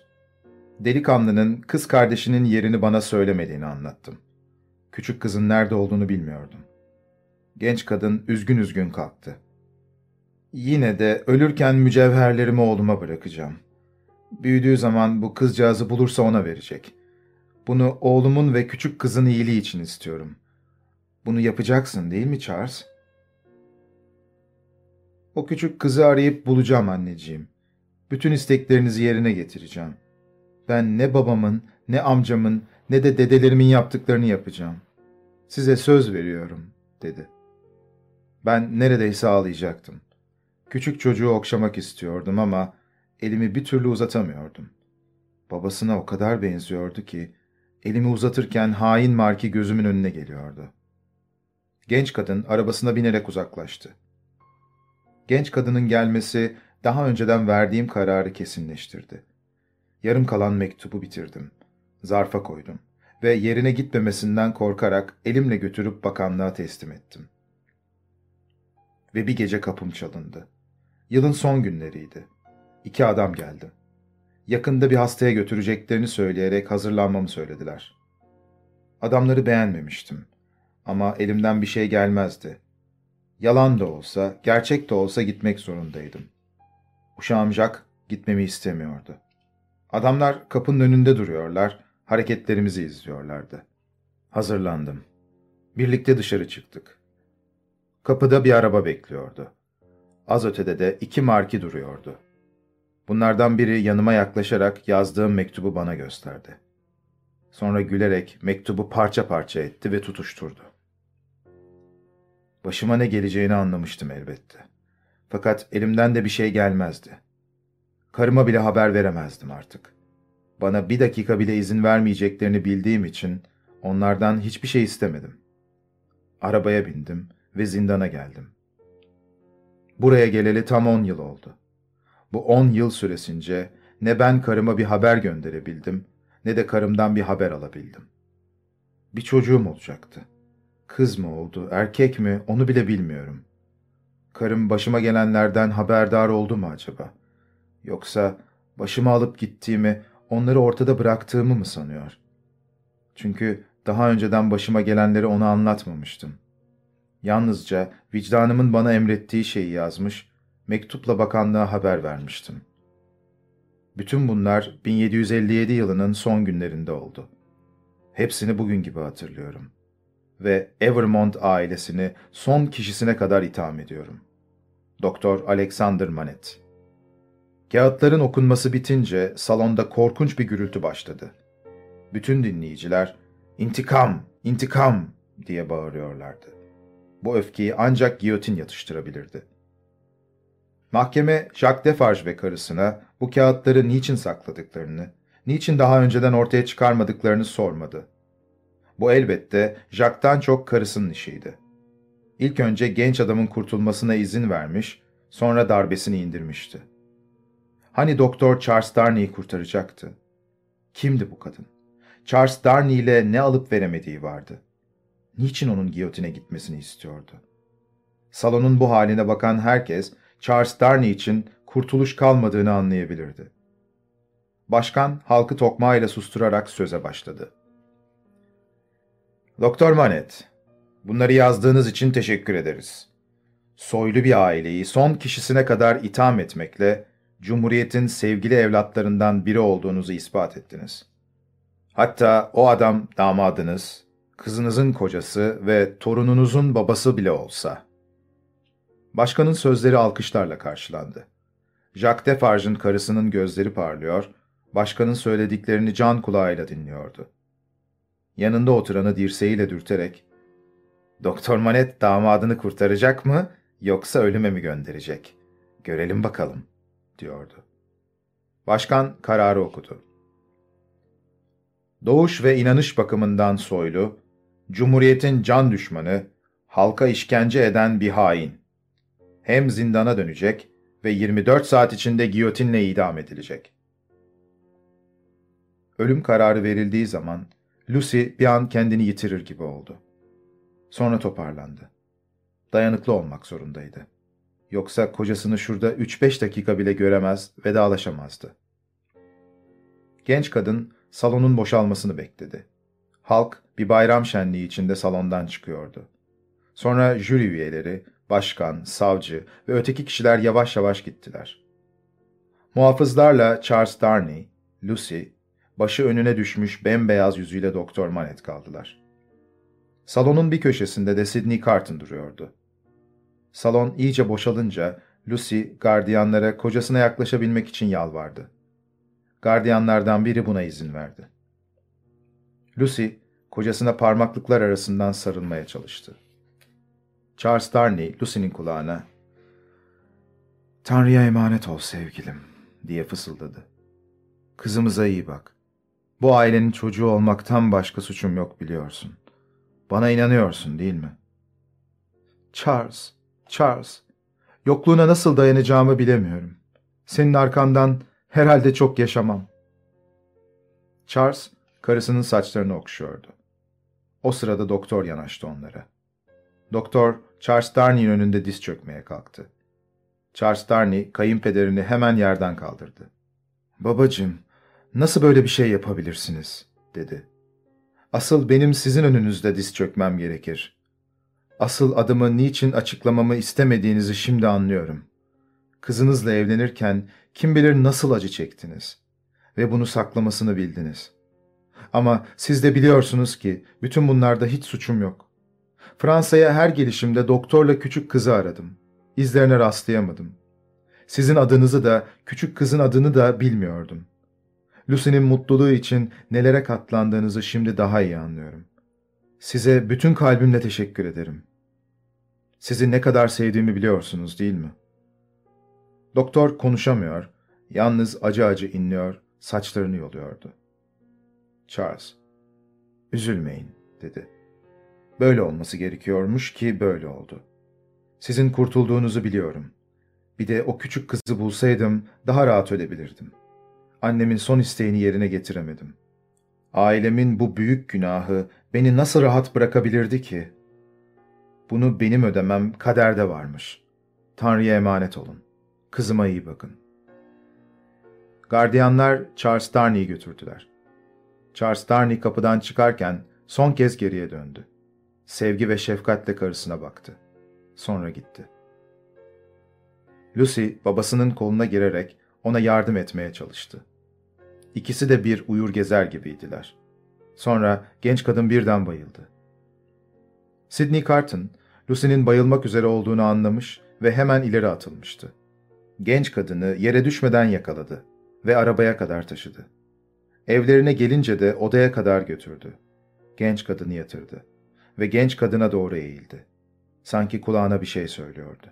Delikanlının kız kardeşinin yerini bana söylemediğini anlattım. Küçük kızın nerede olduğunu bilmiyordum. Genç kadın üzgün üzgün kalktı. Yine de ölürken mücevherlerimi oğluma bırakacağım. Büyüdüğü zaman bu kızcağızı bulursa ona verecek. Bunu oğlumun ve küçük kızın iyiliği için istiyorum. Bunu yapacaksın değil mi Charles? O küçük kızı arayıp bulacağım anneciğim. Bütün isteklerinizi yerine getireceğim. Ben ne babamın, ne amcamın, ne de dedelerimin yaptıklarını yapacağım. Size söz veriyorum, dedi. Ben neredeyse ağlayacaktım. Küçük çocuğu okşamak istiyordum ama elimi bir türlü uzatamıyordum. Babasına o kadar benziyordu ki elimi uzatırken hain marki gözümün önüne geliyordu. Genç kadın arabasına binerek uzaklaştı. Genç kadının gelmesi daha önceden verdiğim kararı kesinleştirdi. Yarım kalan mektubu bitirdim. Zarfa koydum ve yerine gitmemesinden korkarak elimle götürüp bakanlığa teslim ettim. Ve bir gece kapım çalındı. Yılın son günleriydi. İki adam geldi. Yakında bir hastaya götüreceklerini söyleyerek hazırlanmamı söylediler. Adamları beğenmemiştim. Ama elimden bir şey gelmezdi. Yalan da olsa, gerçek de olsa gitmek zorundaydım. Uşağım Jack gitmemi istemiyordu. Adamlar kapının önünde duruyorlar, hareketlerimizi izliyorlardı. Hazırlandım. Birlikte dışarı çıktık. Kapıda bir araba bekliyordu. Az ötede de iki marki duruyordu. Bunlardan biri yanıma yaklaşarak yazdığım mektubu bana gösterdi. Sonra gülerek mektubu parça parça etti ve tutuşturdu. Başıma ne geleceğini anlamıştım elbette. Fakat elimden de bir şey gelmezdi. Karıma bile haber veremezdim artık. Bana bir dakika bile izin vermeyeceklerini bildiğim için onlardan hiçbir şey istemedim. Arabaya bindim ve zindana geldim. Buraya geleli tam on yıl oldu. Bu on yıl süresince ne ben karıma bir haber gönderebildim ne de karımdan bir haber alabildim. Bir çocuğum olacaktı. Kız mı oldu, erkek mi onu bile bilmiyorum. Karım başıma gelenlerden haberdar oldu mu acaba? Yoksa başımı alıp gittiğimi, onları ortada bıraktığımı mı sanıyor? Çünkü daha önceden başıma gelenleri ona anlatmamıştım. Yalnızca vicdanımın bana emrettiği şeyi yazmış, mektupla bakanlığa haber vermiştim. Bütün bunlar 1757 yılının son günlerinde oldu. Hepsini bugün gibi hatırlıyorum. Ve Evermont ailesini son kişisine kadar itham ediyorum. Doktor Alexander Manet. Kağıtların okunması bitince salonda korkunç bir gürültü başladı. Bütün dinleyiciler intikam, intikam diye bağırıyorlardı. Bu öfkeyi ancak giyotin yatıştırabilirdi. Mahkeme Jacques Defarge ve karısına bu kağıtları niçin sakladıklarını, niçin daha önceden ortaya çıkarmadıklarını sormadı. Bu elbette Jacques'tan çok karısının işiydi. İlk önce genç adamın kurtulmasına izin vermiş, sonra darbesini indirmişti. Hani Doktor Charles Darnay'i kurtaracaktı? Kimdi bu kadın? Charles Darnay ile ne alıp veremediği vardı. Niçin onun giyotine gitmesini istiyordu? Salonun bu haline bakan herkes Charles Darnay için kurtuluş kalmadığını anlayabilirdi. Başkan halkı tokmağıyla susturarak söze başladı. Doktor Manet, bunları yazdığınız için teşekkür ederiz. Soylu bir aileyi son kişisine kadar itham etmekle Cumhuriyet'in sevgili evlatlarından biri olduğunuzu ispat ettiniz. Hatta o adam damadınız, kızınızın kocası ve torununuzun babası bile olsa. Başkanın sözleri alkışlarla karşılandı. Jacques Defarge'ın karısının gözleri parlıyor, başkanın söylediklerini can kulağıyla dinliyordu. Yanında oturanı dirseğiyle dürterek, ''Doktor Manet damadını kurtaracak mı, yoksa ölüme mi gönderecek? Görelim bakalım.'' Diyordu. Başkan kararı okudu. Doğuş ve inanış bakımından soylu, Cumhuriyetin can düşmanı, halka işkence eden bir hain. Hem zindana dönecek ve 24 saat içinde giyotinle idam edilecek. Ölüm kararı verildiği zaman Lucy bir an kendini yitirir gibi oldu. Sonra toparlandı. Dayanıklı olmak zorundaydı. Yoksa kocasını şurada 3-5 dakika bile göremez, vedalaşamazdı. Genç kadın salonun boşalmasını bekledi. Halk bir bayram şenliği içinde salondan çıkıyordu. Sonra jüri üyeleri, başkan, savcı ve öteki kişiler yavaş yavaş gittiler. Muhafızlarla Charles Darnay, Lucy, başı önüne düşmüş bembeyaz yüzüyle Doktor Manet kaldılar. Salonun bir köşesinde de Sidney Carton duruyordu. Salon iyice boşalınca Lucy gardiyanlara kocasına yaklaşabilmek için yalvardı. Gardiyanlardan biri buna izin verdi. Lucy, kocasına parmaklıklar arasından sarılmaya çalıştı. Charles Darnay, Lucy'nin kulağına, ''Tanrı'ya emanet ol sevgilim.'' diye fısıldadı. ''Kızımıza iyi bak. Bu ailenin çocuğu olmaktan başka suçum yok biliyorsun. Bana inanıyorsun değil mi?'' ''Charles, Charles, yokluğuna nasıl dayanacağımı bilemiyorum. Senin arkandan herhalde çok yaşamam.'' Charles, karısının saçlarını okşuyordu. O sırada doktor yanaştı onlara. Doktor, Charles Darnay'in önünde diz çökmeye kalktı. Charles Darnay, kayınpederini hemen yerden kaldırdı. ''Babacığım, nasıl böyle bir şey yapabilirsiniz?'' dedi. ''Asıl benim sizin önünüzde diz çökmem gerekir. Asıl adımı niçin açıklamamı istemediğinizi şimdi anlıyorum. Kızınızla evlenirken kim bilir nasıl acı çektiniz ve bunu saklamasını bildiniz. Ama siz de biliyorsunuz ki bütün bunlarda hiç suçum yok. Fransa'ya her gelişimde doktorla küçük kızı aradım. İzlerine rastlayamadım. Sizin adınızı da, küçük kızın adını da bilmiyordum. Lucy'nin mutluluğu için nelere katlandığınızı şimdi daha iyi anlıyorum. Size bütün kalbimle teşekkür ederim. Sizi ne kadar sevdiğimi biliyorsunuz değil mi? Doktor konuşamıyor, yalnız acı acı inliyor, saçlarını yoluyordu. Charles, üzülmeyin, dedi. Böyle olması gerekiyormuş ki böyle oldu. Sizin kurtulduğunuzu biliyorum. Bir de o küçük kızı bulsaydım daha rahat ölebilirdim. Annemin son isteğini yerine getiremedim. Ailemin bu büyük günahı beni nasıl rahat bırakabilirdi ki? Bunu benim ödemem kaderde varmış. Tanrı'ya emanet olun. Kızıma iyi bakın. Gardiyanlar Charles Darnay'i götürdüler. Charles Darnay kapıdan çıkarken son kez geriye döndü. sevgi ve şefkatle karısına baktı. Sonra gitti. Lucy babasının koluna girerek ona yardım etmeye çalıştı. İkisi de bir uyur gezer gibiydiler. Sonra genç kadın birden bayıldı. Sidney Carton, Lucy'nin bayılmak üzere olduğunu anlamış ve hemen ileri atılmıştı. Genç kadını yere düşmeden yakaladı ve arabaya kadar taşıdı. Evlerine gelince de odaya kadar götürdü. Genç kadını yatırdı ve genç kadına doğru eğildi. Sanki kulağına bir şey söylüyordu.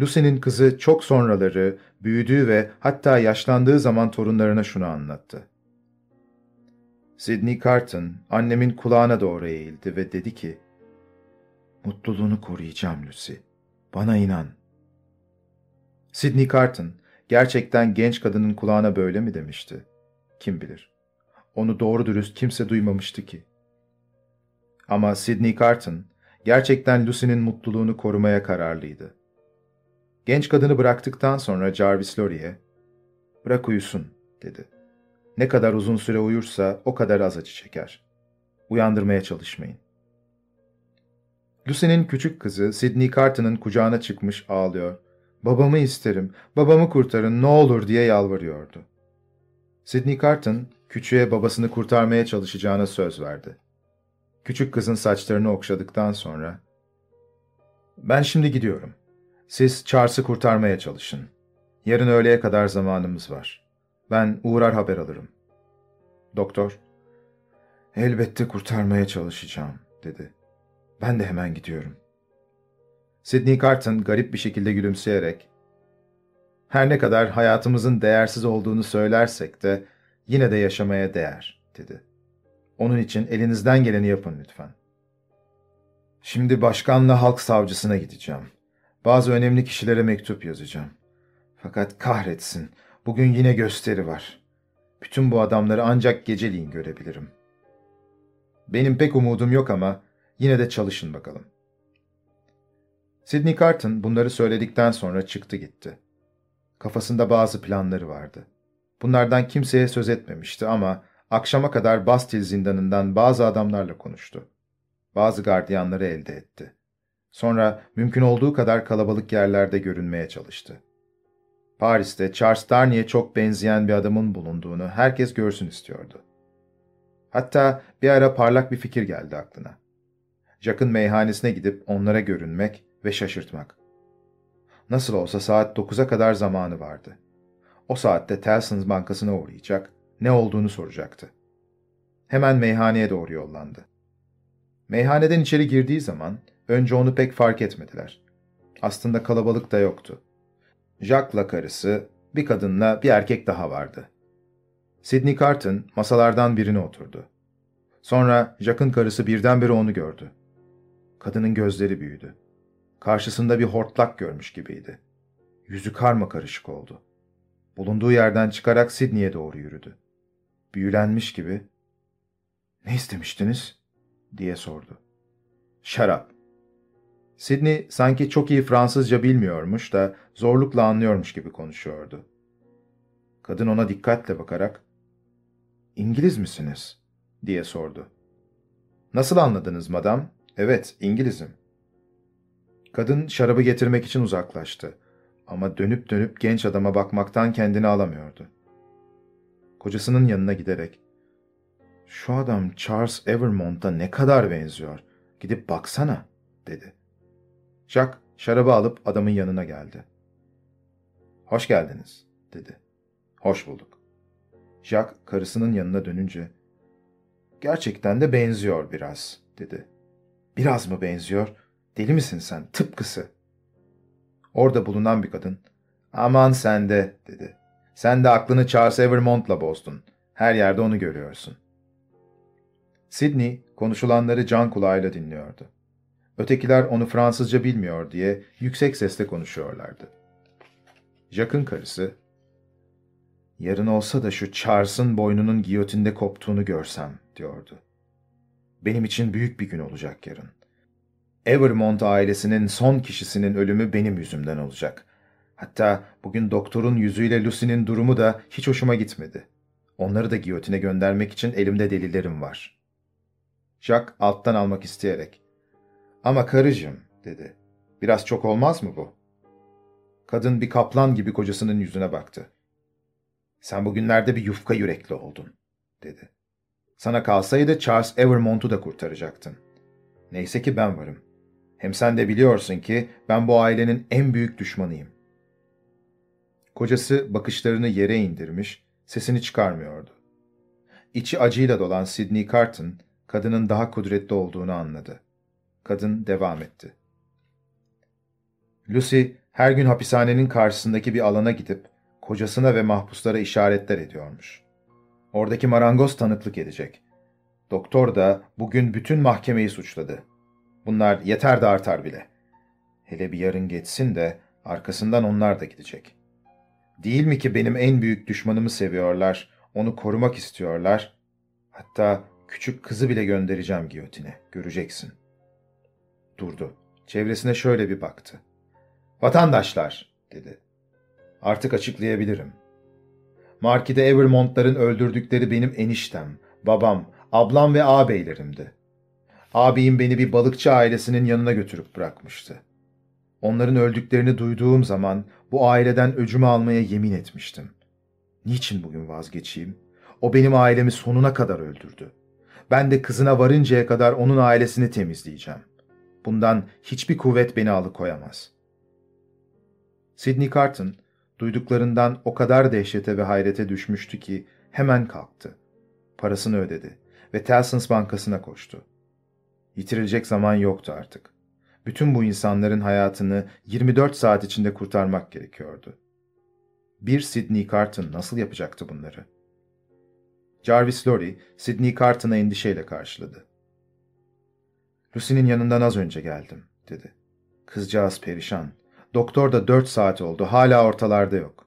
Lucy'nin kızı çok sonraları, büyüdüğü ve hatta yaşlandığı zaman torunlarına şunu anlattı. Sidney Carton annemin kulağına doğru eğildi ve dedi ki, ''Mutluluğunu koruyacağım Lucy. Bana inan.'' Sidney Carton gerçekten genç kadının kulağına böyle mi demişti? Kim bilir. Onu doğru dürüst kimse duymamıştı ki. Ama Sidney Carton gerçekten Lucy'nin mutluluğunu korumaya kararlıydı. Genç kadını bıraktıktan sonra Jarvis Lorry'e ''Bırak uyusun'' dedi. Ne kadar uzun süre uyursa o kadar az acı çeker. Uyandırmaya çalışmayın. Lucy'nin küçük kızı Sidney Carton'ın kucağına çıkmış ağlıyor. Babamı isterim, babamı kurtarın ne olur diye yalvarıyordu. Sidney Carton küçüğe babasını kurtarmaya çalışacağına söz verdi. Küçük kızın saçlarını okşadıktan sonra ''Ben şimdi gidiyorum. Siz Charles'ı kurtarmaya çalışın. Yarın öğleye kadar zamanımız var. Ben uğrar haber alırım.'' Doktor ''Elbette kurtarmaya çalışacağım.'' dedi. ''Ben de hemen gidiyorum.'' Sidney Carton garip bir şekilde gülümseyerek ''Her ne kadar hayatımızın değersiz olduğunu söylersek de yine de yaşamaya değer.'' dedi. Onun için elinizden geleni yapın lütfen. Şimdi başkanla halk savcısına gideceğim. Bazı önemli kişilere mektup yazacağım. Fakat kahretsin, bugün yine gösteri var. Bütün bu adamları ancak geceliğin görebilirim. Benim pek umudum yok ama yine de çalışın bakalım. Sidney Carton bunları söyledikten sonra çıktı gitti. Kafasında bazı planları vardı. Bunlardan kimseye söz etmemişti ama akşama kadar Bastil zindanından bazı adamlarla konuştu. Bazı gardiyanları elde etti. Sonra mümkün olduğu kadar kalabalık yerlerde görünmeye çalıştı. Paris'te Charles Darnier'e çok benzeyen bir adamın bulunduğunu herkes görsün istiyordu. Hatta bir ara parlak bir fikir geldi aklına. Jack'ın meyhanesine gidip onlara görünmek ve şaşırtmak. Nasıl olsa saat 9'a kadar zamanı vardı. O saatte Tellson's bankasına uğrayacak, ne olduğunu soracaktı. Hemen meyhaneye doğru yollandı. Meyhaneden içeri girdiği zaman önce onu pek fark etmediler. Aslında kalabalık da yoktu. Jack'la karısı, bir kadınla bir erkek daha vardı. Sidney Carton masalardan birine oturdu. Sonra Jack'ın karısı birdenbire onu gördü. Kadının gözleri büyüdü. Karşısında bir hortlak görmüş gibiydi. Yüzü karma karışık oldu. Bulunduğu yerden çıkarak Sidney'e doğru yürüdü. Büyülenmiş gibi, ''Ne istemiştiniz?'' diye sordu. ''Şarap.'' Sidney sanki çok iyi Fransızca bilmiyormuş da zorlukla anlıyormuş gibi konuşuyordu. Kadın ona dikkatle bakarak, ''İngiliz misiniz?'' diye sordu. ''Nasıl anladınız madam?'' ''Evet, İngilizim.'' Kadın şarabı getirmek için uzaklaştı. Ama dönüp dönüp genç adama bakmaktan kendini alamıyordu. Kocasının yanına giderek, ''Şu adam Charles Evermont'a ne kadar benziyor. Gidip baksana.'' dedi. Jack şarabı alıp adamın yanına geldi. ''Hoş geldiniz.'' dedi. ''Hoş bulduk.'' Jack karısının yanına dönünce, ''Gerçekten de benziyor biraz.'' dedi. ''Biraz mı benziyor?'' Deli misin sen? Tıpkısı. Orada bulunan bir kadın. Aman sen de dedi. Sen de aklını Charles Evermont'la bozdun. Her yerde onu görüyorsun. Sidney konuşulanları can kulağıyla dinliyordu. Ötekiler onu Fransızca bilmiyor diye yüksek sesle konuşuyorlardı. Jack'ın karısı, ''Yarın olsa da şu Charles'ın boynunun giyotinde koptuğunu görsem.'' diyordu. ''Benim için büyük bir gün olacak yarın. Evermont ailesinin son kişisinin ölümü benim yüzümden olacak. Hatta bugün doktorun yüzüyle Lucy'nin durumu da hiç hoşuma gitmedi. Onları da giyotine göndermek için elimde delillerim var. Jack alttan almak isteyerek. Ama karıcığım, dedi. Biraz çok olmaz mı bu? Kadın bir kaplan gibi kocasının yüzüne baktı. Sen bugünlerde bir yufka yürekli oldun, dedi. Sana kalsaydı Charles Evermont'u da kurtaracaktın. Neyse ki ben varım. Hem sen de biliyorsun ki ben bu ailenin en büyük düşmanıyım. Kocası bakışlarını yere indirmiş, sesini çıkarmıyordu. İçi acıyla dolan Sidney Carton, kadının daha kudretli olduğunu anladı. Kadın devam etti. Lucy her gün hapishanenin karşısındaki bir alana gidip kocasına ve mahpuslara işaretler ediyormuş. Oradaki marangoz tanıklık edecek. Doktor da bugün bütün mahkemeyi suçladı. Bunlar yeter de artar bile. Hele bir yarın geçsin de arkasından onlar da gidecek. Değil mi ki benim en büyük düşmanımı seviyorlar, onu korumak istiyorlar. Hatta küçük kızı bile göndereceğim giyotine, göreceksin. Durdu. Çevresine şöyle bir baktı. Vatandaşlar, dedi. Artık açıklayabilirim. Markide Evermont'ların öldürdükleri benim eniştem, babam, ablam ve ağabeylerimdi. Ağabeyim beni bir balıkçı ailesinin yanına götürüp bırakmıştı. Onların öldüklerini duyduğum zaman bu aileden öcümü almaya yemin etmiştim. Niçin bugün vazgeçeyim? O benim ailemi sonuna kadar öldürdü. Ben de kızına varıncaya kadar onun ailesini temizleyeceğim. Bundan hiçbir kuvvet beni alıkoyamaz. Sidney Carton, duyduklarından o kadar dehşete ve hayrete düşmüştü ki hemen kalktı. Parasını ödedi ve Telsons Bankası'na koştu. Yitirilecek zaman yoktu artık. Bütün bu insanların hayatını 24 saat içinde kurtarmak gerekiyordu. Bir Sidney Carton nasıl yapacaktı bunları? Jarvis Lorry, Sidney Carton'a endişeyle karşıladı. Lucy'nin yanından az önce geldim, dedi. Kızcağız perişan. Doktor da dört saat oldu, hala ortalarda yok.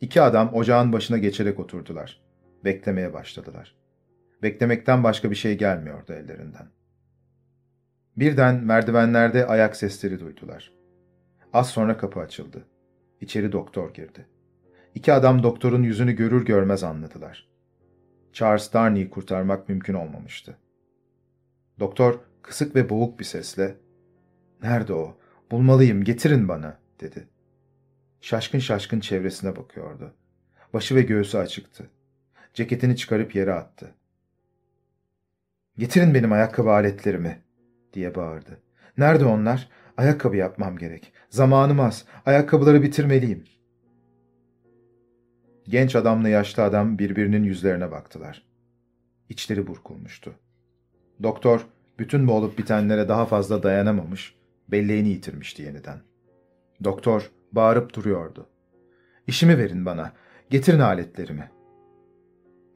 İki adam ocağın başına geçerek oturdular. Beklemeye başladılar. Beklemekten başka bir şey gelmiyordu ellerinden. Birden merdivenlerde ayak sesleri duydular. Az sonra kapı açıldı. İçeri doktor girdi. İki adam doktorun yüzünü görür görmez anladılar. Charles Darnay'i kurtarmak mümkün olmamıştı. Doktor kısık ve boğuk bir sesle ''Nerede o? Bulmalıyım, getirin bana.'' dedi. Şaşkın şaşkın çevresine bakıyordu. Başı ve göğsü açıktı. Ceketini çıkarıp yere attı. ''Getirin benim ayakkabı aletlerimi.'' diye bağırdı. ''Nerede onlar? Ayakkabı yapmam gerek. Zamanım az. Ayakkabıları bitirmeliyim.'' Genç adamla yaşlı adam birbirinin yüzlerine baktılar. İçleri burkulmuştu. Doktor, bütün bu olup bitenlere daha fazla dayanamamış, belleğini yitirmişti yeniden. Doktor, bağırıp duruyordu. İşimi verin bana, getirin aletlerimi.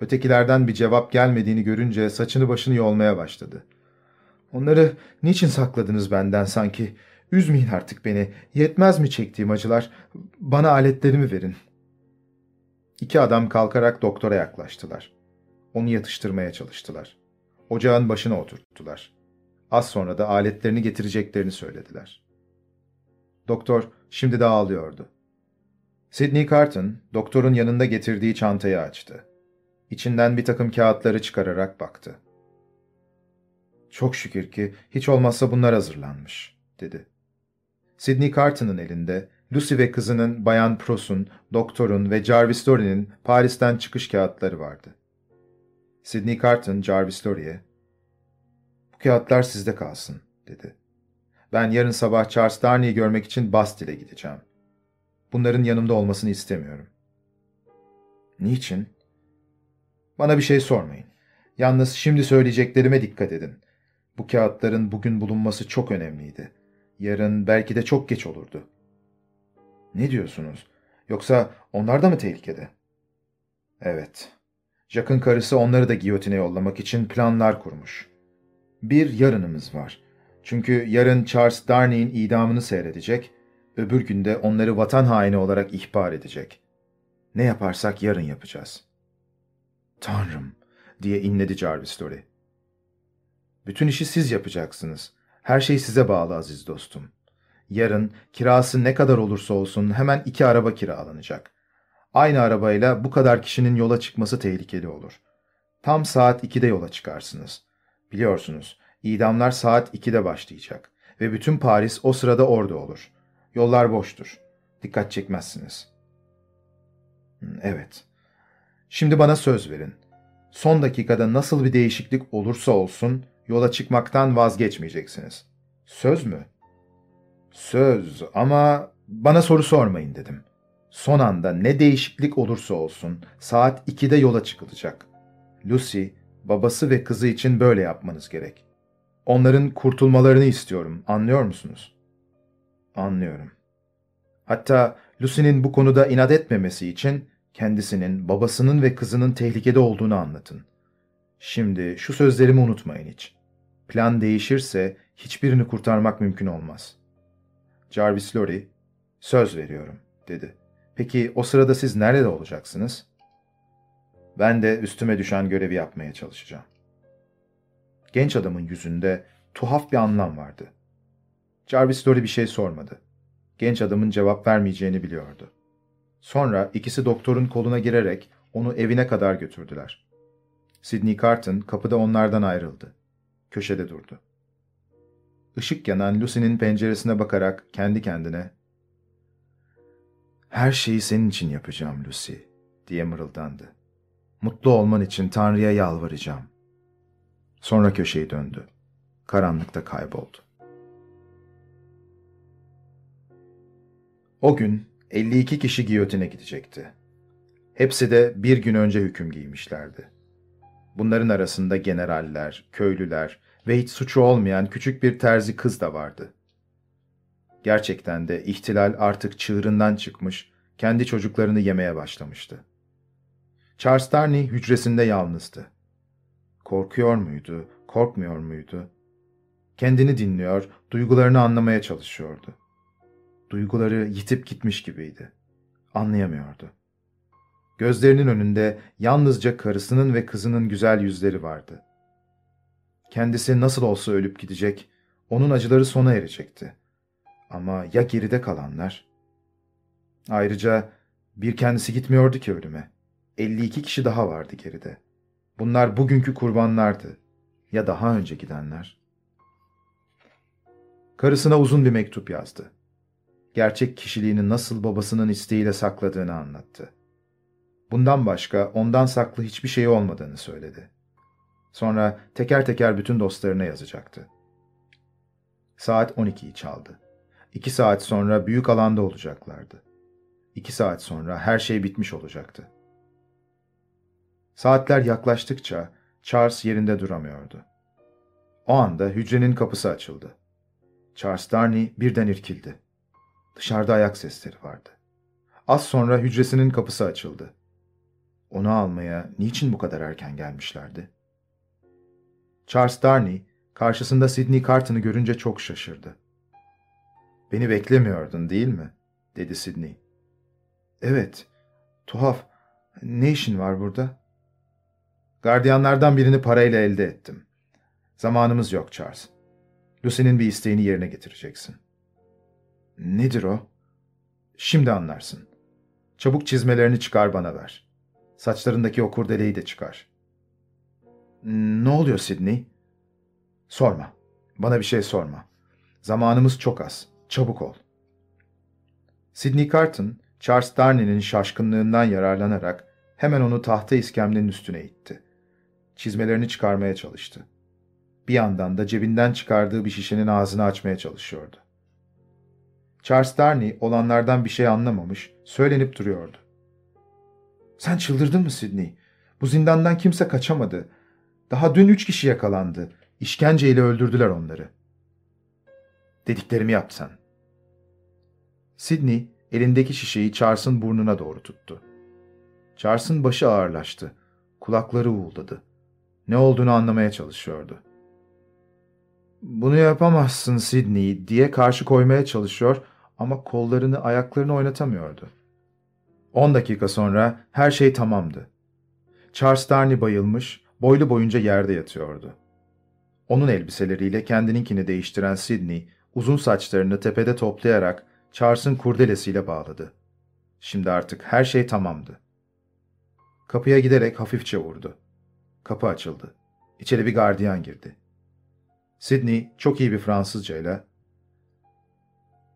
Ötekilerden bir cevap gelmediğini görünce saçını başını yolmaya başladı. Onları niçin sakladınız benden sanki? Üzmeyin artık beni, yetmez mi çektiğim acılar? Bana aletlerimi verin.'' İki adam kalkarak doktora yaklaştılar. Onu yatıştırmaya çalıştılar. Ocağın başına oturttular. Az sonra da aletlerini getireceklerini söylediler. Doktor şimdi de ağlıyordu. Sidney Carton, doktorun yanında getirdiği çantayı açtı. İçinden bir takım kağıtları çıkararak baktı. Çok şükür ki hiç olmazsa bunlar hazırlanmış, dedi. Sidney Carton'ın elinde Lucy ve kızının Bayan Pros'un, doktorun ve Jarvis Dory'nin Paris'ten çıkış kağıtları vardı. Sidney Carton, Jarvis Dory'e, ''Bu kağıtlar sizde kalsın.'' dedi. ''Ben yarın sabah Charles Darnay'i görmek için Bastille'e gideceğim. Bunların yanımda olmasını istemiyorum.'' ''Niçin?'' ''Bana bir şey sormayın. Yalnız şimdi söyleyeceklerime dikkat edin. Bu kağıtların bugün bulunması çok önemliydi. Yarın belki de çok geç olurdu.'' Ne diyorsunuz? Yoksa onlar da mı tehlikede? Evet. Jack'ın karısı onları da giyotine yollamak için planlar kurmuş. Bir yarınımız var. Çünkü yarın Charles Darnay'in idamını seyredecek, öbür günde onları vatan haini olarak ihbar edecek. Ne yaparsak yarın yapacağız. Tanrım, diye inledi Jarvis Dory. Bütün işi siz yapacaksınız. Her şey size bağlı aziz dostum. Yarın kirası ne kadar olursa olsun hemen iki araba kiralanacak. Aynı arabayla bu kadar kişinin yola çıkması tehlikeli olur. Tam saat 2'de yola çıkarsınız. Biliyorsunuz, idamlar saat 2'de başlayacak ve bütün Paris o sırada orada olur. Yollar boştur. Dikkat çekmezsiniz. Hmm, Evet. Şimdi bana söz verin. Son dakikada nasıl bir değişiklik olursa olsun yola çıkmaktan vazgeçmeyeceksiniz. Söz mü? Söz ama bana soru sormayın dedim. Son anda ne değişiklik olursa olsun saat 2'de yola çıkılacak. Lucy, babası ve kızı için böyle yapmanız gerek. Onların kurtulmalarını istiyorum, anlıyor musunuz? Anlıyorum. Hatta Lucy'nin bu konuda inat etmemesi için kendisinin, babasının ve kızının tehlikede olduğunu anlatın. Şimdi şu sözlerimi unutmayın hiç. Plan değişirse hiçbirini kurtarmak mümkün olmaz. Jarvis Lorry, söz veriyorum, dedi. Peki o sırada siz nerede olacaksınız? Ben de üstüme düşen görevi yapmaya çalışacağım. Genç adamın yüzünde tuhaf bir anlam vardı. Jarvis Lorry bir şey sormadı. Genç adamın cevap vermeyeceğini biliyordu. Sonra ikisi doktorun koluna girerek onu evine kadar götürdüler. Sidney Carton kapıda onlardan ayrıldı. Köşede durdu. Işık yanan Lucy'nin penceresine bakarak kendi kendine ''Her şeyi senin için yapacağım Lucy.'' diye mırıldandı. ''Mutlu olman için Tanrı'ya yalvaracağım.'' Sonra köşeyi döndü. Karanlıkta kayboldu. O gün 52 kişi giyotine gidecekti. Hepsi de bir gün önce hüküm giymişlerdi. Bunların arasında generaller, köylüler ve hiç suçu olmayan küçük bir terzi kız da vardı. Gerçekten de ihtilal artık çığırından çıkmış, kendi çocuklarını yemeye başlamıştı. Charles Darney hücresinde yalnızdı. Korkuyor muydu, korkmuyor muydu? Kendini dinliyor, duygularını anlamaya çalışıyordu. Duyguları yitip gitmiş gibiydi. Anlayamıyordu. Gözlerinin önünde yalnızca karısının ve kızının güzel yüzleri vardı. Kendisi nasıl olsa ölüp gidecek, onun acıları sona erecekti. Ama ya geride kalanlar? Ayrıca bir kendisi gitmiyordu ki ölüme. 52 kişi daha vardı geride. Bunlar bugünkü kurbanlardı. Ya daha önce gidenler? Karısına uzun bir mektup yazdı. Gerçek kişiliğini nasıl babasının isteğiyle sakladığını anlattı. Bundan başka ondan saklı hiçbir şey olmadığını söyledi. Sonra teker teker bütün dostlarına yazacaktı. Saat 12'yi çaldı. İki saat sonra büyük alanda olacaklardı. İki saat sonra her şey bitmiş olacaktı. Saatler yaklaştıkça Charles yerinde duramıyordu. O anda hücrenin kapısı açıldı. Charles Darney birden irkildi. Dışarıda ayak sesleri vardı. Az sonra hücresinin kapısı açıldı. Onu almaya niçin bu kadar erken gelmişlerdi? Charles Darney karşısında Sidney Carton'ı görünce çok şaşırdı. ''Beni beklemiyordun değil mi?'' dedi Sidney. ''Evet, tuhaf. Ne işin var burada?'' ''Gardiyanlardan birini parayla elde ettim. Zamanımız yok Charles. Lucy'nin bir isteğini yerine getireceksin.'' ''Nedir o?'' ''Şimdi anlarsın. Çabuk çizmelerini çıkar bana ver. Saçlarındaki o kurdeleyi de çıkar.'' ''Ne oluyor Sidney?'' ''Sorma. Bana bir şey sorma. Zamanımız çok az. Çabuk ol.'' Sidney Carton, Charles Darnay'nin şaşkınlığından yararlanarak hemen onu tahta iskemlenin üstüne itti. Çizmelerini çıkarmaya çalıştı. Bir yandan da cebinden çıkardığı bir şişenin ağzını açmaya çalışıyordu. Charles Darnay olanlardan bir şey anlamamış, söylenip duruyordu. ''Sen çıldırdın mı Sidney? Bu zindandan kimse kaçamadı. Daha dün üç kişi yakalandı. İşkenceyle öldürdüler onları.'' ''Dediklerimi yap sen.'' Sidney elindeki şişeyi Charles'ın burnuna doğru tuttu. Charles'ın başı ağırlaştı. Kulakları uğuldadı. Ne olduğunu anlamaya çalışıyordu. ''Bunu yapamazsın Sidney'' diye karşı koymaya çalışıyor ama kollarını ayaklarını oynatamıyordu. On dakika sonra her şey tamamdı. Charles Darnay bayılmış, boylu boyunca yerde yatıyordu. Onun elbiseleriyle kendininkini değiştiren Sidney, uzun saçlarını tepede toplayarak Charles'ın kurdelesiyle bağladı. Şimdi artık her şey tamamdı. Kapıya giderek hafifçe vurdu. Kapı açıldı. İçeri bir gardiyan girdi. Sidney çok iyi bir Fransızcayla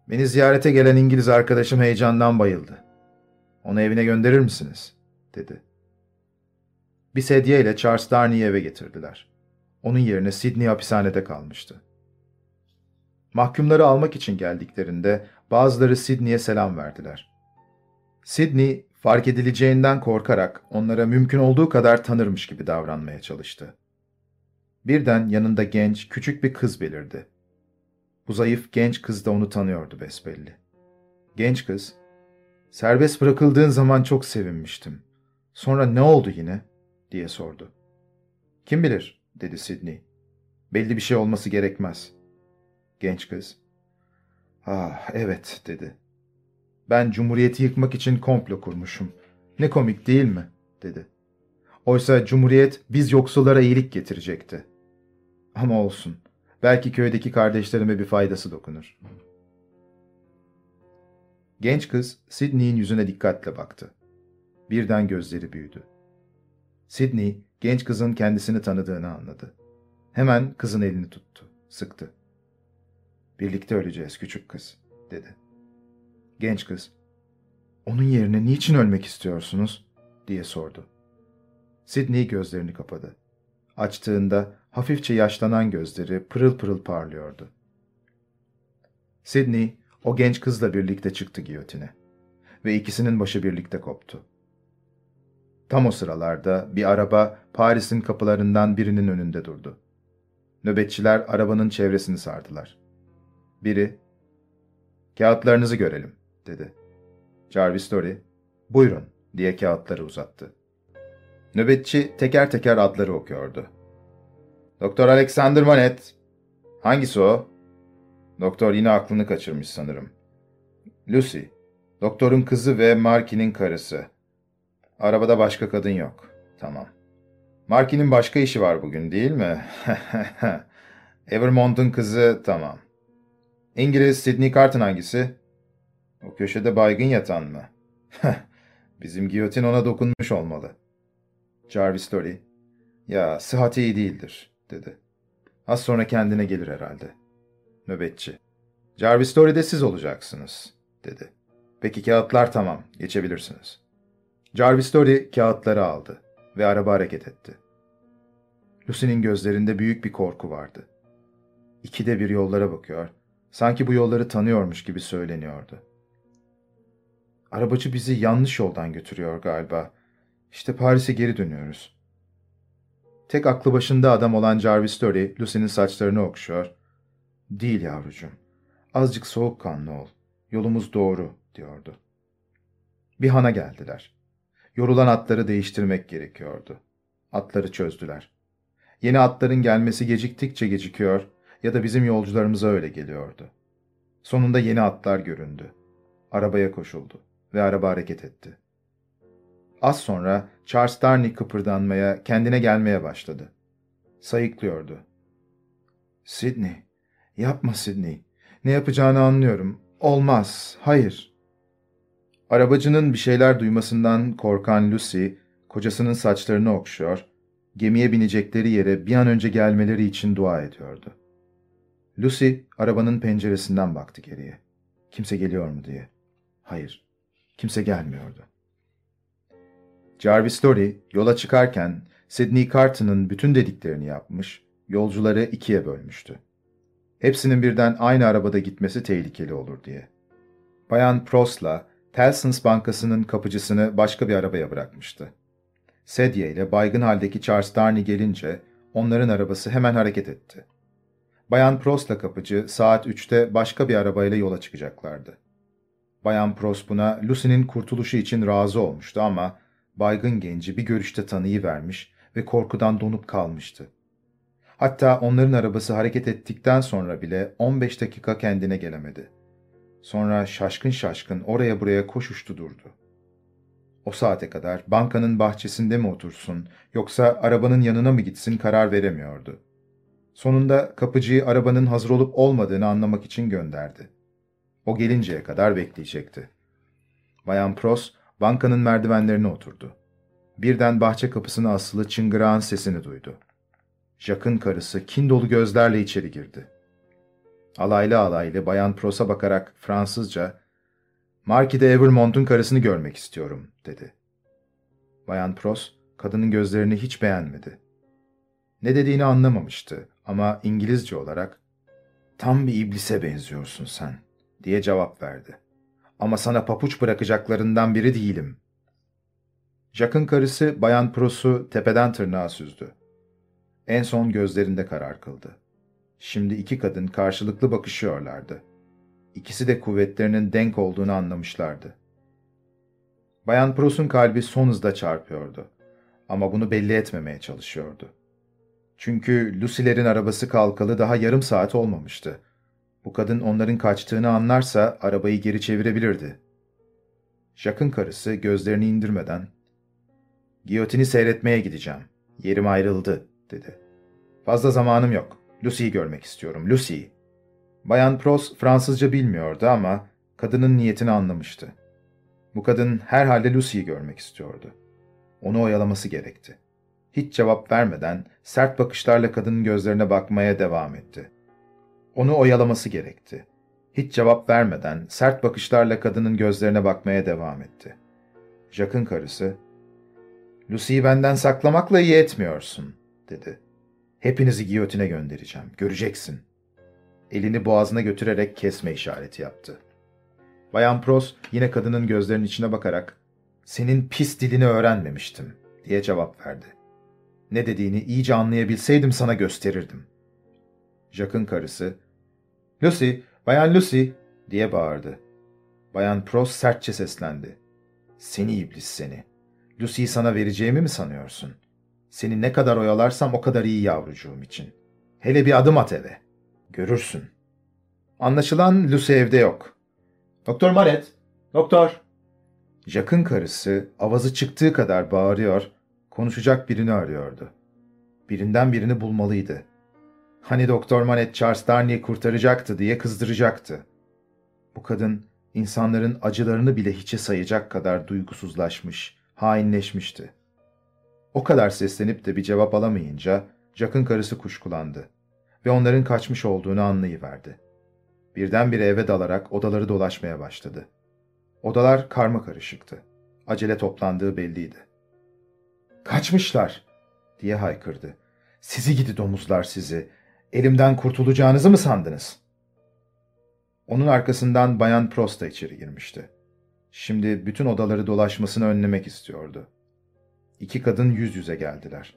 ''Beni ziyarete gelen İngiliz arkadaşım heyecandan bayıldı. Onu evine gönderir misiniz?'' dedi. Bir sedyeyle Charles Darnay'i eve getirdiler. Onun yerine Sidney hapishanede kalmıştı. Mahkumları almak için geldiklerinde bazıları Sidney'e selam verdiler. Sidney fark edileceğinden korkarak onlara mümkün olduğu kadar tanırmış gibi davranmaya çalıştı. Birden yanında genç, küçük bir kız belirdi. Bu zayıf genç kız da onu tanıyordu besbelli. Genç kız, serbest bırakıldığın zaman çok sevinmiştim. Sonra ne oldu yine? diye sordu. Kim bilir, dedi Sidney. Belli bir şey olması gerekmez. Genç kız, ah evet, dedi. Ben cumhuriyeti yıkmak için komplo kurmuşum. Ne komik değil mi? dedi. Oysa cumhuriyet biz yoksullara iyilik getirecekti. Ama olsun. Belki köydeki kardeşlerime bir faydası dokunur. Genç kız Sidney'in yüzüne dikkatle baktı. Birden gözleri büyüdü. Sidney, genç kızın kendisini tanıdığını anladı. Hemen kızın elini tuttu, sıktı. Birlikte öleceğiz küçük kız, dedi. Genç kız, onun yerine niçin ölmek istiyorsunuz? diye sordu. Sidney gözlerini kapadı. Açtığında hafifçe yaşlanan gözleri pırıl pırıl parlıyordu. Sidney, o genç kızla birlikte çıktı giyotine ve ikisinin başı birlikte koptu. Tam o sıralarda bir araba Paris'in kapılarından birinin önünde durdu. Nöbetçiler arabanın çevresini sardılar. Biri, ''Kağıtlarınızı görelim.'' Dedi. Jarvis Story, ''Buyurun.'' diye kağıtları uzattı. Nöbetçi teker teker adları okuyordu. Doktor Alexander Manet. Hangisi o? Doktor yine aklını kaçırmış sanırım. Lucy. Doktorun kızı ve Marky'nin karısı. Arabada başka kadın yok. Tamam. Marky'nin başka işi var bugün değil mi? [laughs] Evermont'un kızı tamam. İngiliz Sidney Carton hangisi? O köşede baygın yatan mı? Bizim giyotin ona dokunmuş olmalı. Jarvis Story. Ya sıhhati iyi değildir, dedi. Az sonra kendine gelir herhalde. Nöbetçi. Jarvis Story'de siz olacaksınız, dedi. Peki kağıtlar tamam, geçebilirsiniz. Jarvis Story kağıtları aldı ve araba hareket etti. Lucy'nin gözlerinde büyük bir korku vardı. İkide bir yollara bakıyor, sanki bu yolları tanıyormuş gibi söyleniyordu. Arabacı bizi yanlış yoldan götürüyor galiba. İşte Paris'e geri dönüyoruz. Tek aklı başında adam olan Jarvis Story, Lucy'nin saçlarını okşuyor. Değil yavrucuğum. Azıcık soğukkanlı ol. Yolumuz doğru, diyordu. Bir hana geldiler. Yorulan atları değiştirmek gerekiyordu. Atları çözdüler. Yeni atların gelmesi geciktikçe gecikiyor ya da bizim yolcularımıza öyle geliyordu. Sonunda yeni atlar göründü. Arabaya koşuldu ve araba hareket etti. Az sonra Charles Darnley kıpırdanmaya, kendine gelmeye başladı. Sayıklıyordu. Sidney, yapma Sidney. Ne yapacağını anlıyorum. Olmaz, hayır. Arabacının bir şeyler duymasından korkan Lucy, kocasının saçlarını okşuyor, gemiye binecekleri yere bir an önce gelmeleri için dua ediyordu. Lucy, arabanın penceresinden baktı geriye. Kimse geliyor mu diye. Hayır, kimse gelmiyordu. Jarvis Story yola çıkarken Sidney Carton'ın bütün dediklerini yapmış, yolcuları ikiye bölmüştü. Hepsinin birden aynı arabada gitmesi tehlikeli olur diye. Bayan Prost'la Telsons Bankası'nın kapıcısını başka bir arabaya bırakmıştı. Sedye ile baygın haldeki Charles Darney gelince onların arabası hemen hareket etti. Bayan Prost'la kapıcı saat 3'te başka bir arabayla yola çıkacaklardı. Bayan Prost buna Lucy'nin kurtuluşu için razı olmuştu ama baygın genci bir görüşte tanıyı vermiş ve korkudan donup kalmıştı. Hatta onların arabası hareket ettikten sonra bile 15 dakika kendine gelemedi. Sonra şaşkın şaşkın oraya buraya koşuştu durdu. O saate kadar bankanın bahçesinde mi otursun yoksa arabanın yanına mı gitsin karar veremiyordu. Sonunda kapıcıyı arabanın hazır olup olmadığını anlamak için gönderdi. O gelinceye kadar bekleyecekti. Bayan Pros bankanın merdivenlerine oturdu. Birden bahçe kapısına asılı çıngırağın sesini duydu. Jack'ın karısı kin dolu gözlerle içeri girdi. Alaylı alaylı Bayan Pros'a bakarak Fransızca, ''Marquis de Evermont'un karısını görmek istiyorum.'' dedi. Bayan Pros, kadının gözlerini hiç beğenmedi. Ne dediğini anlamamıştı ama İngilizce olarak, ''Tam bir iblise benziyorsun sen.'' diye cevap verdi. ''Ama sana papuç bırakacaklarından biri değilim.'' Jack'ın karısı Bayan Pros'u tepeden tırnağa süzdü. En son gözlerinde karar kıldı. Şimdi iki kadın karşılıklı bakışıyorlardı. İkisi de kuvvetlerinin denk olduğunu anlamışlardı. Bayan Pros'un kalbi son hızda çarpıyordu. Ama bunu belli etmemeye çalışıyordu. Çünkü Lucy'lerin arabası kalkalı daha yarım saat olmamıştı. Bu kadın onların kaçtığını anlarsa arabayı geri çevirebilirdi. Jack'ın karısı gözlerini indirmeden ''Giyotini seyretmeye gideceğim. Yerim ayrıldı.'' dedi. ''Fazla zamanım yok. Lucy'yi görmek istiyorum. Lucy.'' Bayan Pros Fransızca bilmiyordu ama kadının niyetini anlamıştı. Bu kadın herhalde Lucy'yi görmek istiyordu. Onu oyalaması gerekti. Hiç cevap vermeden sert bakışlarla kadının gözlerine bakmaya devam etti. Onu oyalaması gerekti. Hiç cevap vermeden sert bakışlarla kadının gözlerine bakmaya devam etti. Jack'ın karısı, ''Lucy'yi benden saklamakla iyi etmiyorsun.'' dedi. ''Hepinizi giyotine göndereceğim, göreceksin.'' Elini boğazına götürerek kesme işareti yaptı. Bayan Pros yine kadının gözlerinin içine bakarak ''Senin pis dilini öğrenmemiştim.'' diye cevap verdi. Ne dediğini iyice anlayabilseydim sana gösterirdim. Jack'ın karısı ''Lucy, Bayan Lucy!'' diye bağırdı. Bayan Pros sertçe seslendi. ''Seni iblis seni. Lucy'yi sana vereceğimi mi sanıyorsun? Seni ne kadar oyalarsam o kadar iyi yavrucuğum için. Hele bir adım at eve. Görürsün.'' Anlaşılan Lucy evde yok. Doktor Maret, doktor. Jack'ın karısı avazı çıktığı kadar bağırıyor, konuşacak birini arıyordu. Birinden birini bulmalıydı. Hani Doktor Manet Charles Darnay'i kurtaracaktı diye kızdıracaktı. Bu kadın insanların acılarını bile hiçe sayacak kadar duygusuzlaşmış, hainleşmişti. O kadar seslenip de bir cevap alamayınca Jack'ın karısı kuşkulandı ve onların kaçmış olduğunu anlayıverdi. Birdenbire eve dalarak odaları dolaşmaya başladı. Odalar karma karışıktı. Acele toplandığı belliydi. ''Kaçmışlar!'' diye haykırdı. ''Sizi gidi domuzlar sizi! Elimden kurtulacağınızı mı sandınız?'' Onun arkasından Bayan Prost da içeri girmişti. Şimdi bütün odaları dolaşmasını önlemek istiyordu. İki kadın yüz yüze geldiler.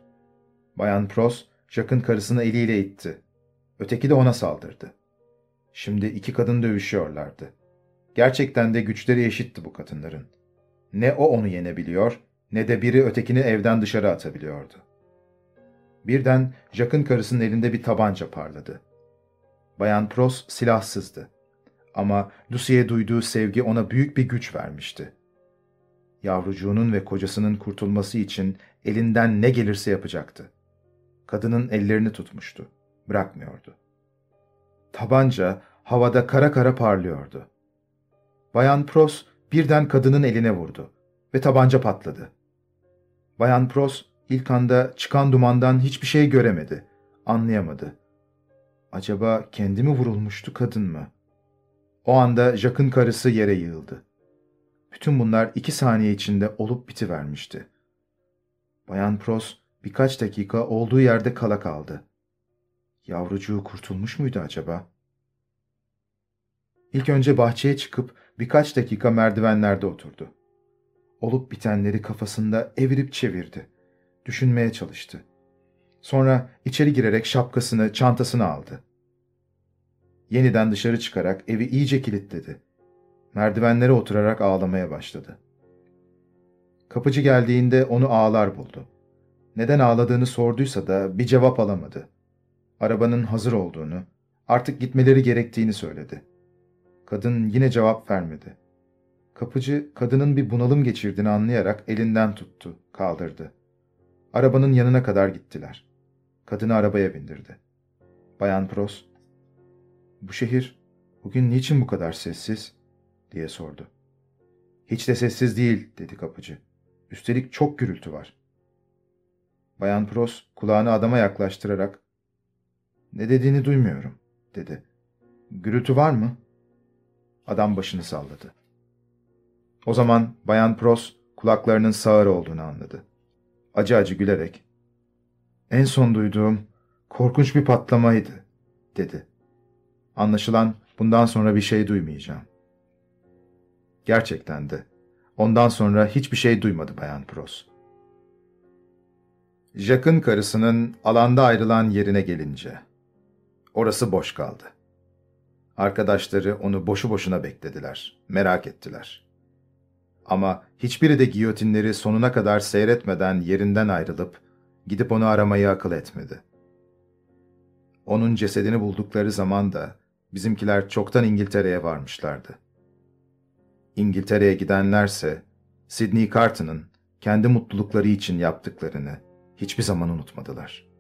Bayan Prost, Jack'ın karısını eliyle itti. Öteki de ona saldırdı. Şimdi iki kadın dövüşüyorlardı. Gerçekten de güçleri eşitti bu kadınların. Ne o onu yenebiliyor, ne de biri ötekini evden dışarı atabiliyordu. Birden Jack'ın karısının elinde bir tabanca parladı. Bayan Pros silahsızdı. Ama Lucy'ye duyduğu sevgi ona büyük bir güç vermişti. Yavrucuğunun ve kocasının kurtulması için elinden ne gelirse yapacaktı. Kadının ellerini tutmuştu. Bırakmıyordu. Tabanca havada kara kara parlıyordu. Bayan Pros birden kadının eline vurdu ve tabanca patladı. Bayan Pros ilk anda çıkan dumandan hiçbir şey göremedi, anlayamadı. Acaba kendi mi vurulmuştu kadın mı? O anda Jack'ın karısı yere yığıldı. Bütün bunlar iki saniye içinde olup bitivermişti. Bayan Pros birkaç dakika olduğu yerde kala kaldı. Yavrucuğu kurtulmuş muydu acaba? İlk önce bahçeye çıkıp birkaç dakika merdivenlerde oturdu. Olup bitenleri kafasında evirip çevirdi. Düşünmeye çalıştı. Sonra içeri girerek şapkasını, çantasını aldı. Yeniden dışarı çıkarak evi iyice kilitledi. Merdivenlere oturarak ağlamaya başladı. Kapıcı geldiğinde onu ağlar buldu. Neden ağladığını sorduysa da bir cevap alamadı. Arabanın hazır olduğunu, artık gitmeleri gerektiğini söyledi. Kadın yine cevap vermedi. Kapıcı kadının bir bunalım geçirdiğini anlayarak elinden tuttu, kaldırdı. Arabanın yanına kadar gittiler. Kadını arabaya bindirdi. Bayan Pros, ''Bu şehir bugün niçin bu kadar sessiz?'' diye sordu. ''Hiç de sessiz değil.'' dedi kapıcı. ''Üstelik çok gürültü var.'' Bayan Pros kulağını adama yaklaştırarak ''Ne dediğini duymuyorum.'' dedi. ''Gürültü var mı?'' Adam başını salladı. O zaman Bayan Pros kulaklarının sağır olduğunu anladı. Acı acı gülerek ''En son duyduğum korkunç bir patlamaydı.'' dedi. Anlaşılan bundan sonra bir şey duymayacağım. Gerçekten de. Ondan sonra hiçbir şey duymadı Bayan Pros. Jack'ın karısının alanda ayrılan yerine gelince. Orası boş kaldı. Arkadaşları onu boşu boşuna beklediler, merak ettiler. Ama hiçbiri de giyotinleri sonuna kadar seyretmeden yerinden ayrılıp gidip onu aramayı akıl etmedi. Onun cesedini buldukları zaman da bizimkiler çoktan İngiltere'ye varmışlardı. İngiltere'ye gidenlerse Sidney Carton'ın kendi mutlulukları için yaptıklarını hiçbir zaman unutmadılar.